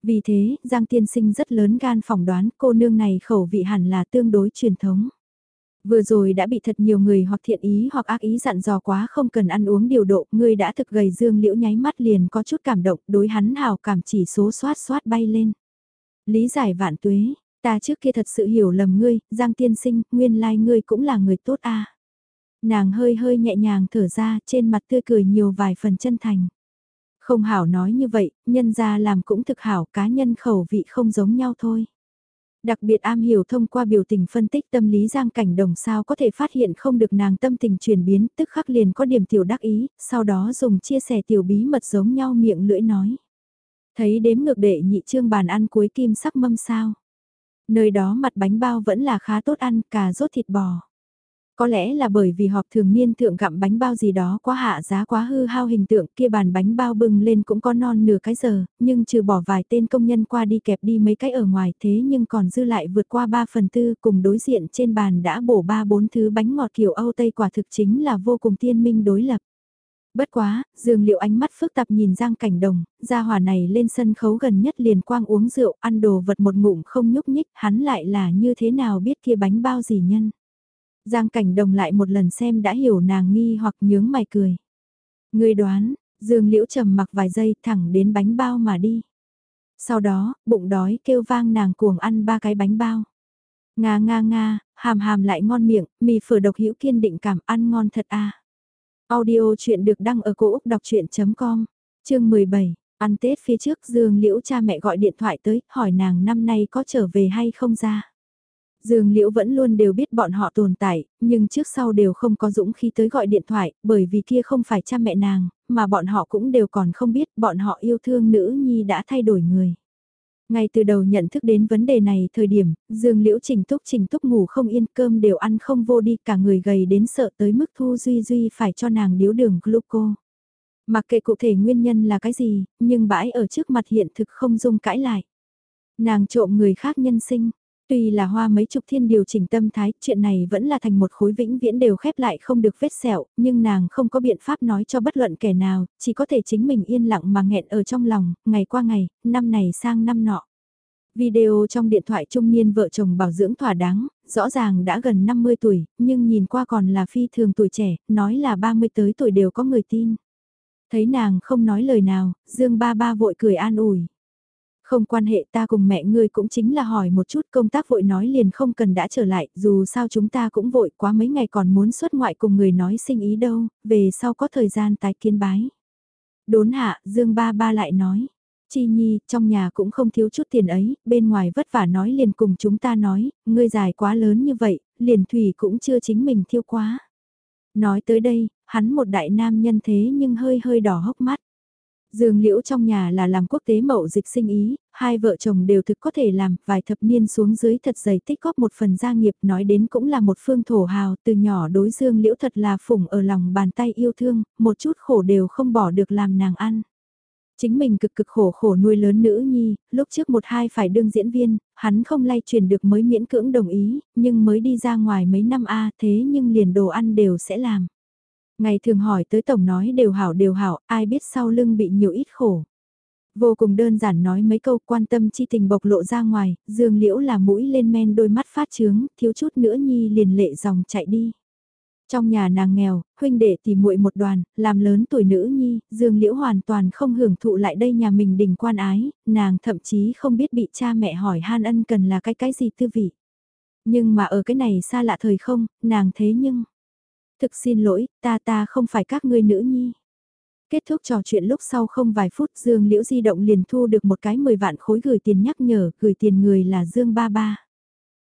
Vì thế, Giang Tiên Sinh rất lớn gan phỏng đoán cô nương này khẩu vị hẳn là tương đối truyền thống. Vừa rồi đã bị thật nhiều người hoặc thiện ý hoặc ác ý dặn dò quá không cần ăn uống điều độ, ngươi đã thực gầy dương liễu nháy mắt liền có chút cảm động, đối hắn hào cảm chỉ số xoát xoát bay lên. Lý giải vạn tuế, ta trước kia thật sự hiểu lầm ngươi, Giang Tiên Sinh, nguyên lai like ngươi cũng là người tốt a. Nàng hơi hơi nhẹ nhàng thở ra, trên mặt tươi cười nhiều vài phần chân thành. Không hảo nói như vậy, nhân ra làm cũng thực hảo cá nhân khẩu vị không giống nhau thôi. Đặc biệt am hiểu thông qua biểu tình phân tích tâm lý giang cảnh đồng sao có thể phát hiện không được nàng tâm tình chuyển biến tức khắc liền có điểm tiểu đắc ý, sau đó dùng chia sẻ tiểu bí mật giống nhau miệng lưỡi nói. Thấy đếm ngược đệ nhị trương bàn ăn cuối kim sắc mâm sao. Nơi đó mặt bánh bao vẫn là khá tốt ăn, cà rốt thịt bò. Có lẽ là bởi vì họp thường niên thượng gặm bánh bao gì đó quá hạ giá quá hư hao hình tượng kia bàn bánh bao bưng lên cũng có non nửa cái giờ, nhưng trừ bỏ vài tên công nhân qua đi kẹp đi mấy cái ở ngoài thế nhưng còn dư lại vượt qua 3 phần tư cùng đối diện trên bàn đã bổ ba bốn thứ bánh ngọt kiểu Âu Tây quả thực chính là vô cùng tiên minh đối lập. Bất quá, dường liệu ánh mắt phức tạp nhìn Giang Cảnh Đồng, gia hỏa này lên sân khấu gần nhất liền quang uống rượu, ăn đồ vật một ngụm không nhúc nhích, hắn lại là như thế nào biết kia bánh bao gì nhân. Giang cảnh đồng lại một lần xem đã hiểu nàng nghi hoặc nhướng mày cười. Người đoán, Dương Liễu trầm mặc vài giây thẳng đến bánh bao mà đi. Sau đó, bụng đói kêu vang nàng cuồng ăn ba cái bánh bao. Nga nga nga, hàm hàm lại ngon miệng, mì phở độc hữu kiên định cảm ăn ngon thật a. Audio chuyện được đăng ở cổ Úc đọc chuyện.com, chương 17, ăn Tết phía trước Dương Liễu cha mẹ gọi điện thoại tới, hỏi nàng năm nay có trở về hay không ra. Dương Liễu vẫn luôn đều biết bọn họ tồn tại, nhưng trước sau đều không có dũng khi tới gọi điện thoại, bởi vì kia không phải cha mẹ nàng, mà bọn họ cũng đều còn không biết bọn họ yêu thương nữ nhi đã thay đổi người. Ngay từ đầu nhận thức đến vấn đề này thời điểm, Dương Liễu trình túc trình túc ngủ không yên cơm đều ăn không vô đi cả người gầy đến sợ tới mức Thu Duy Duy phải cho nàng điếu đường gluco. Mặc kệ cụ thể nguyên nhân là cái gì, nhưng bãi ở trước mặt hiện thực không dung cãi lại. Nàng trộm người khác nhân sinh, Tuy là hoa mấy chục thiên điều chỉnh tâm thái, chuyện này vẫn là thành một khối vĩnh viễn đều khép lại không được vết sẹo, nhưng nàng không có biện pháp nói cho bất luận kẻ nào, chỉ có thể chính mình yên lặng mà nghẹn ở trong lòng, ngày qua ngày, năm này sang năm nọ. Video trong điện thoại trung niên vợ chồng bảo dưỡng thỏa đáng, rõ ràng đã gần 50 tuổi, nhưng nhìn qua còn là phi thường tuổi trẻ, nói là 30 tới tuổi đều có người tin. Thấy nàng không nói lời nào, Dương ba ba vội cười an ủi. Không quan hệ ta cùng mẹ ngươi cũng chính là hỏi một chút công tác vội nói liền không cần đã trở lại, dù sao chúng ta cũng vội quá mấy ngày còn muốn xuất ngoại cùng người nói sinh ý đâu, về sau có thời gian tái kiến bái. Đốn hạ, Dương ba ba lại nói. Chi Nhi, trong nhà cũng không thiếu chút tiền ấy, bên ngoài vất vả nói liền cùng chúng ta nói, ngươi dài quá lớn như vậy, liền thủy cũng chưa chính mình thiêu quá. Nói tới đây, hắn một đại nam nhân thế nhưng hơi hơi đỏ hốc mắt. Dương Liễu trong nhà là làm quốc tế mậu dịch sinh ý, hai vợ chồng đều thực có thể làm, vài thập niên xuống dưới thật dày tích góp một phần gia nghiệp nói đến cũng là một phương thổ hào, từ nhỏ đối Dương Liễu thật là phủng ở lòng bàn tay yêu thương, một chút khổ đều không bỏ được làm nàng ăn. Chính mình cực cực khổ khổ nuôi lớn nữ nhi, lúc trước một hai phải đương diễn viên, hắn không lay truyền được mới miễn cưỡng đồng ý, nhưng mới đi ra ngoài mấy năm a thế nhưng liền đồ ăn đều sẽ làm. Ngày thường hỏi tới tổng nói đều hảo đều hảo, ai biết sau lưng bị nhiều ít khổ. Vô cùng đơn giản nói mấy câu quan tâm chi tình bộc lộ ra ngoài, dương liễu là mũi lên men đôi mắt phát trướng, thiếu chút nữa nhi liền lệ dòng chạy đi. Trong nhà nàng nghèo, huynh đệ thì muội một đoàn, làm lớn tuổi nữ nhi, Dương Liễu hoàn toàn không hưởng thụ lại đây nhà mình đình quan ái, nàng thậm chí không biết bị cha mẹ hỏi han ân cần là cái cái gì tư vị. Nhưng mà ở cái này xa lạ thời không, nàng thế nhưng... Thực xin lỗi, ta ta không phải các ngươi nữ nhi. Kết thúc trò chuyện lúc sau không vài phút Dương Liễu di động liền thu được một cái 10 vạn khối gửi tiền nhắc nhở, gửi tiền người là Dương Ba Ba.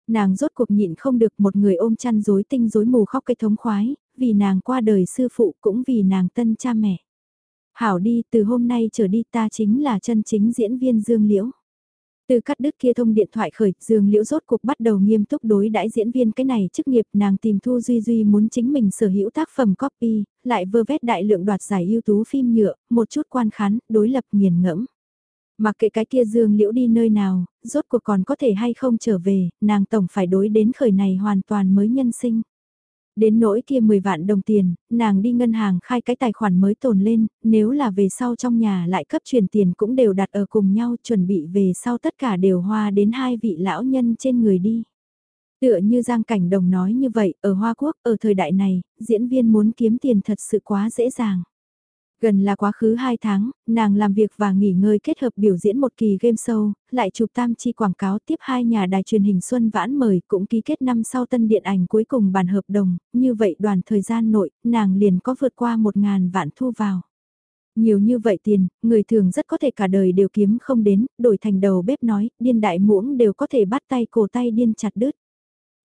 Nàng rốt cuộc nhịn không được một người ôm chăn rối tinh rối mù khóc cái thống khoái, vì nàng qua đời sư phụ cũng vì nàng tân cha mẹ. Hảo đi, từ hôm nay trở đi ta chính là chân chính diễn viên Dương Liễu. Từ cắt đứt kia thông điện thoại khởi, Dương Liễu rốt cuộc bắt đầu nghiêm túc đối đãi diễn viên cái này chức nghiệp nàng tìm Thu Duy Duy muốn chính mình sở hữu tác phẩm copy, lại vơ vét đại lượng đoạt giải ưu tú phim nhựa, một chút quan khán, đối lập nghiền ngẫm. Mặc kệ cái kia Dương Liễu đi nơi nào, rốt cuộc còn có thể hay không trở về, nàng tổng phải đối đến khởi này hoàn toàn mới nhân sinh. Đến nỗi kia 10 vạn đồng tiền, nàng đi ngân hàng khai cái tài khoản mới tồn lên, nếu là về sau trong nhà lại cấp truyền tiền cũng đều đặt ở cùng nhau chuẩn bị về sau tất cả đều hoa đến hai vị lão nhân trên người đi. Tựa như Giang Cảnh Đồng nói như vậy, ở Hoa Quốc, ở thời đại này, diễn viên muốn kiếm tiền thật sự quá dễ dàng. Gần là quá khứ 2 tháng, nàng làm việc và nghỉ ngơi kết hợp biểu diễn một kỳ game show, lại chụp tam chi quảng cáo tiếp hai nhà đài truyền hình Xuân Vãn mời cũng ký kết năm sau tân điện ảnh cuối cùng bàn hợp đồng, như vậy đoàn thời gian nội, nàng liền có vượt qua 1.000 vạn thu vào. Nhiều như vậy tiền, người thường rất có thể cả đời đều kiếm không đến, đổi thành đầu bếp nói, điên đại muỗng đều có thể bắt tay cổ tay điên chặt đứt.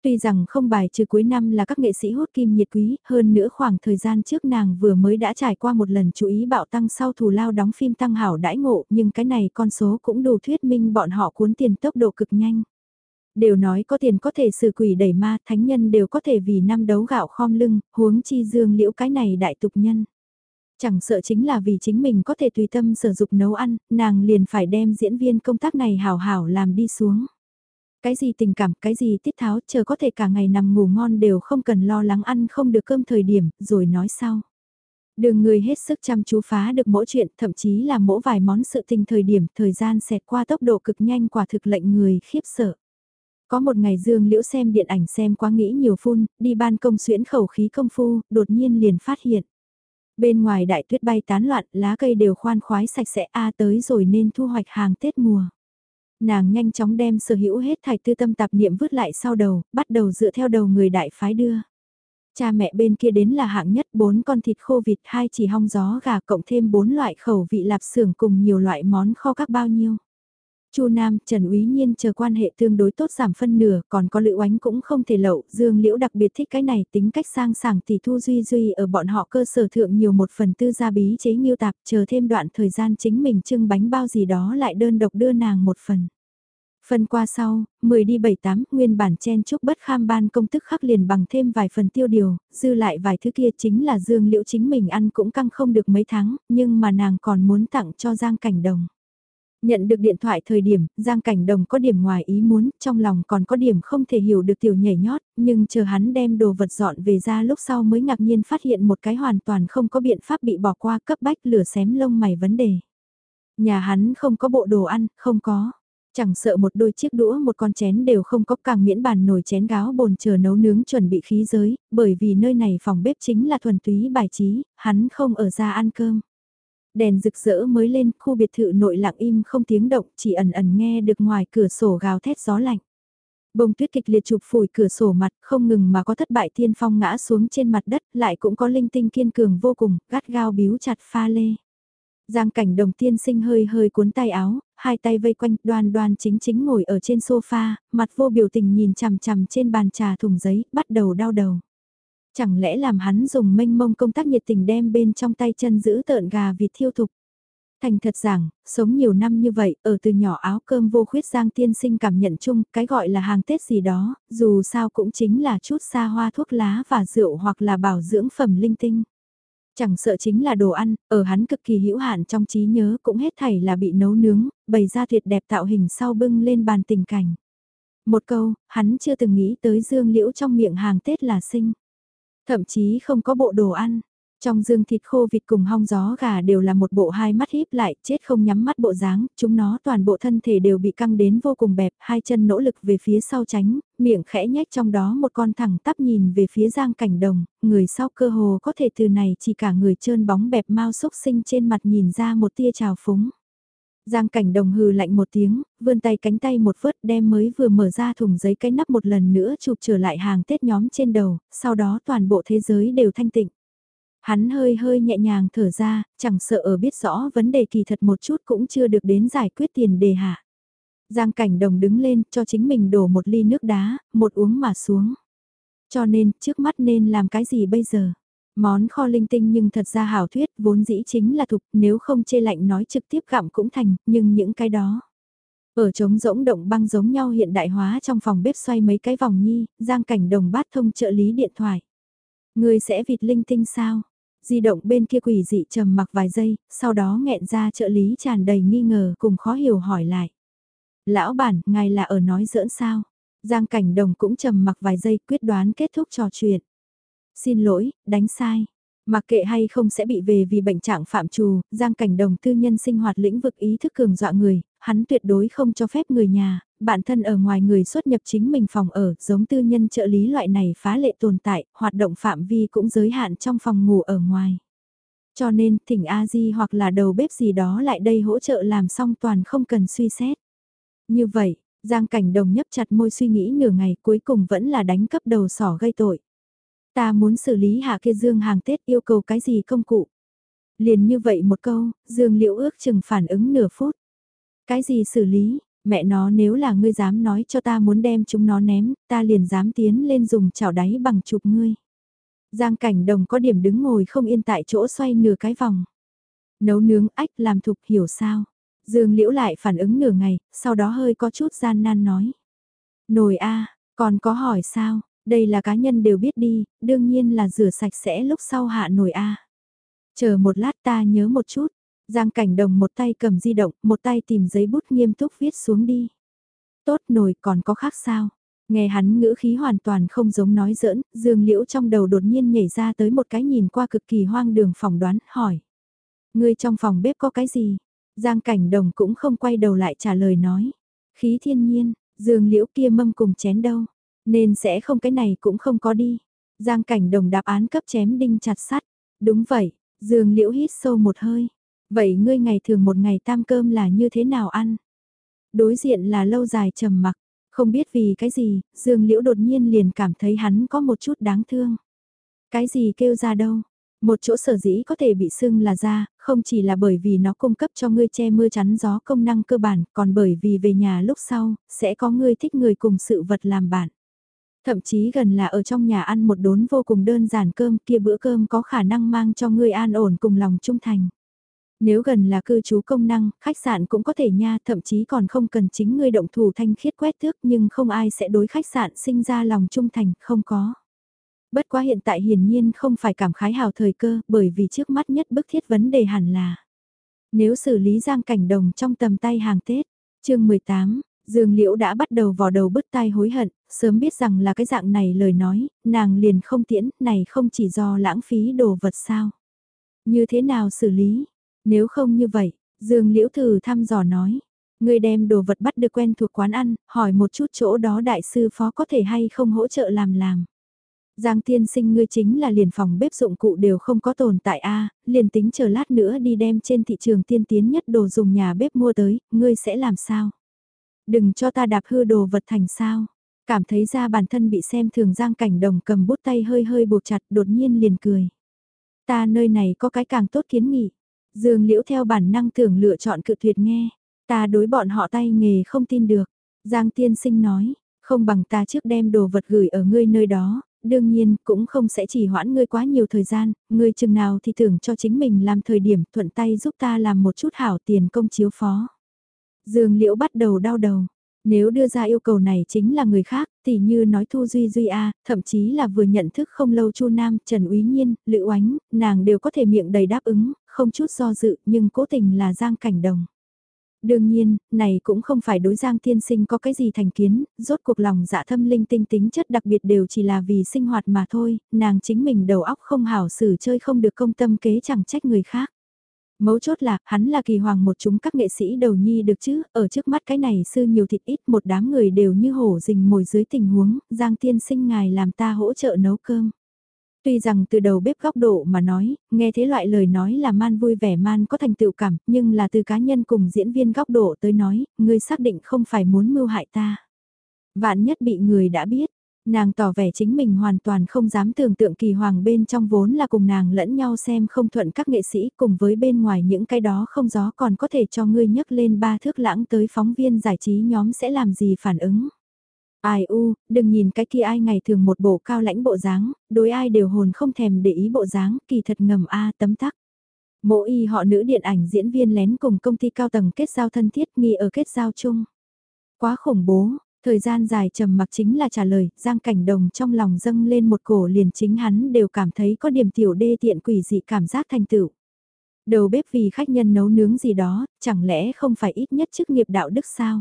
Tuy rằng không bài trừ cuối năm là các nghệ sĩ hút kim nhiệt quý, hơn nữa khoảng thời gian trước nàng vừa mới đã trải qua một lần chú ý bạo tăng sau thù lao đóng phim tăng hảo đãi ngộ, nhưng cái này con số cũng đủ thuyết minh bọn họ cuốn tiền tốc độ cực nhanh. Đều nói có tiền có thể xử quỷ đẩy ma, thánh nhân đều có thể vì năm đấu gạo khom lưng, huống chi dương liễu cái này đại tục nhân. Chẳng sợ chính là vì chính mình có thể tùy tâm sử dụng nấu ăn, nàng liền phải đem diễn viên công tác này hảo hảo làm đi xuống. Cái gì tình cảm, cái gì tiết tháo, chờ có thể cả ngày nằm ngủ ngon đều không cần lo lắng ăn không được cơm thời điểm, rồi nói sau. Đường người hết sức chăm chú phá được mỗi chuyện, thậm chí là mỗi vài món sự tình thời điểm, thời gian xẹt qua tốc độ cực nhanh quả thực lệnh người khiếp sợ. Có một ngày Dương Liễu xem điện ảnh xem quá nghĩ nhiều phun, đi ban công xuyễn khẩu khí công phu, đột nhiên liền phát hiện. Bên ngoài đại tuyết bay tán loạn, lá cây đều khoan khoái sạch sẽ a tới rồi nên thu hoạch hàng Tết mùa. Nàng nhanh chóng đem sở hữu hết thải tư tâm tạp niệm vứt lại sau đầu, bắt đầu dựa theo đầu người đại phái đưa. Cha mẹ bên kia đến là hạng nhất bốn con thịt khô vịt hai chỉ hong gió gà cộng thêm bốn loại khẩu vị lạp xưởng cùng nhiều loại món kho các bao nhiêu. Chu Nam, Trần Úy Nhiên chờ quan hệ tương đối tốt giảm phân nửa, còn có Lữ Oánh cũng không thể lậu, Dương Liễu đặc biệt thích cái này, tính cách sang sảng tỷ thu duy duy ở bọn họ cơ sở thượng nhiều một phần tư gia bí chế nghiêu tạp, chờ thêm đoạn thời gian chính mình trưng bánh bao gì đó lại đơn độc đưa nàng một phần. Phần qua sau, 10 đi 7-8, nguyên bản chen chúc bất kham ban công tức khắc liền bằng thêm vài phần tiêu điều, dư lại vài thứ kia chính là dương liễu chính mình ăn cũng căng không được mấy tháng, nhưng mà nàng còn muốn tặng cho Giang Cảnh Đồng. Nhận được điện thoại thời điểm, Giang Cảnh Đồng có điểm ngoài ý muốn, trong lòng còn có điểm không thể hiểu được tiểu nhảy nhót, nhưng chờ hắn đem đồ vật dọn về ra lúc sau mới ngạc nhiên phát hiện một cái hoàn toàn không có biện pháp bị bỏ qua cấp bách lửa xém lông mày vấn đề. Nhà hắn không có bộ đồ ăn, không có. Chẳng sợ một đôi chiếc đũa một con chén đều không có càng miễn bàn nồi chén gáo bồn chờ nấu nướng chuẩn bị khí giới, bởi vì nơi này phòng bếp chính là thuần túy bài trí, hắn không ở ra ăn cơm. Đèn rực rỡ mới lên, khu biệt thự nội lặng im không tiếng động, chỉ ẩn ẩn nghe được ngoài cửa sổ gào thét gió lạnh. Bông tuyết kịch liệt chụp phủi cửa sổ mặt, không ngừng mà có thất bại thiên phong ngã xuống trên mặt đất, lại cũng có linh tinh kiên cường vô cùng, gắt gao biếu chặt pha lê. Giang cảnh đồng tiên sinh hơi hơi cuốn tay áo, hai tay vây quanh đoan đoan chính chính ngồi ở trên sofa, mặt vô biểu tình nhìn chằm chằm trên bàn trà thùng giấy, bắt đầu đau đầu. Chẳng lẽ làm hắn dùng mênh mông công tác nhiệt tình đem bên trong tay chân giữ tợn gà vịt thiêu thục. Thành thật rằng, sống nhiều năm như vậy, ở từ nhỏ áo cơm vô khuyết Giang tiên sinh cảm nhận chung, cái gọi là hàng Tết gì đó, dù sao cũng chính là chút xa hoa thuốc lá và rượu hoặc là bảo dưỡng phẩm linh tinh. Chẳng sợ chính là đồ ăn, ở hắn cực kỳ hữu hạn trong trí nhớ cũng hết thảy là bị nấu nướng, bày ra tuyệt đẹp tạo hình sau bưng lên bàn tình cảnh. Một câu, hắn chưa từng nghĩ tới dương liễu trong miệng hàng Tết là sinh. Thậm chí không có bộ đồ ăn, trong dương thịt khô vịt cùng hong gió gà đều là một bộ hai mắt híp lại, chết không nhắm mắt bộ dáng, chúng nó toàn bộ thân thể đều bị căng đến vô cùng bẹp, hai chân nỗ lực về phía sau tránh, miệng khẽ nhếch trong đó một con thẳng tắp nhìn về phía giang cảnh đồng, người sau cơ hồ có thể từ này chỉ cả người trơn bóng bẹp mau xúc sinh trên mặt nhìn ra một tia trào phúng. Giang cảnh đồng hừ lạnh một tiếng, vươn tay cánh tay một vớt đem mới vừa mở ra thùng giấy cái nắp một lần nữa chụp trở lại hàng Tết nhóm trên đầu, sau đó toàn bộ thế giới đều thanh tịnh. Hắn hơi hơi nhẹ nhàng thở ra, chẳng sợ ở biết rõ vấn đề kỳ thật một chút cũng chưa được đến giải quyết tiền đề hạ. Giang cảnh đồng đứng lên cho chính mình đổ một ly nước đá, một uống mà xuống. Cho nên, trước mắt nên làm cái gì bây giờ? Món kho linh tinh nhưng thật ra hảo thuyết vốn dĩ chính là thục nếu không chê lạnh nói trực tiếp gặm cũng thành, nhưng những cái đó. Ở trống rỗng động băng giống nhau hiện đại hóa trong phòng bếp xoay mấy cái vòng nhi, giang cảnh đồng bát thông trợ lý điện thoại. Người sẽ vịt linh tinh sao? di động bên kia quỷ dị trầm mặc vài giây, sau đó nghẹn ra trợ lý tràn đầy nghi ngờ cùng khó hiểu hỏi lại. Lão bản, ngài là ở nói giỡn sao? Giang cảnh đồng cũng trầm mặc vài giây quyết đoán kết thúc trò chuyện. Xin lỗi, đánh sai. Mặc kệ hay không sẽ bị về vì bệnh trạng phạm trù, Giang Cảnh Đồng tư nhân sinh hoạt lĩnh vực ý thức cường dọa người, hắn tuyệt đối không cho phép người nhà, bản thân ở ngoài người xuất nhập chính mình phòng ở, giống tư nhân trợ lý loại này phá lệ tồn tại, hoạt động phạm vi cũng giới hạn trong phòng ngủ ở ngoài. Cho nên, thỉnh A-di hoặc là đầu bếp gì đó lại đây hỗ trợ làm xong toàn không cần suy xét. Như vậy, Giang Cảnh Đồng nhấp chặt môi suy nghĩ nửa ngày cuối cùng vẫn là đánh cấp đầu sỏ gây tội. Ta muốn xử lý hạ kia Dương hàng Tết yêu cầu cái gì công cụ. Liền như vậy một câu, Dương liễu ước chừng phản ứng nửa phút. Cái gì xử lý, mẹ nó nếu là ngươi dám nói cho ta muốn đem chúng nó ném, ta liền dám tiến lên dùng chảo đáy bằng chụp ngươi. Giang cảnh đồng có điểm đứng ngồi không yên tại chỗ xoay nửa cái vòng. Nấu nướng ách làm thục hiểu sao. Dương liễu lại phản ứng nửa ngày, sau đó hơi có chút gian nan nói. Nồi a còn có hỏi sao, đây là cá nhân đều biết đi, đương nhiên là rửa sạch sẽ lúc sau hạ nồi a Chờ một lát ta nhớ một chút, Giang cảnh đồng một tay cầm di động, một tay tìm giấy bút nghiêm túc viết xuống đi. Tốt nổi còn có khác sao? Nghe hắn ngữ khí hoàn toàn không giống nói giỡn, dương liễu trong đầu đột nhiên nhảy ra tới một cái nhìn qua cực kỳ hoang đường phỏng đoán, hỏi. Ngươi trong phòng bếp có cái gì? Giang cảnh đồng cũng không quay đầu lại trả lời nói. Khí thiên nhiên, dương liễu kia mâm cùng chén đâu? Nên sẽ không cái này cũng không có đi. Giang cảnh đồng đáp án cấp chém đinh chặt sắt. Đúng vậy, dương liễu hít sâu một hơi. Vậy ngươi ngày thường một ngày tam cơm là như thế nào ăn? Đối diện là lâu dài trầm mặc, không biết vì cái gì, Dương Liễu đột nhiên liền cảm thấy hắn có một chút đáng thương. Cái gì kêu ra đâu? Một chỗ sở dĩ có thể bị sưng là da, không chỉ là bởi vì nó cung cấp cho ngươi che mưa chắn gió công năng cơ bản, còn bởi vì về nhà lúc sau, sẽ có ngươi thích người cùng sự vật làm bạn. Thậm chí gần là ở trong nhà ăn một đốn vô cùng đơn giản cơm kia bữa cơm có khả năng mang cho ngươi an ổn cùng lòng trung thành. Nếu gần là cư trú công năng, khách sạn cũng có thể nha, thậm chí còn không cần chính ngươi động thủ thanh khiết quét thước nhưng không ai sẽ đối khách sạn sinh ra lòng trung thành, không có. Bất quá hiện tại hiển nhiên không phải cảm khái hào thời cơ, bởi vì trước mắt nhất bức thiết vấn đề hẳn là. Nếu xử lý giang cảnh đồng trong tầm tay hàng Tết, chương 18, Dương Liễu đã bắt đầu vò đầu bứt tai hối hận, sớm biết rằng là cái dạng này lời nói, nàng liền không tiễn, này không chỉ do lãng phí đồ vật sao. Như thế nào xử lý, nếu không như vậy, Dương Liễu Thử thăm dò nói, người đem đồ vật bắt được quen thuộc quán ăn, hỏi một chút chỗ đó đại sư phó có thể hay không hỗ trợ làm làm. Giang tiên sinh ngươi chính là liền phòng bếp dụng cụ đều không có tồn tại a liền tính chờ lát nữa đi đem trên thị trường tiên tiến nhất đồ dùng nhà bếp mua tới, ngươi sẽ làm sao? Đừng cho ta đạp hư đồ vật thành sao? Cảm thấy ra bản thân bị xem thường giang cảnh đồng cầm bút tay hơi hơi buộc chặt đột nhiên liền cười. Ta nơi này có cái càng tốt kiến nghị. Dương Liễu theo bản năng tưởng lựa chọn cự tuyệt nghe. Ta đối bọn họ tay nghề không tin được. Giang tiên sinh nói, không bằng ta trước đem đồ vật gửi ở ngươi nơi đó, đương nhiên cũng không sẽ chỉ hoãn ngươi quá nhiều thời gian, ngươi chừng nào thì tưởng cho chính mình làm thời điểm thuận tay giúp ta làm một chút hảo tiền công chiếu phó. Dương Liễu bắt đầu đau đầu, nếu đưa ra yêu cầu này chính là người khác Tỷ như nói Thu Duy Duy A, thậm chí là vừa nhận thức không lâu Chu Nam, Trần Úy Nhiên, Lữ Oánh, nàng đều có thể miệng đầy đáp ứng, không chút do dự, nhưng cố tình là Giang Cảnh Đồng. Đương nhiên, này cũng không phải đối Giang Tiên Sinh có cái gì thành kiến, rốt cuộc lòng dạ thâm linh tinh tính chất đặc biệt đều chỉ là vì sinh hoạt mà thôi, nàng chính mình đầu óc không hảo xử chơi không được công tâm kế chẳng trách người khác. Mấu chốt là, hắn là kỳ hoàng một chúng các nghệ sĩ đầu nhi được chứ, ở trước mắt cái này sư nhiều thịt ít một đám người đều như hổ rình mồi dưới tình huống, Giang Tiên Sinh ngài làm ta hỗ trợ nấu cơm. Tuy rằng từ đầu bếp góc độ mà nói, nghe thế loại lời nói là man vui vẻ man có thành tựu cảm, nhưng là từ cá nhân cùng diễn viên góc độ tới nói, ngươi xác định không phải muốn mưu hại ta. Vạn nhất bị người đã biết, nàng tỏ vẻ chính mình hoàn toàn không dám tưởng tượng kỳ hoàng bên trong vốn là cùng nàng lẫn nhau xem không thuận các nghệ sĩ cùng với bên ngoài những cái đó không gió còn có thể cho ngươi nhấc lên ba thước lãng tới phóng viên giải trí nhóm sẽ làm gì phản ứng. Ai u, đừng nhìn cái kia ai ngày thường một bộ cao lãnh bộ dáng, đối ai đều hồn không thèm để ý bộ dáng, kỳ thật ngầm A tấm tắc. Mộ y họ nữ điện ảnh diễn viên lén cùng công ty cao tầng kết giao thân thiết nghi ở kết giao chung. Quá khủng bố, thời gian dài trầm mặc chính là trả lời, Giang Cảnh Đồng trong lòng dâng lên một cổ liền chính hắn đều cảm thấy có điểm tiểu đê tiện quỷ dị cảm giác thành tựu. Đầu bếp vì khách nhân nấu nướng gì đó, chẳng lẽ không phải ít nhất chức nghiệp đạo đức sao?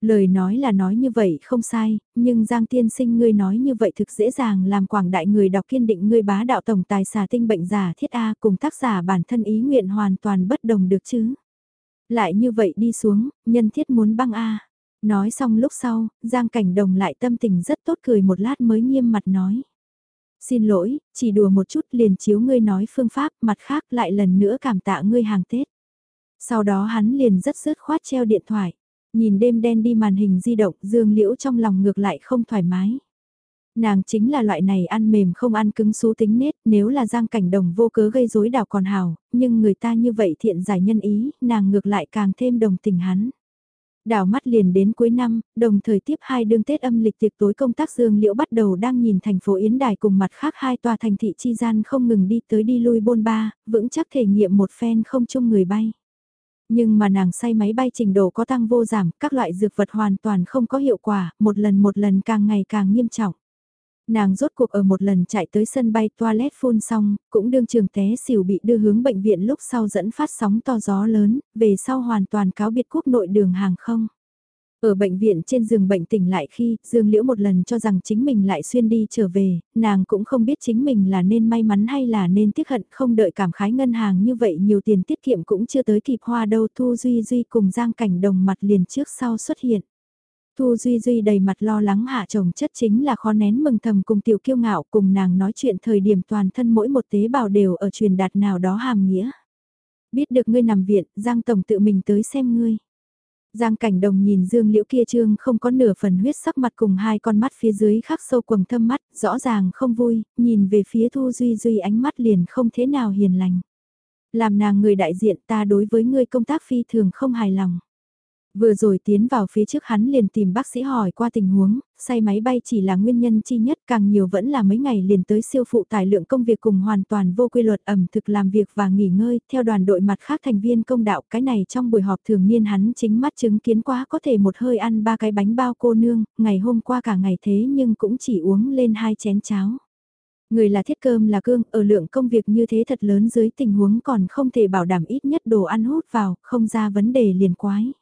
Lời nói là nói như vậy không sai, nhưng Giang tiên sinh ngươi nói như vậy thực dễ dàng làm quảng đại người đọc kiên định ngươi bá đạo tổng tài xà tinh bệnh giả thiết A cùng tác giả bản thân ý nguyện hoàn toàn bất đồng được chứ. Lại như vậy đi xuống, nhân thiết muốn băng A. Nói xong lúc sau, Giang cảnh đồng lại tâm tình rất tốt cười một lát mới nghiêm mặt nói. Xin lỗi, chỉ đùa một chút liền chiếu ngươi nói phương pháp, mặt khác lại lần nữa cảm tạ ngươi hàng Tết. Sau đó hắn liền rất sớt khoát treo điện thoại. Nhìn đêm đen đi màn hình di động, Dương Liễu trong lòng ngược lại không thoải mái. Nàng chính là loại này ăn mềm không ăn cứng xú tính nết, nếu là giang cảnh đồng vô cớ gây rối đảo còn hào, nhưng người ta như vậy thiện giải nhân ý, nàng ngược lại càng thêm đồng tình hắn. Đảo mắt liền đến cuối năm, đồng thời tiếp hai đương Tết âm lịch tiệc tối công tác Dương Liễu bắt đầu đang nhìn thành phố Yến Đài cùng mặt khác hai tòa thành thị chi gian không ngừng đi tới đi lui bôn ba, vững chắc thể nghiệm một phen không chung người bay. Nhưng mà nàng say máy bay trình độ có tăng vô giảm, các loại dược vật hoàn toàn không có hiệu quả, một lần một lần càng ngày càng nghiêm trọng. Nàng rốt cuộc ở một lần chạy tới sân bay toilet phun xong, cũng đương trường té xỉu bị đưa hướng bệnh viện lúc sau dẫn phát sóng to gió lớn, về sau hoàn toàn cáo biệt quốc nội đường hàng không. Ở bệnh viện trên giường bệnh tỉnh lại khi Dương Liễu một lần cho rằng chính mình lại xuyên đi trở về, nàng cũng không biết chính mình là nên may mắn hay là nên tiếc hận không đợi cảm khái ngân hàng như vậy nhiều tiền tiết kiệm cũng chưa tới kịp hoa đâu Thu Duy Duy cùng Giang Cảnh Đồng mặt liền trước sau xuất hiện. Thu Duy Duy đầy mặt lo lắng hạ chồng chất chính là khó nén mừng thầm cùng tiểu kiêu ngạo cùng nàng nói chuyện thời điểm toàn thân mỗi một tế bào đều ở truyền đạt nào đó hàm nghĩa. Biết được ngươi nằm viện, Giang Tổng tự mình tới xem ngươi. Giang cảnh đồng nhìn dương liễu kia trương không có nửa phần huyết sắc mặt cùng hai con mắt phía dưới khắc sâu quầng thâm mắt, rõ ràng không vui, nhìn về phía Thu Duy Duy ánh mắt liền không thế nào hiền lành. Làm nàng người đại diện ta đối với ngươi công tác phi thường không hài lòng. Vừa rồi tiến vào phía trước hắn liền tìm bác sĩ hỏi qua tình huống, say máy bay chỉ là nguyên nhân chi nhất càng nhiều vẫn là mấy ngày liền tới siêu phụ tài lượng công việc cùng hoàn toàn vô quy luật ẩm thực làm việc và nghỉ ngơi, theo đoàn đội mặt khác thành viên công đạo cái này trong buổi họp thường niên hắn chính mắt chứng kiến quá có thể một hơi ăn ba cái bánh bao cô nương, ngày hôm qua cả ngày thế nhưng cũng chỉ uống lên hai chén cháo. Người là thiết cơm là cương, ở lượng công việc như thế thật lớn dưới tình huống còn không thể bảo đảm ít nhất đồ ăn hút vào, không ra vấn đề liền quái.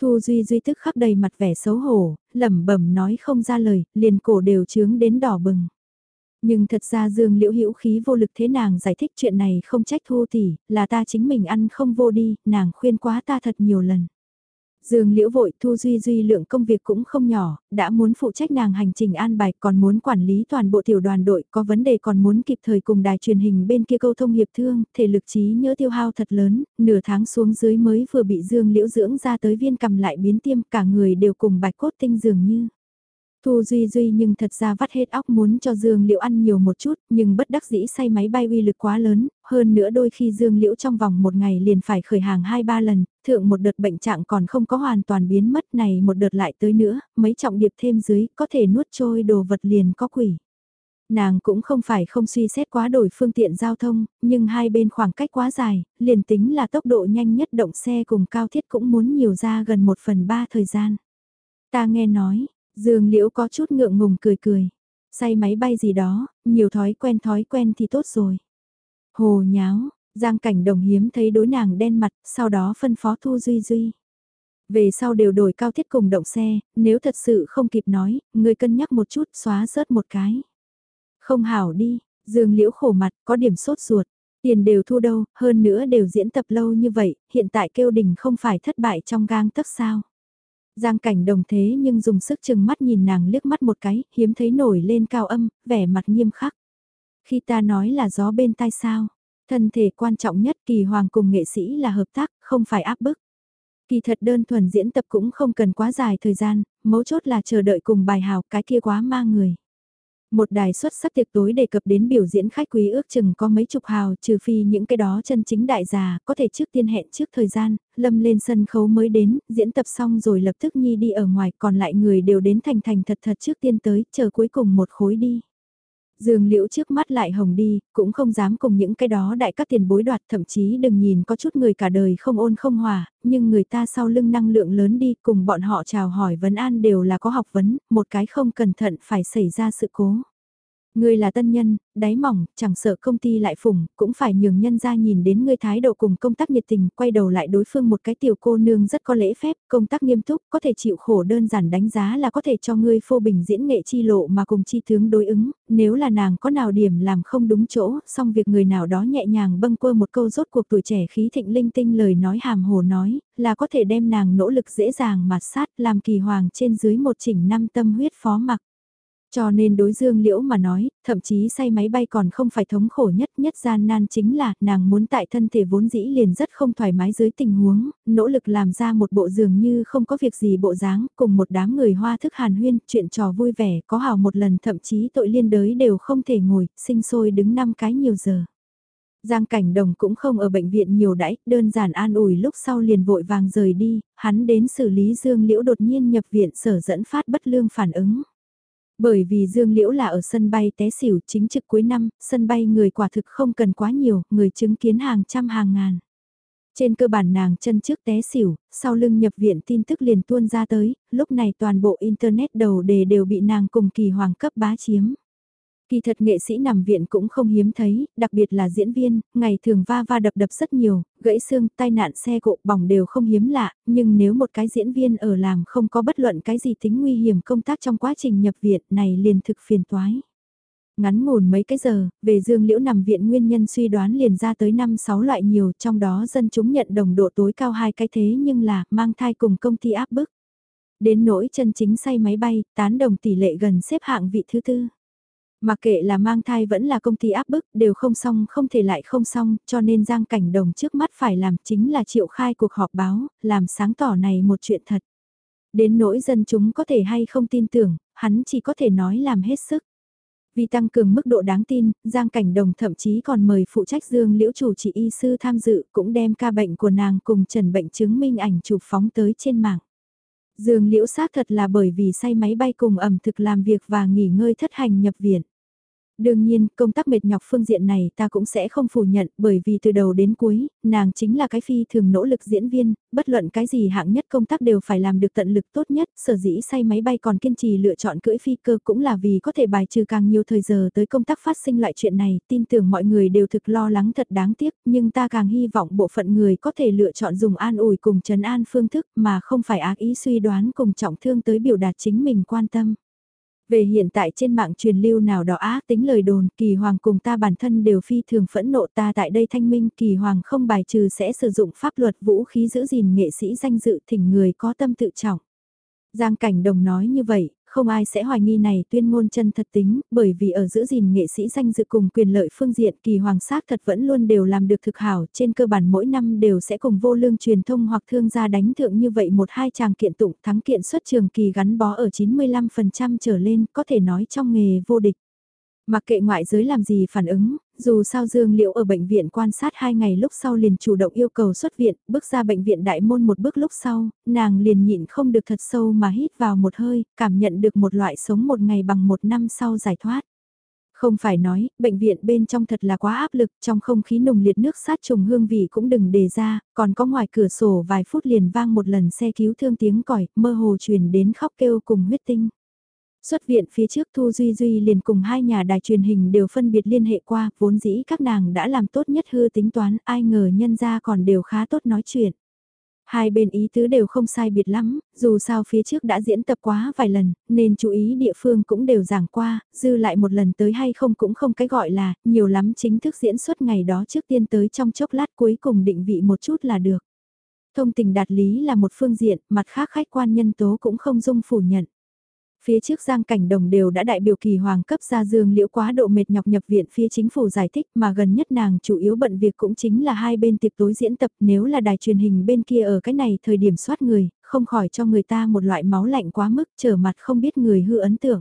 Thu Duy Duy tức khắc đầy mặt vẻ xấu hổ, lẩm bẩm nói không ra lời, liền cổ đều trướng đến đỏ bừng. Nhưng thật ra Dương Liễu Hữu khí vô lực thế nàng giải thích chuyện này không trách Thu tỷ, là ta chính mình ăn không vô đi, nàng khuyên quá ta thật nhiều lần. Dương Liễu vội Thu Duy Duy lượng công việc cũng không nhỏ, đã muốn phụ trách nàng hành trình an bài còn muốn quản lý toàn bộ tiểu đoàn đội có vấn đề còn muốn kịp thời cùng đài truyền hình bên kia câu thông hiệp thương, thể lực trí nhớ tiêu hao thật lớn, nửa tháng xuống dưới mới vừa bị Dương Liễu dưỡng ra tới viên cầm lại biến tiêm cả người đều cùng bạch cốt tinh dường như. Thu Duy Duy nhưng thật ra vắt hết óc muốn cho Dương Liễu ăn nhiều một chút, nhưng bất đắc dĩ say máy bay uy lực quá lớn, hơn nữa đôi khi Dương Liễu trong vòng một ngày liền phải khởi hàng 2-3 lần, thượng một đợt bệnh trạng còn không có hoàn toàn biến mất này một đợt lại tới nữa, mấy trọng điệp thêm dưới, có thể nuốt trôi đồ vật liền có quỷ. Nàng cũng không phải không suy xét quá đổi phương tiện giao thông, nhưng hai bên khoảng cách quá dài, liền tính là tốc độ nhanh nhất động xe cùng cao thiết cũng muốn nhiều ra gần một phần ba thời gian. Ta nghe nói, Dương Liễu có chút ngượng ngùng cười cười. Say máy bay gì đó, nhiều thói quen thói quen thì tốt rồi. Hồ nháo, Giang cảnh đồng hiếm thấy đối nàng đen mặt, sau đó phân phó Thu Duy Duy. Về sau đều đổi cao thiết cùng động xe, nếu thật sự không kịp nói, người cân nhắc một chút xóa rớt một cái. Không hảo đi, Dương Liễu khổ mặt, có điểm sốt ruột. Tiền đều thu đâu, hơn nữa đều diễn tập lâu như vậy, hiện tại kêu đình không phải thất bại trong gang tấc sao. Giang cảnh đồng thế nhưng dùng sức chừng mắt nhìn nàng liếc mắt một cái, hiếm thấy nổi lên cao âm, vẻ mặt nghiêm khắc. Khi ta nói là gió bên tai sao, thân thể quan trọng nhất kỳ hoàng cùng nghệ sĩ là hợp tác, không phải áp bức. Kỳ thật đơn thuần diễn tập cũng không cần quá dài thời gian, mấu chốt là chờ đợi cùng bài hào cái kia quá ma người. Một đài xuất sắc tiệc tối đề cập đến biểu diễn khách quý ước chừng có mấy chục hào trừ phi những cái đó chân chính đại già có thể trước tiên hẹn trước thời gian, lâm lên sân khấu mới đến, diễn tập xong rồi lập tức nhi đi ở ngoài còn lại người đều đến thành thành thật thật trước tiên tới, chờ cuối cùng một khối đi. Dương Liễu trước mắt lại hồng đi, cũng không dám cùng những cái đó đại các tiền bối đoạt thậm chí đừng nhìn có chút người cả đời không ôn không hòa, nhưng người ta sau lưng năng lượng lớn đi cùng bọn họ chào hỏi vấn an đều là có học vấn, một cái không cẩn thận phải xảy ra sự cố. Ngươi là tân nhân, đáy mỏng, chẳng sợ công ty lại phủng, cũng phải nhường nhân ra nhìn đến ngươi thái độ cùng công tác nhiệt tình, quay đầu lại đối phương một cái tiểu cô nương rất có lễ phép, công tác nghiêm túc, có thể chịu khổ đơn giản đánh giá là có thể cho ngươi phô bình diễn nghệ chi lộ mà cùng chi tướng đối ứng, nếu là nàng có nào điểm làm không đúng chỗ, xong việc người nào đó nhẹ nhàng bâng quơ một câu rốt cuộc tuổi trẻ khí thịnh linh tinh lời nói hàm hồ nói, là có thể đem nàng nỗ lực dễ dàng mà sát làm kỳ hoàng trên dưới một chỉnh năm tâm huyết phó mặc. Cho nên đối dương liễu mà nói, thậm chí say máy bay còn không phải thống khổ nhất nhất gian nan chính là nàng muốn tại thân thể vốn dĩ liền rất không thoải mái dưới tình huống, nỗ lực làm ra một bộ dường như không có việc gì bộ dáng, cùng một đám người hoa thức hàn huyên, chuyện trò vui vẻ, có hào một lần thậm chí tội liên đới đều không thể ngồi, sinh sôi đứng năm cái nhiều giờ. Giang Cảnh Đồng cũng không ở bệnh viện nhiều đãi, đơn giản an ủi lúc sau liền vội vàng rời đi, hắn đến xử lý Dương Liễu đột nhiên nhập viện sở dẫn phát bất lương phản ứng. Bởi vì Dương Liễu là ở sân bay té xỉu chính trực cuối năm, sân bay người quả thực không cần quá nhiều, người chứng kiến hàng trăm hàng ngàn. Trên cơ bản nàng chân trước té xỉu, sau lưng nhập viện tin tức liền tuôn ra tới, lúc này toàn bộ Internet đầu đề đều bị nàng cùng kỳ hoàng cấp bá chiếm. Kỳ thật nghệ sĩ nằm viện cũng không hiếm thấy, đặc biệt là diễn viên, ngày thường va va đập đập rất nhiều, gãy xương, tai nạn xe cộ bỏng đều không hiếm lạ, nhưng nếu một cái diễn viên ở làm không có bất luận cái gì tính nguy hiểm công tác trong quá trình nhập viện này liền thực phiền toái. Ngắn ngủn mấy cái giờ, về Dương Liễu nằm viện nguyên nhân suy đoán liền ra tới 5-6 loại nhiều, trong đó dân chúng nhận đồng độ tối cao hai cái thế nhưng là mang thai cùng công ty áp bức. Đến nỗi chân chính say máy bay, tán đồng tỷ lệ gần xếp hạng vị thứ tư. Mặc kệ là mang thai vẫn là công ty áp bức, đều không xong không thể lại không xong, cho nên Giang Cảnh Đồng trước mắt phải làm chính là triệu khai cuộc họp báo, làm sáng tỏ này một chuyện thật. Đến nỗi dân chúng có thể hay không tin tưởng, hắn chỉ có thể nói làm hết sức. Vì tăng cường mức độ đáng tin, Giang Cảnh Đồng thậm chí còn mời phụ trách Dương Liễu chủ trị y sư tham dự cũng đem ca bệnh của nàng cùng trần bệnh chứng minh ảnh chụp phóng tới trên mạng. Dương Liễu xác thật là bởi vì say máy bay cùng ẩm thực làm việc và nghỉ ngơi thất hành nhập viện. Đương nhiên, công tác mệt nhọc phương diện này ta cũng sẽ không phủ nhận bởi vì từ đầu đến cuối, nàng chính là cái phi thường nỗ lực diễn viên, bất luận cái gì hạng nhất công tác đều phải làm được tận lực tốt nhất, sở dĩ say máy bay còn kiên trì lựa chọn cưỡi phi cơ cũng là vì có thể bài trừ càng nhiều thời giờ tới công tác phát sinh loại chuyện này, tin tưởng mọi người đều thực lo lắng thật đáng tiếc, nhưng ta càng hy vọng bộ phận người có thể lựa chọn dùng an ủi cùng trấn an phương thức mà không phải ác ý suy đoán cùng trọng thương tới biểu đạt chính mình quan tâm. Về hiện tại trên mạng truyền lưu nào đó ác tính lời đồn, kỳ hoàng cùng ta bản thân đều phi thường phẫn nộ ta tại đây thanh minh, kỳ hoàng không bài trừ sẽ sử dụng pháp luật vũ khí giữ gìn nghệ sĩ danh dự thỉnh người có tâm tự trọng. Giang Cảnh Đồng nói như vậy, không ai sẽ hoài nghi này tuyên ngôn chân thật tính, bởi vì ở giữ gìn nghệ sĩ danh dự cùng quyền lợi phương diện kỳ hoàng sát thật vẫn luôn đều làm được thực hảo, trên cơ bản mỗi năm đều sẽ cùng vô lương truyền thông hoặc thương gia đánh thượng như vậy một hai chàng kiện tụng thắng kiện xuất trường kỳ gắn bó ở 95% trở lên, có thể nói trong nghề vô địch. Mặc kệ ngoại giới làm gì phản ứng, dù sao Dương Liễu ở bệnh viện quan sát 2 ngày lúc sau liền chủ động yêu cầu xuất viện, bước ra bệnh viện đại môn một bước lúc sau, nàng liền nhịn không được thật sâu mà hít vào một hơi, cảm nhận được một loại sống một ngày bằng một năm sau giải thoát. Không phải nói, bệnh viện bên trong thật là quá áp lực, trong không khí nồng liệt nước sát trùng hương vị cũng đừng đề ra, còn có ngoài cửa sổ vài phút liền vang một lần xe cứu thương tiếng còi, mơ hồ truyền đến khóc kêu cùng huyết tinh. Xuất viện phía trước Thu Duy Duy liền cùng hai nhà đài truyền hình đều phân biệt liên hệ qua, vốn dĩ các nàng đã làm tốt nhất hư tính toán, ai ngờ nhân ra còn đều khá tốt nói chuyện. Hai bên ý tứ đều không sai biệt lắm, dù sao phía trước đã diễn tập quá vài lần, nên chú ý địa phương cũng đều giảng qua, dư lại một lần tới hay không cũng không cái gọi là, nhiều lắm chính thức diễn xuất ngày đó trước tiên tới trong chốc lát cuối cùng định vị một chút là được. Thông tình đạt lý là một phương diện, mặt khác khách quan nhân tố cũng không dung phủ nhận. Phía trước Giang Cảnh Đồng đều đã đại biểu kỳ hoàng cấp ra dương liễu quá độ mệt nhọc nhập viện phía chính phủ giải thích mà gần nhất nàng chủ yếu bận việc cũng chính là hai bên tiệc tối diễn tập nếu là đài truyền hình bên kia ở cái này thời điểm soát người, không khỏi cho người ta một loại máu lạnh quá mức trở mặt không biết người hư ấn tượng.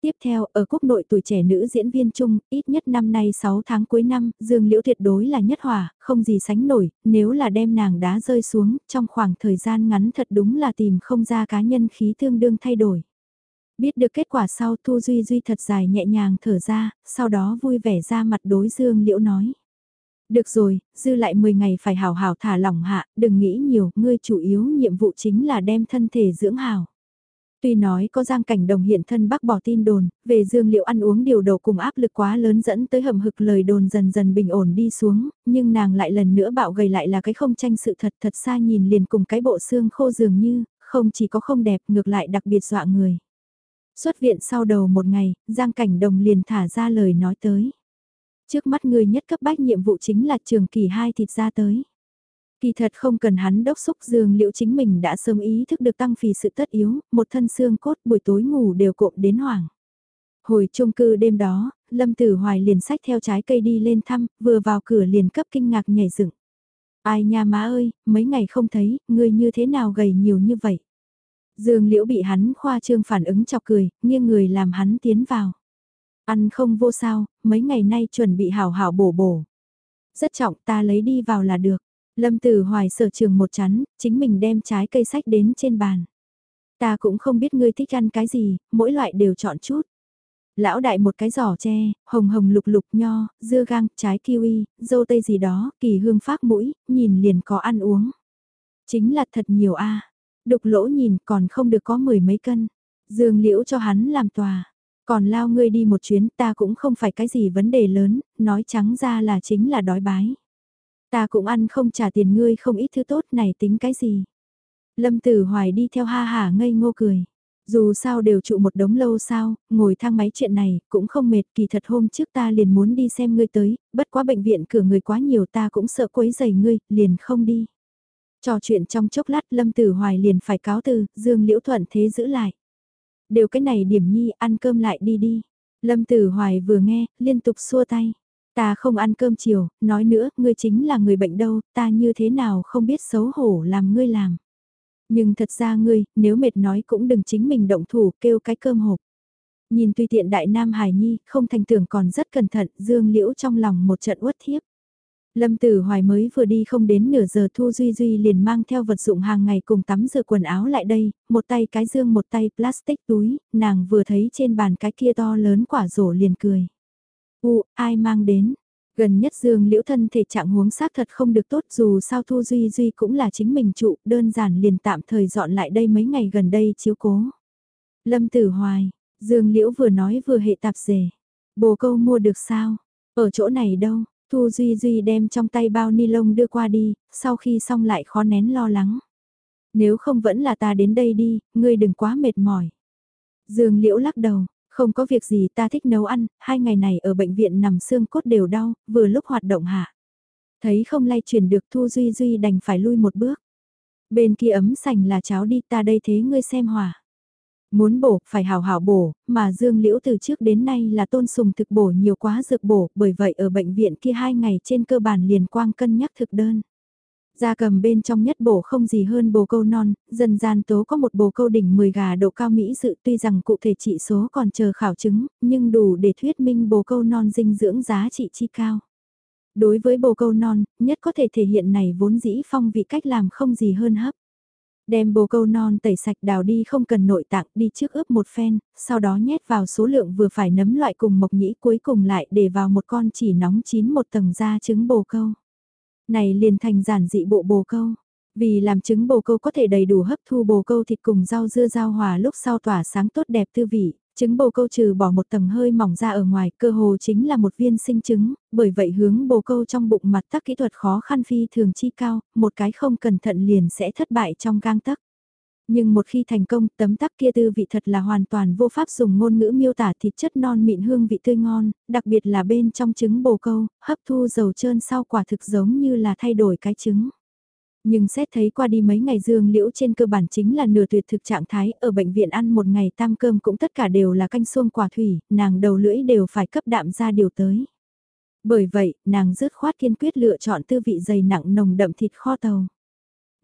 Tiếp theo, ở quốc nội tuổi trẻ nữ diễn viên chung, ít nhất năm nay 6 tháng cuối năm, Dương Liễu tuyệt đối là nhất hỏa, không gì sánh nổi, nếu là đem nàng đá rơi xuống, trong khoảng thời gian ngắn thật đúng là tìm không ra cá nhân khí tương đương thay đổi. Biết được kết quả sau Thu Duy Duy thật dài nhẹ nhàng thở ra, sau đó vui vẻ ra mặt đối Dương Liễu nói. Được rồi, dư lại 10 ngày phải hào hào thả lỏng hạ, đừng nghĩ nhiều, ngươi chủ yếu nhiệm vụ chính là đem thân thể dưỡng hào. Tuy nói có giang cảnh đồng hiện thân bác bỏ tin đồn, về dương liệu ăn uống điều đầu cùng áp lực quá lớn dẫn tới hầm hực lời đồn dần dần bình ổn đi xuống, nhưng nàng lại lần nữa bạo gầy lại là cái không tranh sự thật thật xa nhìn liền cùng cái bộ xương khô dường như, không chỉ có không đẹp ngược lại đặc biệt dọa người. Xuất viện sau đầu một ngày, Giang Cảnh Đồng liền thả ra lời nói tới. Trước mắt người nhất cấp bách nhiệm vụ chính là trường kỳ hai thịt ra tới. Kỳ thật không cần hắn đốc xúc dương liệu chính mình đã sớm ý thức được tăng phì sự tất yếu, một thân xương cốt buổi tối ngủ đều cộm đến hoảng. Hồi chung cư đêm đó, Lâm Tử Hoài liền sách theo trái cây đi lên thăm, vừa vào cửa liền cấp kinh ngạc nhảy dựng. Ai nha má ơi, mấy ngày không thấy, ngươi như thế nào gầy nhiều như vậy? Dương Liễu bị hắn khoa trương phản ứng chọc cười, nghiêng người làm hắn tiến vào. Ăn không vô sao, mấy ngày nay chuẩn bị hảo hảo bổ bổ. Rất trọng ta lấy đi vào là được. Lâm Tử Hoài sở trường một chắn, chính mình đem trái cây sách đến trên bàn. Ta cũng không biết ngươi thích ăn cái gì, mỗi loại đều chọn chút. Lão đại một cái giỏ tre, hồng hồng lục lục nho, dưa gang, trái kiwi, dâu tây gì đó, kỳ hương phát mũi, nhìn liền có ăn uống. Chính là thật nhiều a Đục lỗ nhìn còn không được có mười mấy cân. Dương liễu cho hắn làm tòa. Còn lao ngươi đi một chuyến ta cũng không phải cái gì vấn đề lớn, nói trắng ra là chính là đói bái. Ta cũng ăn không trả tiền ngươi không ít thứ tốt này tính cái gì. Lâm Tử Hoài đi theo ha hả ngây ngô cười. Dù sao đều trụ một đống lâu sao, ngồi thang máy chuyện này cũng không mệt kỳ thật hôm trước ta liền muốn đi xem ngươi tới, bất quá bệnh viện cửa người quá nhiều ta cũng sợ quấy giày ngươi, liền không đi. Trò chuyện trong chốc lát Lâm Tử Hoài liền phải cáo từ, Dương Liễu Thuận thế giữ lại. Đều cái này điểm nhi ăn cơm lại đi đi. Lâm Tử Hoài vừa nghe, liên tục xua tay. Ta không ăn cơm chiều, nói nữa, ngươi chính là người bệnh đâu, ta như thế nào không biết xấu hổ làm ngươi làm. Nhưng thật ra ngươi, nếu mệt nói cũng đừng chính mình động thủ kêu cái cơm hộp. Nhìn tùy tiện đại nam Hải Nhi, không thành tưởng còn rất cẩn thận, dương liễu trong lòng một trận uất thiếp. Lâm Tử Hoài mới vừa đi không đến nửa giờ Thu Duy Duy liền mang theo vật dụng hàng ngày cùng tắm rửa quần áo lại đây, một tay cái dương một tay plastic túi, nàng vừa thấy trên bàn cái kia to lớn quả rổ liền cười. U, ai mang đến? Gần nhất dương liễu thân thể trạng huống xác thật không được tốt dù sao Thu Duy Duy cũng là chính mình trụ, đơn giản liền tạm thời dọn lại đây mấy ngày gần đây chiếu cố. Lâm Tử Hoài, dương liễu vừa nói vừa hệ tạp dề. Bồ câu mua được sao? Ở chỗ này đâu? Thu Duy Duy đem trong tay bao ni lông đưa qua đi, sau khi xong lại khó nén lo lắng. Nếu không vẫn là ta đến đây đi, ngươi đừng quá mệt mỏi. Dương Liễu lắc đầu, không có việc gì ta thích nấu ăn, hai ngày này ở bệnh viện nằm xương cốt đều đau, vừa lúc hoạt động hạ. Thấy không lay chuyển được Thu Duy Duy đành phải lui một bước. Bên kia ấm sành là cháo đi ta đây thế ngươi xem hòa. Muốn bổ, phải hào hảo bổ, mà Dương Liễu từ trước đến nay là tôn sùng thực bổ nhiều quá dược bổ, bởi vậy ở bệnh viện kia hai ngày trên cơ bản liền quang cân nhắc thực đơn. Gia cầm bên trong nhất bổ không gì hơn bồ câu non, dần gian tố có một bồ câu đỉnh 10 gà độ cao Mỹ dự tuy rằng cụ thể trị số còn chờ khảo chứng, nhưng đủ để thuyết minh bồ câu non dinh dưỡng giá trị chi cao. Đối với bồ câu non, nhất có thể thể hiện này vốn dĩ phong vị cách làm không gì hơn hấp. Đem bồ câu non tẩy sạch đào đi không cần nội tạng đi trước ướp một phen, sau đó nhét vào số lượng vừa phải nấm loại cùng mộc nhĩ cuối cùng lại để vào một con chỉ nóng chín một tầng da trứng bồ câu. Này liền thành giản dị bộ bồ câu. Vì làm trứng bồ câu có thể đầy đủ hấp thu bồ câu thịt cùng rau dưa rau hòa lúc sau tỏa sáng tốt đẹp tư vị, trứng bồ câu trừ bỏ một tầng hơi mỏng ra ở ngoài cơ hồ chính là một viên sinh trứng, bởi vậy hướng bồ câu trong bụng mặt tắc kỹ thuật khó khăn phi thường chi cao, một cái không cẩn thận liền sẽ thất bại trong gang tắc. Nhưng một khi thành công, tấm tắc kia tư vị thật là hoàn toàn vô pháp dùng ngôn ngữ miêu tả thịt chất non mịn hương vị tươi ngon, đặc biệt là bên trong trứng bồ câu, hấp thu dầu trơn sau quả thực giống như là thay đổi cái trứng. Nhưng xét thấy qua đi mấy ngày dương liễu trên cơ bản chính là nửa tuyệt thực trạng thái, ở bệnh viện ăn một ngày tam cơm cũng tất cả đều là canh xuông quả thủy, nàng đầu lưỡi đều phải cấp đạm ra điều tới. Bởi vậy, nàng dứt khoát kiên quyết lựa chọn tư vị dày nặng nồng đậm thịt kho tàu.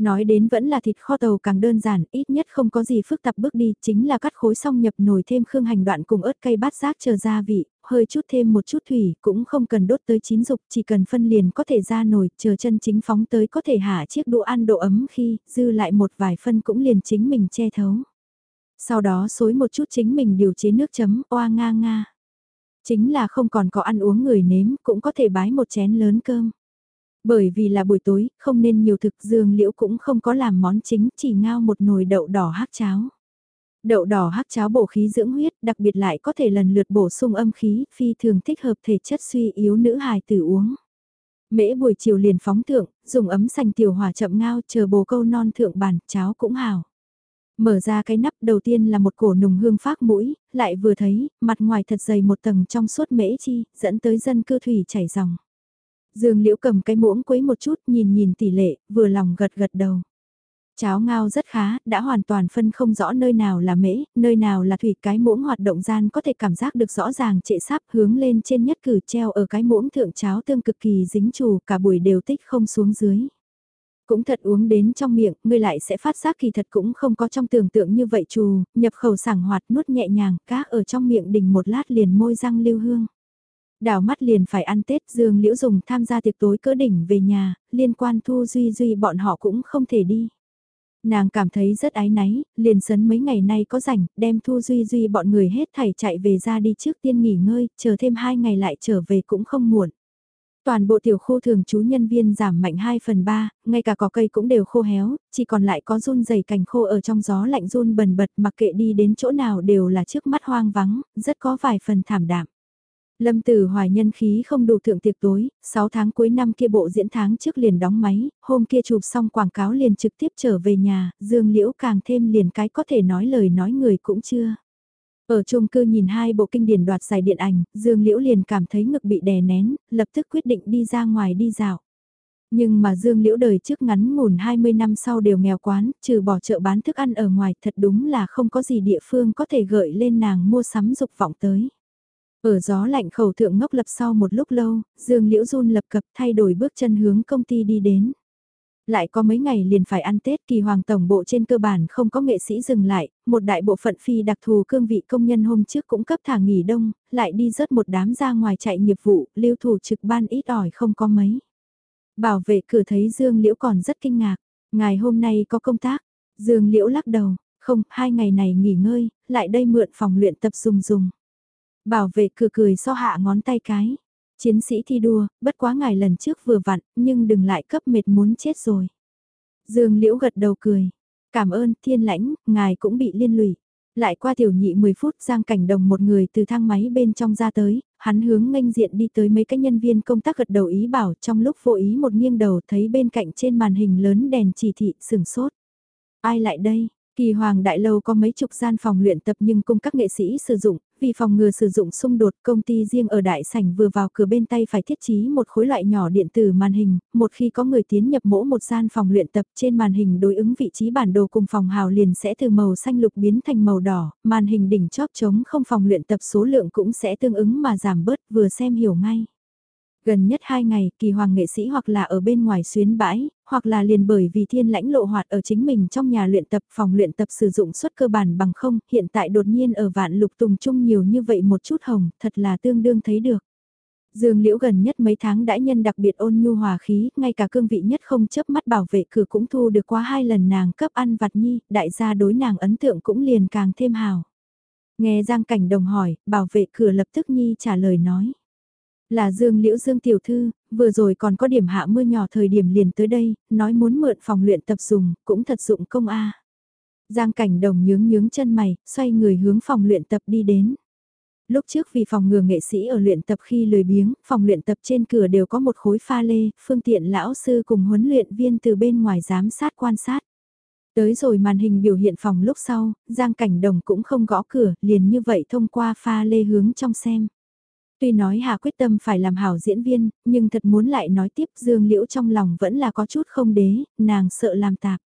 Nói đến vẫn là thịt kho tàu càng đơn giản, ít nhất không có gì phức tạp bước đi, chính là cắt khối xong nhập nồi thêm khương hành đoạn cùng ớt cây bát giác chờ gia vị, hơi chút thêm một chút thủy, cũng không cần đốt tới chín dục, chỉ cần phân liền có thể ra nồi, chờ chân chính phóng tới có thể hạ chiếc đũa ăn độ ấm khi, dư lại một vài phân cũng liền chính mình che thấu. Sau đó xối một chút chính mình điều chế nước chấm, oa nga nga. Chính là không còn có ăn uống người nếm, cũng có thể bái một chén lớn cơm. Bởi vì là buổi tối, không nên nhiều thực dương liễu cũng không có làm món chính, chỉ ngao một nồi đậu đỏ hắc cháo. Đậu đỏ hắc cháo bổ khí dưỡng huyết, đặc biệt lại có thể lần lượt bổ sung âm khí, phi thường thích hợp thể chất suy yếu nữ hài tử uống. Mễ buổi chiều liền phóng thượng, dùng ấm sành tiểu hỏa chậm ngao chờ bồ câu non thượng bàn, cháo cũng hào. Mở ra cái nắp đầu tiên là một cổ nùng hương phát mũi, lại vừa thấy, mặt ngoài thật dày một tầng trong suốt mễ chi, dẫn tới dân cư thủy chảy dòng. Dương Liễu cầm cái muỗng quấy một chút nhìn nhìn tỷ lệ, vừa lòng gật gật đầu. Cháo ngao rất khá, đã hoàn toàn phân không rõ nơi nào là mễ, nơi nào là thủy cái muỗng hoạt động gian có thể cảm giác được rõ ràng trệ sáp hướng lên trên nhất cử treo ở cái muỗng thượng cháo tương cực kỳ dính trù cả buổi đều tích không xuống dưới. Cũng thật uống đến trong miệng, ngươi lại sẽ phát giác kỳ thật cũng không có trong tưởng tượng như vậy trù, nhập khẩu sảng hoạt nuốt nhẹ nhàng, cá ở trong miệng đỉnh một lát liền môi răng lưu hương. Đào mắt liền phải ăn Tết Dương Liễu Dùng tham gia tiệc tối cỡ đỉnh về nhà, liên quan Thu Duy Duy bọn họ cũng không thể đi. Nàng cảm thấy rất ái náy, liền sấn mấy ngày nay có rảnh, đem Thu Duy Duy bọn người hết thảy chạy về ra đi trước tiên nghỉ ngơi, chờ thêm hai ngày lại trở về cũng không muộn. Toàn bộ tiểu khu thường trú nhân viên giảm mạnh 2 phần 3, ngay cả cỏ cây cũng đều khô héo, chỉ còn lại có run dày cành khô ở trong gió lạnh run bần bật mặc kệ đi đến chỗ nào đều là trước mắt hoang vắng, rất có vài phần thảm đạm. Lâm Tử Hoài nhân khí không đủ thượng tiệc tối, 6 tháng cuối năm kia bộ diễn tháng trước liền đóng máy, hôm kia chụp xong quảng cáo liền trực tiếp trở về nhà, Dương Liễu càng thêm liền cái có thể nói lời nói người cũng chưa. Ở chung cư nhìn hai bộ kinh điển đoạt giải điện ảnh, Dương Liễu liền cảm thấy ngực bị đè nén, lập tức quyết định đi ra ngoài đi dạo. Nhưng mà Dương Liễu đời trước ngắn ngủn 20 năm sau đều nghèo quán, trừ bỏ chợ bán thức ăn ở ngoài thật đúng là không có gì địa phương có thể gợi lên nàng mua sắm dục vọng tới. Ở gió lạnh khẩu thượng ngốc lập sau một lúc lâu, Dương Liễu Run lập cập thay đổi bước chân hướng công ty đi đến. Lại có mấy ngày liền phải ăn Tết kỳ hoàng tổng bộ trên cơ bản không có nghệ sĩ dừng lại, một đại bộ phận phi đặc thù cương vị công nhân hôm trước cũng cấp thả nghỉ đông, lại đi rớt một đám ra ngoài chạy nghiệp vụ, lưu thủ trực ban ít ỏi không có mấy. Bảo vệ cửa thấy Dương Liễu còn rất kinh ngạc, ngày hôm nay có công tác, Dương Liễu lắc đầu, không, hai ngày này nghỉ ngơi, lại đây mượn phòng luyện tập dùng dùng. Bảo vệ cười cười so hạ ngón tay cái. Chiến sĩ thi đua, bất quá ngài lần trước vừa vặn, nhưng đừng lại cấp mệt muốn chết rồi. Dương Liễu gật đầu cười. Cảm ơn thiên lãnh, ngài cũng bị liên lụy. Lại qua tiểu nhị 10 phút Giang Cảnh Đồng một người từ thang máy bên trong ra tới, hắn hướng nghênh diện đi tới mấy cái nhân viên công tác gật đầu ý bảo trong lúc vô ý một nghiêng đầu thấy bên cạnh trên màn hình lớn đèn chỉ thị sừng sốt. Ai lại đây? Kỳ Hoàng Đại Lâu có mấy chục gian phòng luyện tập nhưng cung các nghệ sĩ sử dụng, vì phòng ngừa sử dụng xung đột công ty riêng ở đại sảnh vừa vào cửa bên tay phải thiết trí một khối loại nhỏ điện tử màn hình, một khi có người tiến nhập mỗ một gian phòng luyện tập trên màn hình đối ứng vị trí bản đồ cùng phòng hào liền sẽ từ màu xanh lục biến thành màu đỏ, màn hình đỉnh chóp chống không phòng luyện tập số lượng cũng sẽ tương ứng mà giảm bớt vừa xem hiểu ngay. Gần nhất hai ngày, kỳ hoàng nghệ sĩ hoặc là ở bên ngoài xuyến bãi, hoặc là liền bởi vì thiên lãnh lộ hoạt ở chính mình trong nhà luyện tập phòng luyện tập sử dụng suất cơ bản bằng không, hiện tại đột nhiên ở vạn lục tùng chung nhiều như vậy một chút hồng, thật là tương đương thấy được. Dương Liễu gần nhất mấy tháng đã nhân đặc biệt ôn nhu hòa khí, ngay cả cương vị nhất không chấp mắt bảo vệ cửa cũng thu được qua hai lần nàng cấp ăn vặt nhi, đại gia đối nàng ấn tượng cũng liền càng thêm hào. Nghe Giang Cảnh Đồng hỏi, bảo vệ cửa lập tức nhi trả lời nói. Là Dương Liễu Dương Tiểu Thư, vừa rồi còn có điểm hạ mưa nhỏ thời điểm liền tới đây, nói muốn mượn phòng luyện tập dùng, cũng thật dụng công a. Giang cảnh đồng nhướng nhướng chân mày, xoay người hướng phòng luyện tập đi đến. Lúc trước vì phòng ngừa nghệ sĩ ở luyện tập khi lười biếng, phòng luyện tập trên cửa đều có một khối pha lê, phương tiện lão sư cùng huấn luyện viên từ bên ngoài giám sát quan sát. Tới rồi màn hình biểu hiện phòng lúc sau, Giang Cảnh Đồng cũng không gõ cửa, liền như vậy thông qua pha lê hướng trong xem. Tuy nói Hà quyết tâm phải làm hảo diễn viên, nhưng thật muốn lại nói tiếp Dương Liễu trong lòng vẫn là có chút không đế, nàng sợ làm tạp.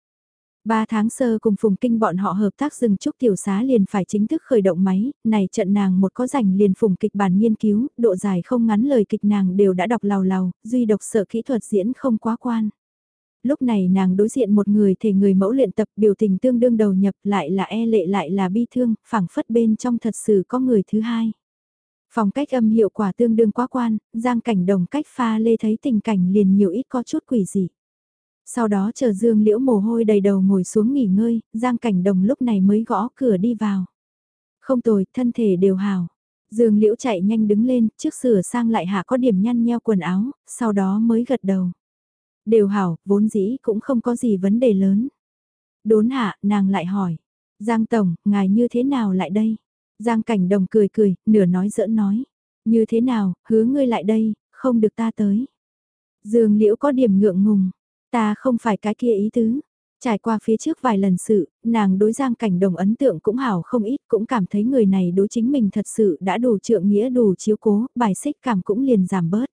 Ba tháng sơ cùng Phùng Kinh bọn họ hợp tác dừng trúc tiểu xá liền phải chính thức khởi động máy, này trận nàng một có rảnh liền Phùng kịch bản nghiên cứu, độ dài không ngắn lời kịch nàng đều đã đọc lào lào, duy độc sợ kỹ thuật diễn không quá quan. Lúc này nàng đối diện một người thể người mẫu luyện tập biểu tình tương đương đầu nhập lại là e lệ lại là bi thương, phảng phất bên trong thật sự có người thứ hai. Phòng cách âm hiệu quả tương đương quá quan, giang cảnh đồng cách pha lê thấy tình cảnh liền nhiều ít có chút quỷ dị. Sau đó chờ Dương Liễu mồ hôi đầy đầu ngồi xuống nghỉ ngơi, Giang Cảnh Đồng lúc này mới gõ cửa đi vào. Không tồi, thân thể đều hào. Dương Liễu chạy nhanh đứng lên, trước sửa sang lại hạ có điểm nhăn nheo quần áo, sau đó mới gật đầu. Đều hảo, vốn dĩ cũng không có gì vấn đề lớn. Đốn hạ, nàng lại hỏi. Giang Tổng, ngài như thế nào lại đây? Giang Cảnh Đồng cười cười, nửa nói giỡn nói. Như thế nào, hứa ngươi lại đây, không được ta tới. Dương Liễu có điểm ngượng ngùng, Ta không phải cái kia ý tứ. Trải qua phía trước vài lần sự, nàng đối Giang Cảnh Đồng ấn tượng cũng hảo không ít, cũng cảm thấy người này đối chính mình thật sự đã đủ trượng nghĩa đủ chiếu cố, bài xích cảm cũng liền giảm bớt.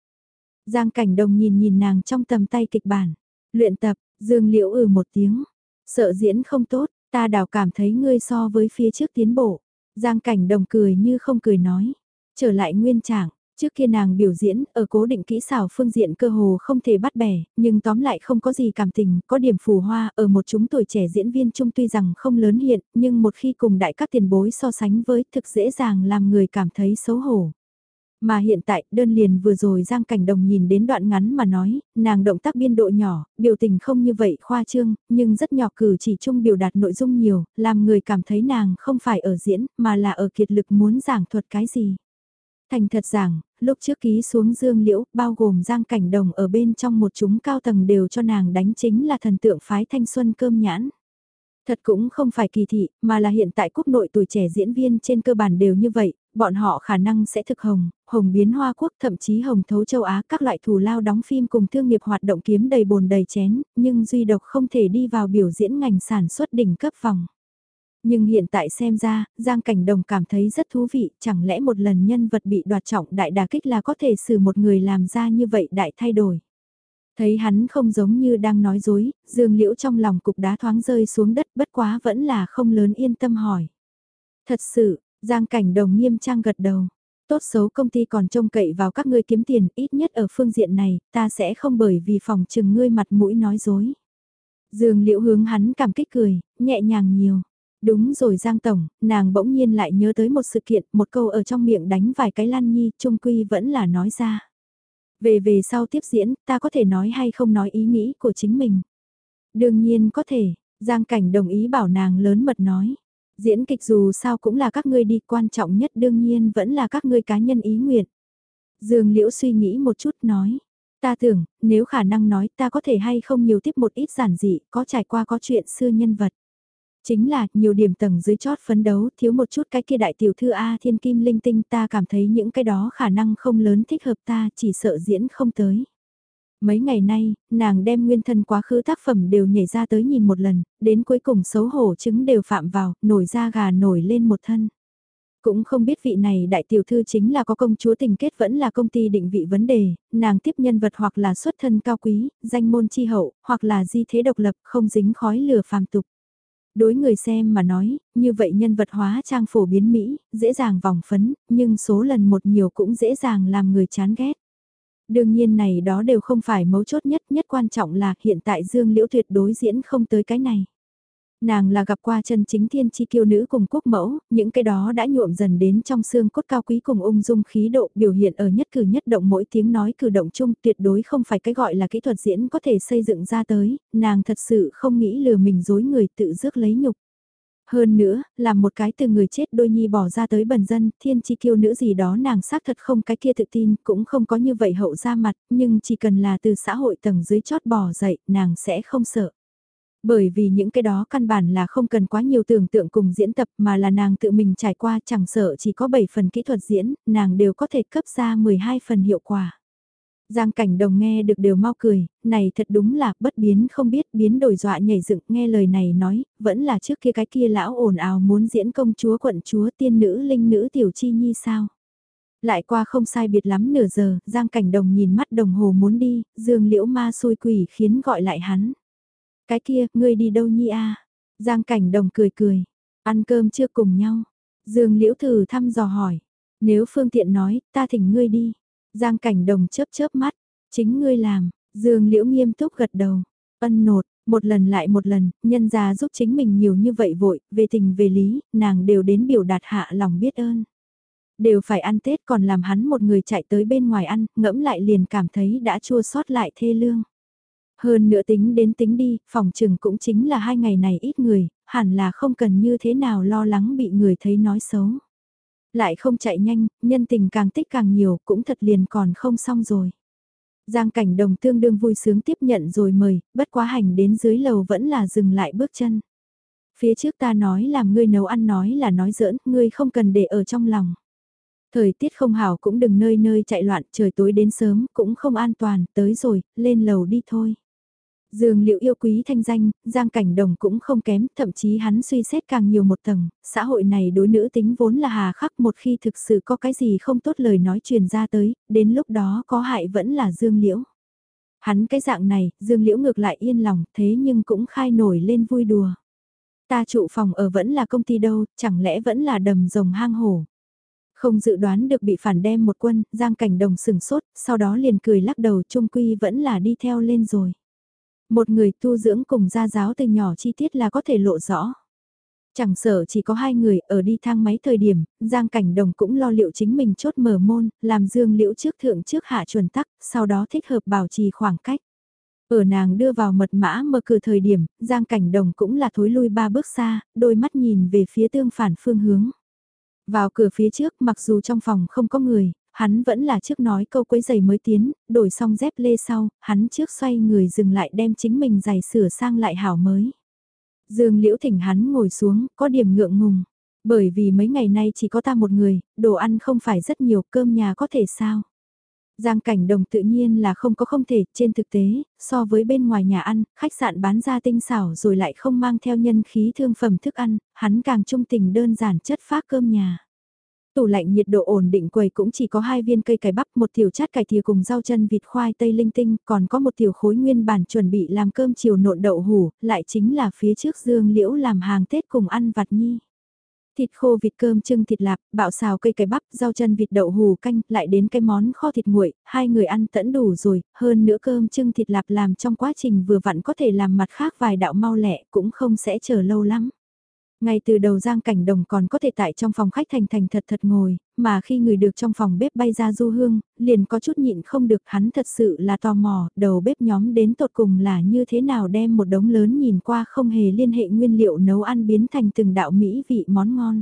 Giang Cảnh Đồng nhìn nhìn nàng trong tầm tay kịch bản, luyện tập, Dương Liễu ừ một tiếng, sợ diễn không tốt, ta đào cảm thấy ngươi so với phía trước tiến bộ. Giang Cảnh Đồng cười như không cười nói, trở lại nguyên trạng, Trước kia nàng biểu diễn, ở cố định kỹ xảo phương diện cơ hồ không thể bắt bẻ, nhưng tóm lại không có gì cảm tình, có điểm phù hoa, ở một chúng tuổi trẻ diễn viên chung tuy rằng không lớn hiện, nhưng một khi cùng đại các tiền bối so sánh với thực dễ dàng làm người cảm thấy xấu hổ. Mà hiện tại, đơn liền vừa rồi Giang Cảnh Đồng nhìn đến đoạn ngắn mà nói, nàng động tác biên độ nhỏ, biểu tình không như vậy khoa trương, nhưng rất nhỏ cử chỉ chung biểu đạt nội dung nhiều, làm người cảm thấy nàng không phải ở diễn, mà là ở kiệt lực muốn giảng thuật cái gì. Thành thật giảng, lúc trước ký xuống dương liễu, bao gồm giang cảnh đồng ở bên trong một chúng cao tầng đều cho nàng đánh chính là thần tượng phái thanh xuân cơm nhãn. Thật cũng không phải kỳ thị, mà là hiện tại quốc nội tuổi trẻ diễn viên trên cơ bản đều như vậy, bọn họ khả năng sẽ thực hồng, hồng biến hoa quốc thậm chí hồng thấu châu Á các loại thù lao đóng phim cùng thương nghiệp hoạt động kiếm đầy bồn đầy chén, nhưng duy độc không thể đi vào biểu diễn ngành sản xuất đỉnh cấp vòng. Nhưng hiện tại xem ra, Giang Cảnh Đồng cảm thấy rất thú vị, chẳng lẽ một lần nhân vật bị đoạt trọng đại đà kích là có thể xử một người làm ra như vậy đại thay đổi. Thấy hắn không giống như đang nói dối, Dương Liễu trong lòng cục đá thoáng rơi xuống đất bất quá vẫn là không lớn yên tâm hỏi. Thật sự, Giang Cảnh Đồng nghiêm trang gật đầu. Tốt xấu công ty còn trông cậy vào các ngươi kiếm tiền, ít nhất ở phương diện này, ta sẽ không bởi vì phòng trừng ngươi mặt mũi nói dối. Dương Liễu hướng hắn cảm kích cười, nhẹ nhàng nhiều. Đúng rồi Giang Tổng, nàng bỗng nhiên lại nhớ tới một sự kiện, một câu ở trong miệng đánh vài cái lăn nhi, trung quy vẫn là nói ra. Về về sau tiếp diễn, ta có thể nói hay không nói ý nghĩ của chính mình. Đương nhiên có thể, Giang Cảnh đồng ý bảo nàng lớn mật nói. Diễn kịch dù sao cũng là các ngươi đi, quan trọng nhất đương nhiên vẫn là các ngươi cá nhân ý nguyện. Dương Liễu suy nghĩ một chút nói. Ta tưởng, nếu khả năng nói ta có thể hay không nhiều tiếp một ít giản dị, có trải qua có chuyện xưa nhân vật. Chính là, nhiều điểm tầng dưới chót phấn đấu, thiếu một chút cái kia đại tiểu thư A thiên kim linh tinh ta cảm thấy những cái đó khả năng không lớn thích hợp ta, chỉ sợ diễn không tới. Mấy ngày nay, nàng đem nguyên thân quá khứ tác phẩm đều nhảy ra tới nhìn một lần, đến cuối cùng xấu hổ chứng đều phạm vào, nổi da gà nổi lên một thân. Cũng không biết vị này đại tiểu thư chính là có công chúa tình kết vẫn là công ty định vị vấn đề, nàng tiếp nhân vật hoặc là xuất thân cao quý, danh môn chi hậu, hoặc là di thế độc lập, không dính khói lửa phàm tục. Đối người xem mà nói, như vậy nhân vật hóa trang phổ biến Mỹ, dễ dàng vòng phấn, nhưng số lần một nhiều cũng dễ dàng làm người chán ghét. Đương nhiên này đó đều không phải mấu chốt nhất, nhất quan trọng là hiện tại Dương Liễu tuyệt đối diễn không tới cái này. Nàng là gặp qua chân chính thiên chi kiêu nữ cùng quốc mẫu, những cái đó đã nhuộm dần đến trong xương cốt cao quý cùng ung dung khí độ biểu hiện ở nhất cử nhất động mỗi tiếng nói cử động chung tuyệt đối không phải cái gọi là kỹ thuật diễn có thể xây dựng ra tới, nàng thật sự không nghĩ lừa mình dối người tự rước lấy nhục. Hơn nữa, là một cái từ người chết đôi nhi bỏ ra tới bần dân, thiên chi kiêu nữ gì đó nàng xác thật không cái kia tự tin, cũng không có như vậy hậu ra mặt, nhưng chỉ cần là từ xã hội tầng dưới chót bỏ dậy, nàng sẽ không sợ. Bởi vì những cái đó căn bản là không cần quá nhiều tưởng tượng cùng diễn tập mà là nàng tự mình trải qua chẳng sợ chỉ có 7 phần kỹ thuật diễn, nàng đều có thể cấp ra 12 phần hiệu quả. Giang cảnh đồng nghe được đều mau cười, này thật đúng là bất biến không biết biến đổi dọa nhảy dựng nghe lời này nói, vẫn là trước kia cái kia lão ồn ào muốn diễn công chúa quận chúa tiên nữ linh nữ tiểu chi nhi sao. Lại qua không sai biệt lắm nửa giờ, Giang cảnh đồng nhìn mắt đồng hồ muốn đi, dương liễu ma xôi quỷ khiến gọi lại hắn. Cái kia, ngươi đi đâu nhi a Giang cảnh đồng cười cười, ăn cơm chưa cùng nhau. Dương liễu thử thăm dò hỏi, nếu phương tiện nói, ta thỉnh ngươi đi. Giang cảnh đồng chớp chớp mắt, chính ngươi làm, Dương Liễu nghiêm túc gật đầu, ân nột, một lần lại một lần, nhân gia giúp chính mình nhiều như vậy vội, về tình về lý, nàng đều đến biểu đạt hạ lòng biết ơn. Đều phải ăn Tết còn làm hắn một người chạy tới bên ngoài ăn, ngẫm lại liền cảm thấy đã chua sót lại thê lương. Hơn nữa tính đến tính đi, phòng trừng cũng chính là hai ngày này ít người, hẳn là không cần như thế nào lo lắng bị người thấy nói xấu. Lại không chạy nhanh, nhân tình càng tích càng nhiều, cũng thật liền còn không xong rồi. Giang cảnh đồng tương đương vui sướng tiếp nhận rồi mời, bất quá hành đến dưới lầu vẫn là dừng lại bước chân. Phía trước ta nói làm ngươi nấu ăn nói là nói giỡn, ngươi không cần để ở trong lòng. Thời tiết không hảo cũng đừng nơi nơi chạy loạn, trời tối đến sớm cũng không an toàn, tới rồi, lên lầu đi thôi. Dương liệu yêu quý thanh danh, Giang Cảnh Đồng cũng không kém, thậm chí hắn suy xét càng nhiều một tầng, xã hội này đối nữ tính vốn là hà khắc một khi thực sự có cái gì không tốt lời nói truyền ra tới, đến lúc đó có hại vẫn là Dương Liễu. Hắn cái dạng này, Dương Liễu ngược lại yên lòng, thế nhưng cũng khai nổi lên vui đùa. Ta trụ phòng ở vẫn là công ty đâu, chẳng lẽ vẫn là đầm rồng hang hổ. Không dự đoán được bị phản đem một quân, Giang Cảnh Đồng sừng sốt, sau đó liền cười lắc đầu trung quy vẫn là đi theo lên rồi. Một người tu dưỡng cùng gia giáo từ nhỏ chi tiết là có thể lộ rõ. Chẳng sợ chỉ có hai người ở đi thang máy thời điểm, Giang Cảnh Đồng cũng lo liệu chính mình chốt mở môn, làm dương liễu trước thượng trước hạ chuẩn tắc, sau đó thích hợp bảo trì khoảng cách. Ở nàng đưa vào mật mã mở cửa thời điểm, Giang Cảnh Đồng cũng là thối lui ba bước xa, đôi mắt nhìn về phía tương phản phương hướng. Vào cửa phía trước mặc dù trong phòng không có người, hắn vẫn là trước nói câu quấy giày mới tiến, đổi xong dép lê sau, hắn trước xoay người dừng lại đem chính mình giày sửa sang lại hảo mới. Dương liễu thỉnh hắn ngồi xuống, có điểm ngượng ngùng. Bởi vì mấy ngày nay chỉ có ta một người, đồ ăn không phải rất nhiều, cơm nhà có thể sao. Giang cảnh đồng tự nhiên là không có không thể, trên thực tế, so với bên ngoài nhà ăn, khách sạn bán ra tinh xảo rồi lại không mang theo nhân khí thương phẩm thức ăn, hắn càng trung tình đơn giản chất phác cơm nhà. Tủ lạnh nhiệt độ ổn định quầy cũng chỉ có hai viên cây cải bắp, một tiểu chát cải thìa cùng rau chân vịt khoai tây linh tinh, còn có một tiểu khối nguyên bản chuẩn bị làm cơm chiều nộn đậu hủ, lại chính là phía trước dương liễu làm hàng Tết cùng ăn vặt nhi. Thịt khô vịt cơm trưng thịt lạp, bạo xào cây cải bắp, rau chân vịt đậu hủ canh, lại đến cái món kho thịt nguội, hai người ăn tẫn đủ rồi, hơn nữa cơm trưng thịt lạp làm trong quá trình vừa vặn có thể làm mặt khác vài đạo mau lẹ, cũng không sẽ chờ lâu lắm. Ngay từ đầu Giang Cảnh Đồng còn có thể tại trong phòng khách thành thành thật thật ngồi, mà khi người được trong phòng bếp bay ra du hương, liền có chút nhịn không được hắn thật sự là tò mò, đầu bếp nhóm đến tột cùng là như thế nào đem một đống lớn nhìn qua không hề liên hệ nguyên liệu nấu ăn biến thành từng đạo mỹ vị món ngon.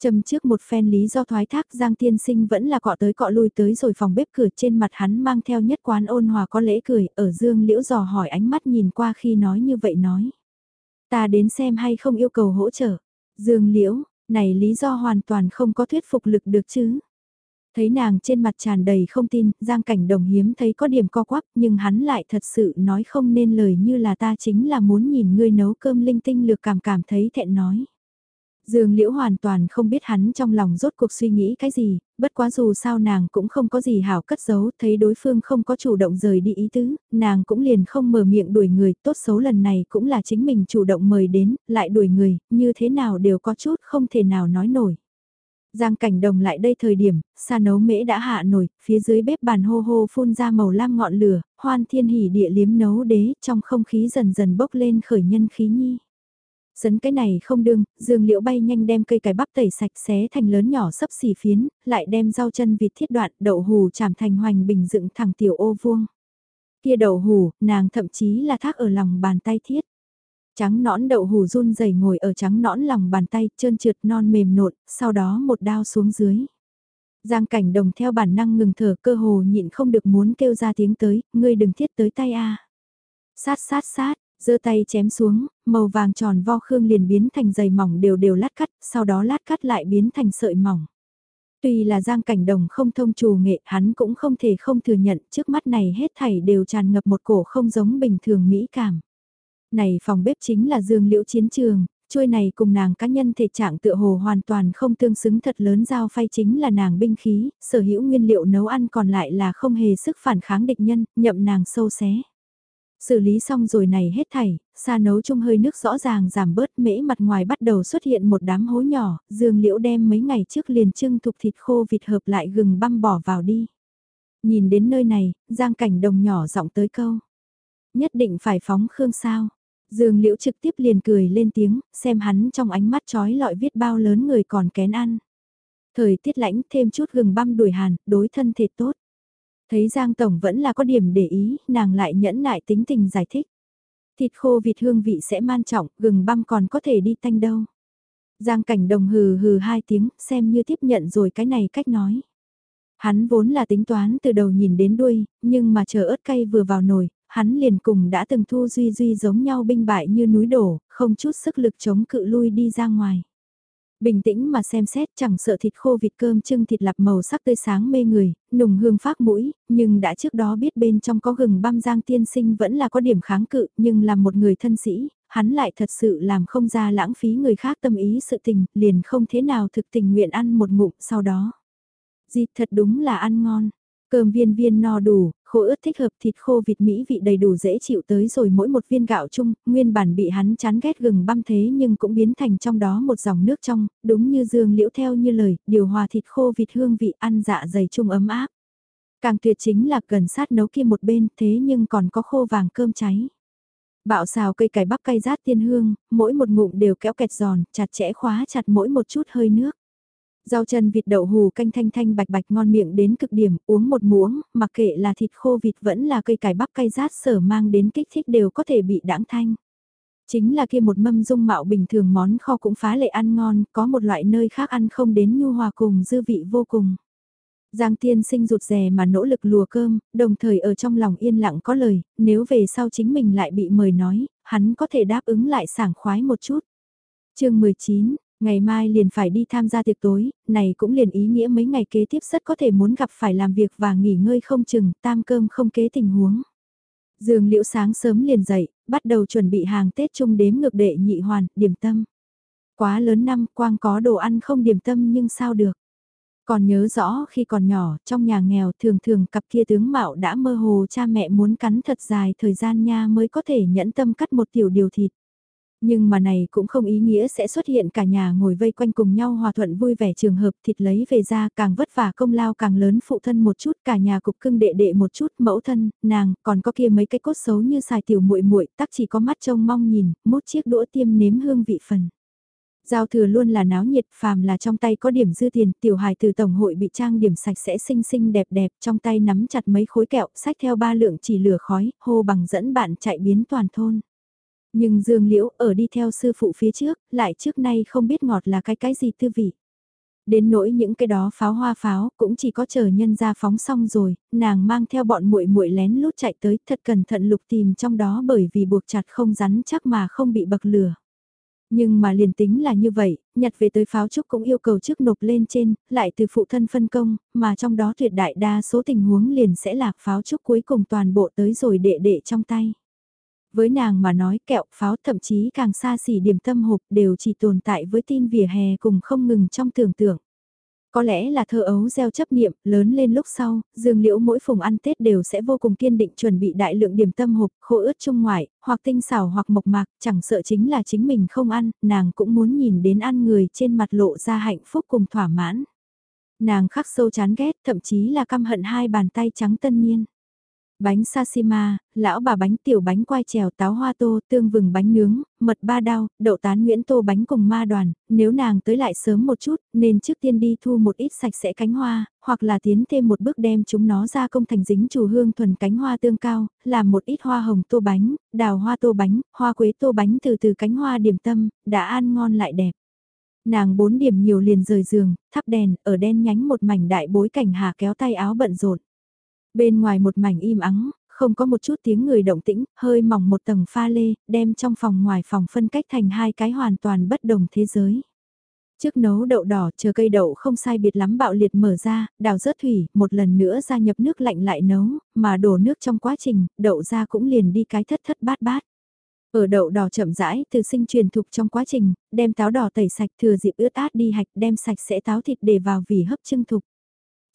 Châm trước một phen lý do thoái thác Giang Tiên Sinh vẫn là cọ tới cọ lui tới rồi phòng bếp cửa trên mặt hắn mang theo nhất quán ôn hòa có lễ cười, ở dương liễu dò hỏi ánh mắt nhìn qua khi nói như vậy nói. Ta đến xem hay không yêu cầu hỗ trợ. Dương Liễu, này lý do hoàn toàn không có thuyết phục lực được chứ. Thấy nàng trên mặt tràn đầy không tin, Giang Cảnh Đồng hiếm thấy có điểm co quắp nhưng hắn lại thật sự nói không nên lời như là ta chính là muốn nhìn ngươi nấu cơm linh tinh lược cảm cảm thấy thẹn nói. Dương Liễu hoàn toàn không biết hắn trong lòng rốt cuộc suy nghĩ cái gì, bất quá dù sao nàng cũng không có gì hảo cất giấu, thấy đối phương không có chủ động rời đi ý tứ, nàng cũng liền không mở miệng đuổi người, tốt xấu lần này cũng là chính mình chủ động mời đến, lại đuổi người, như thế nào đều có chút không thể nào nói nổi. Giang cảnh đồng lại đây thời điểm, xa nấu mễ đã hạ nổi, phía dưới bếp bàn hô hô phun ra màu lam ngọn lửa, hoan thiên hỉ địa liếm nấu đế, trong không khí dần dần bốc lên khởi nhân khí nhi. Sấn cái này không đương, dương liễu bay nhanh đem cây cải bắp tẩy sạch xé thành lớn nhỏ sấp xỉ phiến, lại đem rau chân vịt thiết đoạn đậu hù chảm thành hoành bình dựng thẳng tiểu ô vuông. Kia đậu hù, nàng thậm chí là thác ở lòng bàn tay thiết. Trắng nõn đậu hù run rẩy ngồi ở trắng nõn lòng bàn tay, trơn trượt non mềm nộn, sau đó một đao xuống dưới. Giang cảnh đồng theo bản năng ngừng thở cơ hồ nhịn không được muốn kêu ra tiếng tới, ngươi đừng thiết tới tay a. Sát sát sát, giơ tay chém xuống, màu vàng tròn vo khương liền biến thành dày mỏng đều đều lát cắt, sau đó lát cắt lại biến thành sợi mỏng. Tuy là giang cảnh đồng không thông trù nghệ, hắn cũng không thể không thừa nhận trước mắt này hết thảy đều tràn ngập một cổ không giống bình thường mỹ cảm. Này phòng bếp chính là dương liễu chiến trường, chuôi này cùng nàng cá nhân thể trạng tựa hồ hoàn toàn không tương xứng thật lớn dao phay chính là nàng binh khí, sở hữu nguyên liệu nấu ăn còn lại là không hề sức phản kháng địch nhân, nhậm nàng sâu xé. Xử lý xong rồi này hết thảy, xa nấu chung hơi nước rõ ràng giảm bớt mễ mặt ngoài bắt đầu xuất hiện một đám hố nhỏ, dương liễu đem mấy ngày trước liền trưng thục thịt khô vịt hợp lại gừng băm bỏ vào đi. Nhìn đến nơi này, giang cảnh đồng nhỏ giọng tới câu. Nhất định phải phóng khương sao. Dương liễu trực tiếp liền cười lên tiếng, xem hắn trong ánh mắt trói lọi viết bao lớn người còn kén ăn. Thời tiết lãnh thêm chút gừng băm đuổi hàn, đối thân thể tốt. Thấy Giang Tổng vẫn là có điểm để ý, nàng lại nhẫn nại tính tình giải thích. Thịt khô vịt hương vị sẽ man trọng, gừng băm còn có thể đi tanh đâu. Giang cảnh đồng hừ hừ hai tiếng, xem như tiếp nhận rồi cái này cách nói. Hắn vốn là tính toán từ đầu nhìn đến đuôi, nhưng mà chờ ớt cay vừa vào nồi, hắn liền cùng đã từng thu duy duy giống nhau binh bại như núi đổ, không chút sức lực chống cự lui đi ra ngoài. Bình tĩnh mà xem xét chẳng sợ thịt khô vịt cơm trưng thịt lạp màu sắc tươi sáng mê người, nùng hương phát mũi, nhưng đã trước đó biết bên trong có gừng băm giang tiên sinh vẫn là có điểm kháng cự, nhưng là một người thân sĩ, hắn lại thật sự làm không ra lãng phí người khác tâm ý sự tình, liền không thế nào thực tình nguyện ăn một ngụm sau đó. Dịt thật đúng là ăn ngon, cơm viên viên no đủ, khô ướt thích hợp thịt khô vịt mỹ vị đầy đủ dễ chịu tới rồi mỗi một viên gạo chung, nguyên bản bị hắn chán ghét gừng băm thế nhưng cũng biến thành trong đó một dòng nước trong, đúng như dương liễu theo như lời, điều hòa thịt khô vịt hương vị ăn dạ dày chung ấm áp. Càng tuyệt chính là gần sát nấu kia một bên thế nhưng còn có khô vàng cơm cháy. Bạo xào cây cải bắp cay rát tiên hương, mỗi một ngụm đều kéo kẹt giòn, chặt chẽ khóa chặt mỗi một chút hơi nước. Rau chân vịt đậu hù canh thanh thanh bạch bạch ngon miệng đến cực điểm, uống một muỗng, mặc kệ là thịt khô vịt vẫn là cây cải bắp cay rát sở mang đến kích thích đều có thể bị đãng thanh. Chính là kia một mâm dung mạo bình thường món kho cũng phá lệ ăn ngon, có một loại nơi khác ăn không đến nhu hòa cùng dư vị vô cùng. Giang tiên sinh rụt rè mà nỗ lực lùa cơm, đồng thời ở trong lòng yên lặng có lời, nếu về sau chính mình lại bị mời nói, hắn có thể đáp ứng lại sảng khoái một chút. chương 19, Ngày mai liền phải đi tham gia tiệc tối, này cũng liền ý nghĩa mấy ngày kế tiếp rất có thể muốn gặp phải làm việc và nghỉ ngơi không chừng, tam cơm không kế tình huống. Dương liễu sáng sớm liền dậy, bắt đầu chuẩn bị hàng Tết chung đếm ngược đệ nhị hoàn, điểm tâm. Quá lớn năm quang có đồ ăn không điểm tâm nhưng sao được. Còn nhớ rõ khi còn nhỏ, trong nhà nghèo thường thường cặp kia tướng mạo đã mơ hồ cha mẹ muốn cắn thật dài thời gian nha mới có thể nhẫn tâm cắt một tiểu điều thịt. Nhưng mà này cũng không ý nghĩa sẽ xuất hiện cả nhà ngồi vây quanh cùng nhau hòa thuận vui vẻ trường hợp thịt lấy về ra càng vất vả công lao càng lớn phụ thân một chút cả nhà cục cưng đệ đệ một chút mẫu thân, nàng, còn có kia mấy cái cốt xấu như xài tiểu muội muội tắc chỉ có mắt trông mong nhìn, mút chiếc đũa tiêm nếm hương vị phần. Giao thừa luôn là náo nhiệt, phàm là trong tay có điểm dư tiền, tiểu hài từ tổng hội bị trang điểm sạch sẽ xinh xinh đẹp đẹp, trong tay nắm chặt mấy khối kẹo, sách theo ba lượng chỉ lửa khói, hô bằng dẫn bạn chạy biến toàn thôn. Nhưng Dương Liễu ở đi theo sư phụ phía trước, lại trước nay không biết ngọt là cái cái gì tư vị. Đến nỗi những cái đó pháo hoa pháo cũng chỉ có chờ nhân ra phóng xong rồi, nàng mang theo bọn muội muội lén lút chạy tới thật cẩn thận lục tìm trong đó bởi vì buộc chặt không rắn chắc mà không bị bậc lửa. Nhưng mà liền tính là như vậy, nhặt về tới pháo trúc cũng yêu cầu trước nộp lên trên, lại từ phụ thân phân công, mà trong đó tuyệt đại đa số tình huống liền sẽ là pháo trúc cuối cùng toàn bộ tới rồi đệ đệ trong tay. Với nàng mà nói kẹo pháo thậm chí càng xa xỉ điểm tâm hộp đều chỉ tồn tại với tin vỉa hè cùng không ngừng trong tưởng tượng. Có lẽ là thơ ấu gieo chấp niệm, lớn lên lúc sau, dương liễu mỗi phùng ăn Tết đều sẽ vô cùng kiên định chuẩn bị đại lượng điểm tâm hộp, khô ướt trung ngoại, hoặc tinh xảo hoặc mộc mạc, chẳng sợ chính là chính mình không ăn, nàng cũng muốn nhìn đến ăn người trên mặt lộ ra hạnh phúc cùng thỏa mãn. Nàng khắc sâu chán ghét, thậm chí là căm hận hai bàn tay trắng tân niên. Bánh sashima, lão bà bánh tiểu bánh quai trèo táo hoa tô, tương vừng bánh nướng, mật ba đao, đậu tán nguyễn tô bánh cùng ma đoàn, nếu nàng tới lại sớm một chút, nên trước tiên đi thu một ít sạch sẽ cánh hoa, hoặc là tiến thêm một bước đem chúng nó ra công thành dính chủ hương thuần cánh hoa tương cao, làm một ít hoa hồng tô bánh, đào hoa tô bánh, hoa quế tô bánh từ từ cánh hoa điểm tâm, đã ăn ngon lại đẹp. Nàng bốn điểm nhiều liền rời giường, thắp đèn, ở đen nhánh một mảnh đại bối cảnh hà kéo tay áo bận rộn. Bên ngoài một mảnh im ắng, không có một chút tiếng người động tĩnh, hơi mỏng một tầng pha lê, đem trong phòng ngoài phòng phân cách thành hai cái hoàn toàn bất đồng thế giới. Trước nấu đậu đỏ chờ cây đậu không sai biệt lắm bạo liệt mở ra, đào rớt thủy, một lần nữa gia nhập nước lạnh lại nấu, mà đổ nước trong quá trình, đậu ra cũng liền đi cái thất thất bát bát. Ở đậu đỏ chậm rãi từ sinh truyền thục trong quá trình, đem táo đỏ tẩy sạch thừa dịp ướt át đi hạch đem sạch sẽ táo thịt để vào vì hấp trưng thục.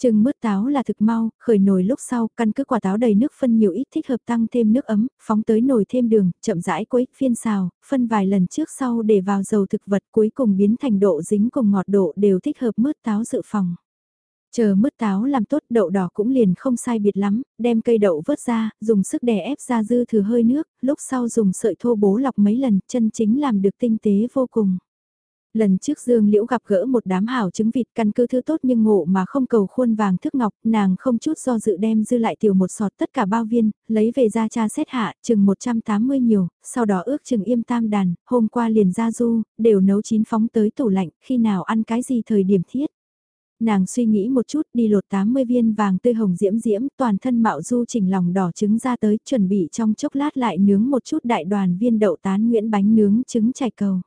Trưng mứt táo là thực mau, khởi nồi lúc sau, căn cứ quả táo đầy nước phân nhiều ít thích hợp tăng thêm nước ấm, phóng tới nồi thêm đường, chậm rãi quấy, phiên xào, phân vài lần trước sau để vào dầu thực vật cuối cùng biến thành độ dính cùng ngọt độ đều thích hợp mứt táo dự phòng. Chờ mứt táo làm tốt đậu đỏ cũng liền không sai biệt lắm, đem cây đậu vớt ra, dùng sức đè ép ra dư thừa hơi nước, lúc sau dùng sợi thô bố lọc mấy lần, chân chính làm được tinh tế vô cùng. Lần trước Dương Liễu gặp gỡ một đám hảo trứng vịt căn cứ thứ tốt nhưng ngộ mà không cầu khuôn vàng thức ngọc, nàng không chút do dự đem dư lại tiểu một sọt tất cả bao viên, lấy về ra cha xét hạ, chừng 180 nhiều, sau đó ước chừng im tam đàn, hôm qua liền ra du, đều nấu chín phóng tới tủ lạnh, khi nào ăn cái gì thời điểm thiết. Nàng suy nghĩ một chút đi lột 80 viên vàng tươi hồng diễm diễm, toàn thân mạo du chỉnh lòng đỏ trứng ra tới, chuẩn bị trong chốc lát lại nướng một chút đại đoàn viên đậu tán nguyễn bánh nướng trứng chảy cầu.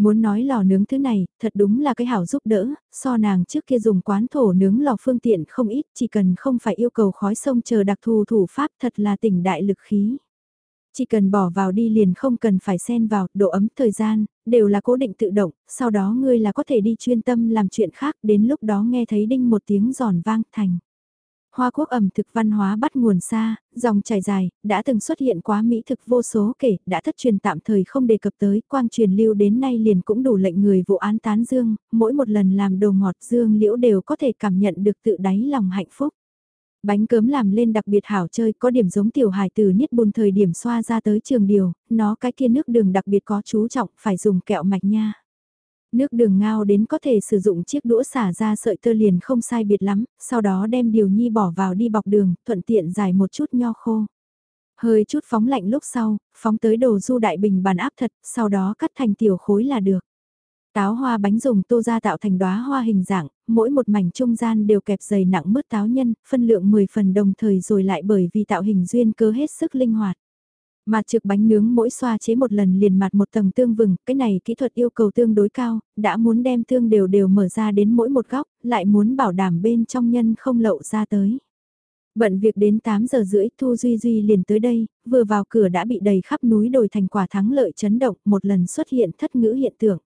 Muốn nói lò nướng thứ này, thật đúng là cái hảo giúp đỡ, so nàng trước kia dùng quán thổ nướng lò phương tiện không ít, chỉ cần không phải yêu cầu khói sông chờ đặc thù thủ pháp thật là tỉnh đại lực khí. Chỉ cần bỏ vào đi liền không cần phải xen vào, độ ấm thời gian, đều là cố định tự động, sau đó ngươi là có thể đi chuyên tâm làm chuyện khác, đến lúc đó nghe thấy đinh một tiếng giòn vang thành. Hoa quốc ẩm thực văn hóa bắt nguồn xa, dòng chảy dài, đã từng xuất hiện quá mỹ thực vô số kể, đã thất truyền tạm thời không đề cập tới, quang truyền lưu đến nay liền cũng đủ lệnh người vụ án tán dương, mỗi một lần làm đồ ngọt dương liễu đều có thể cảm nhận được tự đáy lòng hạnh phúc. Bánh cớm làm lên đặc biệt hảo chơi, có điểm giống tiểu hài từ niết bùn thời điểm xoa ra tới trường điều, nó cái kia nước đường đặc biệt có chú trọng, phải dùng kẹo mạch nha. Nước đường ngao đến có thể sử dụng chiếc đũa xả ra sợi tơ liền không sai biệt lắm, sau đó đem điều nhi bỏ vào đi bọc đường, thuận tiện dài một chút nho khô. Hơi chút phóng lạnh lúc sau, phóng tới đồ du đại bình bàn áp thật, sau đó cắt thành tiểu khối là được. Táo hoa bánh dùng tô ra tạo thành đóa hoa hình dạng, mỗi một mảnh trung gian đều kẹp dày nặng mứt táo nhân, phân lượng 10 phần đồng thời rồi lại bởi vì tạo hình duyên cơ hết sức linh hoạt. Mặt trực bánh nướng mỗi xoa chế một lần liền mặt một tầng tương vừng, cái này kỹ thuật yêu cầu tương đối cao, đã muốn đem tương đều đều mở ra đến mỗi một góc, lại muốn bảo đảm bên trong nhân không lậu ra tới. Bận việc đến 8 giờ rưỡi Thu Duy Duy liền tới đây, vừa vào cửa đã bị đầy khắp núi đồi thành quả thắng lợi chấn động, một lần xuất hiện thất ngữ hiện tượng.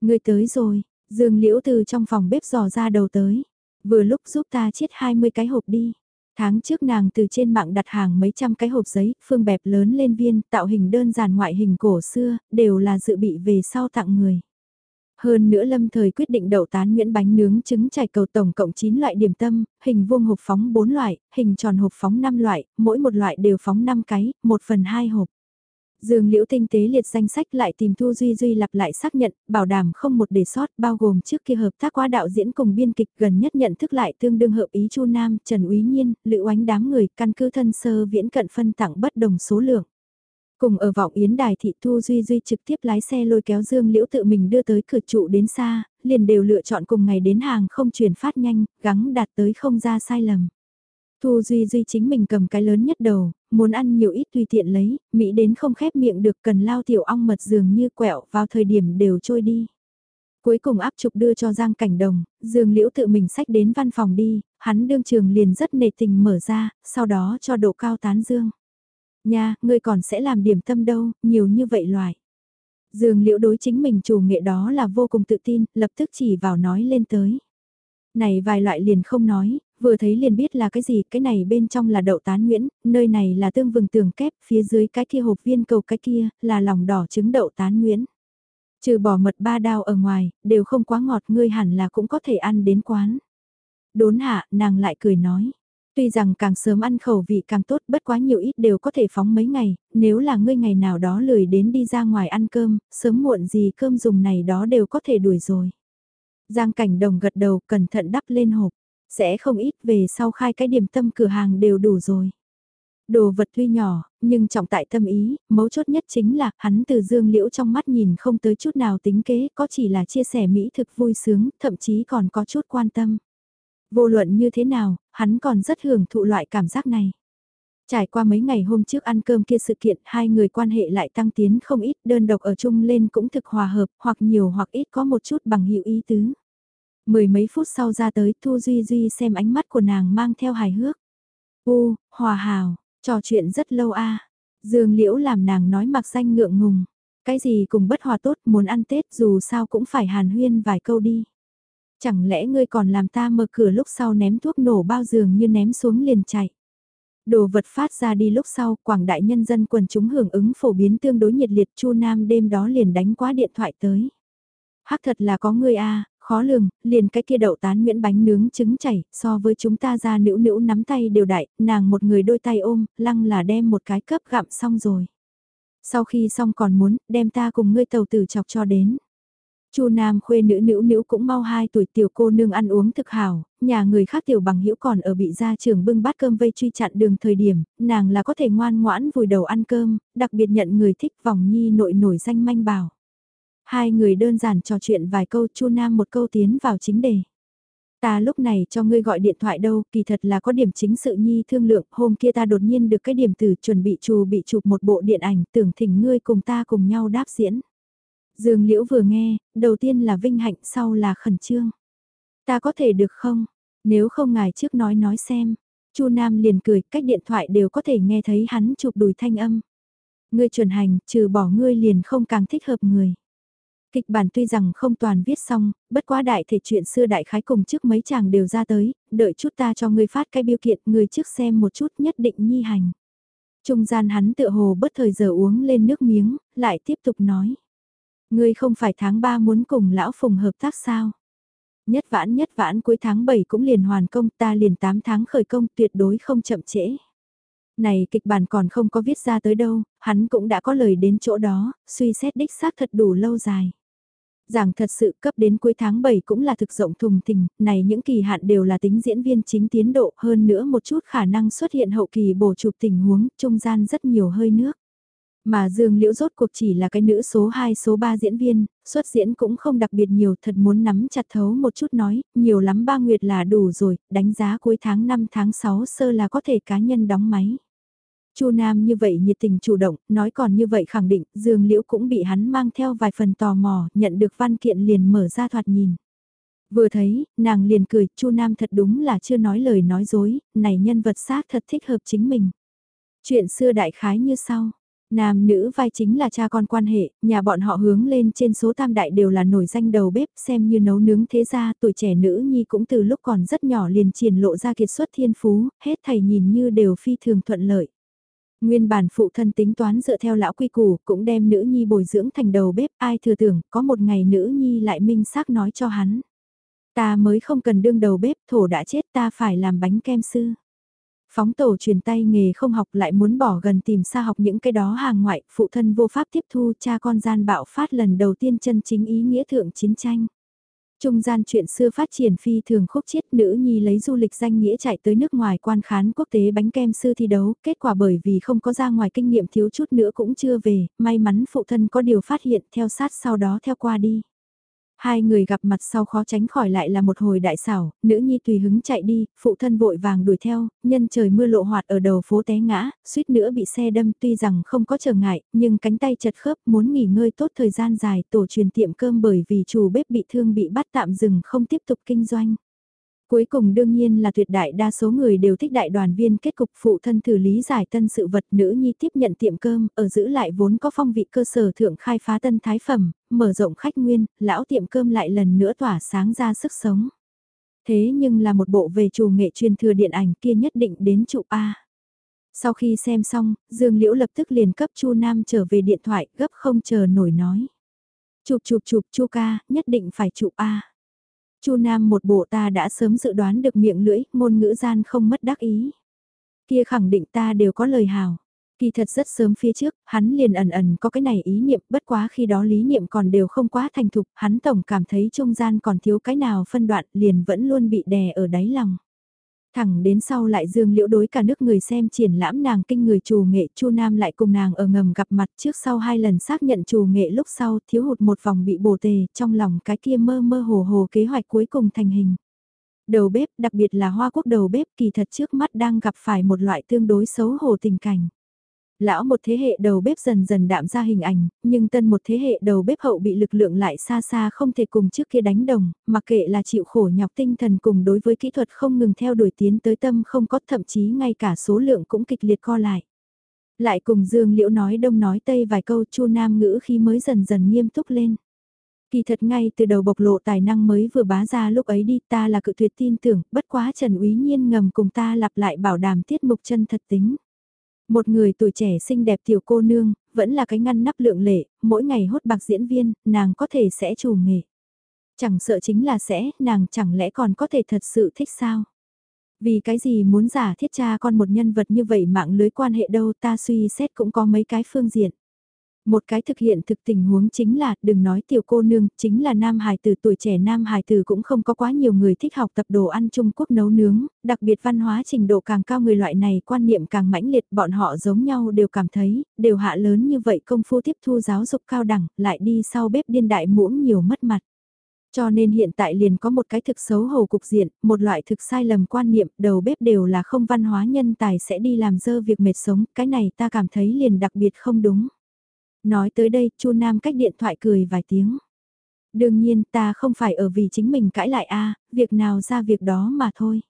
Người tới rồi, Dương Liễu từ trong phòng bếp dò ra đầu tới. Vừa lúc giúp ta chiết 20 cái hộp đi. Tháng trước nàng từ trên mạng đặt hàng mấy trăm cái hộp giấy, phương bẹp lớn lên viên, tạo hình đơn giản ngoại hình cổ xưa, đều là dự bị về sau tặng người. Hơn nữa lâm thời quyết định đậu tán nguyễn bánh nướng trứng chảy cầu tổng cộng 9 loại điểm tâm, hình vuông hộp phóng 4 loại, hình tròn hộp phóng 5 loại, mỗi một loại đều phóng 5 cái, 1 phần 2 hộp. Dương Liễu tinh tế liệt danh sách lại tìm Thu Duy Duy lặp lại xác nhận, bảo đảm không một đề sót, bao gồm trước kia hợp tác qua đạo diễn cùng biên kịch gần nhất nhận thức lại tương đương hợp ý Chu Nam, Trần Úy Nhiên, Lữ Oánh đám người, căn cứ thân sơ viễn cận phân tặng bất đồng số lượng. Cùng ở vọng yến đài thị Thu Duy Duy trực tiếp lái xe lôi kéo Dương Liễu tự mình đưa tới cửa trụ đến xa, liền đều lựa chọn cùng ngày đến hàng không chuyển phát nhanh, gắng đạt tới không ra sai lầm. Thu Duy Duy chính mình cầm cái lớn nhất đầu, muốn ăn nhiều ít tùy tiện lấy, Mỹ đến không khép miệng được cần lao tiểu ong mật dường như quẹo vào thời điểm đều trôi đi. Cuối cùng áp trục đưa cho Giang Cảnh Đồng, Dương Liễu tự mình sách đến văn phòng đi, hắn đương trường liền rất nề tình mở ra, sau đó cho độ cao tán Dương. Nha, ngươi còn sẽ làm điểm tâm đâu, nhiều như vậy loại. Dương Liễu đối chính mình chủ nghệ đó là vô cùng tự tin, lập tức chỉ vào nói lên tới. Này vài loại liền không nói, vừa thấy liền biết là cái gì, cái này bên trong là đậu tán nguyễn, nơi này là tương vừng tường kép, phía dưới cái kia hộp viên cầu cái kia, là lòng đỏ trứng đậu tán nguyễn. Trừ bỏ mật ba đao ở ngoài, đều không quá ngọt ngươi hẳn là cũng có thể ăn đến quán. Đốn hạ, nàng lại cười nói. Tuy rằng càng sớm ăn khẩu vị càng tốt bất quá nhiều ít đều có thể phóng mấy ngày, nếu là ngươi ngày nào đó lười đến đi ra ngoài ăn cơm, sớm muộn gì cơm dùng này đó đều có thể đuổi rồi. Giang cảnh đồng gật đầu cẩn thận đắp lên hộp, sẽ không ít về sau khai cái điểm tâm cửa hàng đều đủ rồi. Đồ vật tuy nhỏ, nhưng trọng tại tâm ý, mấu chốt nhất chính là hắn từ dương liễu trong mắt nhìn không tới chút nào tính kế, có chỉ là chia sẻ mỹ thực vui sướng, thậm chí còn có chút quan tâm. Vô luận như thế nào, hắn còn rất hưởng thụ loại cảm giác này. Trải qua mấy ngày hôm trước ăn cơm kia sự kiện, hai người quan hệ lại tăng tiến không ít, đơn độc ở chung lên cũng thực hòa hợp, hoặc nhiều hoặc ít có một chút bằng hữu ý tứ. Mười mấy phút sau ra tới, Thu Duy Duy xem ánh mắt của nàng mang theo hài hước. U, hòa hào, trò chuyện rất lâu a Dương Liễu làm nàng nói mặc danh ngượng ngùng. Cái gì cùng bất hòa tốt muốn ăn Tết dù sao cũng phải hàn huyên vài câu đi. Chẳng lẽ ngươi còn làm ta mở cửa lúc sau ném thuốc nổ bao giường như ném xuống liền chạy. Đồ vật phát ra đi lúc sau, quảng đại nhân dân quần chúng hưởng ứng phổ biến tương đối nhiệt liệt Chu Nam đêm đó liền đánh quá điện thoại tới. Hắc thật là có ngươi a, khó lường, liền cái kia đậu tán nguyễn bánh nướng trứng chảy, so với chúng ta ra nữ nữ nắm tay đều đại, nàng một người đôi tay ôm, lăng là đem một cái cấp gặm xong rồi. Sau khi xong còn muốn, đem ta cùng ngươi tàu tử chọc cho đến. Chu Nam khuê nữ nữ nữ cũng mau 2 tuổi tiểu cô nương ăn uống thực hảo, nhà người khác tiểu bằng hữu còn ở bị gia trưởng bưng bát cơm vây truy chặn đường thời điểm, nàng là có thể ngoan ngoãn vùi đầu ăn cơm, đặc biệt nhận người thích vòng nhi nội nổi danh manh bảo. Hai người đơn giản trò chuyện vài câu Chu Nam một câu tiến vào chính đề. Ta lúc này cho ngươi gọi điện thoại đâu, kỳ thật là có điểm chính sự nhi thương lượng, hôm kia ta đột nhiên được cái điểm từ chuẩn bị chù bị chụp một bộ điện ảnh, tưởng thỉnh ngươi cùng ta cùng nhau đáp diễn. Dương Liễu vừa nghe, đầu tiên là vinh hạnh sau là khẩn trương. Ta có thể được không? Nếu không ngài trước nói nói xem. Chu Nam liền cười, cách điện thoại đều có thể nghe thấy hắn chụp đùi thanh âm. Ngươi chuẩn hành, trừ bỏ ngươi liền không càng thích hợp người. Kịch bản tuy rằng không toàn viết xong, bất quá đại thể chuyện xưa đại khái cùng trước mấy chàng đều ra tới, đợi chút ta cho ngươi phát cái biêu kiện, ngươi trước xem một chút nhất định nhi hành. Trung gian hắn tựa hồ bất thời giờ uống lên nước miếng, lại tiếp tục nói. Ngươi không phải tháng 3 muốn cùng lão phùng hợp tác sao? Nhất vãn nhất vãn cuối tháng 7 cũng liền hoàn công ta liền 8 tháng khởi công tuyệt đối không chậm trễ. Này kịch bản còn không có viết ra tới đâu, hắn cũng đã có lời đến chỗ đó, suy xét đích xác thật đủ lâu dài giảng thật sự cấp đến cuối tháng 7 cũng là thực rộng thùng tình, này những kỳ hạn đều là tính diễn viên chính tiến độ hơn nữa một chút khả năng xuất hiện hậu kỳ bổ chụp tình huống, trung gian rất nhiều hơi nước. Mà Dương Liễu rốt cuộc chỉ là cái nữ số 2 số 3 diễn viên, xuất diễn cũng không đặc biệt nhiều thật muốn nắm chặt thấu một chút nói, nhiều lắm ba nguyệt là đủ rồi, đánh giá cuối tháng 5 tháng 6 sơ là có thể cá nhân đóng máy. Chu Nam như vậy nhiệt tình chủ động, nói còn như vậy khẳng định, Dương Liễu cũng bị hắn mang theo vài phần tò mò, nhận được văn kiện liền mở ra thoạt nhìn. Vừa thấy, nàng liền cười, Chu Nam thật đúng là chưa nói lời nói dối, này nhân vật xác thật thích hợp chính mình. Chuyện xưa đại khái như sau. Nam nữ vai chính là cha con quan hệ, nhà bọn họ hướng lên trên số tam đại đều là nổi danh đầu bếp xem như nấu nướng thế gia tuổi trẻ nữ nhi cũng từ lúc còn rất nhỏ liền triển lộ ra kiệt xuất thiên phú, hết thầy nhìn như đều phi thường thuận lợi. Nguyên bản phụ thân tính toán dựa theo lão quy củ cũng đem nữ nhi bồi dưỡng thành đầu bếp ai thừa tưởng có một ngày nữ nhi lại minh xác nói cho hắn. Ta mới không cần đương đầu bếp thổ đã chết ta phải làm bánh kem sư. Phóng tổ truyền tay nghề không học lại muốn bỏ gần tìm xa học những cái đó hàng ngoại, phụ thân vô pháp tiếp thu cha con gian bạo phát lần đầu tiên chân chính ý nghĩa thượng chiến tranh. Trung gian chuyện xưa phát triển phi thường khúc chiết nữ nhi lấy du lịch danh nghĩa chạy tới nước ngoài quan khán quốc tế bánh kem sư thi đấu, kết quả bởi vì không có ra ngoài kinh nghiệm thiếu chút nữa cũng chưa về, may mắn phụ thân có điều phát hiện theo sát sau đó theo qua đi. Hai người gặp mặt sau khó tránh khỏi lại là một hồi đại xảo, nữ nhi tùy hứng chạy đi, phụ thân vội vàng đuổi theo, nhân trời mưa lộ hoạt ở đầu phố té ngã, suýt nữa bị xe đâm tuy rằng không có trở ngại, nhưng cánh tay chật khớp muốn nghỉ ngơi tốt thời gian dài tổ truyền tiệm cơm bởi vì chủ bếp bị thương bị bắt tạm dừng không tiếp tục kinh doanh. Cuối cùng đương nhiên là tuyệt đại đa số người đều thích đại đoàn viên kết cục phụ thân thử lý giải tân sự vật nữ nhi tiếp nhận tiệm cơm, ở giữ lại vốn có phong vị cơ sở thượng khai phá tân thái phẩm, mở rộng khách nguyên, lão tiệm cơm lại lần nữa tỏa sáng ra sức sống. Thế nhưng là một bộ về chủ nghệ truyền thừa điện ảnh kia nhất định đến trụ A. Sau khi xem xong, Dương Liễu lập tức liền cấp Chu Nam trở về điện thoại gấp không chờ nổi nói. Chụp chụp chụp Chu ca, nhất định phải chụp A. Chu Nam một bộ ta đã sớm dự đoán được miệng lưỡi, ngôn ngữ gian không mất đắc ý. Kia khẳng định ta đều có lời hào. Kỳ thật rất sớm phía trước, hắn liền ẩn ẩn có cái này ý niệm, bất quá khi đó lý niệm còn đều không quá thành thục, hắn tổng cảm thấy trung gian còn thiếu cái nào phân đoạn, liền vẫn luôn bị đè ở đáy lòng. Thẳng đến sau lại dương liễu đối cả nước người xem triển lãm nàng kinh người trù nghệ, chu Nam lại cùng nàng ở ngầm gặp mặt trước sau hai lần xác nhận trù nghệ lúc sau thiếu hụt một vòng bị bổ tề, trong lòng cái kia mơ mơ hồ hồ kế hoạch cuối cùng thành hình. Đầu bếp, đặc biệt là hoa quốc đầu bếp, kỳ thật trước mắt đang gặp phải một loại tương đối xấu hổ tình cảnh lão một thế hệ đầu bếp dần dần đạm ra hình ảnh, nhưng tân một thế hệ đầu bếp hậu bị lực lượng lại xa xa không thể cùng trước kia đánh đồng, mặc kệ là chịu khổ nhọc tinh thần cùng đối với kỹ thuật không ngừng theo đuổi tiến tới tâm không có thậm chí ngay cả số lượng cũng kịch liệt co lại. Lại cùng Dương Liễu nói đông nói tây vài câu chu nam ngữ khi mới dần dần nghiêm túc lên. Kỳ thật ngay từ đầu bộc lộ tài năng mới vừa bá ra lúc ấy đi ta là cự tuyệt tin tưởng, bất quá Trần Úy Nhiên ngầm cùng ta lặp lại bảo đảm tiết mục chân thật tính. Một người tuổi trẻ xinh đẹp tiểu cô nương, vẫn là cái ngăn nắp lượng lệ, mỗi ngày hốt bạc diễn viên, nàng có thể sẽ chủ nghề. Chẳng sợ chính là sẽ, nàng chẳng lẽ còn có thể thật sự thích sao? Vì cái gì muốn giả thiết cha con một nhân vật như vậy mạng lưới quan hệ đâu ta suy xét cũng có mấy cái phương diện. Một cái thực hiện thực tình huống chính là, đừng nói tiểu cô nương, chính là nam hài tử tuổi trẻ nam hài tử cũng không có quá nhiều người thích học tập đồ ăn Trung Quốc nấu nướng, đặc biệt văn hóa trình độ càng cao người loại này quan niệm càng mãnh liệt bọn họ giống nhau đều cảm thấy, đều hạ lớn như vậy công phu tiếp thu giáo dục cao đẳng, lại đi sau bếp điên đại muỗng nhiều mất mặt. Cho nên hiện tại liền có một cái thực xấu hổ cục diện, một loại thực sai lầm quan niệm, đầu bếp đều là không văn hóa nhân tài sẽ đi làm dơ việc mệt sống, cái này ta cảm thấy liền đặc biệt không đúng. Nói tới đây, Chu Nam cách điện thoại cười vài tiếng. Đương nhiên ta không phải ở vì chính mình cãi lại a việc nào ra việc đó mà thôi.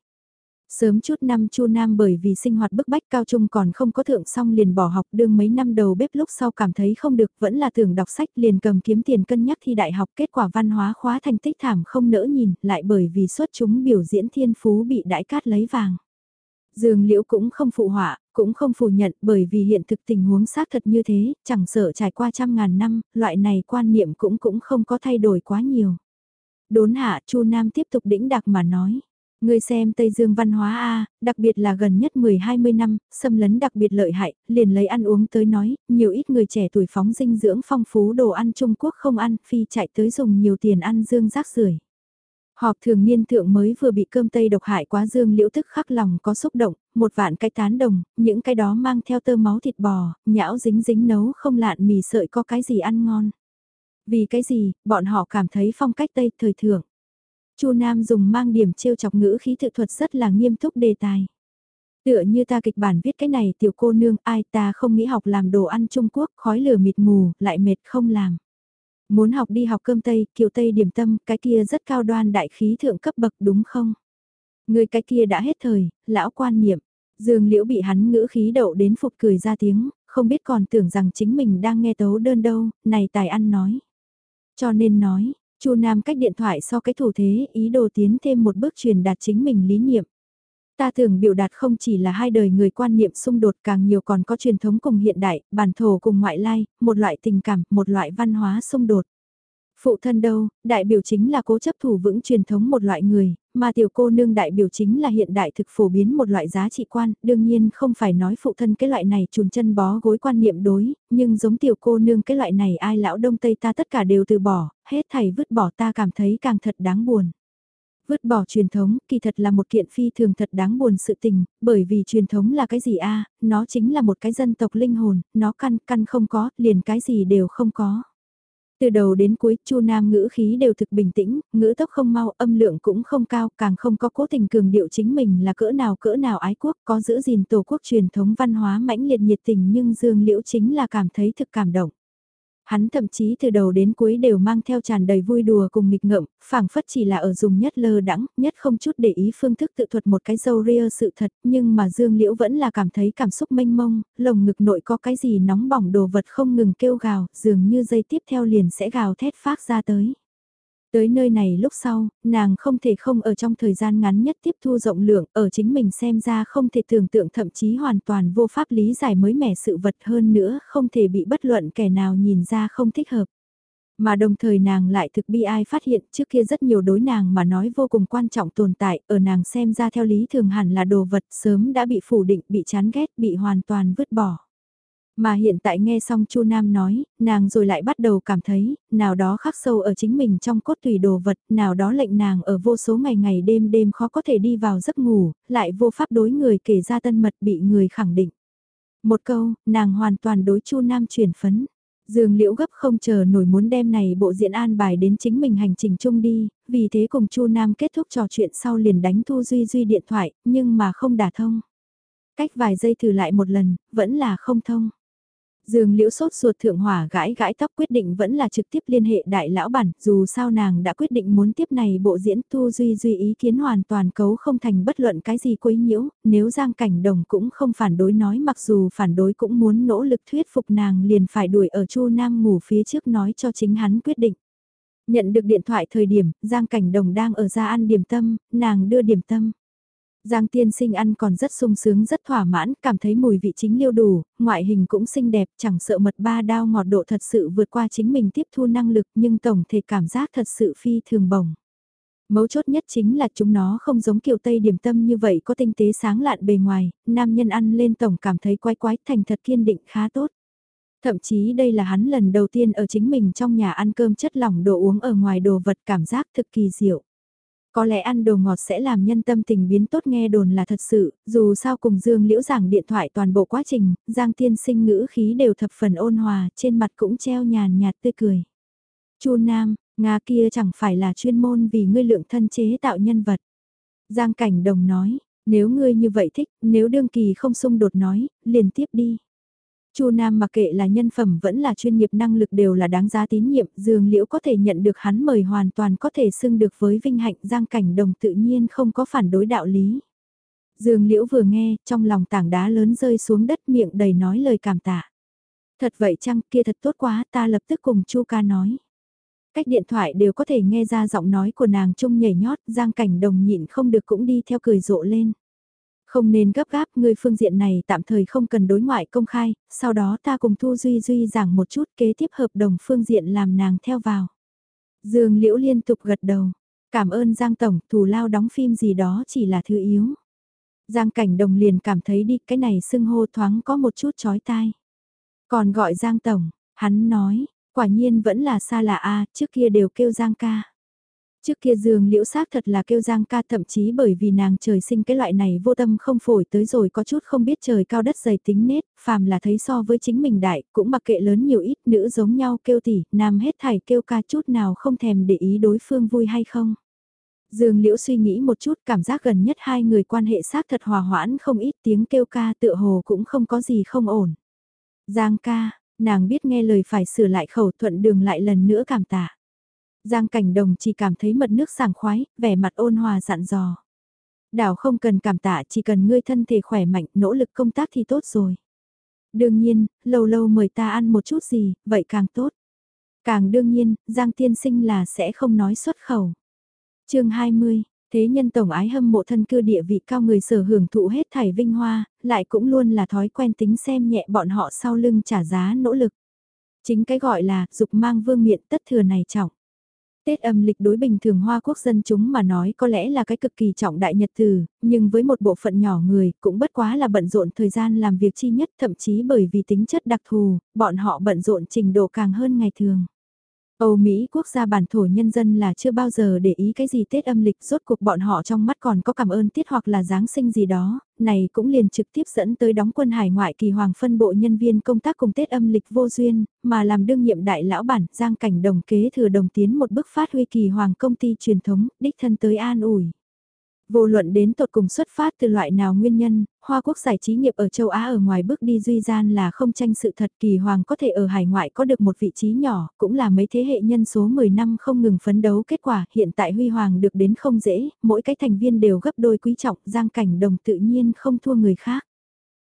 Sớm chút năm Chu Nam bởi vì sinh hoạt bức bách cao trung còn không có thượng xong liền bỏ học đương mấy năm đầu bếp lúc sau cảm thấy không được vẫn là tưởng đọc sách liền cầm kiếm tiền cân nhắc thi đại học kết quả văn hóa khóa thành tích thảm không nỡ nhìn lại bởi vì xuất chúng biểu diễn thiên phú bị đại cát lấy vàng. Dương Liễu cũng không phụ họa, cũng không phủ nhận bởi vì hiện thực tình huống xác thật như thế, chẳng sợ trải qua trăm ngàn năm, loại này quan niệm cũng cũng không có thay đổi quá nhiều. Đốn hạ Chu Nam tiếp tục đĩnh đặc mà nói. Người xem Tây Dương văn hóa A, đặc biệt là gần nhất 10-20 năm, xâm lấn đặc biệt lợi hại, liền lấy ăn uống tới nói, nhiều ít người trẻ tuổi phóng dinh dưỡng phong phú đồ ăn Trung Quốc không ăn, phi chạy tới dùng nhiều tiền ăn dương rác rưởi Họp thường niên thượng mới vừa bị cơm tây độc hại quá dương liễu tức khắc lòng có xúc động, một vạn cái tán đồng, những cái đó mang theo tơ máu thịt bò, nhão dính dính nấu không lạn mì sợi có cái gì ăn ngon. Vì cái gì, bọn họ cảm thấy phong cách tây thời thượng. Chu Nam dùng mang điểm trêu chọc ngữ khí tự thuật rất là nghiêm túc đề tài. Tựa như ta kịch bản viết cái này tiểu cô nương ai ta không nghĩ học làm đồ ăn Trung Quốc khói lửa mịt mù, lại mệt không làm. Muốn học đi học cơm Tây, kiều Tây điểm tâm, cái kia rất cao đoan đại khí thượng cấp bậc đúng không? Người cái kia đã hết thời, lão quan niệm. Dương Liễu bị hắn ngữ khí đậu đến phục cười ra tiếng, không biết còn tưởng rằng chính mình đang nghe tấu đơn đâu, này tài ăn nói. Cho nên nói, Chu Nam cách điện thoại so cái thủ thế ý đồ tiến thêm một bước truyền đạt chính mình lý niệm. Ta thường biểu đạt không chỉ là hai đời người quan niệm xung đột càng nhiều còn có truyền thống cùng hiện đại, bản thổ cùng ngoại lai, một loại tình cảm, một loại văn hóa xung đột. Phụ thân đâu, đại biểu chính là cố chấp thủ vững truyền thống một loại người, mà tiểu cô nương đại biểu chính là hiện đại thực phổ biến một loại giá trị quan, đương nhiên không phải nói phụ thân cái loại này trùn chân bó gối quan niệm đối, nhưng giống tiểu cô nương cái loại này ai lão đông tây ta tất cả đều từ bỏ, hết thầy vứt bỏ ta cảm thấy càng thật đáng buồn. Vứt bỏ truyền thống, kỳ thật là một kiện phi thường thật đáng buồn sự tình, bởi vì truyền thống là cái gì a nó chính là một cái dân tộc linh hồn, nó căn, căn không có, liền cái gì đều không có. Từ đầu đến cuối, Chu Nam ngữ khí đều thực bình tĩnh, ngữ tốc không mau, âm lượng cũng không cao, càng không có cố tình cường điệu chính mình là cỡ nào cỡ nào ái quốc, có giữ gìn tổ quốc truyền thống văn hóa mãnh liệt nhiệt tình nhưng Dương Liễu chính là cảm thấy thực cảm động hắn thậm chí từ đầu đến cuối đều mang theo tràn đầy vui đùa cùng nghịch ngợm, phảng phất chỉ là ở dùng nhất lơ đãng nhất không chút để ý phương thức tự thuật một cái dâu ria sự thật, nhưng mà Dương Liễu vẫn là cảm thấy cảm xúc mênh mông, lồng ngực nội có cái gì nóng bỏng đồ vật không ngừng kêu gào, dường như dây tiếp theo liền sẽ gào thét phát ra tới. Tới nơi này lúc sau, nàng không thể không ở trong thời gian ngắn nhất tiếp thu rộng lượng, ở chính mình xem ra không thể tưởng tượng thậm chí hoàn toàn vô pháp lý giải mới mẻ sự vật hơn nữa, không thể bị bất luận kẻ nào nhìn ra không thích hợp. Mà đồng thời nàng lại thực bi ai phát hiện trước kia rất nhiều đối nàng mà nói vô cùng quan trọng tồn tại, ở nàng xem ra theo lý thường hẳn là đồ vật sớm đã bị phủ định, bị chán ghét, bị hoàn toàn vứt bỏ. Mà hiện tại nghe xong Chu Nam nói, nàng rồi lại bắt đầu cảm thấy, nào đó khắc sâu ở chính mình trong cốt tùy đồ vật, nào đó lệnh nàng ở vô số ngày ngày đêm đêm khó có thể đi vào giấc ngủ, lại vô pháp đối người kể ra tân mật bị người khẳng định. Một câu, nàng hoàn toàn đối Chu Nam chuyển phấn. Dương Liễu gấp không chờ nổi muốn đem này bộ diễn an bài đến chính mình hành trình chung đi, vì thế cùng Chu Nam kết thúc trò chuyện sau liền đánh Thu Duy Duy điện thoại, nhưng mà không đả thông. Cách vài giây thử lại một lần, vẫn là không thông. Dương Liễu sốt ruột thượng hỏa gãi gãi tóc quyết định vẫn là trực tiếp liên hệ đại lão bản, dù sao nàng đã quyết định muốn tiếp này bộ diễn Thu Duy Duy ý kiến hoàn toàn cấu không thành bất luận cái gì quấy nhiễu, nếu Giang Cảnh Đồng cũng không phản đối nói mặc dù phản đối cũng muốn nỗ lực thuyết phục nàng liền phải đuổi ở Chu Nam ngủ phía trước nói cho chính hắn quyết định. Nhận được điện thoại thời điểm, Giang Cảnh Đồng đang ở ra ăn điểm tâm, nàng đưa điểm tâm. Giang tiên sinh ăn còn rất sung sướng rất thỏa mãn, cảm thấy mùi vị chính liêu đủ, ngoại hình cũng xinh đẹp, chẳng sợ mật ba đao ngọt độ thật sự vượt qua chính mình tiếp thu năng lực nhưng tổng thể cảm giác thật sự phi thường bổng. Mấu chốt nhất chính là chúng nó không giống kiểu Tây điểm tâm như vậy có tinh tế sáng lạn bề ngoài, nam nhân ăn lên tổng cảm thấy quái quái thành thật kiên định khá tốt. Thậm chí đây là hắn lần đầu tiên ở chính mình trong nhà ăn cơm chất lỏng đồ uống ở ngoài đồ vật cảm giác thực kỳ diệu. Có lẽ ăn đồ ngọt sẽ làm nhân tâm tình biến tốt nghe đồn là thật sự, dù sao cùng Dương Liễu giảng điện thoại toàn bộ quá trình, Giang Tiên sinh ngữ khí đều thập phần ôn hòa, trên mặt cũng treo nhàn nhạt tươi cười. Chu Nam, Nga kia chẳng phải là chuyên môn vì ngươi lượng thân chế tạo nhân vật. Giang Cảnh Đồng nói, nếu ngươi như vậy thích, nếu đương kỳ không xung đột nói, liền tiếp đi. Chu Nam mặc kệ là nhân phẩm vẫn là chuyên nghiệp năng lực đều là đáng giá tín nhiệm, Dương Liễu có thể nhận được hắn mời hoàn toàn có thể xưng được với vinh hạnh Giang Cảnh Đồng tự nhiên không có phản đối đạo lý. Dương Liễu vừa nghe, trong lòng tảng đá lớn rơi xuống đất miệng đầy nói lời cảm tạ. Thật vậy chăng kia thật tốt quá ta lập tức cùng Chu ca nói. Cách điện thoại đều có thể nghe ra giọng nói của nàng trung nhảy nhót, Giang Cảnh Đồng nhịn không được cũng đi theo cười rộ lên. Không nên gấp gáp, người phương diện này tạm thời không cần đối ngoại công khai, sau đó ta cùng Thu Duy Duy giảng một chút kế tiếp hợp đồng phương diện làm nàng theo vào. Dương Liễu liên tục gật đầu, cảm ơn Giang Tổng, thù lao đóng phim gì đó chỉ là thứ yếu. Giang Cảnh Đồng liền cảm thấy đi cái này sưng hô thoáng có một chút chói tai. Còn gọi Giang Tổng, hắn nói, quả nhiên vẫn là xa lạ A, trước kia đều kêu Giang ca. Trước kia dương liễu xác thật là kêu giang ca thậm chí bởi vì nàng trời sinh cái loại này vô tâm không phổi tới rồi có chút không biết trời cao đất dày tính nết, phàm là thấy so với chính mình đại, cũng mặc kệ lớn nhiều ít nữ giống nhau kêu tỉ, nam hết thảy kêu ca chút nào không thèm để ý đối phương vui hay không. Dương Liễu suy nghĩ một chút cảm giác gần nhất hai người quan hệ xác thật hòa hoãn không ít tiếng kêu ca tựa hồ cũng không có gì không ổn. Giang ca, nàng biết nghe lời phải sửa lại khẩu thuận đường lại lần nữa cảm tạ. Giang cảnh đồng chỉ cảm thấy mật nước sảng khoái, vẻ mặt ôn hòa dặn dò. Đảo không cần cảm tạ chỉ cần ngươi thân thể khỏe mạnh, nỗ lực công tác thì tốt rồi. Đương nhiên, lâu lâu mời ta ăn một chút gì, vậy càng tốt. Càng đương nhiên, Giang tiên sinh là sẽ không nói xuất khẩu. chương 20, thế nhân tổng ái hâm mộ thân cư địa vị cao người sở hưởng thụ hết thảy vinh hoa, lại cũng luôn là thói quen tính xem nhẹ bọn họ sau lưng trả giá nỗ lực. Chính cái gọi là dục mang vương miện tất thừa này trọng. Tết âm lịch đối bình thường Hoa Quốc dân chúng mà nói có lẽ là cái cực kỳ trọng đại nhật từ, nhưng với một bộ phận nhỏ người cũng bất quá là bận rộn thời gian làm việc chi nhất thậm chí bởi vì tính chất đặc thù, bọn họ bận rộn trình độ càng hơn ngày thường. Âu Mỹ quốc gia bản thổ nhân dân là chưa bao giờ để ý cái gì Tết âm lịch rốt cuộc bọn họ trong mắt còn có cảm ơn tiết hoặc là Giáng sinh gì đó, này cũng liền trực tiếp dẫn tới đóng quân hải ngoại kỳ hoàng phân bộ nhân viên công tác cùng Tết âm lịch vô duyên, mà làm đương nhiệm đại lão bản giang cảnh đồng kế thừa đồng tiến một bước phát huy kỳ hoàng công ty truyền thống, đích thân tới an ủi. Vô luận đến tột cùng xuất phát từ loại nào nguyên nhân, Hoa Quốc giải trí nghiệp ở châu Á ở ngoài bước đi duy gian là không tranh sự thật kỳ hoàng có thể ở hải ngoại có được một vị trí nhỏ, cũng là mấy thế hệ nhân số 10 năm không ngừng phấn đấu kết quả hiện tại huy hoàng được đến không dễ, mỗi cái thành viên đều gấp đôi quý trọng, giang cảnh đồng tự nhiên không thua người khác.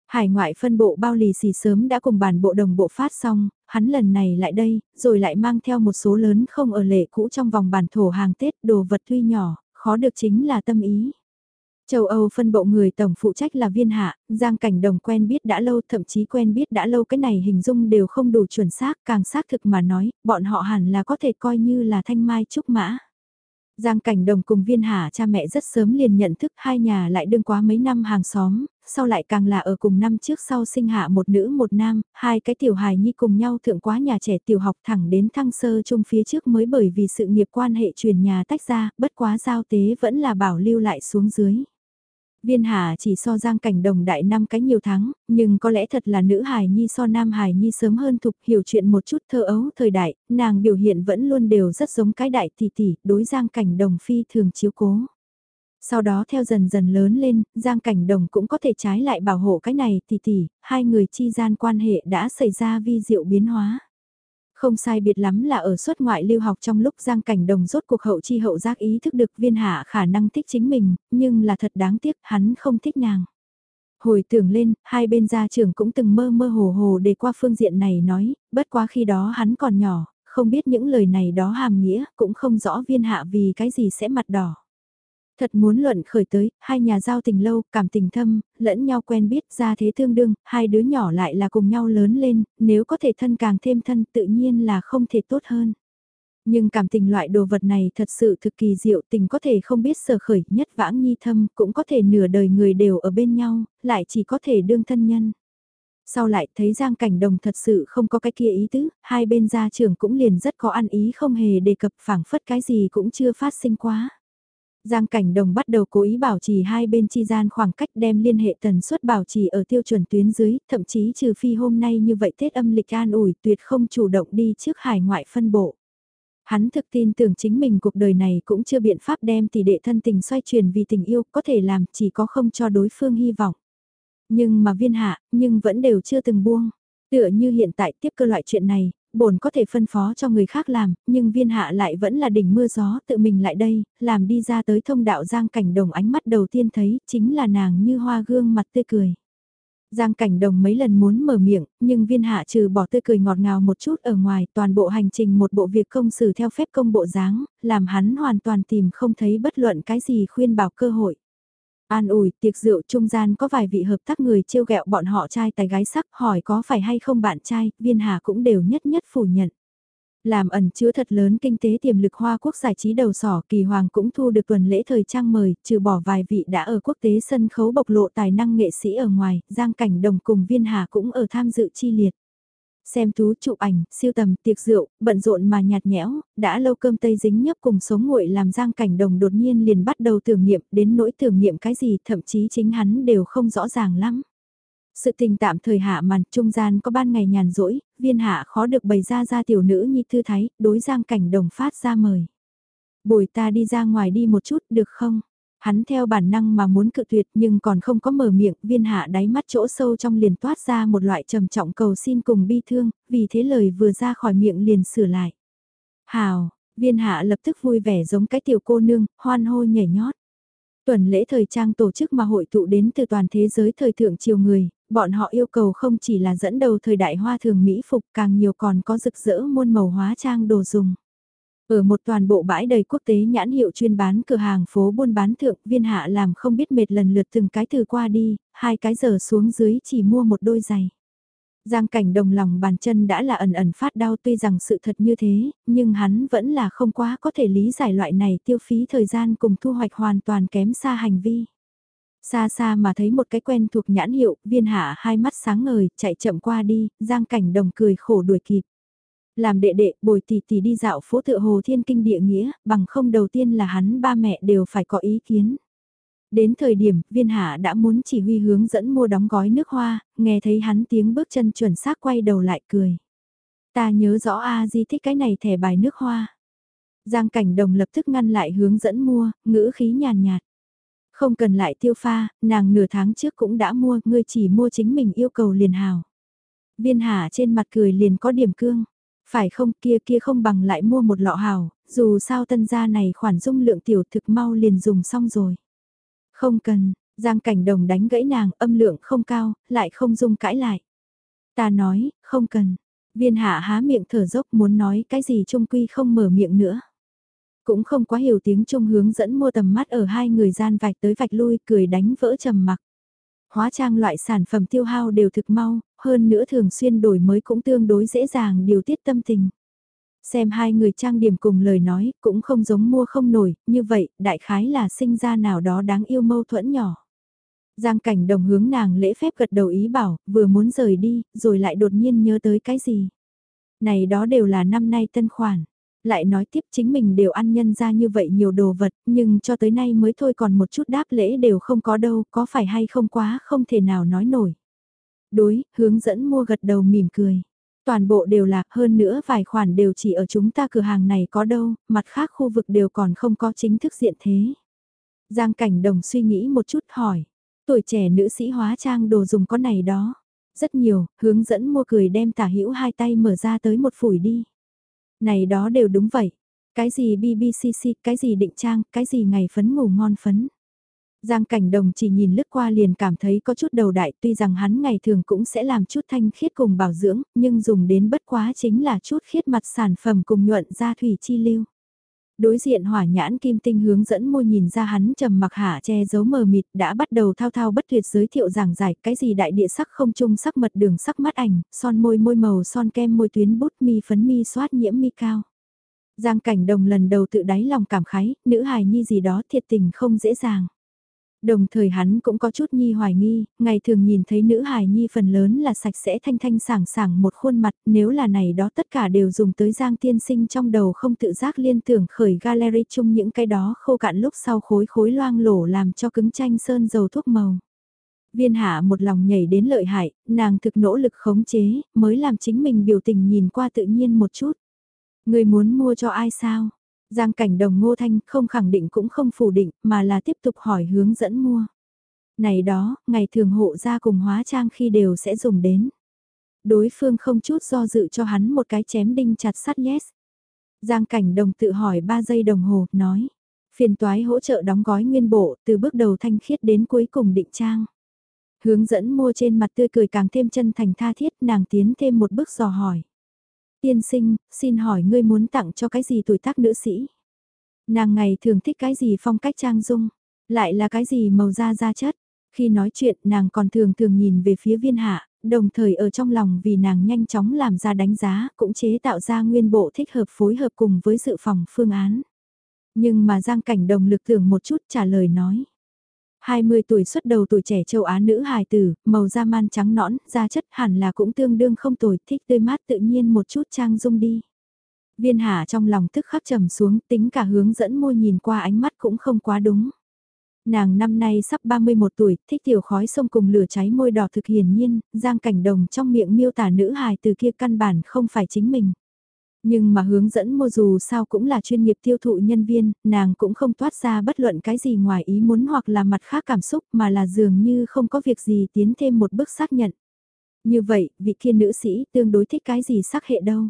Hải ngoại phân bộ bao lì xì sớm đã cùng bản bộ đồng bộ phát xong, hắn lần này lại đây, rồi lại mang theo một số lớn không ở lệ cũ trong vòng bản thổ hàng Tết đồ vật tuy nhỏ, khó được chính là tâm ý. Châu Âu phân bộ người tổng phụ trách là viên hạ, Giang Cảnh Đồng quen biết đã lâu thậm chí quen biết đã lâu cái này hình dung đều không đủ chuẩn xác, càng xác thực mà nói, bọn họ hẳn là có thể coi như là thanh mai trúc mã. Giang Cảnh Đồng cùng Viên Hà cha mẹ rất sớm liền nhận thức hai nhà lại đương quá mấy năm hàng xóm, sau lại càng là ở cùng năm trước sau sinh hạ một nữ một nam, hai cái tiểu hài nhi cùng nhau thượng quá nhà trẻ tiểu học thẳng đến thăng sơ chung phía trước mới bởi vì sự nghiệp quan hệ truyền nhà tách ra, bất quá giao tế vẫn là bảo lưu lại xuống dưới. Viên Hà chỉ so Giang Cảnh Đồng đại năm cái nhiều tháng, nhưng có lẽ thật là nữ hài nhi so nam hài nhi sớm hơn thục hiểu chuyện một chút thơ ấu thời đại, nàng biểu hiện vẫn luôn đều rất giống cái đại tỷ tỷ, đối Giang Cảnh Đồng phi thường chiếu cố. Sau đó theo dần dần lớn lên, Giang Cảnh Đồng cũng có thể trái lại bảo hộ cái này tỷ tỷ, hai người chi gian quan hệ đã xảy ra vi diệu biến hóa. Không sai biệt lắm là ở xuất ngoại lưu học trong lúc Giang Cảnh Đồng rốt cuộc hậu chi hậu giác ý thức được viên hạ khả năng thích chính mình, nhưng là thật đáng tiếc hắn không thích nàng. Hồi tưởng lên, hai bên gia trưởng cũng từng mơ mơ hồ hồ để qua phương diện này nói, bất quá khi đó hắn còn nhỏ, không biết những lời này đó hàm nghĩa, cũng không rõ viên hạ vì cái gì sẽ mặt đỏ. Thật muốn luận khởi tới, hai nhà giao tình lâu, cảm tình thâm, lẫn nhau quen biết ra thế tương đương, hai đứa nhỏ lại là cùng nhau lớn lên, nếu có thể thân càng thêm thân tự nhiên là không thể tốt hơn. Nhưng cảm tình loại đồ vật này thật sự thực kỳ diệu tình có thể không biết sở khởi nhất vãng nhi thâm cũng có thể nửa đời người đều ở bên nhau, lại chỉ có thể đương thân nhân. Sau lại thấy Giang Cảnh Đồng thật sự không có cái kia ý tứ, hai bên gia trưởng cũng liền rất có ăn ý không hề đề cập phảng phất cái gì cũng chưa phát sinh quá. Giang Cảnh Đồng bắt đầu cố ý bảo trì hai bên chi gian khoảng cách đem liên hệ tần suất bảo trì ở tiêu chuẩn tuyến dưới, thậm chí trừ phi hôm nay như vậy Tết âm lịch an ủi tuyệt không chủ động đi trước hải ngoại phân bộ. Hắn thực tin tưởng chính mình cuộc đời này cũng chưa biện pháp đem tỷ đệ thân tình xoay chuyển vì tình yêu có thể làm chỉ có không cho đối phương hy vọng. Nhưng mà viên hạ, nhưng vẫn đều chưa từng buông. Tựa như hiện tại tiếp cơ loại chuyện này, bổn có thể phân phó cho người khác làm, nhưng viên hạ lại vẫn là đỉnh mưa gió tự mình lại đây, làm đi ra tới thông đạo giang cảnh đồng ánh mắt đầu tiên thấy, chính là nàng như hoa gương mặt tươi cười. Giang cảnh đồng mấy lần muốn mở miệng, nhưng viên hạ trừ bỏ tươi cười ngọt ngào một chút ở ngoài, toàn bộ hành trình một bộ việc công xử theo phép công bộ dáng, làm hắn hoàn toàn tìm không thấy bất luận cái gì khuyên bảo cơ hội. An ủi, tiệc rượu trung gian có vài vị hợp tác người trêu ghẹo bọn họ trai tài gái sắc hỏi có phải hay không bạn trai, viên hà cũng đều nhất nhất phủ nhận. Làm ẩn chứa thật lớn kinh tế tiềm lực Hoa Quốc giải trí đầu sỏ kỳ hoàng cũng thu được tuần lễ thời trang mời, trừ bỏ vài vị đã ở quốc tế sân khấu bộc lộ tài năng nghệ sĩ ở ngoài, Giang Cảnh Đồng cùng Viên Hà cũng ở tham dự chi liệt. Xem thú chụp ảnh, siêu tầm, tiệc rượu, bận rộn mà nhạt nhẽo, đã lâu cơm tây dính nhấp cùng sống nguội làm giang cảnh đồng đột nhiên liền bắt đầu tưởng niệm, đến nỗi tưởng niệm cái gì thậm chí chính hắn đều không rõ ràng lắm. Sự tình tạm thời hạ màn, trung gian có ban ngày nhàn rỗi, viên hạ khó được bày ra ra tiểu nữ nhi thư thái, đối giang cảnh đồng phát ra mời. Bồi ta đi ra ngoài đi một chút được không? Hắn theo bản năng mà muốn cự tuyệt nhưng còn không có mở miệng, viên hạ đáy mắt chỗ sâu trong liền toát ra một loại trầm trọng cầu xin cùng bi thương, vì thế lời vừa ra khỏi miệng liền sửa lại. Hào, viên hạ lập tức vui vẻ giống cái tiểu cô nương, hoan hô nhảy nhót. Tuần lễ thời trang tổ chức mà hội tụ đến từ toàn thế giới thời thượng chiều người, bọn họ yêu cầu không chỉ là dẫn đầu thời đại hoa thường Mỹ phục càng nhiều còn có rực rỡ muôn màu hóa trang đồ dùng. Ở một toàn bộ bãi đầy quốc tế nhãn hiệu chuyên bán cửa hàng phố buôn bán thượng viên hạ làm không biết mệt lần lượt từng cái từ qua đi, hai cái giờ xuống dưới chỉ mua một đôi giày. Giang cảnh đồng lòng bàn chân đã là ẩn ẩn phát đau tuy rằng sự thật như thế, nhưng hắn vẫn là không quá có thể lý giải loại này tiêu phí thời gian cùng thu hoạch hoàn toàn kém xa hành vi. Xa xa mà thấy một cái quen thuộc nhãn hiệu, viên hạ hai mắt sáng ngời, chạy chậm qua đi, giang cảnh đồng cười khổ đuổi kịp. Làm đệ đệ, bồi tỷ tỷ đi dạo phố tựa hồ thiên kinh địa nghĩa, bằng không đầu tiên là hắn ba mẹ đều phải có ý kiến. Đến thời điểm, viên hạ đã muốn chỉ huy hướng dẫn mua đóng gói nước hoa, nghe thấy hắn tiếng bước chân chuẩn xác quay đầu lại cười. Ta nhớ rõ A Di thích cái này thẻ bài nước hoa. Giang cảnh đồng lập tức ngăn lại hướng dẫn mua, ngữ khí nhàn nhạt. Không cần lại tiêu pha, nàng nửa tháng trước cũng đã mua, ngươi chỉ mua chính mình yêu cầu liền hào. Viên hạ trên mặt cười liền có điểm cương. Phải không kia kia không bằng lại mua một lọ hào, dù sao tân gia này khoản dung lượng tiểu thực mau liền dùng xong rồi. Không cần, Giang Cảnh Đồng đánh gãy nàng âm lượng không cao, lại không dung cãi lại. Ta nói, không cần. Viên hạ há miệng thở dốc muốn nói cái gì trung quy không mở miệng nữa. Cũng không quá hiểu tiếng Trung hướng dẫn mua tầm mắt ở hai người gian vạch tới vạch lui cười đánh vỡ trầm mặc. Hóa trang loại sản phẩm tiêu hao đều thực mau, hơn nữa thường xuyên đổi mới cũng tương đối dễ dàng điều tiết tâm tình. Xem hai người trang điểm cùng lời nói cũng không giống mua không nổi, như vậy đại khái là sinh ra nào đó đáng yêu mâu thuẫn nhỏ. Giang cảnh đồng hướng nàng lễ phép gật đầu ý bảo, vừa muốn rời đi, rồi lại đột nhiên nhớ tới cái gì. Này đó đều là năm nay tân khoản. Lại nói tiếp chính mình đều ăn nhân ra như vậy nhiều đồ vật, nhưng cho tới nay mới thôi còn một chút đáp lễ đều không có đâu, có phải hay không quá, không thể nào nói nổi. Đối, hướng dẫn mua gật đầu mỉm cười. Toàn bộ đều là, hơn nữa vài khoản đều chỉ ở chúng ta cửa hàng này có đâu, mặt khác khu vực đều còn không có chính thức diện thế. Giang cảnh đồng suy nghĩ một chút hỏi, tuổi trẻ nữ sĩ hóa trang đồ dùng có này đó. Rất nhiều, hướng dẫn mua cười đem tả hữu hai tay mở ra tới một phủi đi. Này đó đều đúng vậy. Cái gì BBCC, cái gì định trang, cái gì ngày phấn ngủ ngon phấn. Giang cảnh đồng chỉ nhìn lướt qua liền cảm thấy có chút đầu đại tuy rằng hắn ngày thường cũng sẽ làm chút thanh khiết cùng bảo dưỡng, nhưng dùng đến bất quá chính là chút khiết mặt sản phẩm cùng nhuận ra thủy chi lưu. Đối diện hỏa nhãn kim tinh hướng dẫn môi nhìn ra hắn trầm mặc hạ che giấu mờ mịt đã bắt đầu thao thao bất tuyệt giới thiệu giảng giải cái gì đại địa sắc không trung sắc mật đường sắc mắt ảnh, son môi môi màu son kem môi tuyến bút mi phấn mi xoát nhiễm mi cao. Giang cảnh đồng lần đầu tự đáy lòng cảm khái, nữ hài nhi gì đó thiệt tình không dễ dàng. Đồng thời hắn cũng có chút nhi hoài nghi, ngày thường nhìn thấy nữ hài nhi phần lớn là sạch sẽ thanh thanh sảng sảng một khuôn mặt, nếu là này đó tất cả đều dùng tới giang tiên sinh trong đầu không tự giác liên tưởng khởi gallery chung những cái đó khô cạn lúc sau khối khối loang lổ làm cho cứng tranh sơn dầu thuốc màu. Viên hạ một lòng nhảy đến lợi hại, nàng thực nỗ lực khống chế, mới làm chính mình biểu tình nhìn qua tự nhiên một chút. Người muốn mua cho ai sao? Giang cảnh đồng ngô thanh không khẳng định cũng không phủ định mà là tiếp tục hỏi hướng dẫn mua. Này đó, ngày thường hộ ra cùng hóa trang khi đều sẽ dùng đến. Đối phương không chút do dự cho hắn một cái chém đinh chặt sắt yes. Giang cảnh đồng tự hỏi 3 giây đồng hồ, nói. Phiền toái hỗ trợ đóng gói nguyên bộ, từ bước đầu thanh khiết đến cuối cùng định trang. Hướng dẫn mua trên mặt tươi cười càng thêm chân thành tha thiết, nàng tiến thêm một bước dò hỏi. Tiên sinh, xin hỏi ngươi muốn tặng cho cái gì tuổi tác nữ sĩ? Nàng ngày thường thích cái gì phong cách trang dung? Lại là cái gì màu da da chất? Khi nói chuyện nàng còn thường thường nhìn về phía viên hạ, đồng thời ở trong lòng vì nàng nhanh chóng làm ra đánh giá cũng chế tạo ra nguyên bộ thích hợp phối hợp cùng với dự phòng phương án. Nhưng mà Giang Cảnh Đồng lực tưởng một chút trả lời nói. 20 tuổi xuất đầu tuổi trẻ châu Á nữ hài tử, màu da man trắng nõn, da chất hẳn là cũng tương đương không tồi, thích tươi mát tự nhiên một chút trang dung đi. Viên hà trong lòng tức khắc trầm xuống, tính cả hướng dẫn môi nhìn qua ánh mắt cũng không quá đúng. Nàng năm nay sắp 31 tuổi, thích tiểu khói sông cùng lửa cháy môi đỏ thực hiển nhiên, giang cảnh đồng trong miệng miêu tả nữ hài từ kia căn bản không phải chính mình. Nhưng mà hướng dẫn mô dù sao cũng là chuyên nghiệp tiêu thụ nhân viên, nàng cũng không toát ra bất luận cái gì ngoài ý muốn hoặc là mặt khác cảm xúc mà là dường như không có việc gì tiến thêm một bước xác nhận. Như vậy, vị kia nữ sĩ tương đối thích cái gì sắc hệ đâu.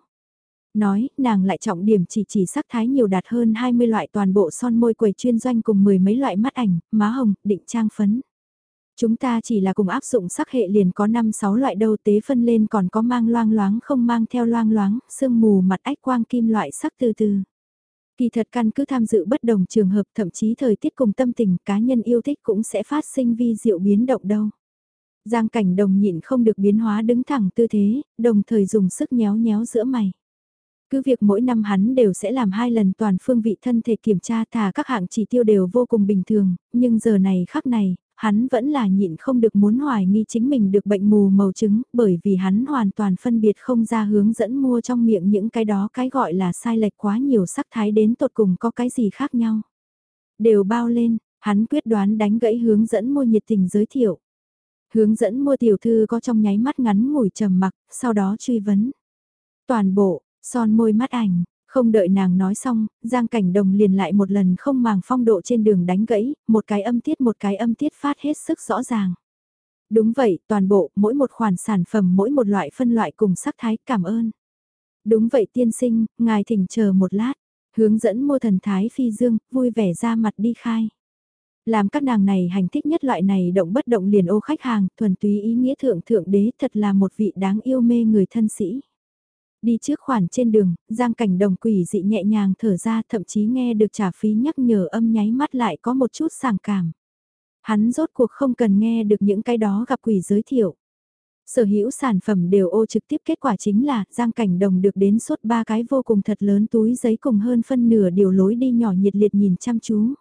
Nói, nàng lại trọng điểm chỉ chỉ sắc thái nhiều đạt hơn 20 loại toàn bộ son môi quầy chuyên doanh cùng mười mấy loại mắt ảnh, má hồng, định trang phấn. Chúng ta chỉ là cùng áp dụng sắc hệ liền có 5-6 loại đầu tế phân lên còn có mang loang loáng không mang theo loang loáng, sương mù mặt ách quang kim loại sắc từ từ. Kỳ thật căn cứ tham dự bất đồng trường hợp thậm chí thời tiết cùng tâm tình cá nhân yêu thích cũng sẽ phát sinh vi diệu biến động đâu. Giang cảnh đồng nhịn không được biến hóa đứng thẳng tư thế, đồng thời dùng sức nhéo nhéo giữa mày. Cứ việc mỗi năm hắn đều sẽ làm hai lần toàn phương vị thân thể kiểm tra thả các hạng chỉ tiêu đều vô cùng bình thường, nhưng giờ này khắc này, hắn vẫn là nhịn không được muốn hoài nghi chính mình được bệnh mù màu trứng, bởi vì hắn hoàn toàn phân biệt không ra hướng dẫn mua trong miệng những cái đó cái gọi là sai lệch quá nhiều sắc thái đến tột cùng có cái gì khác nhau. Đều bao lên, hắn quyết đoán đánh gãy hướng dẫn mua nhiệt tình giới thiệu. Hướng dẫn mua tiểu thư có trong nháy mắt ngắn ngủi trầm mặc, sau đó truy vấn. Toàn bộ, son môi mắt ảnh, không đợi nàng nói xong, Giang Cảnh Đồng liền lại một lần không màng phong độ trên đường đánh gãy, một cái âm tiết một cái âm tiết phát hết sức rõ ràng. Đúng vậy, toàn bộ, mỗi một khoản sản phẩm mỗi một loại phân loại cùng sắc thái, cảm ơn. Đúng vậy tiên sinh, ngài thỉnh chờ một lát, hướng dẫn mô thần thái phi dương, vui vẻ ra mặt đi khai. Làm các nàng này hành thích nhất loại này động bất động liền ô khách hàng, thuần túy ý nghĩa thượng thượng đế thật là một vị đáng yêu mê người thân sĩ. Đi trước khoản trên đường, giang cảnh đồng quỷ dị nhẹ nhàng thở ra thậm chí nghe được trả phí nhắc nhở âm nháy mắt lại có một chút sàng cảm. Hắn rốt cuộc không cần nghe được những cái đó gặp quỷ giới thiệu. Sở hữu sản phẩm đều ô trực tiếp kết quả chính là Giang Cảnh Đồng được đến suốt ba cái vô cùng thật lớn túi giấy cùng hơn phân nửa điều lối đi nhỏ nhiệt liệt nhìn chăm chú.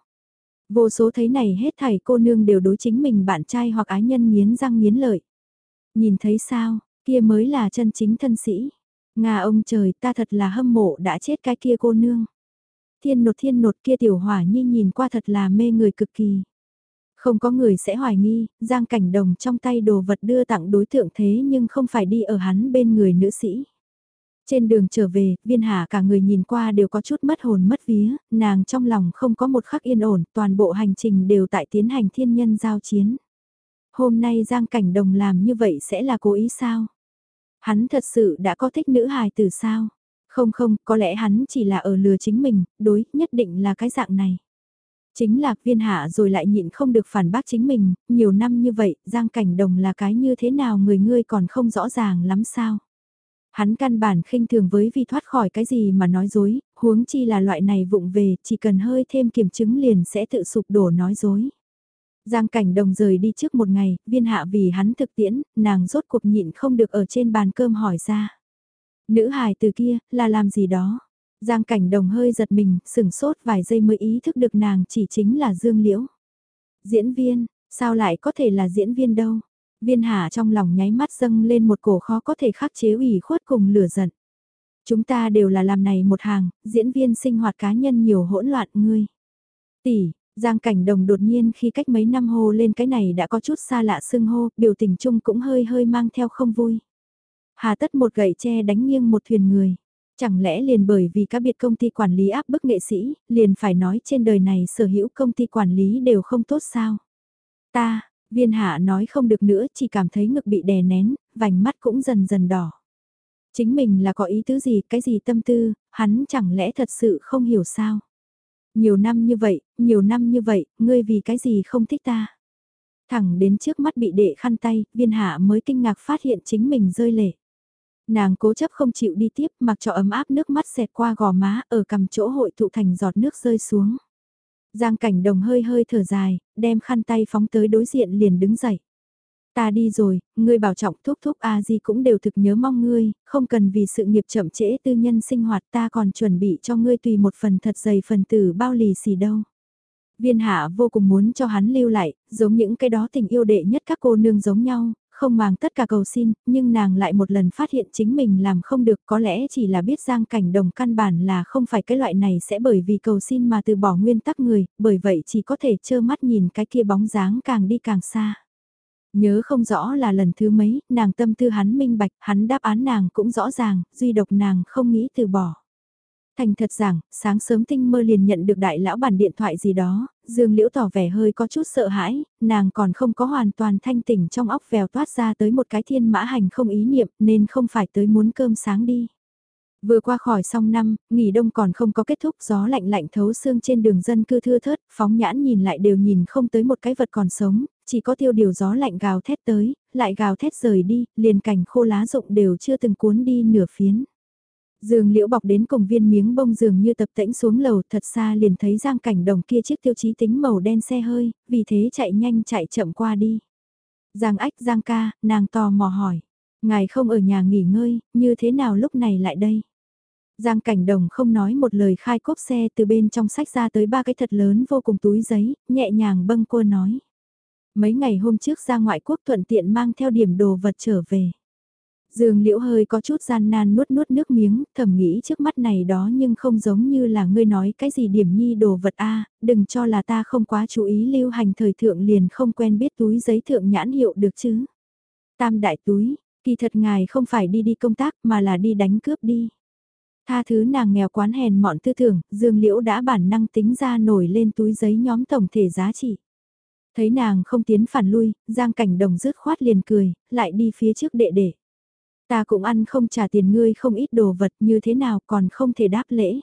Vô số thấy này hết thảy cô nương đều đối chính mình bạn trai hoặc ái nhân miến răng miến lợi. Nhìn thấy sao, kia mới là chân chính thân sĩ. Nga ông trời ta thật là hâm mộ đã chết cái kia cô nương. Thiên nột thiên nột kia tiểu hỏa nhi nhìn qua thật là mê người cực kỳ. Không có người sẽ hoài nghi, Giang Cảnh Đồng trong tay đồ vật đưa tặng đối tượng thế nhưng không phải đi ở hắn bên người nữ sĩ. Trên đường trở về, viên hạ cả người nhìn qua đều có chút mất hồn mất vía, nàng trong lòng không có một khắc yên ổn, toàn bộ hành trình đều tại tiến hành thiên nhân giao chiến. Hôm nay Giang Cảnh Đồng làm như vậy sẽ là cố ý sao? Hắn thật sự đã có thích nữ hài từ sao? Không không, có lẽ hắn chỉ là ở lừa chính mình, đối, nhất định là cái dạng này. Chính là viên hạ rồi lại nhịn không được phản bác chính mình, nhiều năm như vậy, Giang Cảnh Đồng là cái như thế nào người ngươi còn không rõ ràng lắm sao. Hắn căn bản khinh thường với vì thoát khỏi cái gì mà nói dối, huống chi là loại này vụng về, chỉ cần hơi thêm kiểm chứng liền sẽ tự sụp đổ nói dối. Giang cảnh đồng rời đi trước một ngày, viên hạ vì hắn thực tiễn, nàng rốt cuộc nhịn không được ở trên bàn cơm hỏi ra. Nữ hài từ kia, là làm gì đó? Giang cảnh đồng hơi giật mình, sửng sốt vài giây mới ý thức được nàng chỉ chính là Dương Liễu. Diễn viên, sao lại có thể là diễn viên đâu? Viên hạ trong lòng nháy mắt dâng lên một cổ khó có thể khắc chế ủy khuất cùng lửa giận. Chúng ta đều là làm này một hàng, diễn viên sinh hoạt cá nhân nhiều hỗn loạn ngươi. Tỷ, Giang cảnh đồng đột nhiên khi cách mấy năm hô lên cái này đã có chút xa lạ xưng hô, biểu tình chung cũng hơi hơi mang theo không vui. Hà tất một gậy tre đánh nghiêng một thuyền người. Chẳng lẽ liền bởi vì các biệt công ty quản lý áp bức nghệ sĩ, liền phải nói trên đời này sở hữu công ty quản lý đều không tốt sao? Ta, viên hạ nói không được nữa chỉ cảm thấy ngực bị đè nén, vành mắt cũng dần dần đỏ. Chính mình là có ý tứ gì, cái gì tâm tư, hắn chẳng lẽ thật sự không hiểu sao? Nhiều năm như vậy, nhiều năm như vậy, ngươi vì cái gì không thích ta? Thẳng đến trước mắt bị đệ khăn tay, viên hạ mới kinh ngạc phát hiện chính mình rơi lệ. Nàng cố chấp không chịu đi tiếp mặc cho ấm áp nước mắt xẹt qua gò má ở cầm chỗ hội tụ thành giọt nước rơi xuống. Giang cảnh đồng hơi hơi thở dài, đem khăn tay phóng tới đối diện liền đứng dậy. Ta đi rồi, ngươi bảo trọng thúc thúc a di cũng đều thực nhớ mong ngươi, không cần vì sự nghiệp chậm trễ tư nhân sinh hoạt ta còn chuẩn bị cho ngươi tùy một phần thật dày phần tử bao lì xì đâu. Viên hạ vô cùng muốn cho hắn lưu lại, giống những cái đó tình yêu đệ nhất các cô nương giống nhau, không màng tất cả cầu xin, nhưng nàng lại một lần phát hiện chính mình làm không được có lẽ chỉ là biết giang cảnh đồng căn bản là không phải cái loại này sẽ bởi vì cầu xin mà từ bỏ nguyên tắc người, bởi vậy chỉ có thể trơ mắt nhìn cái kia bóng dáng càng đi càng xa. Nhớ không rõ là lần thứ mấy, nàng tâm tư hắn minh bạch, hắn đáp án nàng cũng rõ ràng, duy độc nàng không nghĩ từ bỏ. Thành thật rằng, sáng sớm tinh mơ liền nhận được đại lão bản điện thoại gì đó, Dương Liễu tỏ vẻ hơi có chút sợ hãi, nàng còn không có hoàn toàn thanh tỉnh trong óc vèo toát ra tới một cái thiên mã hành không ý niệm nên không phải tới muốn cơm sáng đi. Vừa qua khỏi xong năm, nghỉ đông còn không có kết thúc gió lạnh lạnh thấu xương trên đường dân cư thưa thớt, phóng nhãn nhìn lại đều nhìn không tới một cái vật còn sống, chỉ có tiêu điều gió lạnh gào thét tới, lại gào thét rời đi, liền cảnh khô lá rụng đều chưa từng cuốn đi nửa phiến. Dương liễu bọc đến cùng viên miếng bông dường như tập tễnh xuống lầu thật xa liền thấy giang cảnh đồng kia chiếc tiêu chí tính màu đen xe hơi, vì thế chạy nhanh chạy chậm qua đi. Giang ách giang ca, nàng tò mò hỏi. Ngài không ở nhà nghỉ ngơi, như thế nào lúc này lại đây? Giang cảnh đồng không nói một lời khai cốp xe từ bên trong sách ra tới ba cái thật lớn vô cùng túi giấy, nhẹ nhàng bâng cua nói. Mấy ngày hôm trước ra ngoại quốc thuận tiện mang theo điểm đồ vật trở về. Dương Liễu hơi có chút gian nan nuốt nuốt nước miếng, thầm nghĩ trước mắt này đó nhưng không giống như là ngươi nói cái gì điểm nhi đồ vật a, đừng cho là ta không quá chú ý lưu hành thời thượng liền không quen biết túi giấy thượng nhãn hiệu được chứ. Tam đại túi, kỳ thật ngài không phải đi đi công tác mà là đi đánh cướp đi. Tha thứ nàng nghèo quán hèn mọn tư tưởng, Dương Liễu đã bản năng tính ra nổi lên túi giấy nhóm tổng thể giá trị. Thấy nàng không tiến phản lui, Giang Cảnh Đồng rứt khoát liền cười, lại đi phía trước đệ đệ. Ta cũng ăn không trả tiền ngươi không ít đồ vật như thế nào còn không thể đáp lễ.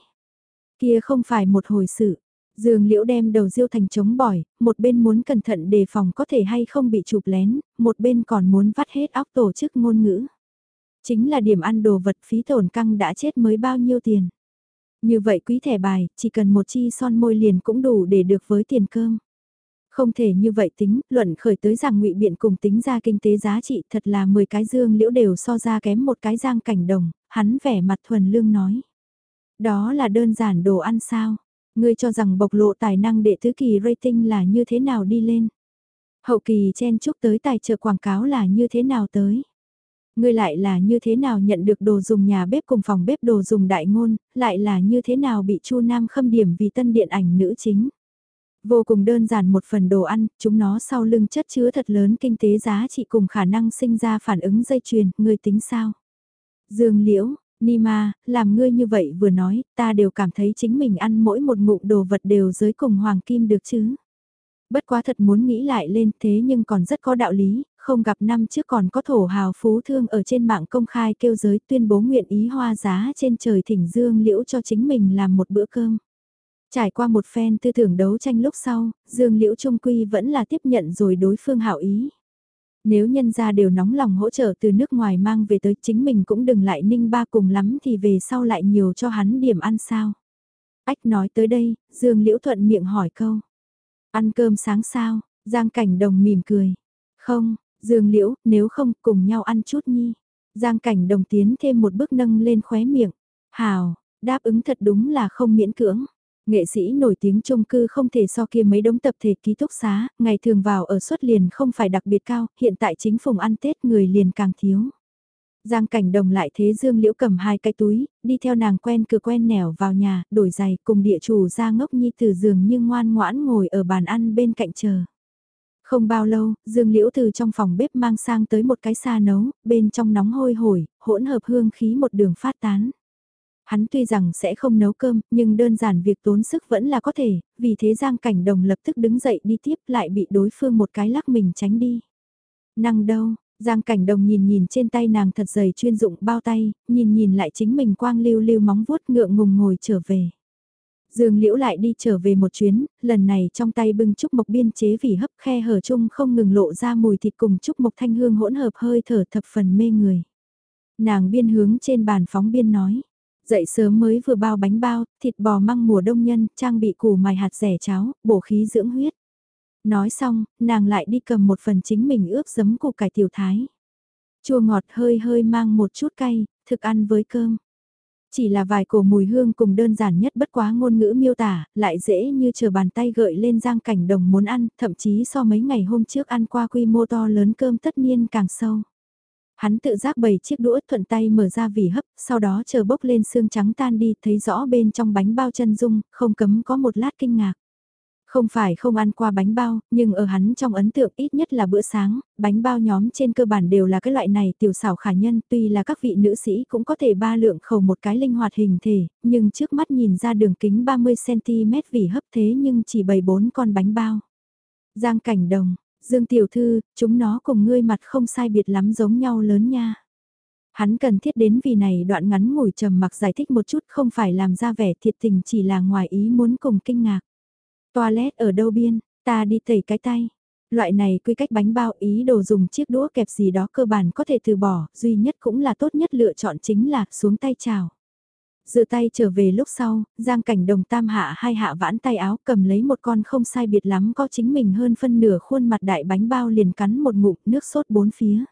Kia không phải một hồi sự. Dương Liễu đem đầu diêu thành chống bỏi, một bên muốn cẩn thận đề phòng có thể hay không bị chụp lén, một bên còn muốn vắt hết óc tổ chức ngôn ngữ. Chính là điểm ăn đồ vật phí tổn căng đã chết mới bao nhiêu tiền. Như vậy quý thẻ bài, chỉ cần một chi son môi liền cũng đủ để được với tiền cơm. Không thể như vậy tính, luận khởi tới rằng ngụy biện cùng tính ra kinh tế giá trị thật là 10 cái dương liễu đều so ra kém một cái giang cảnh đồng, hắn vẻ mặt thuần lương nói. Đó là đơn giản đồ ăn sao? Ngươi cho rằng bộc lộ tài năng đệ thứ kỳ rating là như thế nào đi lên? Hậu kỳ chen chúc tới tài trợ quảng cáo là như thế nào tới? Ngươi lại là như thế nào nhận được đồ dùng nhà bếp cùng phòng bếp đồ dùng đại ngôn, lại là như thế nào bị Chu Nam khâm điểm vì tân điện ảnh nữ chính? Vô cùng đơn giản một phần đồ ăn, chúng nó sau lưng chất chứa thật lớn kinh tế giá trị cùng khả năng sinh ra phản ứng dây chuyền, ngươi tính sao? Dương Liễu, Nima, làm ngươi như vậy vừa nói, ta đều cảm thấy chính mình ăn mỗi một ngụm đồ vật đều giới cùng hoàng kim được chứ. Bất quá thật muốn nghĩ lại lên thế nhưng còn rất có đạo lý, không gặp năm trước còn có thổ hào phú thương ở trên mạng công khai kêu giới tuyên bố nguyện ý hoa giá trên trời thỉnh dương liễu cho chính mình làm một bữa cơm. Trải qua một phen tư tưởng đấu tranh lúc sau, Dương Liễu Trung Quy vẫn là tiếp nhận rồi đối phương hảo ý. Nếu nhân gia đều nóng lòng hỗ trợ từ nước ngoài mang về tới chính mình cũng đừng lại ninh ba cùng lắm thì về sau lại nhiều cho hắn điểm ăn sao. Ách nói tới đây, Dương Liễu thuận miệng hỏi câu. Ăn cơm sáng sao, Giang Cảnh Đồng mỉm cười. Không, Dương Liễu, nếu không cùng nhau ăn chút nhi. Giang Cảnh Đồng tiến thêm một bước nâng lên khóe miệng. Hào, đáp ứng thật đúng là không miễn cưỡng. Nghệ sĩ nổi tiếng chung cư không thể so kia mấy đống tập thể ký túc xá, ngày thường vào ở suất liền không phải đặc biệt cao, hiện tại chính phùng ăn Tết người liền càng thiếu. Giang cảnh đồng lại thế Dương Liễu cầm hai cái túi, đi theo nàng quen cửa quen nẻo vào nhà, đổi giày cùng địa chủ ra ngốc nhi từ giường nhưng ngoan ngoãn ngồi ở bàn ăn bên cạnh chờ. Không bao lâu, Dương Liễu từ trong phòng bếp mang sang tới một cái xa nấu, bên trong nóng hôi hổi, hỗn hợp hương khí một đường phát tán. Hắn tuy rằng sẽ không nấu cơm, nhưng đơn giản việc tốn sức vẫn là có thể, vì thế Giang Cảnh Đồng lập tức đứng dậy đi tiếp lại bị đối phương một cái lắc mình tránh đi. Năng đâu, Giang Cảnh Đồng nhìn nhìn trên tay nàng thật dày chuyên dụng bao tay, nhìn nhìn lại chính mình quang lưu lưu móng vuốt ngượng ngùng ngồi trở về. Dương Liễu lại đi trở về một chuyến, lần này trong tay bưng trúc mộc biên chế vì hấp khe hở chung không ngừng lộ ra mùi thịt cùng trúc mộc thanh hương hỗn hợp hơi thở thập phần mê người. Nàng biên hướng trên bàn phóng biên nói, Dậy sớm mới vừa bao bánh bao, thịt bò măng mùa đông nhân, trang bị củ mài hạt rẻ cháo, bổ khí dưỡng huyết. Nói xong, nàng lại đi cầm một phần chính mình ướp giấm củ cải tiểu thái. Chua ngọt hơi hơi mang một chút cay, thực ăn với cơm. Chỉ là vài cổ mùi hương cùng đơn giản nhất bất quá ngôn ngữ miêu tả, lại dễ như chờ bàn tay gợi lên giang cảnh đồng muốn ăn, thậm chí so mấy ngày hôm trước ăn qua quy mô to lớn cơm tất nhiên càng sâu. Hắn tự giác bày chiếc đũa thuận tay mở ra vỉ hấp, sau đó chờ bốc lên xương trắng tan đi, thấy rõ bên trong bánh bao chân dung, không cấm có một lát kinh ngạc. Không phải không ăn qua bánh bao, nhưng ở hắn trong ấn tượng ít nhất là bữa sáng, bánh bao nhóm trên cơ bản đều là cái loại này tiểu xảo khả nhân, tuy là các vị nữ sĩ cũng có thể ba lượng khẩu một cái linh hoạt hình thể, nhưng trước mắt nhìn ra đường kính 30cm vì hấp thế nhưng chỉ bày bốn con bánh bao. Giang cảnh đồng, Dương tiểu thư, chúng nó cùng ngươi mặt không sai biệt lắm giống nhau lớn nha. Hắn cần thiết đến vì này đoạn ngắn ngủi trầm mặc giải thích một chút không phải làm ra vẻ thiệt tình chỉ là ngoài ý muốn cùng kinh ngạc. Toilet ở đâu biên, ta đi tẩy cái tay. Loại này quy cách bánh bao ý đồ dùng chiếc đũa kẹp gì đó cơ bản có thể từ bỏ, duy nhất cũng là tốt nhất lựa chọn chính là xuống tay chào. Dựa tay trở về lúc sau, Giang Cảnh Đồng tam hạ hai hạ vãn tay áo cầm lấy một con không sai biệt lắm có chính mình hơn phân nửa khuôn mặt đại bánh bao liền cắn một ngụm nước sốt bốn phía.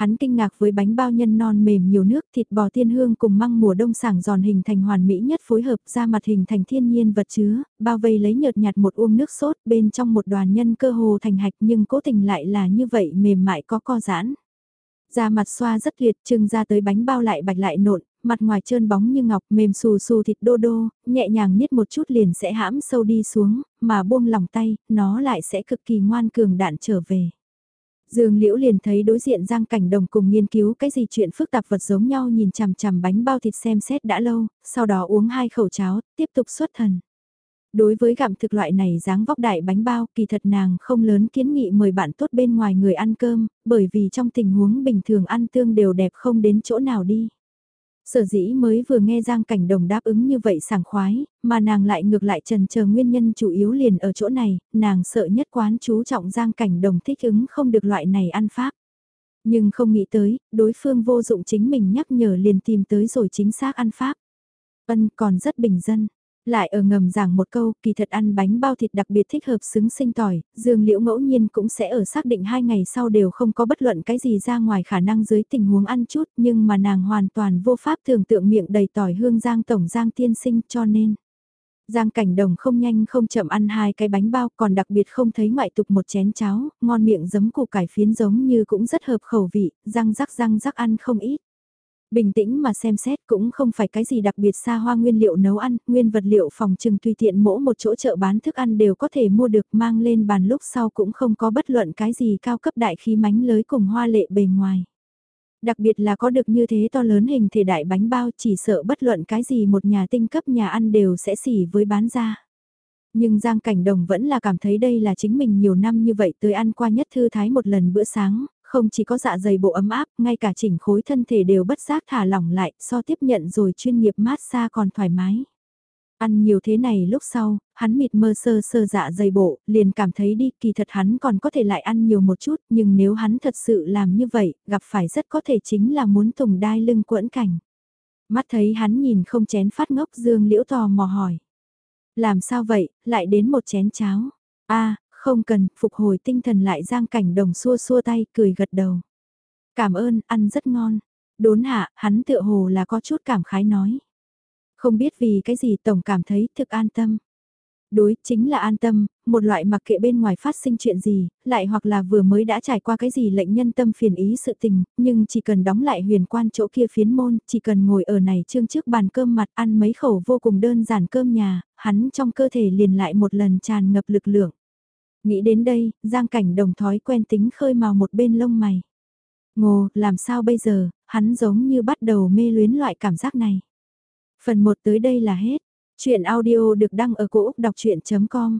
Hắn kinh ngạc với bánh bao nhân non mềm nhiều nước thịt bò tiên hương cùng măng mùa đông sảng giòn hình thành hoàn mỹ nhất phối hợp ra mặt hình thành thiên nhiên vật chứa, bao vây lấy nhợt nhạt một uông nước sốt bên trong một đoàn nhân cơ hồ thành hạch nhưng cố tình lại là như vậy mềm mại có co giãn. Da mặt xoa rất liệt trưng ra tới bánh bao lại bạch lại nộn, mặt ngoài trơn bóng như ngọc mềm xù xù thịt đô đô, nhẹ nhàng niết một chút liền sẽ hãm sâu đi xuống, mà buông lòng tay, nó lại sẽ cực kỳ ngoan cường đạn trở về. Dương Liễu liền thấy đối diện Giang Cảnh Đồng cùng nghiên cứu cái gì chuyện phức tạp vật giống nhau nhìn chằm chằm bánh bao thịt xem xét đã lâu, sau đó uống hai khẩu cháo, tiếp tục xuất thần. Đối với gặm thực loại này dáng vóc đại bánh bao kỳ thật nàng không lớn kiến nghị mời bạn tốt bên ngoài người ăn cơm, bởi vì trong tình huống bình thường ăn tương đều đẹp không đến chỗ nào đi. Sở dĩ mới vừa nghe Giang Cảnh Đồng đáp ứng như vậy sảng khoái, mà nàng lại ngược lại trần chờ nguyên nhân chủ yếu liền ở chỗ này, nàng sợ nhất quán chú trọng Giang Cảnh Đồng thích ứng không được loại này ăn pháp. Nhưng không nghĩ tới, đối phương vô dụng chính mình nhắc nhở liền tìm tới rồi chính xác ăn pháp. Ân còn rất bình dân. Lại ở ngầm giảng một câu, kỳ thật ăn bánh bao thịt đặc biệt thích hợp xứng sinh tỏi, dương liễu ngẫu nhiên cũng sẽ ở xác định hai ngày sau đều không có bất luận cái gì ra ngoài khả năng dưới tình huống ăn chút, nhưng mà nàng hoàn toàn vô pháp tưởng tượng miệng đầy tỏi hương giang tổng giang tiên sinh cho nên. Giang cảnh đồng không nhanh không chậm ăn hai cái bánh bao còn đặc biệt không thấy ngoại tục một chén cháo, ngon miệng giấm củ cải phiến giống như cũng rất hợp khẩu vị, răng rắc răng rắc ăn không ít. Bình tĩnh mà xem xét cũng không phải cái gì đặc biệt xa hoa nguyên liệu nấu ăn, nguyên vật liệu phòng trừng tùy tiện mỗi một chỗ chợ bán thức ăn đều có thể mua được mang lên bàn lúc sau cũng không có bất luận cái gì cao cấp đại khí mánh lới cùng hoa lệ bề ngoài. Đặc biệt là có được như thế to lớn hình thể đại bánh bao chỉ sợ bất luận cái gì một nhà tinh cấp nhà ăn đều sẽ xỉ với bán ra. Nhưng Giang Cảnh Đồng vẫn là cảm thấy đây là chính mình nhiều năm như vậy tới ăn qua nhất thư thái một lần bữa sáng, không chỉ có dạ dày bộ ấm áp, ngay cả chỉnh khối thân thể đều bất giác thả lỏng lại, so tiếp nhận rồi chuyên nghiệp mát xa còn thoải mái. Ăn nhiều thế này lúc sau, hắn mịt mơ sơ sơ dạ dày bộ, liền cảm thấy đi, kỳ thật hắn còn có thể lại ăn nhiều một chút, nhưng nếu hắn thật sự làm như vậy, gặp phải rất có thể chính là muốn tùng đai lưng quẫn cảnh. Mắt thấy hắn nhìn không chén phát ngốc dương liễu tò mò hỏi. Làm sao vậy, lại đến một chén cháo. a không cần, phục hồi tinh thần lại giang cảnh đồng xua xua tay, cười gật đầu. Cảm ơn, ăn rất ngon. Đốn hạ, hắn tựa hồ là có chút cảm khái nói. Không biết vì cái gì tổng cảm thấy thực an tâm. Đối, chính là an tâm, một loại mặc kệ bên ngoài phát sinh chuyện gì, lại hoặc là vừa mới đã trải qua cái gì lệnh nhân tâm phiền ý sự tình, nhưng chỉ cần đóng lại huyền quan chỗ kia phiến môn, chỉ cần ngồi ở này trương trước bàn cơm mặt ăn mấy khẩu vô cùng đơn giản cơm nhà, hắn trong cơ thể liền lại một lần tràn ngập lực lượng. Nghĩ đến đây, Giang Cảnh đồng thói quen tính khơi màu một bên lông mày. Ngô, làm sao bây giờ, hắn giống như bắt đầu mê luyến loại cảm giác này. Phần 1 tới đây là hết. Chuyện audio được đăng ở cổ Úc đọc chuyện.com